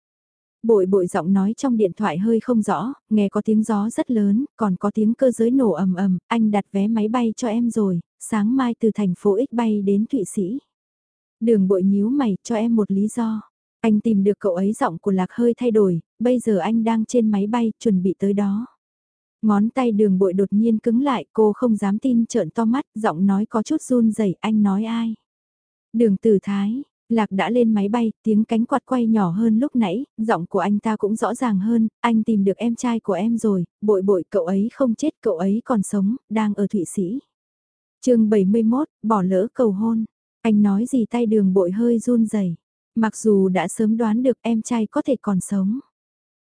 Bội bội giọng nói trong điện thoại hơi không rõ, nghe có tiếng gió rất lớn, còn có tiếng cơ giới nổ ầm ầm, anh đặt vé máy bay cho em rồi, sáng mai từ thành phố X bay đến Thụy Sĩ. Đường bội nhíu mày, cho em một lý do. Anh tìm được cậu ấy giọng của Lạc hơi thay đổi, bây giờ anh đang trên máy bay, chuẩn bị tới đó. Ngón tay đường bội đột nhiên cứng lại, cô không dám tin trợn to mắt, giọng nói có chút run rẩy anh nói ai. Đường tử thái, Lạc đã lên máy bay, tiếng cánh quạt quay nhỏ hơn lúc nãy, giọng của anh ta cũng rõ ràng hơn, anh tìm được em trai của em rồi, bội bội cậu ấy không chết, cậu ấy còn sống, đang ở Thụy Sĩ. chương 71, bỏ lỡ cầu hôn. Anh nói gì tay đường bội hơi run rẩy Mặc dù đã sớm đoán được em trai có thể còn sống.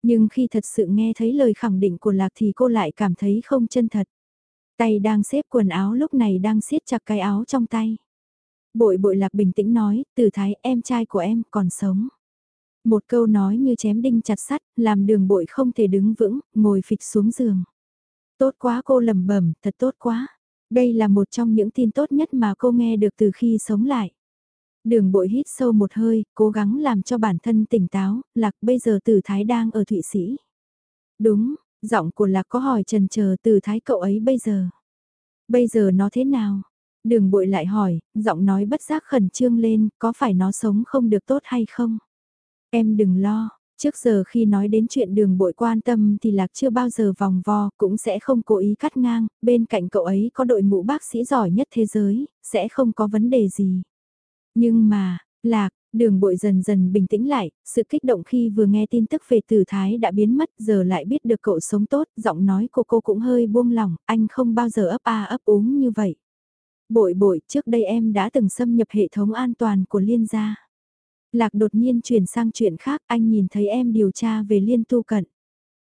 Nhưng khi thật sự nghe thấy lời khẳng định của Lạc thì cô lại cảm thấy không chân thật. Tay đang xếp quần áo lúc này đang siết chặt cái áo trong tay. Bội bội Lạc bình tĩnh nói, từ thái em trai của em còn sống. Một câu nói như chém đinh chặt sắt, làm đường bội không thể đứng vững, ngồi phịch xuống giường. Tốt quá cô lầm bẩm thật tốt quá. Đây là một trong những tin tốt nhất mà cô nghe được từ khi sống lại. Đường bội hít sâu một hơi, cố gắng làm cho bản thân tỉnh táo, Lạc bây giờ Tử Thái đang ở Thụy Sĩ. Đúng, giọng của Lạc có hỏi trần chờ Tử Thái cậu ấy bây giờ. Bây giờ nó thế nào? Đường bội lại hỏi, giọng nói bất giác khẩn trương lên, có phải nó sống không được tốt hay không? Em đừng lo, trước giờ khi nói đến chuyện đường bội quan tâm thì Lạc chưa bao giờ vòng vo, cũng sẽ không cố ý cắt ngang, bên cạnh cậu ấy có đội ngũ bác sĩ giỏi nhất thế giới, sẽ không có vấn đề gì. Nhưng mà, lạc, đường bội dần dần bình tĩnh lại, sự kích động khi vừa nghe tin tức về tử thái đã biến mất giờ lại biết được cậu sống tốt, giọng nói của cô cũng hơi buông lỏng, anh không bao giờ ấp a ấp úng như vậy. Bội bội, trước đây em đã từng xâm nhập hệ thống an toàn của liên gia. Lạc đột nhiên chuyển sang chuyện khác, anh nhìn thấy em điều tra về liên tu cận.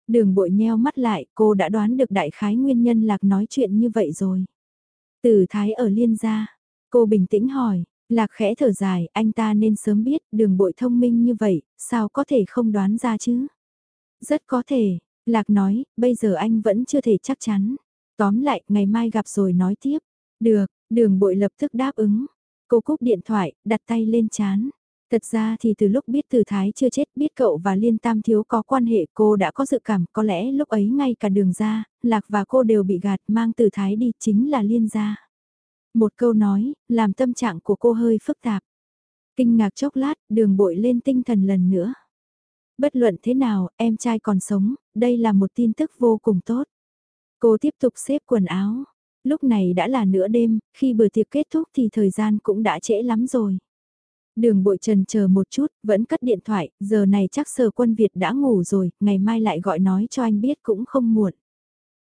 Đường bội nheo mắt lại, cô đã đoán được đại khái nguyên nhân Lạc nói chuyện như vậy rồi. từ thái ở liên gia, cô bình tĩnh hỏi, Lạc khẽ thở dài, anh ta nên sớm biết đường bội thông minh như vậy, sao có thể không đoán ra chứ? Rất có thể, Lạc nói, bây giờ anh vẫn chưa thể chắc chắn. Tóm lại, ngày mai gặp rồi nói tiếp. Được, đường bội lập tức đáp ứng. Cô cúp điện thoại, đặt tay lên chán. Thật ra thì từ lúc biết Từ Thái chưa chết biết cậu và Liên Tam Thiếu có quan hệ cô đã có dự cảm có lẽ lúc ấy ngay cả đường ra, Lạc và cô đều bị gạt mang Từ Thái đi chính là Liên gia. Một câu nói, làm tâm trạng của cô hơi phức tạp. Kinh ngạc chốc lát, đường bội lên tinh thần lần nữa. Bất luận thế nào, em trai còn sống, đây là một tin tức vô cùng tốt. Cô tiếp tục xếp quần áo. Lúc này đã là nửa đêm, khi bữa tiệc kết thúc thì thời gian cũng đã trễ lắm rồi. Đường bội trần chờ một chút, vẫn cất điện thoại, giờ này chắc sở quân Việt đã ngủ rồi, ngày mai lại gọi nói cho anh biết cũng không muộn.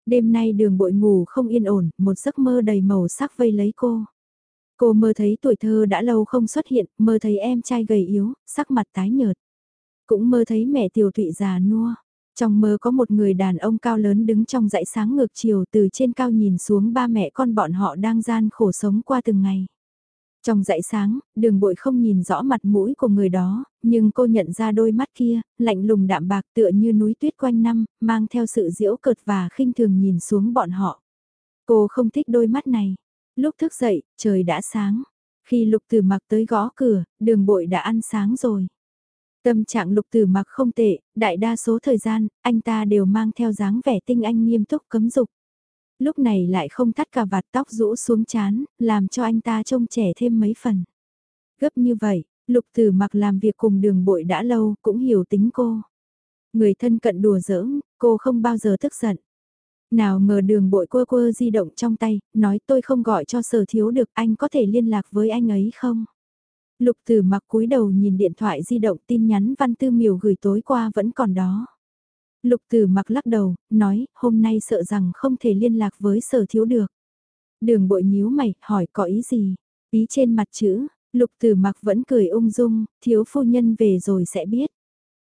Đêm nay đường bội ngủ không yên ổn, một giấc mơ đầy màu sắc vây lấy cô. Cô mơ thấy tuổi thơ đã lâu không xuất hiện, mơ thấy em trai gầy yếu, sắc mặt tái nhợt. Cũng mơ thấy mẹ tiểu thụy già nua. Trong mơ có một người đàn ông cao lớn đứng trong dãy sáng ngược chiều từ trên cao nhìn xuống ba mẹ con bọn họ đang gian khổ sống qua từng ngày. Trong dãy sáng, đường bội không nhìn rõ mặt mũi của người đó, nhưng cô nhận ra đôi mắt kia, lạnh lùng đạm bạc tựa như núi tuyết quanh năm, mang theo sự diễu cợt và khinh thường nhìn xuống bọn họ. Cô không thích đôi mắt này. Lúc thức dậy, trời đã sáng. Khi lục từ mặc tới gõ cửa, đường bội đã ăn sáng rồi. Tâm trạng lục tử mặc không tệ, đại đa số thời gian, anh ta đều mang theo dáng vẻ tinh anh nghiêm túc cấm dục lúc này lại không thắt cả vạt tóc rũ xuống chán, làm cho anh ta trông trẻ thêm mấy phần. Gấp như vậy, lục tử mặc làm việc cùng đường bội đã lâu, cũng hiểu tính cô. Người thân cận đùa giỡn, cô không bao giờ tức giận. Nào ngờ đường bội quơ quơ di động trong tay, nói tôi không gọi cho sở thiếu được, anh có thể liên lạc với anh ấy không? Lục tử mặc cúi đầu nhìn điện thoại di động tin nhắn văn tư Miểu gửi tối qua vẫn còn đó. Lục tử mặc lắc đầu, nói, hôm nay sợ rằng không thể liên lạc với sở thiếu được. Đường bội nhíu mày, hỏi có ý gì? Ý trên mặt chữ, lục tử mặc vẫn cười ung dung, thiếu phu nhân về rồi sẽ biết.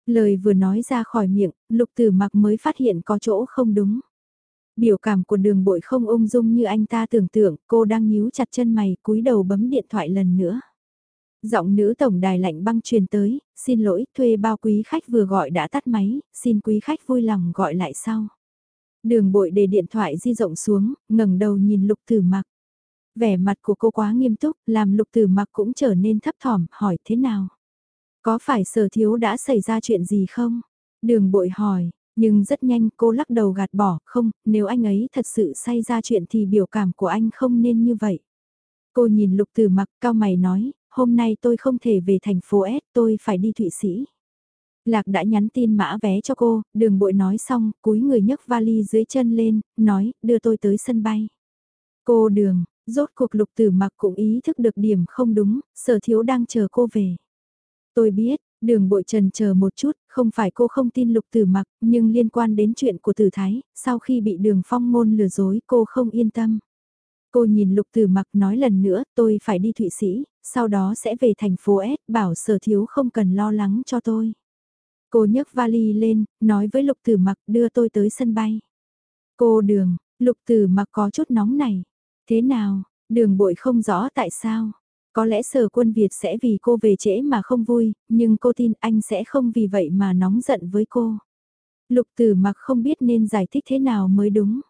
Lời vừa nói ra khỏi miệng, lục tử mặc mới phát hiện có chỗ không đúng. Biểu cảm của đường bội không ung dung như anh ta tưởng tượng, cô đang nhíu chặt chân mày, cúi đầu bấm điện thoại lần nữa. Giọng nữ tổng đài lạnh băng truyền tới, xin lỗi, thuê bao quý khách vừa gọi đã tắt máy, xin quý khách vui lòng gọi lại sau. Đường bội để điện thoại di rộng xuống, ngẩng đầu nhìn lục tử mặc. Vẻ mặt của cô quá nghiêm túc, làm lục tử mặc cũng trở nên thấp thỏm, hỏi thế nào? Có phải sở thiếu đã xảy ra chuyện gì không? Đường bội hỏi, nhưng rất nhanh cô lắc đầu gạt bỏ, không, nếu anh ấy thật sự xảy ra chuyện thì biểu cảm của anh không nên như vậy. Cô nhìn lục tử mặc cao mày nói, hôm nay tôi không thể về thành phố S, tôi phải đi Thụy Sĩ. Lạc đã nhắn tin mã vé cho cô, đường bội nói xong, cúi người nhấc vali dưới chân lên, nói, đưa tôi tới sân bay. Cô đường, Rốt cuộc lục tử mặc cũng ý thức được điểm không đúng, sở thiếu đang chờ cô về. Tôi biết, đường bội trần chờ một chút, không phải cô không tin lục tử mặc, nhưng liên quan đến chuyện của tử thái, sau khi bị đường phong ngôn lừa dối cô không yên tâm. Cô nhìn lục tử mặc nói lần nữa tôi phải đi Thụy Sĩ, sau đó sẽ về thành phố S bảo sở thiếu không cần lo lắng cho tôi. Cô nhấc vali lên, nói với lục tử mặc đưa tôi tới sân bay. Cô đường, lục tử mặc có chút nóng này. Thế nào, đường bội không rõ tại sao. Có lẽ sở quân Việt sẽ vì cô về trễ mà không vui, nhưng cô tin anh sẽ không vì vậy mà nóng giận với cô. Lục tử mặc không biết nên giải thích thế nào mới đúng.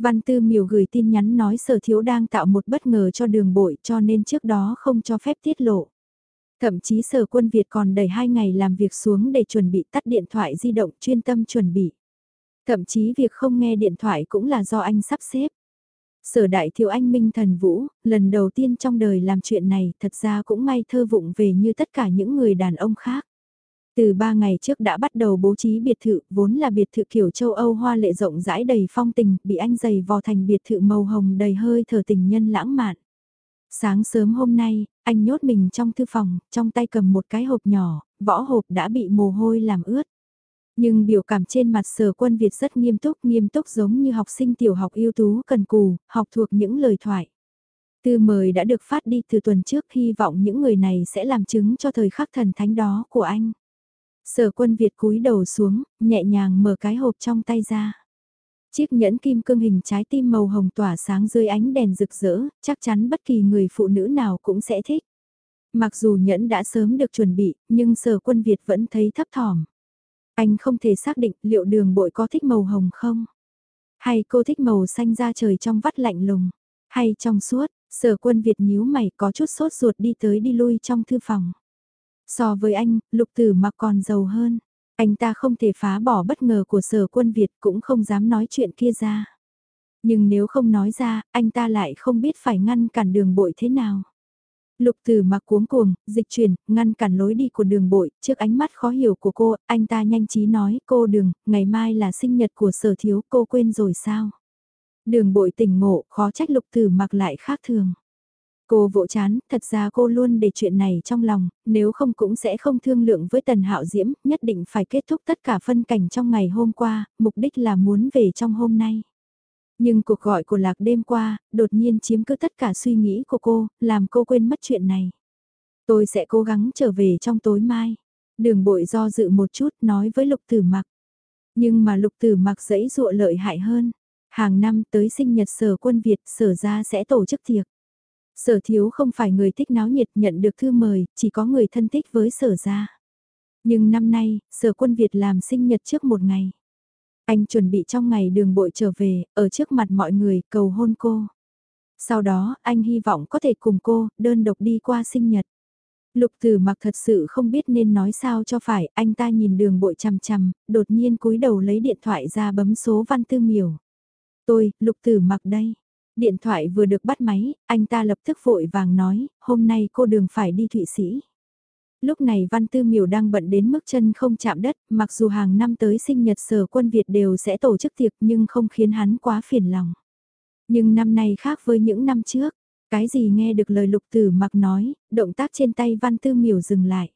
Văn Tư Miểu gửi tin nhắn nói sở thiếu đang tạo một bất ngờ cho đường bội cho nên trước đó không cho phép tiết lộ. Thậm chí sở quân Việt còn đẩy hai ngày làm việc xuống để chuẩn bị tắt điện thoại di động chuyên tâm chuẩn bị. Thậm chí việc không nghe điện thoại cũng là do anh sắp xếp. Sở đại thiếu anh Minh Thần Vũ, lần đầu tiên trong đời làm chuyện này thật ra cũng may thơ vụng về như tất cả những người đàn ông khác. Từ ba ngày trước đã bắt đầu bố trí biệt thự, vốn là biệt thự kiểu châu Âu hoa lệ rộng rãi đầy phong tình, bị anh giày vò thành biệt thự màu hồng đầy hơi thở tình nhân lãng mạn. Sáng sớm hôm nay, anh nhốt mình trong thư phòng, trong tay cầm một cái hộp nhỏ, võ hộp đã bị mồ hôi làm ướt. Nhưng biểu cảm trên mặt sở quân Việt rất nghiêm túc, nghiêm túc giống như học sinh tiểu học ưu tú cần cù, học thuộc những lời thoại. Tư mời đã được phát đi từ tuần trước hy vọng những người này sẽ làm chứng cho thời khắc thần thánh đó của anh. Sở quân Việt cúi đầu xuống, nhẹ nhàng mở cái hộp trong tay ra. Chiếc nhẫn kim cương hình trái tim màu hồng tỏa sáng dưới ánh đèn rực rỡ, chắc chắn bất kỳ người phụ nữ nào cũng sẽ thích. Mặc dù nhẫn đã sớm được chuẩn bị, nhưng sở quân Việt vẫn thấy thấp thỏm. Anh không thể xác định liệu đường bội có thích màu hồng không? Hay cô thích màu xanh da trời trong vắt lạnh lùng? Hay trong suốt, sở quân Việt nhíu mày có chút sốt ruột đi tới đi lui trong thư phòng. So với anh, lục tử mặc còn giàu hơn. Anh ta không thể phá bỏ bất ngờ của sở quân Việt cũng không dám nói chuyện kia ra. Nhưng nếu không nói ra, anh ta lại không biết phải ngăn cản đường bội thế nào. Lục tử mặc cuống cuồng, dịch chuyển, ngăn cản lối đi của đường bội, trước ánh mắt khó hiểu của cô, anh ta nhanh trí nói, cô đường, ngày mai là sinh nhật của sở thiếu, cô quên rồi sao? Đường bội tỉnh ngộ, khó trách lục tử mặc lại khác thường. Cô vỗ chán, thật ra cô luôn để chuyện này trong lòng, nếu không cũng sẽ không thương lượng với Tần Hạo Diễm, nhất định phải kết thúc tất cả phân cảnh trong ngày hôm qua, mục đích là muốn về trong hôm nay. Nhưng cuộc gọi của Lạc đêm qua, đột nhiên chiếm cứ tất cả suy nghĩ của cô, làm cô quên mất chuyện này. Tôi sẽ cố gắng trở về trong tối mai. Đường bội do dự một chút nói với lục tử mặc. Nhưng mà lục tử mặc dẫy dụa lợi hại hơn. Hàng năm tới sinh nhật sở quân Việt sở ra sẽ tổ chức tiệc. Sở thiếu không phải người thích náo nhiệt nhận được thư mời, chỉ có người thân thích với sở ra. Nhưng năm nay, sở quân Việt làm sinh nhật trước một ngày. Anh chuẩn bị trong ngày đường bội trở về, ở trước mặt mọi người, cầu hôn cô. Sau đó, anh hy vọng có thể cùng cô, đơn độc đi qua sinh nhật. Lục tử mặc thật sự không biết nên nói sao cho phải, anh ta nhìn đường bội chằm chằm, đột nhiên cúi đầu lấy điện thoại ra bấm số văn tư miểu. Tôi, lục tử mặc đây. Điện thoại vừa được bắt máy, anh ta lập tức vội vàng nói, hôm nay cô đường phải đi Thụy Sĩ. Lúc này Văn Tư Miểu đang bận đến mức chân không chạm đất, mặc dù hàng năm tới sinh nhật sở quân Việt đều sẽ tổ chức tiệc nhưng không khiến hắn quá phiền lòng. Nhưng năm nay khác với những năm trước, cái gì nghe được lời lục tử mặc nói, động tác trên tay Văn Tư Miểu dừng lại.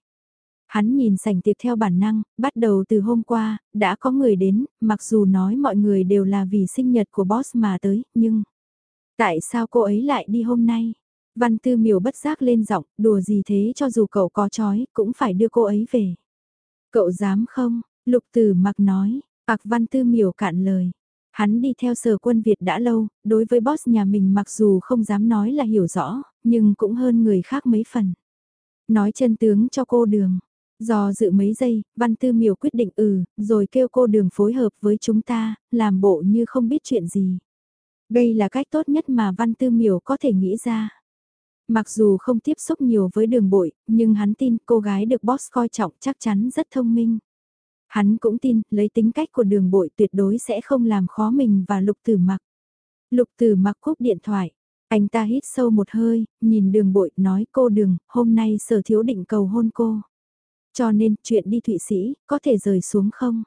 Hắn nhìn sảnh tiệc theo bản năng, bắt đầu từ hôm qua, đã có người đến, mặc dù nói mọi người đều là vì sinh nhật của boss mà tới, nhưng... Tại sao cô ấy lại đi hôm nay? Văn tư miểu bất giác lên giọng, đùa gì thế cho dù cậu có chói, cũng phải đưa cô ấy về. Cậu dám không? Lục tử mặc nói.ặc văn tư miểu cạn lời. Hắn đi theo sở quân Việt đã lâu, đối với boss nhà mình mặc dù không dám nói là hiểu rõ, nhưng cũng hơn người khác mấy phần. Nói chân tướng cho cô đường. Do dự mấy giây, văn tư miểu quyết định ừ, rồi kêu cô đường phối hợp với chúng ta, làm bộ như không biết chuyện gì. Đây là cách tốt nhất mà văn tư miểu có thể nghĩ ra. Mặc dù không tiếp xúc nhiều với đường bội, nhưng hắn tin cô gái được boss coi trọng chắc chắn rất thông minh. Hắn cũng tin, lấy tính cách của đường bội tuyệt đối sẽ không làm khó mình và lục tử mặc. Lục tử mặc cúp điện thoại, anh ta hít sâu một hơi, nhìn đường bội nói cô đường, hôm nay sở thiếu định cầu hôn cô. Cho nên chuyện đi Thụy Sĩ, có thể rời xuống không?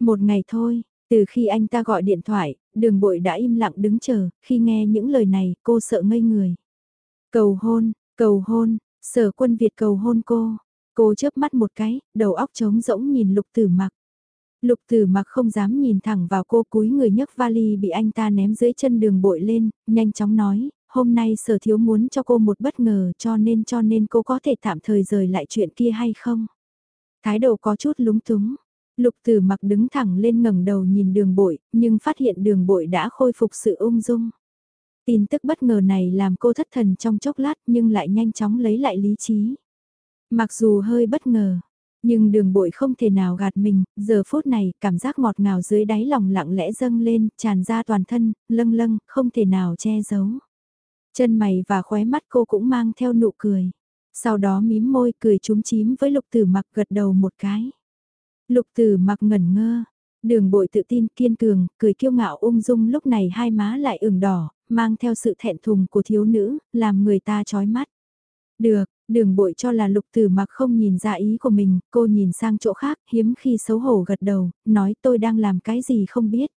Một ngày thôi, từ khi anh ta gọi điện thoại, đường bội đã im lặng đứng chờ, khi nghe những lời này cô sợ ngây người. Cầu hôn, cầu hôn, sở quân Việt cầu hôn cô. Cô chớp mắt một cái, đầu óc trống rỗng nhìn lục tử mặc. Lục tử mặc không dám nhìn thẳng vào cô cúi người nhấc vali bị anh ta ném dưới chân đường bội lên, nhanh chóng nói, hôm nay sở thiếu muốn cho cô một bất ngờ cho nên cho nên cô có thể tạm thời rời lại chuyện kia hay không? Thái độ có chút lúng túng. Lục tử mặc đứng thẳng lên ngẩng đầu nhìn đường bội, nhưng phát hiện đường bội đã khôi phục sự ung dung. Tin tức bất ngờ này làm cô thất thần trong chốc lát nhưng lại nhanh chóng lấy lại lý trí. Mặc dù hơi bất ngờ, nhưng đường bội không thể nào gạt mình, giờ phút này cảm giác ngọt ngào dưới đáy lòng lặng lẽ dâng lên, tràn ra toàn thân, lâng lâng, không thể nào che giấu. Chân mày và khóe mắt cô cũng mang theo nụ cười. Sau đó mím môi cười trúng chím với lục tử mặc gật đầu một cái. Lục tử mặc ngẩn ngơ, đường bội tự tin kiên cường, cười kiêu ngạo ung dung lúc này hai má lại ửng đỏ, mang theo sự thẹn thùng của thiếu nữ, làm người ta chói mắt. Được, đường bội cho là lục tử mặc không nhìn ra ý của mình, cô nhìn sang chỗ khác, hiếm khi xấu hổ gật đầu, nói tôi đang làm cái gì không biết.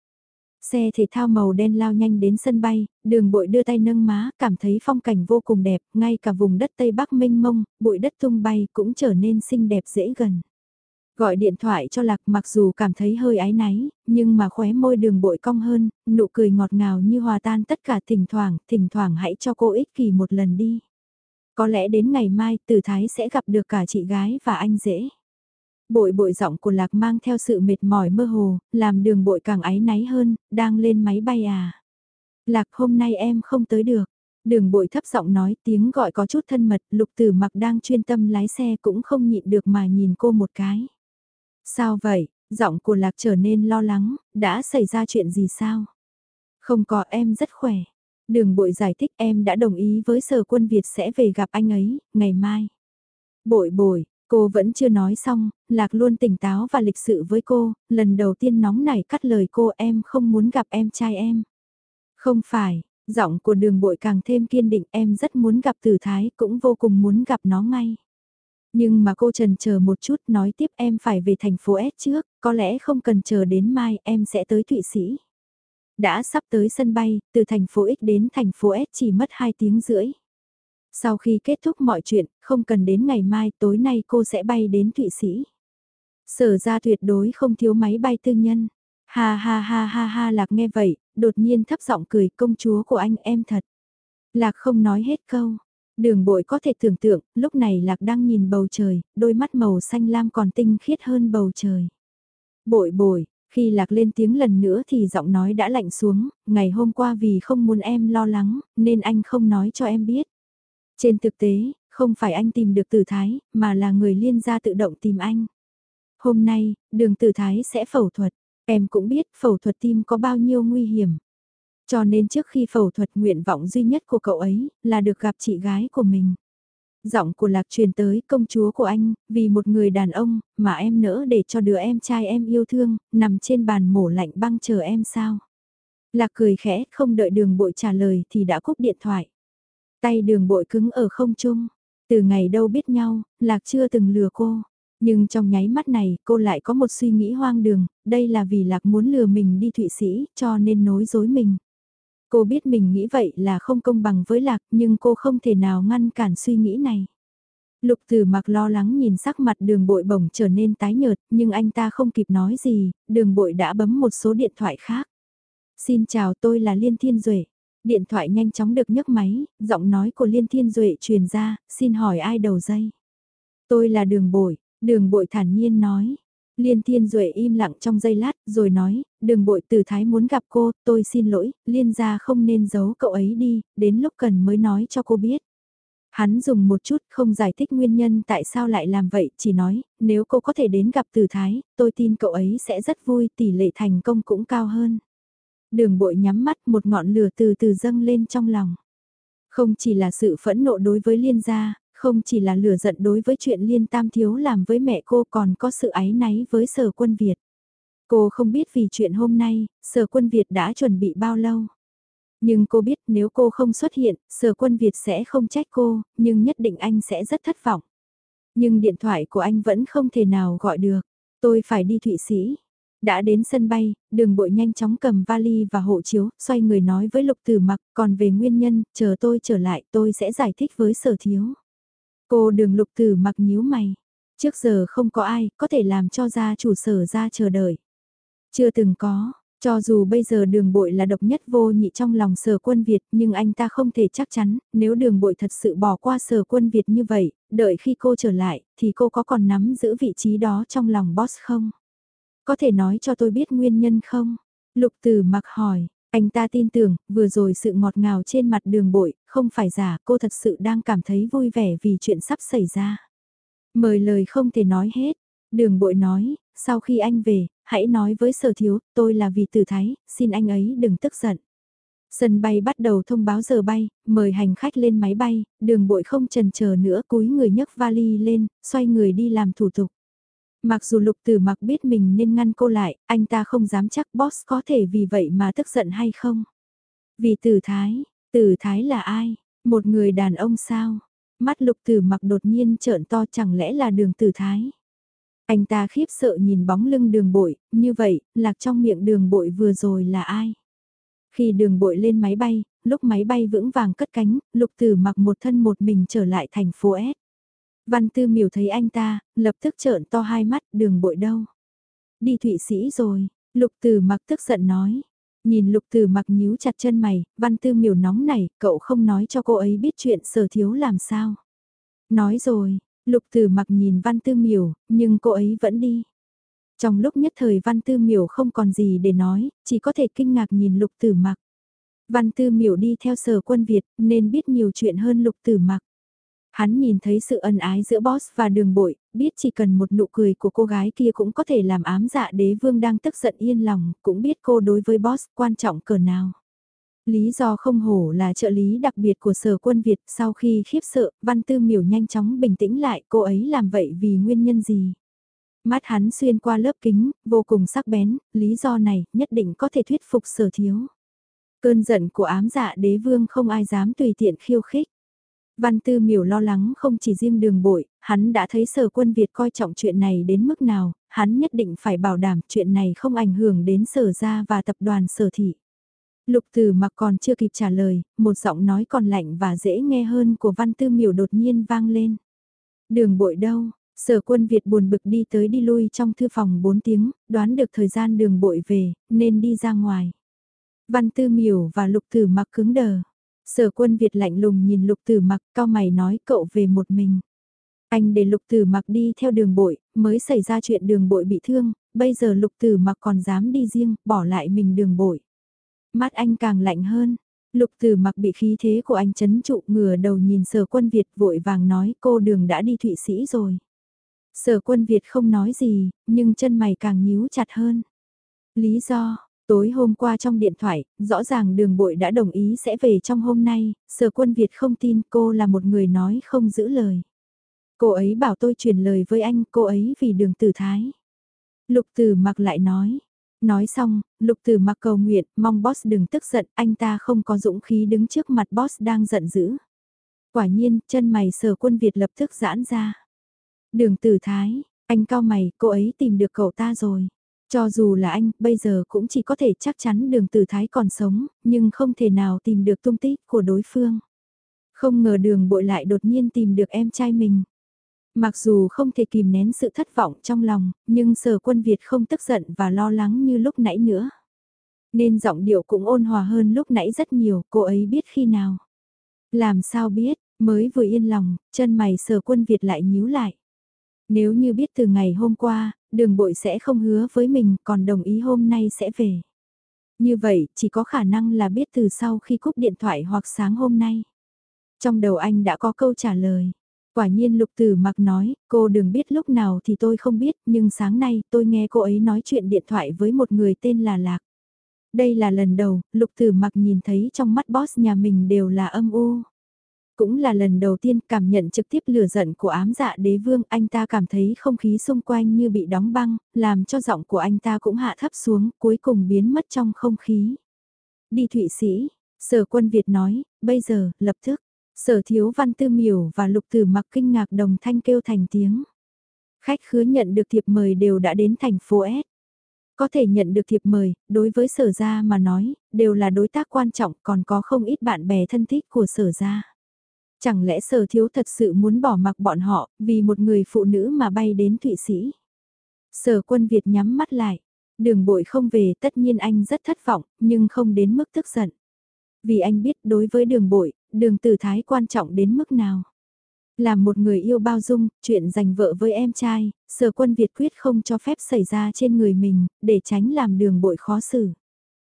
Xe thể thao màu đen lao nhanh đến sân bay, đường bội đưa tay nâng má, cảm thấy phong cảnh vô cùng đẹp, ngay cả vùng đất Tây Bắc mênh mông, bụi đất tung bay cũng trở nên xinh đẹp dễ gần. Gọi điện thoại cho Lạc mặc dù cảm thấy hơi áy náy, nhưng mà khóe môi đường bội cong hơn, nụ cười ngọt ngào như hòa tan tất cả thỉnh thoảng, thỉnh thoảng hãy cho cô ích kỳ một lần đi. Có lẽ đến ngày mai từ Thái sẽ gặp được cả chị gái và anh dễ. Bội bội giọng của Lạc mang theo sự mệt mỏi mơ hồ, làm đường bội càng áy náy hơn, đang lên máy bay à. Lạc hôm nay em không tới được. Đường bội thấp giọng nói tiếng gọi có chút thân mật, lục tử mặc đang chuyên tâm lái xe cũng không nhịn được mà nhìn cô một cái. Sao vậy, giọng của Lạc trở nên lo lắng, đã xảy ra chuyện gì sao? Không có em rất khỏe. Đường bội giải thích em đã đồng ý với sở quân Việt sẽ về gặp anh ấy, ngày mai. Bội bội, cô vẫn chưa nói xong, Lạc luôn tỉnh táo và lịch sự với cô, lần đầu tiên nóng nảy cắt lời cô em không muốn gặp em trai em. Không phải, giọng của đường bội càng thêm kiên định em rất muốn gặp tử thái cũng vô cùng muốn gặp nó ngay. Nhưng mà cô trần chờ một chút nói tiếp em phải về thành phố S trước, có lẽ không cần chờ đến mai em sẽ tới Thụy Sĩ. Đã sắp tới sân bay, từ thành phố X đến thành phố S chỉ mất 2 tiếng rưỡi. Sau khi kết thúc mọi chuyện, không cần đến ngày mai tối nay cô sẽ bay đến Thụy Sĩ. Sở ra tuyệt đối không thiếu máy bay tư nhân. Ha ha ha ha ha lạc nghe vậy, đột nhiên thấp giọng cười công chúa của anh em thật. Lạc không nói hết câu. Đường bội có thể tưởng tượng, lúc này Lạc đang nhìn bầu trời, đôi mắt màu xanh lam còn tinh khiết hơn bầu trời. Bội bội, khi Lạc lên tiếng lần nữa thì giọng nói đã lạnh xuống, ngày hôm qua vì không muốn em lo lắng, nên anh không nói cho em biết. Trên thực tế, không phải anh tìm được tử thái, mà là người liên gia tự động tìm anh. Hôm nay, đường tử thái sẽ phẫu thuật, em cũng biết phẫu thuật tim có bao nhiêu nguy hiểm. Cho nên trước khi phẫu thuật nguyện vọng duy nhất của cậu ấy là được gặp chị gái của mình. Giọng của Lạc truyền tới công chúa của anh, vì một người đàn ông mà em nỡ để cho đứa em trai em yêu thương, nằm trên bàn mổ lạnh băng chờ em sao. Lạc cười khẽ, không đợi đường bội trả lời thì đã cúp điện thoại. Tay đường bội cứng ở không trung. Từ ngày đâu biết nhau, Lạc chưa từng lừa cô. Nhưng trong nháy mắt này cô lại có một suy nghĩ hoang đường, đây là vì Lạc muốn lừa mình đi Thụy Sĩ cho nên nối dối mình. Cô biết mình nghĩ vậy là không công bằng với Lạc nhưng cô không thể nào ngăn cản suy nghĩ này. Lục tử mặc lo lắng nhìn sắc mặt đường bội bổng trở nên tái nhợt nhưng anh ta không kịp nói gì, đường bội đã bấm một số điện thoại khác. Xin chào tôi là Liên Thiên Duệ. Điện thoại nhanh chóng được nhấc máy, giọng nói của Liên Thiên Duệ truyền ra, xin hỏi ai đầu dây. Tôi là đường bội, đường bội thản nhiên nói. Liên Thiên Duệ im lặng trong giây lát, rồi nói, đường bội Từ thái muốn gặp cô, tôi xin lỗi, Liên gia không nên giấu cậu ấy đi, đến lúc cần mới nói cho cô biết. Hắn dùng một chút không giải thích nguyên nhân tại sao lại làm vậy, chỉ nói, nếu cô có thể đến gặp Từ thái, tôi tin cậu ấy sẽ rất vui, tỷ lệ thành công cũng cao hơn. Đường bội nhắm mắt một ngọn lửa từ từ dâng lên trong lòng. Không chỉ là sự phẫn nộ đối với liên gia, không chỉ là lửa giận đối với chuyện liên tam thiếu làm với mẹ cô còn có sự áy náy với sở quân Việt. Cô không biết vì chuyện hôm nay, sở quân Việt đã chuẩn bị bao lâu. Nhưng cô biết nếu cô không xuất hiện, sở quân Việt sẽ không trách cô, nhưng nhất định anh sẽ rất thất vọng. Nhưng điện thoại của anh vẫn không thể nào gọi được. Tôi phải đi Thụy Sĩ. Đã đến sân bay, đường bội nhanh chóng cầm vali và hộ chiếu, xoay người nói với lục tử mặc, còn về nguyên nhân, chờ tôi trở lại tôi sẽ giải thích với sở thiếu. Cô đường lục tử mặc nhíu mày. Trước giờ không có ai có thể làm cho gia chủ sở ra chờ đợi. Chưa từng có, cho dù bây giờ đường bội là độc nhất vô nhị trong lòng sở quân Việt nhưng anh ta không thể chắc chắn nếu đường bội thật sự bỏ qua sở quân Việt như vậy, đợi khi cô trở lại thì cô có còn nắm giữ vị trí đó trong lòng boss không? Có thể nói cho tôi biết nguyên nhân không? Lục tử mặc hỏi, anh ta tin tưởng, vừa rồi sự ngọt ngào trên mặt đường bội, không phải giả, cô thật sự đang cảm thấy vui vẻ vì chuyện sắp xảy ra. Mời lời không thể nói hết. Đường bội nói, sau khi anh về, hãy nói với sở thiếu, tôi là vì tử thái, xin anh ấy đừng tức giận. Sân bay bắt đầu thông báo giờ bay, mời hành khách lên máy bay, đường bội không trần chờ nữa cúi người nhấc vali lên, xoay người đi làm thủ tục. Mặc dù lục tử mặc biết mình nên ngăn cô lại, anh ta không dám chắc boss có thể vì vậy mà tức giận hay không. Vì tử thái, tử thái là ai? Một người đàn ông sao? Mắt lục tử mặc đột nhiên trợn to chẳng lẽ là đường tử thái? Anh ta khiếp sợ nhìn bóng lưng đường bội, như vậy, lạc trong miệng đường bội vừa rồi là ai? Khi đường bội lên máy bay, lúc máy bay vững vàng cất cánh, lục tử mặc một thân một mình trở lại thành phố S. Văn tư miểu thấy anh ta, lập tức trợn to hai mắt, đường bội đâu? Đi Thụy Sĩ rồi, lục tử mặc tức giận nói. Nhìn lục tử mặc nhíu chặt chân mày, văn tư miểu nóng này, cậu không nói cho cô ấy biết chuyện sở thiếu làm sao. Nói rồi, lục tử mặc nhìn văn tư miểu, nhưng cô ấy vẫn đi. Trong lúc nhất thời văn tư miểu không còn gì để nói, chỉ có thể kinh ngạc nhìn lục tử mặc. Văn tư miểu đi theo sở quân Việt nên biết nhiều chuyện hơn lục tử mặc. Hắn nhìn thấy sự ân ái giữa boss và đường bội, biết chỉ cần một nụ cười của cô gái kia cũng có thể làm ám dạ đế vương đang tức giận yên lòng, cũng biết cô đối với boss quan trọng cỡ nào. Lý do không hổ là trợ lý đặc biệt của sở quân Việt sau khi khiếp sợ, văn tư miểu nhanh chóng bình tĩnh lại cô ấy làm vậy vì nguyên nhân gì. Mắt hắn xuyên qua lớp kính, vô cùng sắc bén, lý do này nhất định có thể thuyết phục sở thiếu. Cơn giận của ám dạ đế vương không ai dám tùy tiện khiêu khích. Văn Tư Miểu lo lắng không chỉ riêng đường bội, hắn đã thấy sở quân Việt coi trọng chuyện này đến mức nào, hắn nhất định phải bảo đảm chuyện này không ảnh hưởng đến sở gia và tập đoàn sở thị. Lục Từ mặc còn chưa kịp trả lời, một giọng nói còn lạnh và dễ nghe hơn của Văn Tư Miểu đột nhiên vang lên. Đường bội đâu? Sở quân Việt buồn bực đi tới đi lui trong thư phòng 4 tiếng, đoán được thời gian đường bội về, nên đi ra ngoài. Văn Tư Miểu và Lục Tử mặc cứng đờ. Sở quân Việt lạnh lùng nhìn lục tử mặc cao mày nói cậu về một mình. Anh để lục tử mặc đi theo đường bội, mới xảy ra chuyện đường bội bị thương, bây giờ lục tử mặc còn dám đi riêng, bỏ lại mình đường bội. Mắt anh càng lạnh hơn, lục tử mặc bị khí thế của anh chấn trụ ngửa đầu nhìn sở quân Việt vội vàng nói cô đường đã đi Thụy Sĩ rồi. Sở quân Việt không nói gì, nhưng chân mày càng nhíu chặt hơn. Lý do, Tối hôm qua trong điện thoại, rõ ràng đường bội đã đồng ý sẽ về trong hôm nay, sở quân Việt không tin cô là một người nói không giữ lời. Cô ấy bảo tôi truyền lời với anh, cô ấy vì đường tử thái. Lục tử mặc lại nói. Nói xong, lục tử mặc cầu nguyện, mong boss đừng tức giận, anh ta không có dũng khí đứng trước mặt boss đang giận dữ. Quả nhiên, chân mày sở quân Việt lập tức giãn ra. Đường tử thái, anh cao mày, cô ấy tìm được cậu ta rồi. Cho dù là anh, bây giờ cũng chỉ có thể chắc chắn đường tử thái còn sống, nhưng không thể nào tìm được tung tích của đối phương. Không ngờ đường bội lại đột nhiên tìm được em trai mình. Mặc dù không thể kìm nén sự thất vọng trong lòng, nhưng sở quân Việt không tức giận và lo lắng như lúc nãy nữa. Nên giọng điệu cũng ôn hòa hơn lúc nãy rất nhiều, cô ấy biết khi nào. Làm sao biết, mới vừa yên lòng, chân mày sở quân Việt lại nhíu lại. Nếu như biết từ ngày hôm qua, đường bội sẽ không hứa với mình còn đồng ý hôm nay sẽ về. Như vậy, chỉ có khả năng là biết từ sau khi cúp điện thoại hoặc sáng hôm nay. Trong đầu anh đã có câu trả lời. Quả nhiên lục tử mặc nói, cô đừng biết lúc nào thì tôi không biết, nhưng sáng nay tôi nghe cô ấy nói chuyện điện thoại với một người tên là Lạc. Đây là lần đầu, lục tử mặc nhìn thấy trong mắt boss nhà mình đều là âm u. Cũng là lần đầu tiên cảm nhận trực tiếp lửa giận của ám dạ đế vương, anh ta cảm thấy không khí xung quanh như bị đóng băng, làm cho giọng của anh ta cũng hạ thấp xuống, cuối cùng biến mất trong không khí. Đi Thụy Sĩ, sở quân Việt nói, bây giờ, lập tức, sở thiếu văn tư miểu và lục tử mặc kinh ngạc đồng thanh kêu thành tiếng. Khách khứa nhận được thiệp mời đều đã đến thành phố S. Có thể nhận được thiệp mời, đối với sở gia mà nói, đều là đối tác quan trọng còn có không ít bạn bè thân thích của sở gia. Chẳng lẽ sở thiếu thật sự muốn bỏ mặc bọn họ vì một người phụ nữ mà bay đến Thụy Sĩ? Sở quân Việt nhắm mắt lại. Đường bội không về tất nhiên anh rất thất vọng, nhưng không đến mức tức giận. Vì anh biết đối với đường bội, đường tử thái quan trọng đến mức nào. Là một người yêu bao dung, chuyện giành vợ với em trai, sở quân Việt quyết không cho phép xảy ra trên người mình, để tránh làm đường bội khó xử.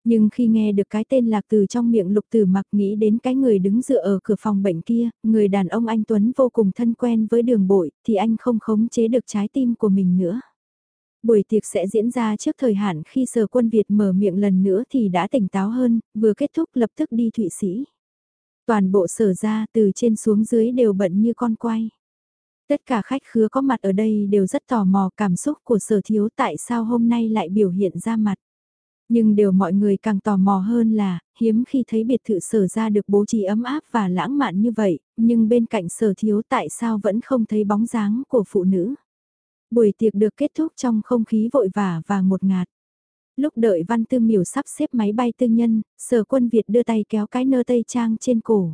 Nhưng khi nghe được cái tên lạc từ trong miệng lục tử mặc nghĩ đến cái người đứng dựa ở cửa phòng bệnh kia, người đàn ông anh Tuấn vô cùng thân quen với đường bội, thì anh không khống chế được trái tim của mình nữa. Buổi tiệc sẽ diễn ra trước thời hạn khi sở quân Việt mở miệng lần nữa thì đã tỉnh táo hơn, vừa kết thúc lập tức đi Thụy Sĩ. Toàn bộ sở ra từ trên xuống dưới đều bận như con quay. Tất cả khách khứa có mặt ở đây đều rất tò mò cảm xúc của sở thiếu tại sao hôm nay lại biểu hiện ra mặt. Nhưng điều mọi người càng tò mò hơn là, hiếm khi thấy biệt thự sở ra được bố trí ấm áp và lãng mạn như vậy, nhưng bên cạnh sở thiếu tại sao vẫn không thấy bóng dáng của phụ nữ. Buổi tiệc được kết thúc trong không khí vội vả và một ngạt. Lúc đợi Văn Tư Miểu sắp xếp máy bay tư nhân, sở quân Việt đưa tay kéo cái nơ tây trang trên cổ.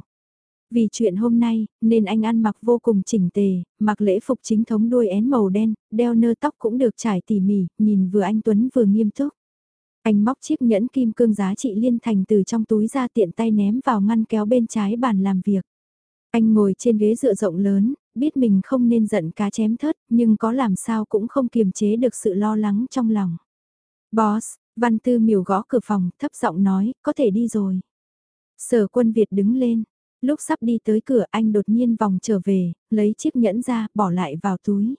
Vì chuyện hôm nay, nên anh ăn mặc vô cùng chỉnh tề, mặc lễ phục chính thống đuôi én màu đen, đeo nơ tóc cũng được trải tỉ mỉ, nhìn vừa anh Tuấn vừa nghiêm túc. Anh móc chiếc nhẫn kim cương giá trị liên thành từ trong túi ra tiện tay ném vào ngăn kéo bên trái bàn làm việc. Anh ngồi trên ghế dựa rộng lớn, biết mình không nên giận cá chém thớt, nhưng có làm sao cũng không kiềm chế được sự lo lắng trong lòng. Boss, Văn Tư miểu gõ cửa phòng, thấp giọng nói, có thể đi rồi. Sở quân Việt đứng lên. Lúc sắp đi tới cửa anh đột nhiên vòng trở về, lấy chiếc nhẫn ra, bỏ lại vào túi.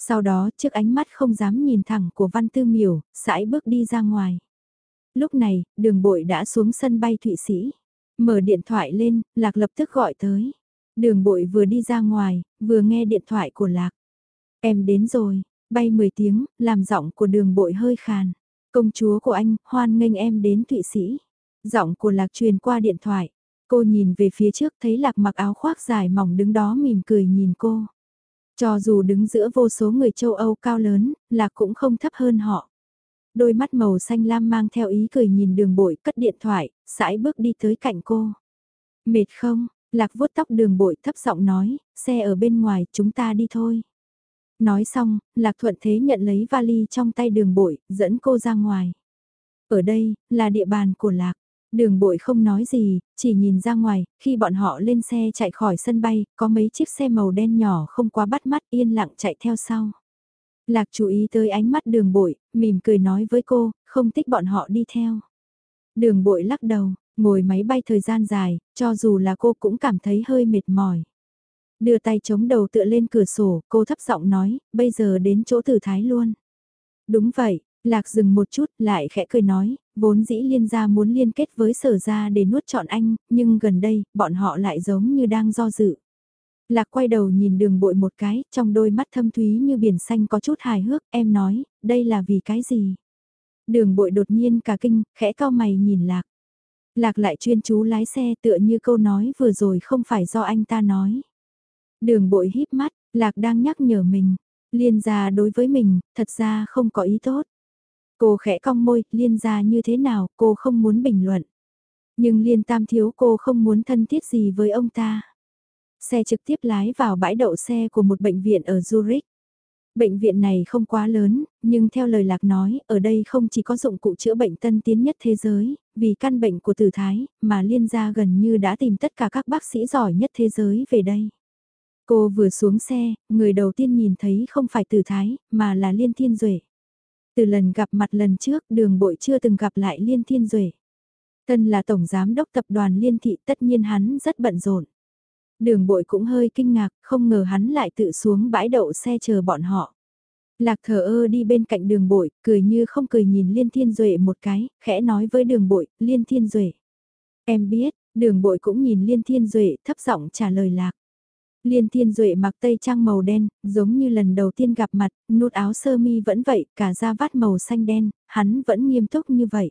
Sau đó trước ánh mắt không dám nhìn thẳng của Văn Tư miểu, sải bước đi ra ngoài. Lúc này, đường bội đã xuống sân bay Thụy Sĩ. Mở điện thoại lên, Lạc lập tức gọi tới. Đường bội vừa đi ra ngoài, vừa nghe điện thoại của Lạc. Em đến rồi, bay 10 tiếng, làm giọng của đường bội hơi khàn. Công chúa của anh, hoan nghênh em đến Thụy Sĩ. Giọng của Lạc truyền qua điện thoại. Cô nhìn về phía trước thấy Lạc mặc áo khoác dài mỏng đứng đó mỉm cười nhìn cô. Cho dù đứng giữa vô số người châu Âu cao lớn, là cũng không thấp hơn họ. Đôi mắt màu xanh lam mang theo ý cười nhìn đường bội cất điện thoại, sải bước đi tới cạnh cô. Mệt không? Lạc vuốt tóc đường bội thấp giọng nói, xe ở bên ngoài, chúng ta đi thôi. Nói xong, Lạc thuận thế nhận lấy vali trong tay đường bội, dẫn cô ra ngoài. Ở đây, là địa bàn của Lạc. Đường bội không nói gì, chỉ nhìn ra ngoài, khi bọn họ lên xe chạy khỏi sân bay, có mấy chiếc xe màu đen nhỏ không quá bắt mắt yên lặng chạy theo sau. Lạc chú ý tới ánh mắt đường bội, mỉm cười nói với cô, không thích bọn họ đi theo. Đường bội lắc đầu, ngồi máy bay thời gian dài, cho dù là cô cũng cảm thấy hơi mệt mỏi. Đưa tay chống đầu tựa lên cửa sổ, cô thấp giọng nói, bây giờ đến chỗ tử thái luôn. Đúng vậy, Lạc dừng một chút, lại khẽ cười nói, vốn dĩ liên gia muốn liên kết với sở gia để nuốt chọn anh, nhưng gần đây, bọn họ lại giống như đang do dự. Lạc quay đầu nhìn đường bội một cái, trong đôi mắt thâm thúy như biển xanh có chút hài hước, em nói, đây là vì cái gì? Đường bội đột nhiên cả kinh, khẽ cao mày nhìn Lạc. Lạc lại chuyên chú lái xe tựa như câu nói vừa rồi không phải do anh ta nói. Đường bội híp mắt, Lạc đang nhắc nhở mình, liên gia đối với mình, thật ra không có ý tốt. Cô khẽ cong môi, liên gia như thế nào, cô không muốn bình luận. Nhưng liên tam thiếu cô không muốn thân thiết gì với ông ta. Xe trực tiếp lái vào bãi đậu xe của một bệnh viện ở Zurich. Bệnh viện này không quá lớn, nhưng theo lời Lạc nói, ở đây không chỉ có dụng cụ chữa bệnh tân tiến nhất thế giới, vì căn bệnh của tử thái, mà liên gia gần như đã tìm tất cả các bác sĩ giỏi nhất thế giới về đây. Cô vừa xuống xe, người đầu tiên nhìn thấy không phải tử thái, mà là Liên Thiên Duệ. Từ lần gặp mặt lần trước, đường bội chưa từng gặp lại Liên Thiên Duệ. Tân là tổng giám đốc tập đoàn Liên Thị tất nhiên hắn rất bận rộn. Đường bội cũng hơi kinh ngạc, không ngờ hắn lại tự xuống bãi đậu xe chờ bọn họ. Lạc thờ ơ đi bên cạnh đường bội, cười như không cười nhìn Liên Thiên Duệ một cái, khẽ nói với đường bội, Liên Thiên Duệ. Em biết, đường bội cũng nhìn Liên Thiên Duệ thấp giọng trả lời lạc. Liên Thiên Duệ mặc tây trang màu đen, giống như lần đầu tiên gặp mặt, nút áo sơ mi vẫn vậy, cả da vát màu xanh đen, hắn vẫn nghiêm túc như vậy.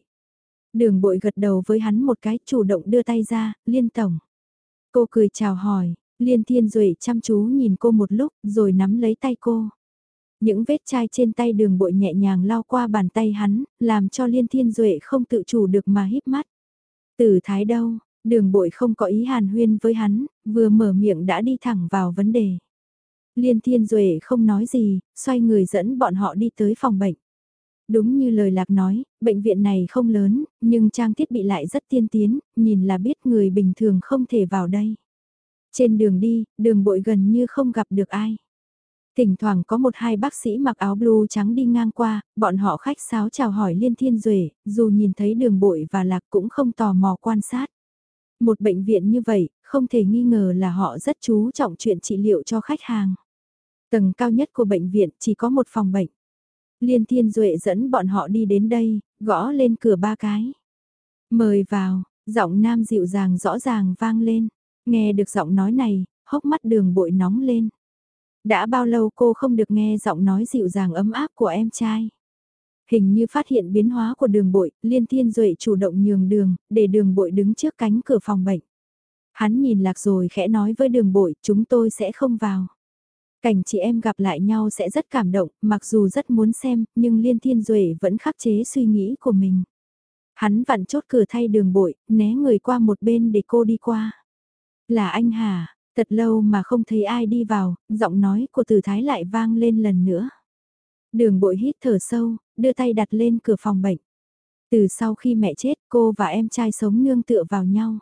Đường bội gật đầu với hắn một cái, chủ động đưa tay ra, Liên Tổng. Cô cười chào hỏi, Liên Thiên Duệ chăm chú nhìn cô một lúc, rồi nắm lấy tay cô. Những vết chai trên tay đường bội nhẹ nhàng lao qua bàn tay hắn, làm cho liên thiên duệ không tự chủ được mà híp mắt. Tử thái đâu, đường bội không có ý hàn huyên với hắn, vừa mở miệng đã đi thẳng vào vấn đề. Liên thiên duệ không nói gì, xoay người dẫn bọn họ đi tới phòng bệnh. Đúng như lời lạc nói, bệnh viện này không lớn, nhưng trang thiết bị lại rất tiên tiến, nhìn là biết người bình thường không thể vào đây. Trên đường đi, đường bội gần như không gặp được ai. Thỉnh thoảng có một hai bác sĩ mặc áo blue trắng đi ngang qua, bọn họ khách sáo chào hỏi Liên Thiên Duệ, dù nhìn thấy đường bội và lạc cũng không tò mò quan sát. Một bệnh viện như vậy, không thể nghi ngờ là họ rất chú trọng chuyện trị liệu cho khách hàng. Tầng cao nhất của bệnh viện chỉ có một phòng bệnh. Liên Thiên Duệ dẫn bọn họ đi đến đây, gõ lên cửa ba cái. Mời vào, giọng nam dịu dàng rõ ràng vang lên. Nghe được giọng nói này, hốc mắt đường bội nóng lên. Đã bao lâu cô không được nghe giọng nói dịu dàng ấm áp của em trai? Hình như phát hiện biến hóa của đường bội, liên thiên duệ chủ động nhường đường, để đường bội đứng trước cánh cửa phòng bệnh. Hắn nhìn lạc rồi khẽ nói với đường bội, chúng tôi sẽ không vào. Cảnh chị em gặp lại nhau sẽ rất cảm động, mặc dù rất muốn xem, nhưng Liên Thiên Duệ vẫn khắc chế suy nghĩ của mình. Hắn vặn chốt cửa thay đường bội, né người qua một bên để cô đi qua. Là anh hả, thật lâu mà không thấy ai đi vào, giọng nói của từ thái lại vang lên lần nữa. Đường bội hít thở sâu, đưa tay đặt lên cửa phòng bệnh. Từ sau khi mẹ chết, cô và em trai sống nương tựa vào nhau.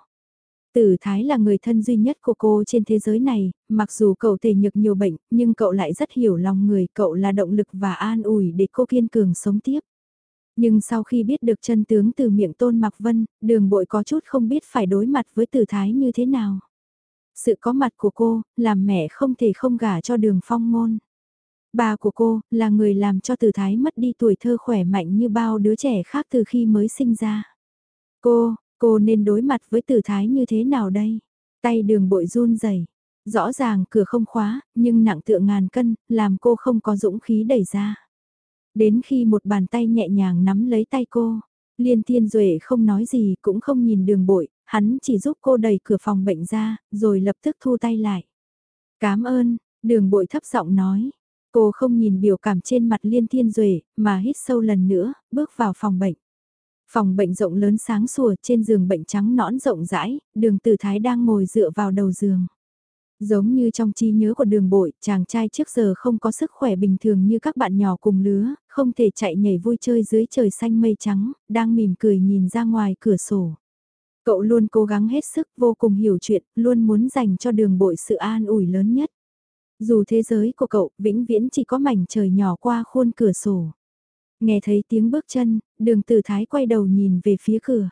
Tử Thái là người thân duy nhất của cô trên thế giới này, mặc dù cậu thể nhược nhiều bệnh, nhưng cậu lại rất hiểu lòng người, cậu là động lực và an ủi để cô kiên cường sống tiếp. Nhưng sau khi biết được chân tướng từ miệng Tôn Mạc Vân, đường bội có chút không biết phải đối mặt với Tử Thái như thế nào. Sự có mặt của cô, làm mẹ không thể không gả cho đường phong ngôn. Bà của cô, là người làm cho từ Thái mất đi tuổi thơ khỏe mạnh như bao đứa trẻ khác từ khi mới sinh ra. Cô, Cô nên đối mặt với từ thái như thế nào đây? Tay đường bội run rẩy Rõ ràng cửa không khóa, nhưng nặng tựa ngàn cân, làm cô không có dũng khí đẩy ra. Đến khi một bàn tay nhẹ nhàng nắm lấy tay cô, Liên Thiên Duệ không nói gì cũng không nhìn đường bội, hắn chỉ giúp cô đẩy cửa phòng bệnh ra, rồi lập tức thu tay lại. Cảm ơn, đường bội thấp giọng nói. Cô không nhìn biểu cảm trên mặt Liên Thiên Duệ, mà hít sâu lần nữa, bước vào phòng bệnh. Phòng bệnh rộng lớn sáng sủa trên giường bệnh trắng nõn rộng rãi, đường tử thái đang ngồi dựa vào đầu giường. Giống như trong trí nhớ của đường bội, chàng trai trước giờ không có sức khỏe bình thường như các bạn nhỏ cùng lứa, không thể chạy nhảy vui chơi dưới trời xanh mây trắng, đang mỉm cười nhìn ra ngoài cửa sổ. Cậu luôn cố gắng hết sức vô cùng hiểu chuyện, luôn muốn dành cho đường bội sự an ủi lớn nhất. Dù thế giới của cậu vĩnh viễn chỉ có mảnh trời nhỏ qua khuôn cửa sổ. Nghe thấy tiếng bước chân, đường tử thái quay đầu nhìn về phía cửa.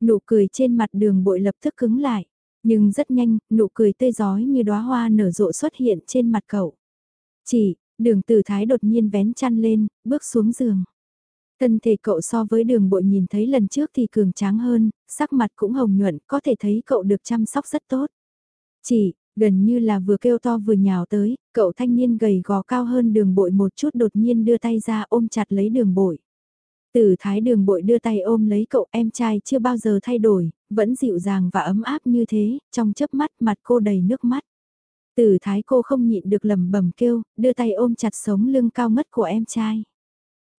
Nụ cười trên mặt đường bội lập tức cứng lại. Nhưng rất nhanh, nụ cười tươi giói như đóa hoa nở rộ xuất hiện trên mặt cậu. Chỉ, đường tử thái đột nhiên vén chăn lên, bước xuống giường. Thân thể cậu so với đường bội nhìn thấy lần trước thì cường tráng hơn, sắc mặt cũng hồng nhuận, có thể thấy cậu được chăm sóc rất tốt. Chỉ, Gần như là vừa kêu to vừa nhào tới, cậu thanh niên gầy gò cao hơn đường bội một chút đột nhiên đưa tay ra ôm chặt lấy đường bội. Tử thái đường bội đưa tay ôm lấy cậu em trai chưa bao giờ thay đổi, vẫn dịu dàng và ấm áp như thế, trong chớp mắt mặt cô đầy nước mắt. Tử thái cô không nhịn được lầm bầm kêu, đưa tay ôm chặt sống lưng cao ngất của em trai.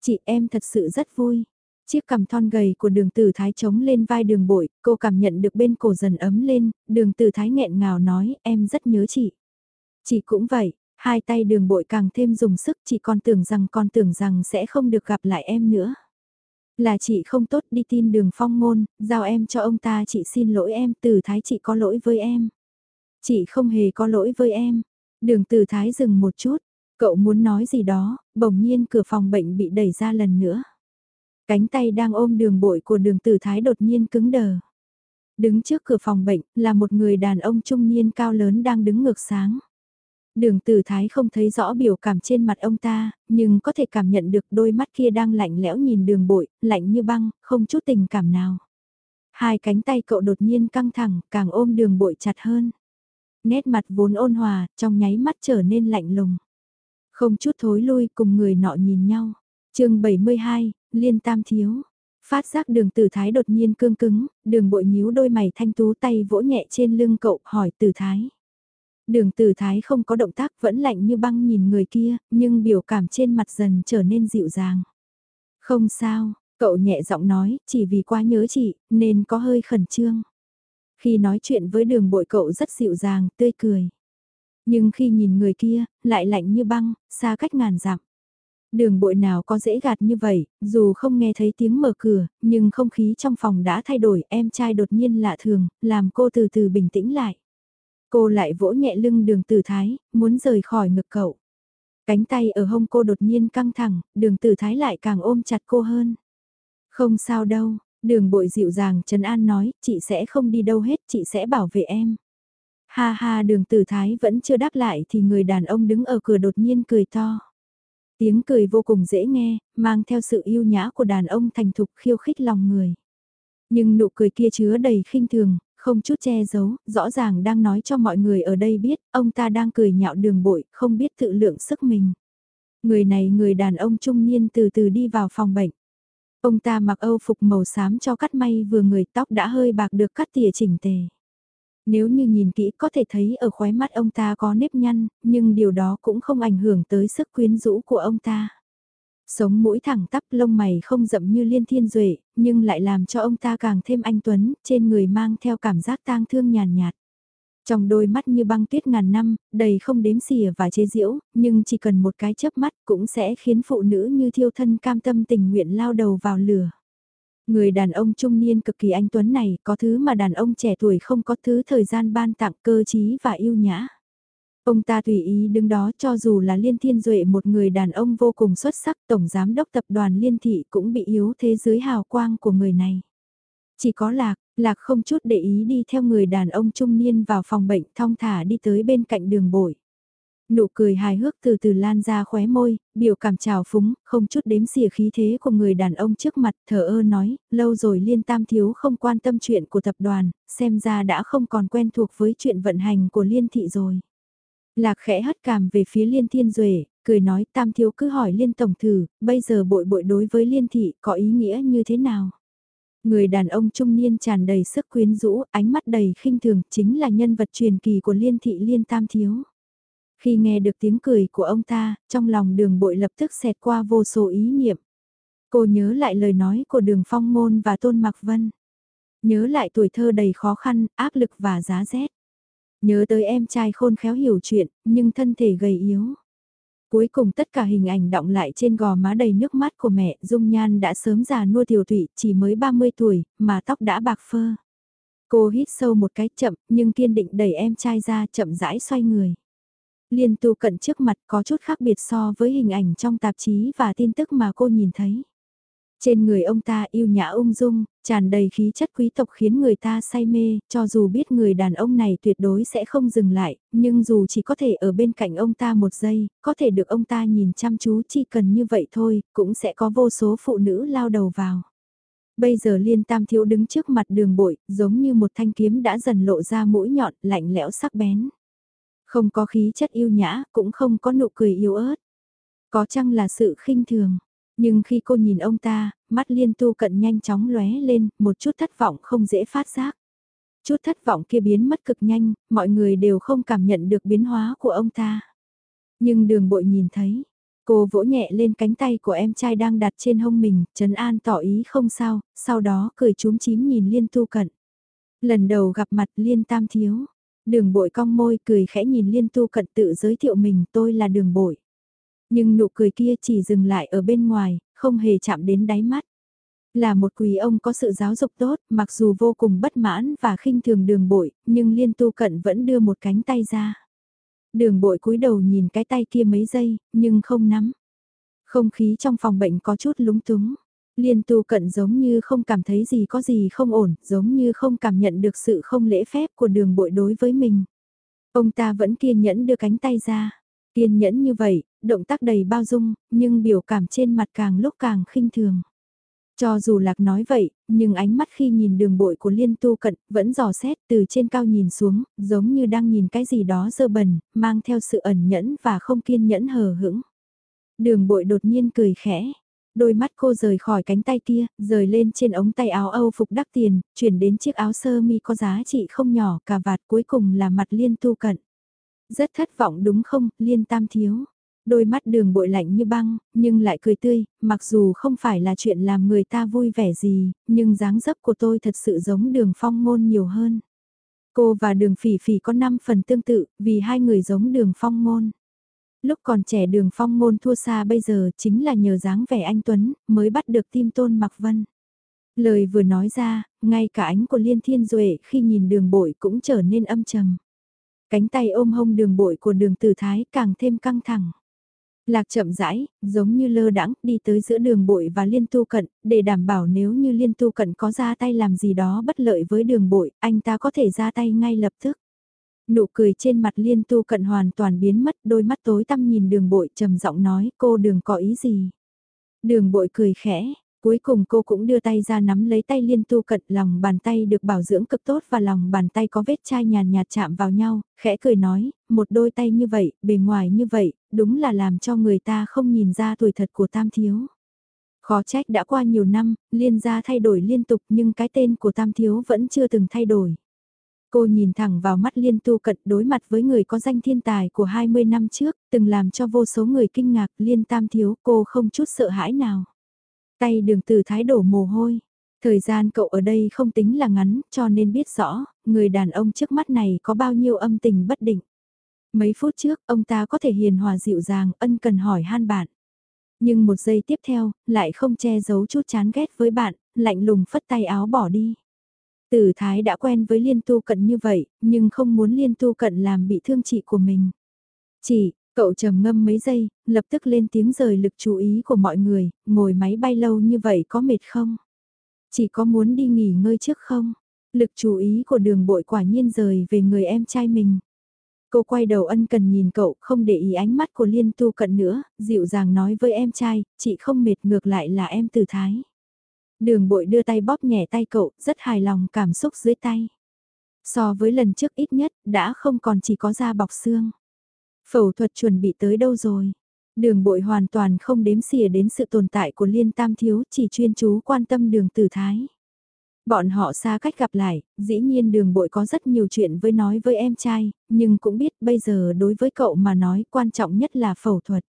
Chị em thật sự rất vui, Chiếc cằm thon gầy của đường tử thái trống lên vai đường bội, cô cảm nhận được bên cổ dần ấm lên, đường tử thái nghẹn ngào nói em rất nhớ chị. Chị cũng vậy, hai tay đường bội càng thêm dùng sức chị còn tưởng rằng con tưởng rằng sẽ không được gặp lại em nữa. Là chị không tốt đi tin đường phong ngôn, giao em cho ông ta chị xin lỗi em, tử thái chị có lỗi với em. Chị không hề có lỗi với em. Đường tử thái dừng một chút, cậu muốn nói gì đó, bỗng nhiên cửa phòng bệnh bị đẩy ra lần nữa. Cánh tay đang ôm đường bội của đường tử thái đột nhiên cứng đờ. Đứng trước cửa phòng bệnh là một người đàn ông trung niên cao lớn đang đứng ngược sáng. Đường tử thái không thấy rõ biểu cảm trên mặt ông ta, nhưng có thể cảm nhận được đôi mắt kia đang lạnh lẽo nhìn đường bội, lạnh như băng, không chút tình cảm nào. Hai cánh tay cậu đột nhiên căng thẳng, càng ôm đường bội chặt hơn. Nét mặt vốn ôn hòa, trong nháy mắt trở nên lạnh lùng. Không chút thối lui cùng người nọ nhìn nhau. chương 72, liên tam thiếu. Phát giác đường tử thái đột nhiên cương cứng, đường bội nhíu đôi mày thanh tú tay vỗ nhẹ trên lưng cậu hỏi tử thái. Đường tử thái không có động tác vẫn lạnh như băng nhìn người kia, nhưng biểu cảm trên mặt dần trở nên dịu dàng. Không sao, cậu nhẹ giọng nói, chỉ vì quá nhớ chị, nên có hơi khẩn trương. Khi nói chuyện với đường bội cậu rất dịu dàng, tươi cười. Nhưng khi nhìn người kia, lại lạnh như băng, xa cách ngàn dặm. Đường bội nào có dễ gạt như vậy, dù không nghe thấy tiếng mở cửa, nhưng không khí trong phòng đã thay đổi, em trai đột nhiên lạ thường, làm cô từ từ bình tĩnh lại. Cô lại vỗ nhẹ lưng đường tử thái, muốn rời khỏi ngực cậu. Cánh tay ở hông cô đột nhiên căng thẳng, đường tử thái lại càng ôm chặt cô hơn. Không sao đâu, đường bội dịu dàng Trần An nói, chị sẽ không đi đâu hết, chị sẽ bảo vệ em. Ha ha đường tử thái vẫn chưa đáp lại thì người đàn ông đứng ở cửa đột nhiên cười to. Tiếng cười vô cùng dễ nghe, mang theo sự yêu nhã của đàn ông thành thục khiêu khích lòng người. Nhưng nụ cười kia chứa đầy khinh thường, không chút che giấu, rõ ràng đang nói cho mọi người ở đây biết, ông ta đang cười nhạo đường bội, không biết tự lượng sức mình. Người này người đàn ông trung niên từ từ đi vào phòng bệnh. Ông ta mặc âu phục màu xám cho cắt may vừa người tóc đã hơi bạc được cắt tỉa chỉnh tề. Nếu như nhìn kỹ có thể thấy ở khóe mắt ông ta có nếp nhăn, nhưng điều đó cũng không ảnh hưởng tới sức quyến rũ của ông ta. Sống mũi thẳng tắp lông mày không rậm như liên thiên duệ nhưng lại làm cho ông ta càng thêm anh Tuấn, trên người mang theo cảm giác tang thương nhàn nhạt. Trong đôi mắt như băng tuyết ngàn năm, đầy không đếm xỉa và chế giễu, nhưng chỉ cần một cái chớp mắt cũng sẽ khiến phụ nữ như thiêu thân cam tâm tình nguyện lao đầu vào lửa. Người đàn ông trung niên cực kỳ anh Tuấn này có thứ mà đàn ông trẻ tuổi không có thứ thời gian ban tặng cơ trí và yêu nhã. Ông ta tùy ý đứng đó cho dù là Liên Thiên Duệ một người đàn ông vô cùng xuất sắc tổng giám đốc tập đoàn Liên Thị cũng bị yếu thế dưới hào quang của người này. Chỉ có lạc, lạc không chút để ý đi theo người đàn ông trung niên vào phòng bệnh thong thả đi tới bên cạnh đường bội. Nụ cười hài hước từ từ lan ra khóe môi, biểu cảm trào phúng, không chút đếm xỉa khí thế của người đàn ông trước mặt, thở ơ nói, lâu rồi liên tam thiếu không quan tâm chuyện của tập đoàn, xem ra đã không còn quen thuộc với chuyện vận hành của liên thị rồi. Lạc khẽ hất cảm về phía liên thiên duệ cười nói tam thiếu cứ hỏi liên tổng thử, bây giờ bội bội đối với liên thị có ý nghĩa như thế nào? Người đàn ông trung niên tràn đầy sức quyến rũ, ánh mắt đầy khinh thường, chính là nhân vật truyền kỳ của liên thị liên tam thiếu. Khi nghe được tiếng cười của ông ta, trong lòng đường bội lập tức xẹt qua vô số ý niệm. Cô nhớ lại lời nói của đường phong ngôn và tôn mặc vân. Nhớ lại tuổi thơ đầy khó khăn, áp lực và giá rét. Nhớ tới em trai khôn khéo hiểu chuyện, nhưng thân thể gầy yếu. Cuối cùng tất cả hình ảnh động lại trên gò má đầy nước mắt của mẹ, Dung Nhan đã sớm già nua tiểu thủy, chỉ mới 30 tuổi, mà tóc đã bạc phơ. Cô hít sâu một cái chậm, nhưng kiên định đẩy em trai ra chậm rãi xoay người. Liên tu cận trước mặt có chút khác biệt so với hình ảnh trong tạp chí và tin tức mà cô nhìn thấy. Trên người ông ta yêu nhã ung dung, tràn đầy khí chất quý tộc khiến người ta say mê, cho dù biết người đàn ông này tuyệt đối sẽ không dừng lại, nhưng dù chỉ có thể ở bên cạnh ông ta một giây, có thể được ông ta nhìn chăm chú chỉ cần như vậy thôi, cũng sẽ có vô số phụ nữ lao đầu vào. Bây giờ liên tam thiếu đứng trước mặt đường bội, giống như một thanh kiếm đã dần lộ ra mũi nhọn, lạnh lẽo sắc bén. Không có khí chất yêu nhã, cũng không có nụ cười yếu ớt. Có chăng là sự khinh thường. Nhưng khi cô nhìn ông ta, mắt liên tu cận nhanh chóng lóe lên, một chút thất vọng không dễ phát giác. Chút thất vọng kia biến mất cực nhanh, mọi người đều không cảm nhận được biến hóa của ông ta. Nhưng đường bội nhìn thấy, cô vỗ nhẹ lên cánh tay của em trai đang đặt trên hông mình, Trấn An tỏ ý không sao, sau đó cười chúm chím nhìn liên tu cận. Lần đầu gặp mặt liên tam thiếu, đường bội cong môi cười khẽ nhìn liên tu cận tự giới thiệu mình tôi là đường bội. Nhưng nụ cười kia chỉ dừng lại ở bên ngoài, không hề chạm đến đáy mắt. Là một quý ông có sự giáo dục tốt, mặc dù vô cùng bất mãn và khinh thường đường bội, nhưng liên tu cận vẫn đưa một cánh tay ra. Đường bội cúi đầu nhìn cái tay kia mấy giây, nhưng không nắm. Không khí trong phòng bệnh có chút lúng túng. Liên tu cận giống như không cảm thấy gì có gì không ổn, giống như không cảm nhận được sự không lễ phép của đường bội đối với mình. Ông ta vẫn kiên nhẫn đưa cánh tay ra. Kiên nhẫn như vậy, động tác đầy bao dung, nhưng biểu cảm trên mặt càng lúc càng khinh thường. Cho dù lạc nói vậy, nhưng ánh mắt khi nhìn đường bội của liên tu cận vẫn dò xét từ trên cao nhìn xuống, giống như đang nhìn cái gì đó dơ bẩn, mang theo sự ẩn nhẫn và không kiên nhẫn hờ hững. Đường bội đột nhiên cười khẽ, đôi mắt cô rời khỏi cánh tay kia, rời lên trên ống tay áo Âu phục đắt tiền, chuyển đến chiếc áo sơ mi có giá trị không nhỏ cả vạt cuối cùng là mặt liên tu cận. Rất thất vọng đúng không, liên tam thiếu. Đôi mắt đường bội lạnh như băng, nhưng lại cười tươi, mặc dù không phải là chuyện làm người ta vui vẻ gì, nhưng dáng dấp của tôi thật sự giống đường phong ngôn nhiều hơn. Cô và đường phỉ phỉ có 5 phần tương tự, vì hai người giống đường phong ngôn. Lúc còn trẻ đường phong ngôn thua xa bây giờ chính là nhờ dáng vẻ anh Tuấn, mới bắt được tim tôn mặc vân. Lời vừa nói ra, ngay cả ánh của Liên Thiên Duệ khi nhìn đường bội cũng trở nên âm trầm. Cánh tay ôm hông đường bội của đường tử thái càng thêm căng thẳng. Lạc chậm rãi, giống như lơ đãng đi tới giữa đường bội và liên tu cận, để đảm bảo nếu như liên tu cận có ra tay làm gì đó bất lợi với đường bội, anh ta có thể ra tay ngay lập tức. Nụ cười trên mặt liên tu cận hoàn toàn biến mất, đôi mắt tối tăm nhìn đường bội trầm giọng nói cô đường có ý gì. Đường bội cười khẽ, Cuối cùng cô cũng đưa tay ra nắm lấy tay liên tu cận lòng bàn tay được bảo dưỡng cực tốt và lòng bàn tay có vết chai nhàn nhạt chạm vào nhau, khẽ cười nói, một đôi tay như vậy, bề ngoài như vậy, đúng là làm cho người ta không nhìn ra tuổi thật của tam thiếu. Khó trách đã qua nhiều năm, liên gia thay đổi liên tục nhưng cái tên của tam thiếu vẫn chưa từng thay đổi. Cô nhìn thẳng vào mắt liên tu cận đối mặt với người có danh thiên tài của 20 năm trước, từng làm cho vô số người kinh ngạc liên tam thiếu cô không chút sợ hãi nào. Tay đường từ thái đổ mồ hôi. Thời gian cậu ở đây không tính là ngắn cho nên biết rõ, người đàn ông trước mắt này có bao nhiêu âm tình bất định. Mấy phút trước, ông ta có thể hiền hòa dịu dàng, ân cần hỏi han bạn. Nhưng một giây tiếp theo, lại không che giấu chút chán ghét với bạn, lạnh lùng phất tay áo bỏ đi. Tử Thái đã quen với liên tu cận như vậy, nhưng không muốn liên tu cận làm bị thương chị của mình. Chị, Cậu trầm ngâm mấy giây, lập tức lên tiếng rời lực chú ý của mọi người, ngồi máy bay lâu như vậy có mệt không? Chị có muốn đi nghỉ ngơi trước không? Lực chú ý của đường bội quả nhiên rời về người em trai mình. Cô quay đầu ân cần nhìn cậu, không để ý ánh mắt của liên tu cận nữa, dịu dàng nói với em trai, chị không mệt ngược lại là em từ thái. Đường bội đưa tay bóp nhẹ tay cậu, rất hài lòng cảm xúc dưới tay. So với lần trước ít nhất, đã không còn chỉ có da bọc xương. Phẫu thuật chuẩn bị tới đâu rồi? Đường bội hoàn toàn không đếm xỉa đến sự tồn tại của liên tam thiếu, chỉ chuyên chú quan tâm đường tử thái. Bọn họ xa cách gặp lại, dĩ nhiên đường bội có rất nhiều chuyện với nói với em trai, nhưng cũng biết bây giờ đối với cậu mà nói quan trọng nhất là phẫu thuật.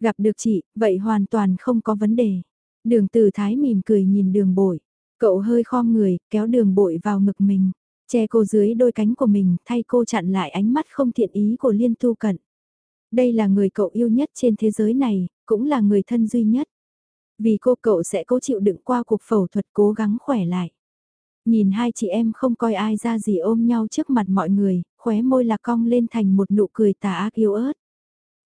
Gặp được chị, vậy hoàn toàn không có vấn đề. Đường tử thái mỉm cười nhìn đường bội. Cậu hơi khom người, kéo đường bội vào ngực mình. Che cô dưới đôi cánh của mình, thay cô chặn lại ánh mắt không thiện ý của liên tu cận. Đây là người cậu yêu nhất trên thế giới này, cũng là người thân duy nhất. Vì cô cậu sẽ cố chịu đựng qua cuộc phẫu thuật cố gắng khỏe lại. Nhìn hai chị em không coi ai ra gì ôm nhau trước mặt mọi người, khóe môi lạc cong lên thành một nụ cười tà ác yêu ớt.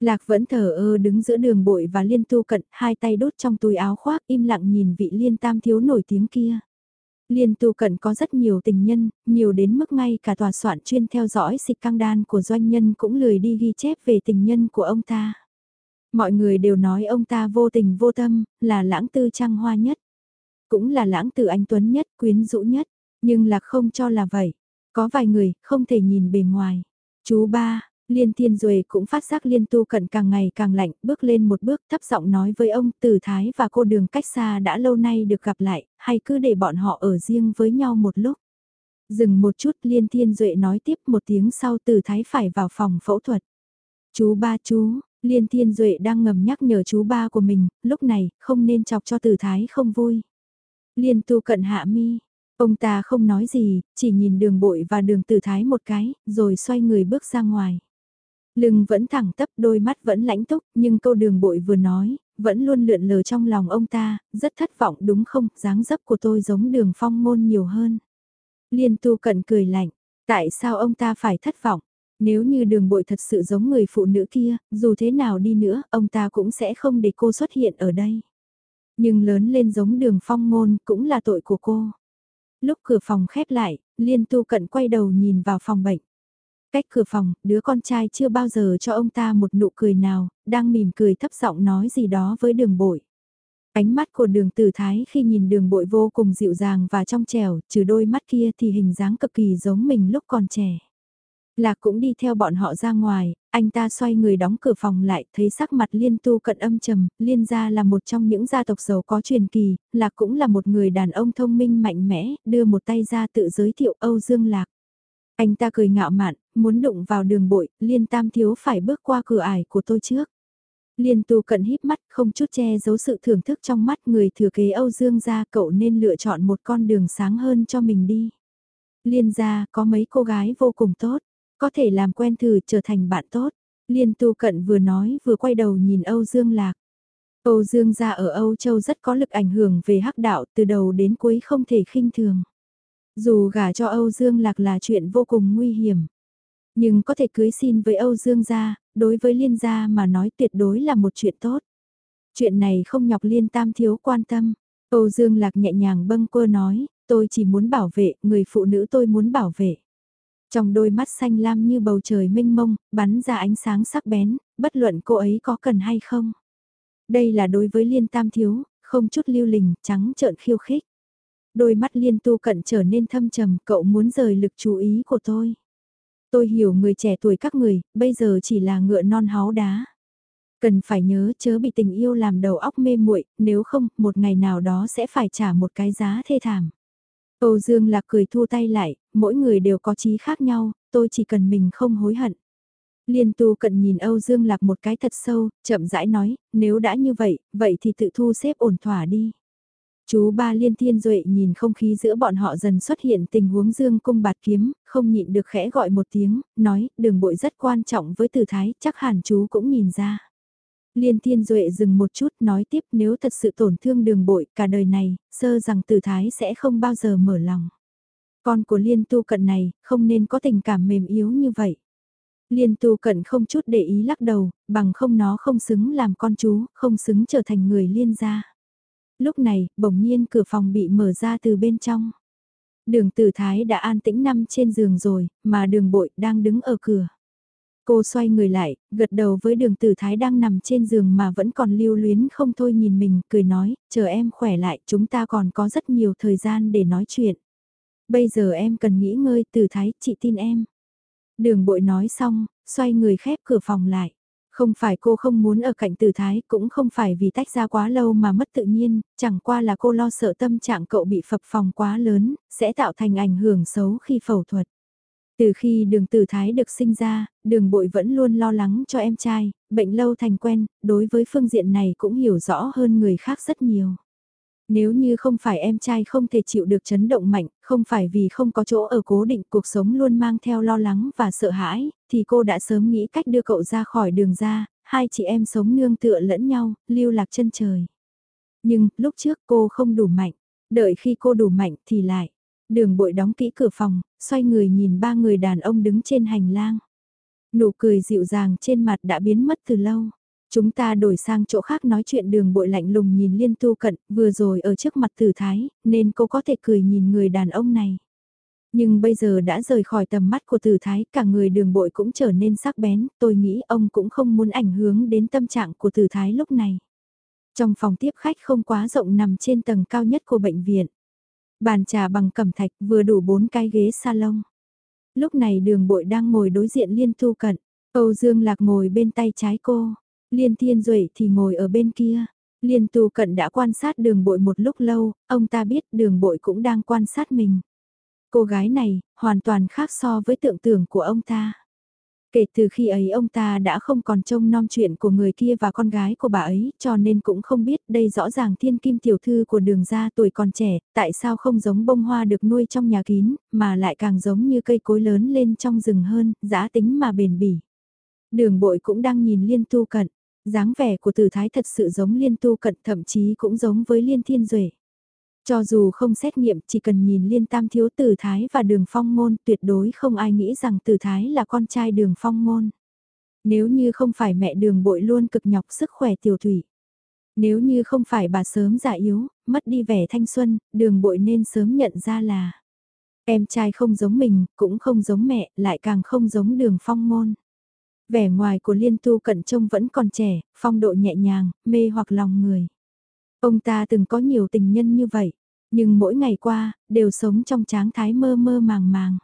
Lạc vẫn thở ơ đứng giữa đường bội và liên tu cận, hai tay đốt trong túi áo khoác im lặng nhìn vị liên tam thiếu nổi tiếng kia. Liên tu cận có rất nhiều tình nhân, nhiều đến mức ngay cả tòa soạn chuyên theo dõi xịt căng đan của doanh nhân cũng lười đi ghi chép về tình nhân của ông ta. Mọi người đều nói ông ta vô tình vô tâm, là lãng tư trăng hoa nhất. Cũng là lãng tử anh Tuấn nhất, quyến rũ nhất, nhưng là không cho là vậy. Có vài người, không thể nhìn bề ngoài. Chú ba, Liên Thiên Duệ cũng phát giác Liên Tu Cận càng ngày càng lạnh, bước lên một bước thấp giọng nói với ông Từ Thái và cô đường cách xa đã lâu nay được gặp lại, hay cứ để bọn họ ở riêng với nhau một lúc. Dừng một chút Liên Thiên Duệ nói tiếp một tiếng sau Từ Thái phải vào phòng phẫu thuật. Chú ba chú, Liên Thiên Duệ đang ngầm nhắc nhở chú ba của mình, lúc này không nên chọc cho Từ Thái không vui. Liên Tu Cận hạ mi. Ông ta không nói gì, chỉ nhìn đường bội và đường tử thái một cái, rồi xoay người bước ra ngoài. Lưng vẫn thẳng tắp đôi mắt vẫn lãnh túc, nhưng câu đường bội vừa nói, vẫn luôn lượn lờ trong lòng ông ta, rất thất vọng đúng không, dáng dấp của tôi giống đường phong ngôn nhiều hơn. Liên tu cận cười lạnh, tại sao ông ta phải thất vọng? Nếu như đường bội thật sự giống người phụ nữ kia, dù thế nào đi nữa, ông ta cũng sẽ không để cô xuất hiện ở đây. Nhưng lớn lên giống đường phong ngôn cũng là tội của cô. Lúc cửa phòng khép lại, liên tu cận quay đầu nhìn vào phòng bệnh. Cách cửa phòng, đứa con trai chưa bao giờ cho ông ta một nụ cười nào, đang mỉm cười thấp giọng nói gì đó với đường bội. Ánh mắt của đường tử thái khi nhìn đường bội vô cùng dịu dàng và trong trẻo, trừ đôi mắt kia thì hình dáng cực kỳ giống mình lúc còn trẻ. Lạc cũng đi theo bọn họ ra ngoài, anh ta xoay người đóng cửa phòng lại, thấy sắc mặt liên tu cận âm trầm, liên gia là một trong những gia tộc giàu có truyền kỳ, Lạc cũng là một người đàn ông thông minh mạnh mẽ, đưa một tay ra tự giới thiệu Âu Dương Lạc. Anh ta cười ngạo mạn, muốn đụng vào đường bội, liên tam thiếu phải bước qua cửa ải của tôi trước. Liên tu cận híp mắt không chút che giấu sự thưởng thức trong mắt người thừa kế Âu Dương gia cậu nên lựa chọn một con đường sáng hơn cho mình đi. Liên gia có mấy cô gái vô cùng tốt, có thể làm quen thử trở thành bạn tốt. Liên tu cận vừa nói vừa quay đầu nhìn Âu Dương Lạc. Âu Dương gia ở Âu Châu rất có lực ảnh hưởng về hắc đạo từ đầu đến cuối không thể khinh thường. Dù gả cho Âu Dương Lạc là chuyện vô cùng nguy hiểm. Nhưng có thể cưới xin với Âu Dương gia, đối với Liên gia mà nói tuyệt đối là một chuyện tốt. Chuyện này không nhọc Liên Tam thiếu quan tâm. Âu Dương Lạc nhẹ nhàng bâng quơ nói, tôi chỉ muốn bảo vệ, người phụ nữ tôi muốn bảo vệ. Trong đôi mắt xanh lam như bầu trời mênh mông, bắn ra ánh sáng sắc bén, bất luận cô ấy có cần hay không. Đây là đối với Liên Tam Thiếu, không chút lưu lình, trắng trợn khiêu khích. Đôi mắt Liên Tu Cận trở nên thâm trầm, cậu muốn rời lực chú ý của tôi. Tôi hiểu người trẻ tuổi các người, bây giờ chỉ là ngựa non háo đá. Cần phải nhớ chớ bị tình yêu làm đầu óc mê muội, nếu không, một ngày nào đó sẽ phải trả một cái giá thê thảm. Âu Dương Lạc cười thu tay lại, mỗi người đều có trí khác nhau, tôi chỉ cần mình không hối hận. Liên tu cận nhìn Âu Dương Lạc một cái thật sâu, chậm rãi nói, nếu đã như vậy, vậy thì tự thu xếp ổn thỏa đi. Chú ba liên thiên duệ nhìn không khí giữa bọn họ dần xuất hiện tình huống dương cung bạt kiếm, không nhịn được khẽ gọi một tiếng, nói, đường bội rất quan trọng với tử thái, chắc hẳn chú cũng nhìn ra. Liên thiên duệ dừng một chút nói tiếp nếu thật sự tổn thương đường bội cả đời này, sơ rằng tử thái sẽ không bao giờ mở lòng. Con của liên tu cận này, không nên có tình cảm mềm yếu như vậy. Liên tu cận không chút để ý lắc đầu, bằng không nó không xứng làm con chú, không xứng trở thành người liên gia. Lúc này, bỗng nhiên cửa phòng bị mở ra từ bên trong. Đường tử thái đã an tĩnh nằm trên giường rồi, mà đường bội đang đứng ở cửa. Cô xoay người lại, gật đầu với đường tử thái đang nằm trên giường mà vẫn còn lưu luyến không thôi nhìn mình, cười nói, chờ em khỏe lại, chúng ta còn có rất nhiều thời gian để nói chuyện. Bây giờ em cần nghỉ ngơi tử thái, chị tin em. Đường bội nói xong, xoay người khép cửa phòng lại. Không phải cô không muốn ở cạnh tử thái, cũng không phải vì tách ra quá lâu mà mất tự nhiên, chẳng qua là cô lo sợ tâm trạng cậu bị phập phòng quá lớn, sẽ tạo thành ảnh hưởng xấu khi phẫu thuật. Từ khi đường tử thái được sinh ra, đường bội vẫn luôn lo lắng cho em trai, bệnh lâu thành quen, đối với phương diện này cũng hiểu rõ hơn người khác rất nhiều. Nếu như không phải em trai không thể chịu được chấn động mạnh, không phải vì không có chỗ ở cố định cuộc sống luôn mang theo lo lắng và sợ hãi, thì cô đã sớm nghĩ cách đưa cậu ra khỏi đường ra, hai chị em sống nương tựa lẫn nhau, lưu lạc chân trời. Nhưng, lúc trước cô không đủ mạnh, đợi khi cô đủ mạnh thì lại. Đường bội đóng kỹ cửa phòng, xoay người nhìn ba người đàn ông đứng trên hành lang. Nụ cười dịu dàng trên mặt đã biến mất từ lâu. Chúng ta đổi sang chỗ khác nói chuyện đường bội lạnh lùng nhìn liên tu cận, vừa rồi ở trước mặt tử thái, nên cô có thể cười nhìn người đàn ông này. Nhưng bây giờ đã rời khỏi tầm mắt của tử thái, cả người đường bội cũng trở nên sắc bén, tôi nghĩ ông cũng không muốn ảnh hưởng đến tâm trạng của tử thái lúc này. Trong phòng tiếp khách không quá rộng nằm trên tầng cao nhất của bệnh viện. Bàn trà bằng cẩm thạch vừa đủ bốn cái ghế salon. Lúc này đường bội đang ngồi đối diện liên tu cận, Âu Dương Lạc ngồi bên tay trái cô. Liên Thiên Duệ thì ngồi ở bên kia. Liên Tu Cận đã quan sát đường bội một lúc lâu, ông ta biết đường bội cũng đang quan sát mình. Cô gái này, hoàn toàn khác so với tưởng tượng của ông ta. Kể từ khi ấy ông ta đã không còn trông nom chuyện của người kia và con gái của bà ấy, cho nên cũng không biết đây rõ ràng thiên kim tiểu thư của đường gia tuổi còn trẻ, tại sao không giống bông hoa được nuôi trong nhà kín, mà lại càng giống như cây cối lớn lên trong rừng hơn, giá tính mà bền bỉ. Đường bội cũng đang nhìn liên tu cận dáng vẻ của tử thái thật sự giống liên tu cận thậm chí cũng giống với liên thiên duệ Cho dù không xét nghiệm chỉ cần nhìn liên tam thiếu tử thái và đường phong môn tuyệt đối không ai nghĩ rằng tử thái là con trai đường phong môn. Nếu như không phải mẹ đường bội luôn cực nhọc sức khỏe tiểu thủy. Nếu như không phải bà sớm già yếu, mất đi vẻ thanh xuân, đường bội nên sớm nhận ra là em trai không giống mình, cũng không giống mẹ, lại càng không giống đường phong môn. Vẻ ngoài của liên tu cận trông vẫn còn trẻ, phong độ nhẹ nhàng, mê hoặc lòng người. Ông ta từng có nhiều tình nhân như vậy, nhưng mỗi ngày qua, đều sống trong tráng thái mơ mơ màng màng.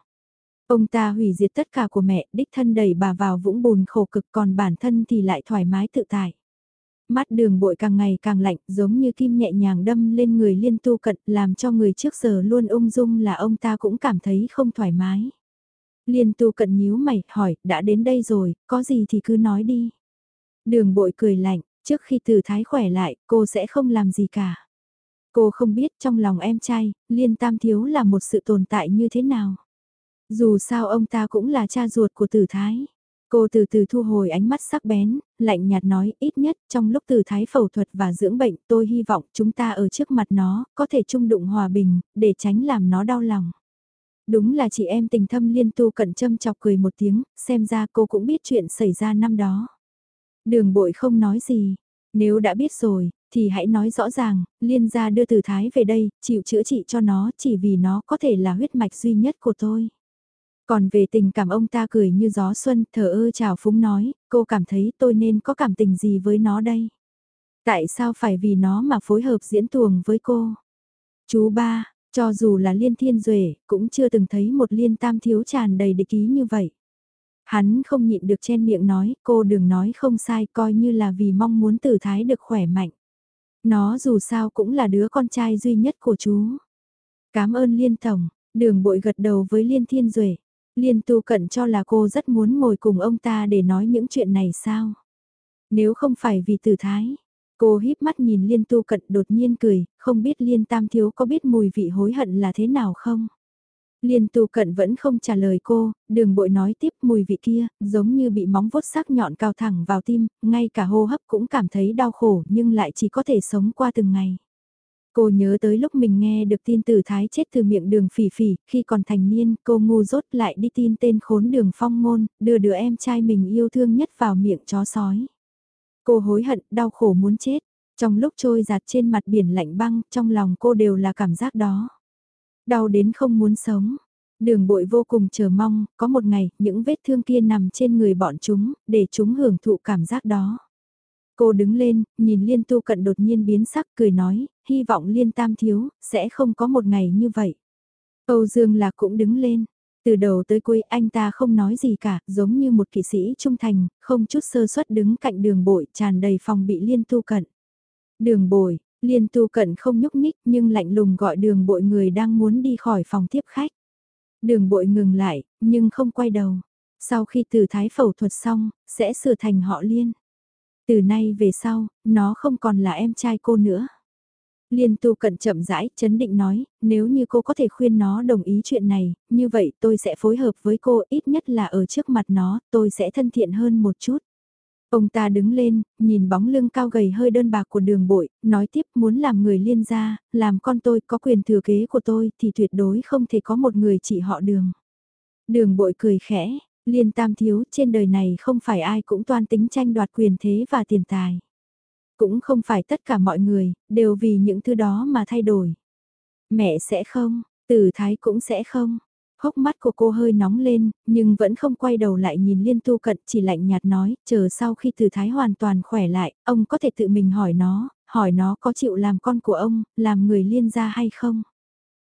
Ông ta hủy diệt tất cả của mẹ, đích thân đẩy bà vào vũng bùn khổ cực còn bản thân thì lại thoải mái tự tại. Mắt đường bội càng ngày càng lạnh, giống như kim nhẹ nhàng đâm lên người liên tu cận, làm cho người trước giờ luôn ung dung là ông ta cũng cảm thấy không thoải mái. Liên tu cận nhíu mày, hỏi, đã đến đây rồi, có gì thì cứ nói đi. Đường bội cười lạnh, trước khi từ thái khỏe lại, cô sẽ không làm gì cả. Cô không biết trong lòng em trai, Liên Tam Thiếu là một sự tồn tại như thế nào. Dù sao ông ta cũng là cha ruột của tử thái. Cô từ từ thu hồi ánh mắt sắc bén, lạnh nhạt nói ít nhất trong lúc Tử thái phẫu thuật và dưỡng bệnh tôi hy vọng chúng ta ở trước mặt nó có thể chung đụng hòa bình, để tránh làm nó đau lòng. Đúng là chị em tình thâm liên tu cẩn châm chọc cười một tiếng, xem ra cô cũng biết chuyện xảy ra năm đó. Đường bội không nói gì, nếu đã biết rồi, thì hãy nói rõ ràng, liên gia đưa từ thái về đây, chịu chữa trị cho nó chỉ vì nó có thể là huyết mạch duy nhất của tôi. Còn về tình cảm ông ta cười như gió xuân, thở ơ chào phúng nói, cô cảm thấy tôi nên có cảm tình gì với nó đây? Tại sao phải vì nó mà phối hợp diễn tuồng với cô? Chú ba, cho dù là liên thiên duệ cũng chưa từng thấy một liên tam thiếu tràn đầy địch ý như vậy. Hắn không nhịn được chen miệng nói, cô đừng nói không sai coi như là vì mong muốn tử thái được khỏe mạnh. Nó dù sao cũng là đứa con trai duy nhất của chú. Cảm ơn liên tổng, đường bội gật đầu với liên thiên duệ Liên tu cận cho là cô rất muốn ngồi cùng ông ta để nói những chuyện này sao? Nếu không phải vì tử thái, cô híp mắt nhìn liên tu cận đột nhiên cười, không biết liên tam thiếu có biết mùi vị hối hận là thế nào không? Liên tu cận vẫn không trả lời cô, đường bội nói tiếp mùi vị kia, giống như bị móng vuốt sắc nhọn cao thẳng vào tim, ngay cả hô hấp cũng cảm thấy đau khổ nhưng lại chỉ có thể sống qua từng ngày. Cô nhớ tới lúc mình nghe được tin tử thái chết từ miệng đường phỉ phỉ, khi còn thành niên cô ngu rốt lại đi tin tên khốn đường phong ngôn, đưa đứa em trai mình yêu thương nhất vào miệng chó sói. Cô hối hận, đau khổ muốn chết, trong lúc trôi giạt trên mặt biển lạnh băng, trong lòng cô đều là cảm giác đó. Đau đến không muốn sống. Đường bội vô cùng chờ mong, có một ngày, những vết thương kia nằm trên người bọn chúng, để chúng hưởng thụ cảm giác đó. Cô đứng lên, nhìn Liên Tu Cận đột nhiên biến sắc cười nói, hy vọng Liên Tam Thiếu, sẽ không có một ngày như vậy. Âu Dương Lạc cũng đứng lên. Từ đầu tới cuối anh ta không nói gì cả, giống như một kỵ sĩ trung thành, không chút sơ suất đứng cạnh đường bội tràn đầy phòng bị Liên Tu Cận. Đường bội, Liên Tu Cận không nhúc nhích nhưng lạnh lùng gọi đường bội người đang muốn đi khỏi phòng tiếp khách. Đường bội ngừng lại, nhưng không quay đầu. Sau khi từ thái phẫu thuật xong, sẽ sửa thành họ Liên. Từ nay về sau, nó không còn là em trai cô nữa. Liên tu cận chậm rãi, chấn định nói, nếu như cô có thể khuyên nó đồng ý chuyện này, như vậy tôi sẽ phối hợp với cô, ít nhất là ở trước mặt nó, tôi sẽ thân thiện hơn một chút. Ông ta đứng lên, nhìn bóng lưng cao gầy hơi đơn bạc của đường bội, nói tiếp muốn làm người liên gia, làm con tôi có quyền thừa kế của tôi thì tuyệt đối không thể có một người chỉ họ đường. Đường bội cười khẽ, Liên tam thiếu trên đời này không phải ai cũng toan tính tranh đoạt quyền thế và tiền tài. Cũng không phải tất cả mọi người, đều vì những thứ đó mà thay đổi. Mẹ sẽ không, tử thái cũng sẽ không. Hốc mắt của cô hơi nóng lên, nhưng vẫn không quay đầu lại nhìn liên tu cận chỉ lạnh nhạt nói, chờ sau khi tử thái hoàn toàn khỏe lại, ông có thể tự mình hỏi nó, hỏi nó có chịu làm con của ông, làm người liên gia hay không.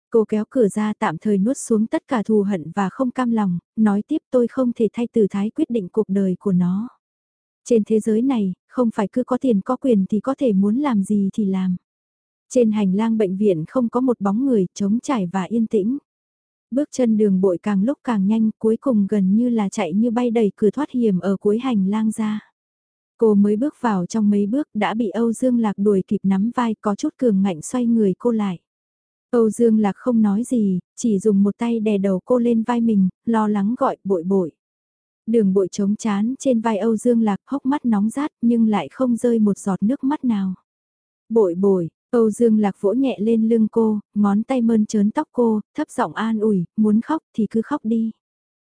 Cô kéo cửa ra tạm thời nuốt xuống tất cả thù hận và không cam lòng, nói tiếp tôi không thể thay từ thái quyết định cuộc đời của nó. Trên thế giới này, không phải cứ có tiền có quyền thì có thể muốn làm gì thì làm. Trên hành lang bệnh viện không có một bóng người trống trải và yên tĩnh. Bước chân đường bội càng lúc càng nhanh cuối cùng gần như là chạy như bay đầy cửa thoát hiểm ở cuối hành lang ra. Cô mới bước vào trong mấy bước đã bị Âu Dương Lạc đuổi kịp nắm vai có chút cường ngạnh xoay người cô lại. Âu Dương Lạc không nói gì, chỉ dùng một tay đè đầu cô lên vai mình, lo lắng gọi bội bội. Đường bội trống chán trên vai Âu Dương Lạc hốc mắt nóng rát nhưng lại không rơi một giọt nước mắt nào. Bội bội, Âu Dương Lạc vỗ nhẹ lên lưng cô, ngón tay mơn trớn tóc cô, thấp giọng an ủi, muốn khóc thì cứ khóc đi.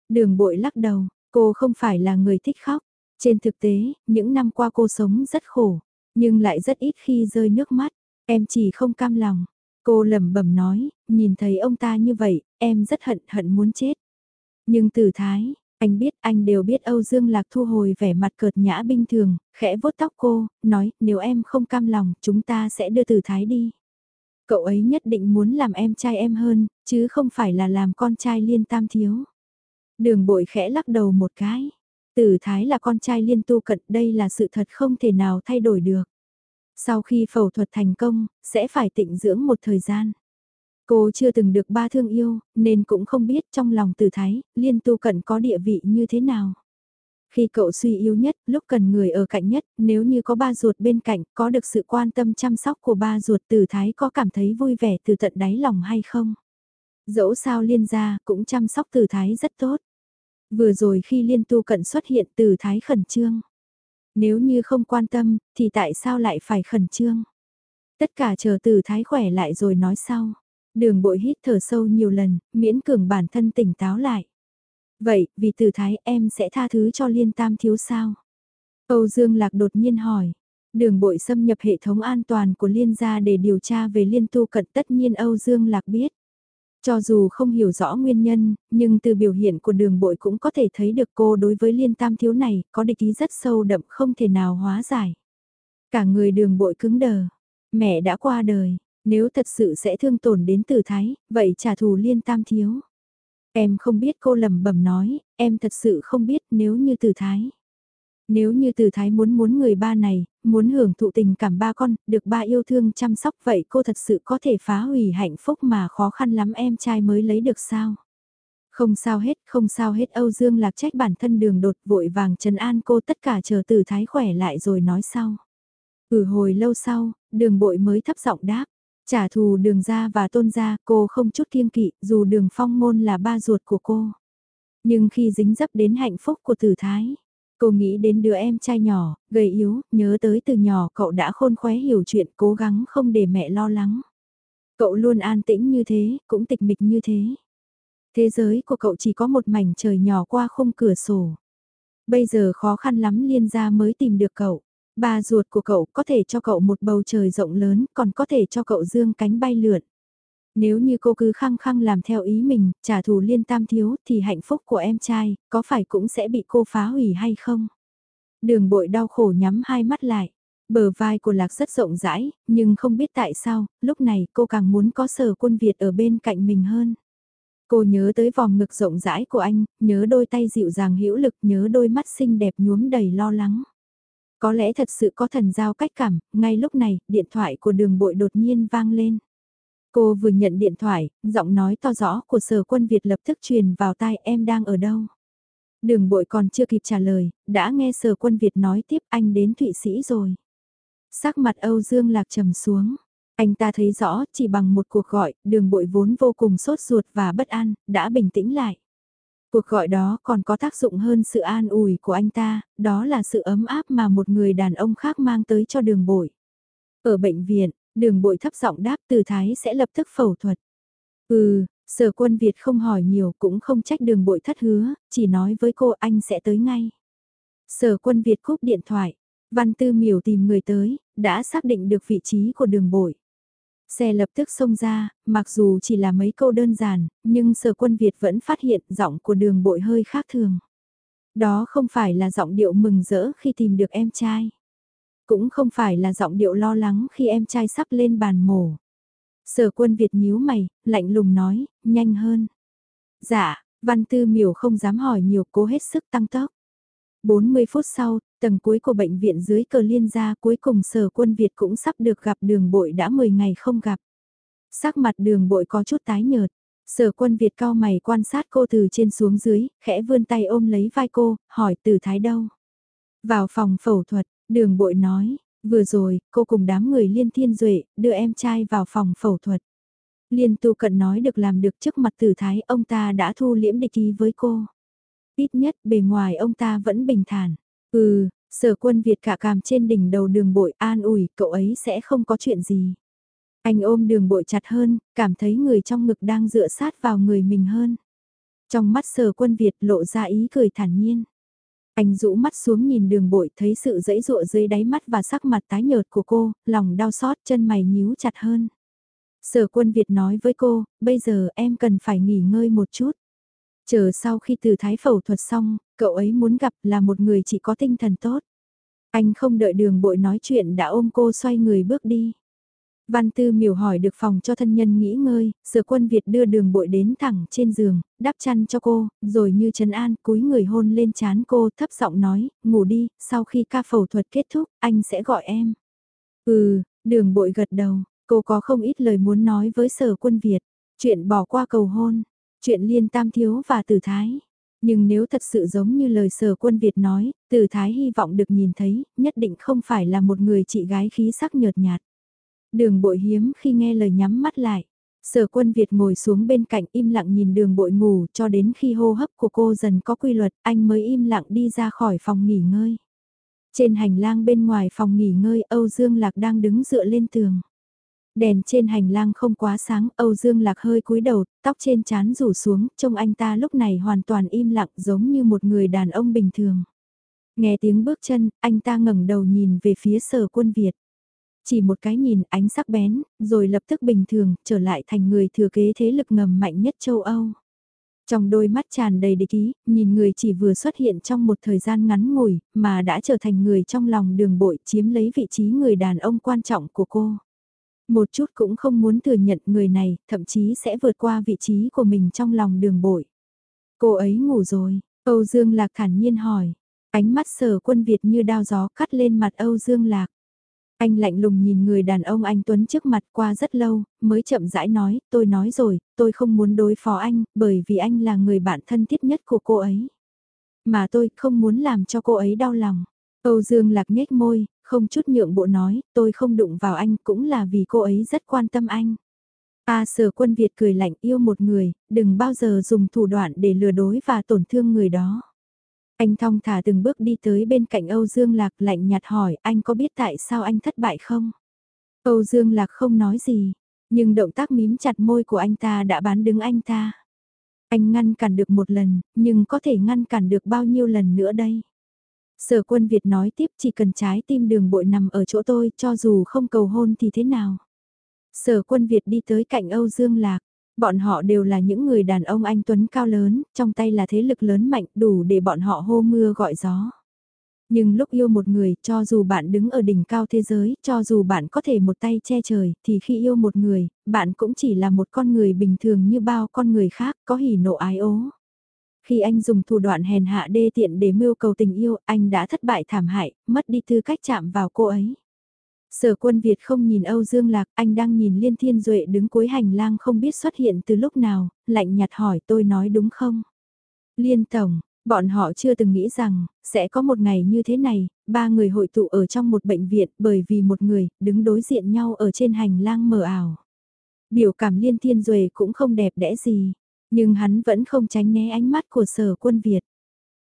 Đường bội lắc đầu, cô không phải là người thích khóc. Trên thực tế, những năm qua cô sống rất khổ, nhưng lại rất ít khi rơi nước mắt. Em chỉ không cam lòng, Cô lẩm bẩm nói, nhìn thấy ông ta như vậy, em rất hận hận muốn chết. Nhưng từ thái, anh biết anh đều biết Âu Dương Lạc thu hồi vẻ mặt cợt nhã bình thường, khẽ vuốt tóc cô, nói nếu em không cam lòng chúng ta sẽ đưa từ thái đi. Cậu ấy nhất định muốn làm em trai em hơn, chứ không phải là làm con trai liên tam thiếu. Đường bội khẽ lắc đầu một cái. Tử thái là con trai liên tu cận đây là sự thật không thể nào thay đổi được. Sau khi phẫu thuật thành công, sẽ phải tịnh dưỡng một thời gian. Cô chưa từng được ba thương yêu, nên cũng không biết trong lòng tử thái, liên tu cận có địa vị như thế nào. Khi cậu suy yếu nhất, lúc cần người ở cạnh nhất, nếu như có ba ruột bên cạnh, có được sự quan tâm chăm sóc của ba ruột tử thái có cảm thấy vui vẻ từ tận đáy lòng hay không? Dẫu sao liên gia cũng chăm sóc tử thái rất tốt. Vừa rồi khi liên tu cận xuất hiện tử thái khẩn trương. Nếu như không quan tâm, thì tại sao lại phải khẩn trương? Tất cả chờ tử thái khỏe lại rồi nói sau. Đường bội hít thở sâu nhiều lần, miễn cường bản thân tỉnh táo lại. Vậy, vì từ thái em sẽ tha thứ cho liên tam thiếu sao? Âu Dương Lạc đột nhiên hỏi. Đường bội xâm nhập hệ thống an toàn của liên gia để điều tra về liên tu cận tất nhiên Âu Dương Lạc biết. Cho dù không hiểu rõ nguyên nhân, nhưng từ biểu hiện của đường bội cũng có thể thấy được cô đối với liên tam thiếu này có địch ý rất sâu đậm không thể nào hóa giải. Cả người đường bội cứng đờ. Mẹ đã qua đời, nếu thật sự sẽ thương tổn đến tử thái, vậy trả thù liên tam thiếu. Em không biết cô lầm bẩm nói, em thật sự không biết nếu như tử thái. Nếu như tử thái muốn muốn người ba này, muốn hưởng thụ tình cảm ba con, được ba yêu thương chăm sóc vậy cô thật sự có thể phá hủy hạnh phúc mà khó khăn lắm em trai mới lấy được sao? Không sao hết, không sao hết Âu Dương lạc trách bản thân đường đột vội vàng trấn an cô tất cả chờ tử thái khỏe lại rồi nói sau. Ừ hồi lâu sau, đường bội mới thấp giọng đáp. Trả thù đường ra và tôn ra cô không chút kiêng kỵ dù đường phong ngôn là ba ruột của cô. Nhưng khi dính dấp đến hạnh phúc của tử thái, cô nghĩ đến đứa em trai nhỏ, gầy yếu, nhớ tới từ nhỏ cậu đã khôn khóe hiểu chuyện cố gắng không để mẹ lo lắng. Cậu luôn an tĩnh như thế, cũng tịch mịch như thế. Thế giới của cậu chỉ có một mảnh trời nhỏ qua khung cửa sổ. Bây giờ khó khăn lắm liên gia mới tìm được cậu. Ba ruột của cậu có thể cho cậu một bầu trời rộng lớn, còn có thể cho cậu dương cánh bay lượn. Nếu như cô cứ khăng khăng làm theo ý mình, trả thù liên tam thiếu, thì hạnh phúc của em trai, có phải cũng sẽ bị cô phá hủy hay không? Đường bội đau khổ nhắm hai mắt lại. Bờ vai của Lạc rất rộng rãi, nhưng không biết tại sao, lúc này cô càng muốn có sở quân Việt ở bên cạnh mình hơn. Cô nhớ tới vòng ngực rộng rãi của anh, nhớ đôi tay dịu dàng hữu lực, nhớ đôi mắt xinh đẹp nhuốm đầy lo lắng. Có lẽ thật sự có thần giao cách cảm, ngay lúc này, điện thoại của đường bội đột nhiên vang lên. Cô vừa nhận điện thoại, giọng nói to rõ của sở quân Việt lập tức truyền vào tai em đang ở đâu. Đường bội còn chưa kịp trả lời, đã nghe sở quân Việt nói tiếp anh đến Thụy Sĩ rồi. Sắc mặt Âu Dương Lạc trầm xuống. Anh ta thấy rõ, chỉ bằng một cuộc gọi, đường bội vốn vô cùng sốt ruột và bất an, đã bình tĩnh lại. Cuộc gọi đó còn có tác dụng hơn sự an ủi của anh ta, đó là sự ấm áp mà một người đàn ông khác mang tới cho đường bội. Ở bệnh viện, đường bội thấp giọng đáp từ thái sẽ lập tức phẫu thuật. Ừ, sở quân Việt không hỏi nhiều cũng không trách đường bội thất hứa, chỉ nói với cô anh sẽ tới ngay. Sở quân Việt cúp điện thoại, văn tư miểu tìm người tới, đã xác định được vị trí của đường bội. Xe lập tức xông ra, mặc dù chỉ là mấy câu đơn giản, nhưng sở quân Việt vẫn phát hiện giọng của đường bội hơi khác thường. Đó không phải là giọng điệu mừng rỡ khi tìm được em trai. Cũng không phải là giọng điệu lo lắng khi em trai sắp lên bàn mổ. Sở quân Việt nhíu mày, lạnh lùng nói, nhanh hơn. Dạ, văn tư miểu không dám hỏi nhiều cố hết sức tăng tốc. 40 phút sau, tầng cuối của bệnh viện dưới cờ liên gia cuối cùng sở quân Việt cũng sắp được gặp đường bội đã 10 ngày không gặp. Sắc mặt đường bội có chút tái nhợt. Sở quân Việt cao mày quan sát cô từ trên xuống dưới, khẽ vươn tay ôm lấy vai cô, hỏi từ thái đâu. Vào phòng phẫu thuật, đường bội nói, vừa rồi, cô cùng đám người liên thiên duệ đưa em trai vào phòng phẫu thuật. Liên tu cận nói được làm được trước mặt tử thái ông ta đã thu liễm địch ý với cô. Ít nhất bề ngoài ông ta vẫn bình thản. Ừ, sở quân Việt cả càm trên đỉnh đầu đường bội an ủi cậu ấy sẽ không có chuyện gì. Anh ôm đường bội chặt hơn, cảm thấy người trong ngực đang dựa sát vào người mình hơn. Trong mắt sở quân Việt lộ ra ý cười thản nhiên. Anh rũ mắt xuống nhìn đường bội thấy sự dãy dụa dưới đáy mắt và sắc mặt tái nhợt của cô, lòng đau xót chân mày nhíu chặt hơn. Sở quân Việt nói với cô, bây giờ em cần phải nghỉ ngơi một chút. Chờ sau khi từ thái phẫu thuật xong, cậu ấy muốn gặp là một người chỉ có tinh thần tốt. Anh không đợi đường bội nói chuyện đã ôm cô xoay người bước đi. Văn Tư miểu hỏi được phòng cho thân nhân nghỉ ngơi, sở quân Việt đưa đường bội đến thẳng trên giường, đắp chăn cho cô, rồi như trấn an cúi người hôn lên chán cô thấp giọng nói, ngủ đi, sau khi ca phẫu thuật kết thúc, anh sẽ gọi em. Ừ, đường bội gật đầu, cô có không ít lời muốn nói với sở quân Việt. Chuyện bỏ qua cầu hôn, chuyện liên tam thiếu và tử thái. Nhưng nếu thật sự giống như lời sở quân Việt nói, từ thái hy vọng được nhìn thấy, nhất định không phải là một người chị gái khí sắc nhợt nhạt. Đường bội hiếm khi nghe lời nhắm mắt lại. Sở quân Việt ngồi xuống bên cạnh im lặng nhìn đường bội ngủ cho đến khi hô hấp của cô dần có quy luật, anh mới im lặng đi ra khỏi phòng nghỉ ngơi. Trên hành lang bên ngoài phòng nghỉ ngơi Âu Dương Lạc đang đứng dựa lên tường. Đèn trên hành lang không quá sáng, Âu Dương Lạc hơi cúi đầu, tóc trên trán rủ xuống, trông anh ta lúc này hoàn toàn im lặng giống như một người đàn ông bình thường. Nghe tiếng bước chân, anh ta ngẩng đầu nhìn về phía sở quân Việt. Chỉ một cái nhìn ánh sắc bén, rồi lập tức bình thường, trở lại thành người thừa kế thế lực ngầm mạnh nhất châu Âu. Trong đôi mắt tràn đầy địch ý, nhìn người chỉ vừa xuất hiện trong một thời gian ngắn ngủi, mà đã trở thành người trong lòng đường bội chiếm lấy vị trí người đàn ông quan trọng của cô. Một chút cũng không muốn thừa nhận người này, thậm chí sẽ vượt qua vị trí của mình trong lòng đường bội. Cô ấy ngủ rồi, Âu Dương Lạc thản nhiên hỏi. Ánh mắt sở quân Việt như đao gió cắt lên mặt Âu Dương Lạc. Anh lạnh lùng nhìn người đàn ông anh Tuấn trước mặt qua rất lâu, mới chậm rãi nói, tôi nói rồi, tôi không muốn đối phó anh, bởi vì anh là người bạn thân thiết nhất của cô ấy. Mà tôi không muốn làm cho cô ấy đau lòng. Âu Dương lạc nhếch môi, không chút nhượng bộ nói, tôi không đụng vào anh cũng là vì cô ấy rất quan tâm anh. A sở quân Việt cười lạnh yêu một người, đừng bao giờ dùng thủ đoạn để lừa đối và tổn thương người đó. Anh thong thả từng bước đi tới bên cạnh Âu Dương Lạc lạnh nhạt hỏi anh có biết tại sao anh thất bại không? Âu Dương Lạc không nói gì, nhưng động tác mím chặt môi của anh ta đã bán đứng anh ta. Anh ngăn cản được một lần, nhưng có thể ngăn cản được bao nhiêu lần nữa đây? Sở quân Việt nói tiếp chỉ cần trái tim đường bội nằm ở chỗ tôi cho dù không cầu hôn thì thế nào? Sở quân Việt đi tới cạnh Âu Dương Lạc. Bọn họ đều là những người đàn ông anh Tuấn cao lớn, trong tay là thế lực lớn mạnh đủ để bọn họ hô mưa gọi gió. Nhưng lúc yêu một người, cho dù bạn đứng ở đỉnh cao thế giới, cho dù bạn có thể một tay che trời, thì khi yêu một người, bạn cũng chỉ là một con người bình thường như bao con người khác, có hỉ nộ ái ố. Khi anh dùng thủ đoạn hèn hạ đê tiện để mưu cầu tình yêu, anh đã thất bại thảm hại, mất đi tư cách chạm vào cô ấy. Sở quân Việt không nhìn Âu Dương Lạc, anh đang nhìn Liên Thiên Duệ đứng cuối hành lang không biết xuất hiện từ lúc nào, lạnh nhạt hỏi tôi nói đúng không? Liên Tổng, bọn họ chưa từng nghĩ rằng, sẽ có một ngày như thế này, ba người hội tụ ở trong một bệnh viện bởi vì một người, đứng đối diện nhau ở trên hành lang mờ ảo. Biểu cảm Liên Thiên Duệ cũng không đẹp đẽ gì, nhưng hắn vẫn không tránh né ánh mắt của sở quân Việt.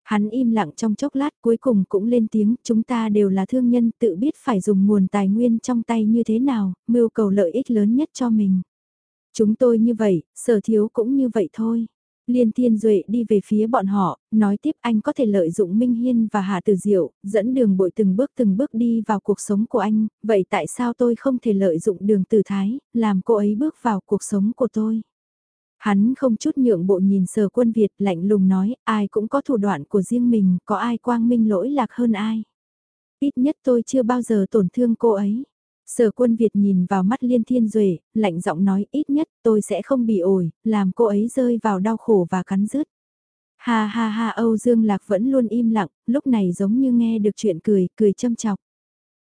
Hắn im lặng trong chốc lát cuối cùng cũng lên tiếng, chúng ta đều là thương nhân tự biết phải dùng nguồn tài nguyên trong tay như thế nào, mưu cầu lợi ích lớn nhất cho mình. Chúng tôi như vậy, sở thiếu cũng như vậy thôi. Liên Thiên Duệ đi về phía bọn họ, nói tiếp anh có thể lợi dụng Minh Hiên và Hà Tử Diệu, dẫn đường bội từng bước từng bước đi vào cuộc sống của anh, vậy tại sao tôi không thể lợi dụng đường Tử Thái, làm cô ấy bước vào cuộc sống của tôi? Hắn không chút nhượng bộ nhìn sở quân Việt lạnh lùng nói, ai cũng có thủ đoạn của riêng mình, có ai quang minh lỗi lạc hơn ai. Ít nhất tôi chưa bao giờ tổn thương cô ấy. Sở quân Việt nhìn vào mắt liên thiên duệ lạnh giọng nói ít nhất tôi sẽ không bị ổi, làm cô ấy rơi vào đau khổ và cắn rứt. Ha ha ha Âu Dương Lạc vẫn luôn im lặng, lúc này giống như nghe được chuyện cười, cười châm chọc.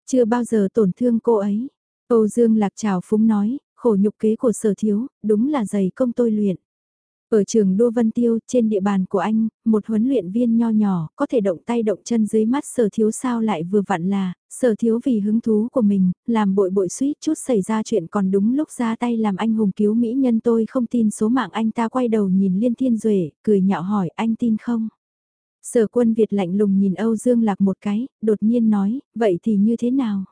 Chưa bao giờ tổn thương cô ấy. Âu Dương Lạc chào phúng nói, khổ nhục kế của sở thiếu, đúng là dày công tôi luyện. Ở trường Đô Vân Tiêu, trên địa bàn của anh, một huấn luyện viên nho nhỏ, có thể động tay động chân dưới mắt sở thiếu sao lại vừa vặn là, sở thiếu vì hứng thú của mình, làm bội bội suýt chút xảy ra chuyện còn đúng lúc ra tay làm anh hùng cứu mỹ nhân tôi không tin số mạng anh ta quay đầu nhìn Liên Thiên Duệ, cười nhạo hỏi anh tin không? Sở quân Việt lạnh lùng nhìn Âu Dương Lạc một cái, đột nhiên nói, vậy thì như thế nào?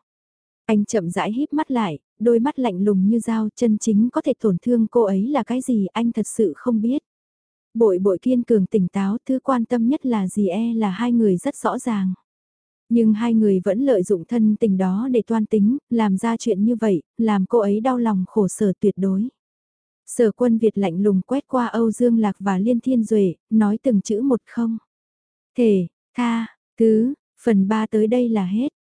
Anh chậm rãi híp mắt lại, đôi mắt lạnh lùng như dao, chân chính có thể tổn thương cô ấy là cái gì anh thật sự không biết. Bội bội kiên cường tỉnh táo, thứ quan tâm nhất là gì e là hai người rất rõ ràng. Nhưng hai người vẫn lợi dụng thân tình đó để toan tính, làm ra chuyện như vậy, làm cô ấy đau lòng khổ sở tuyệt đối. Sở quân Việt lạnh lùng quét qua Âu Dương Lạc và Liên Thiên Duệ, nói từng chữ một không. Thể, tha, tứ phần 3 tới đây là hết.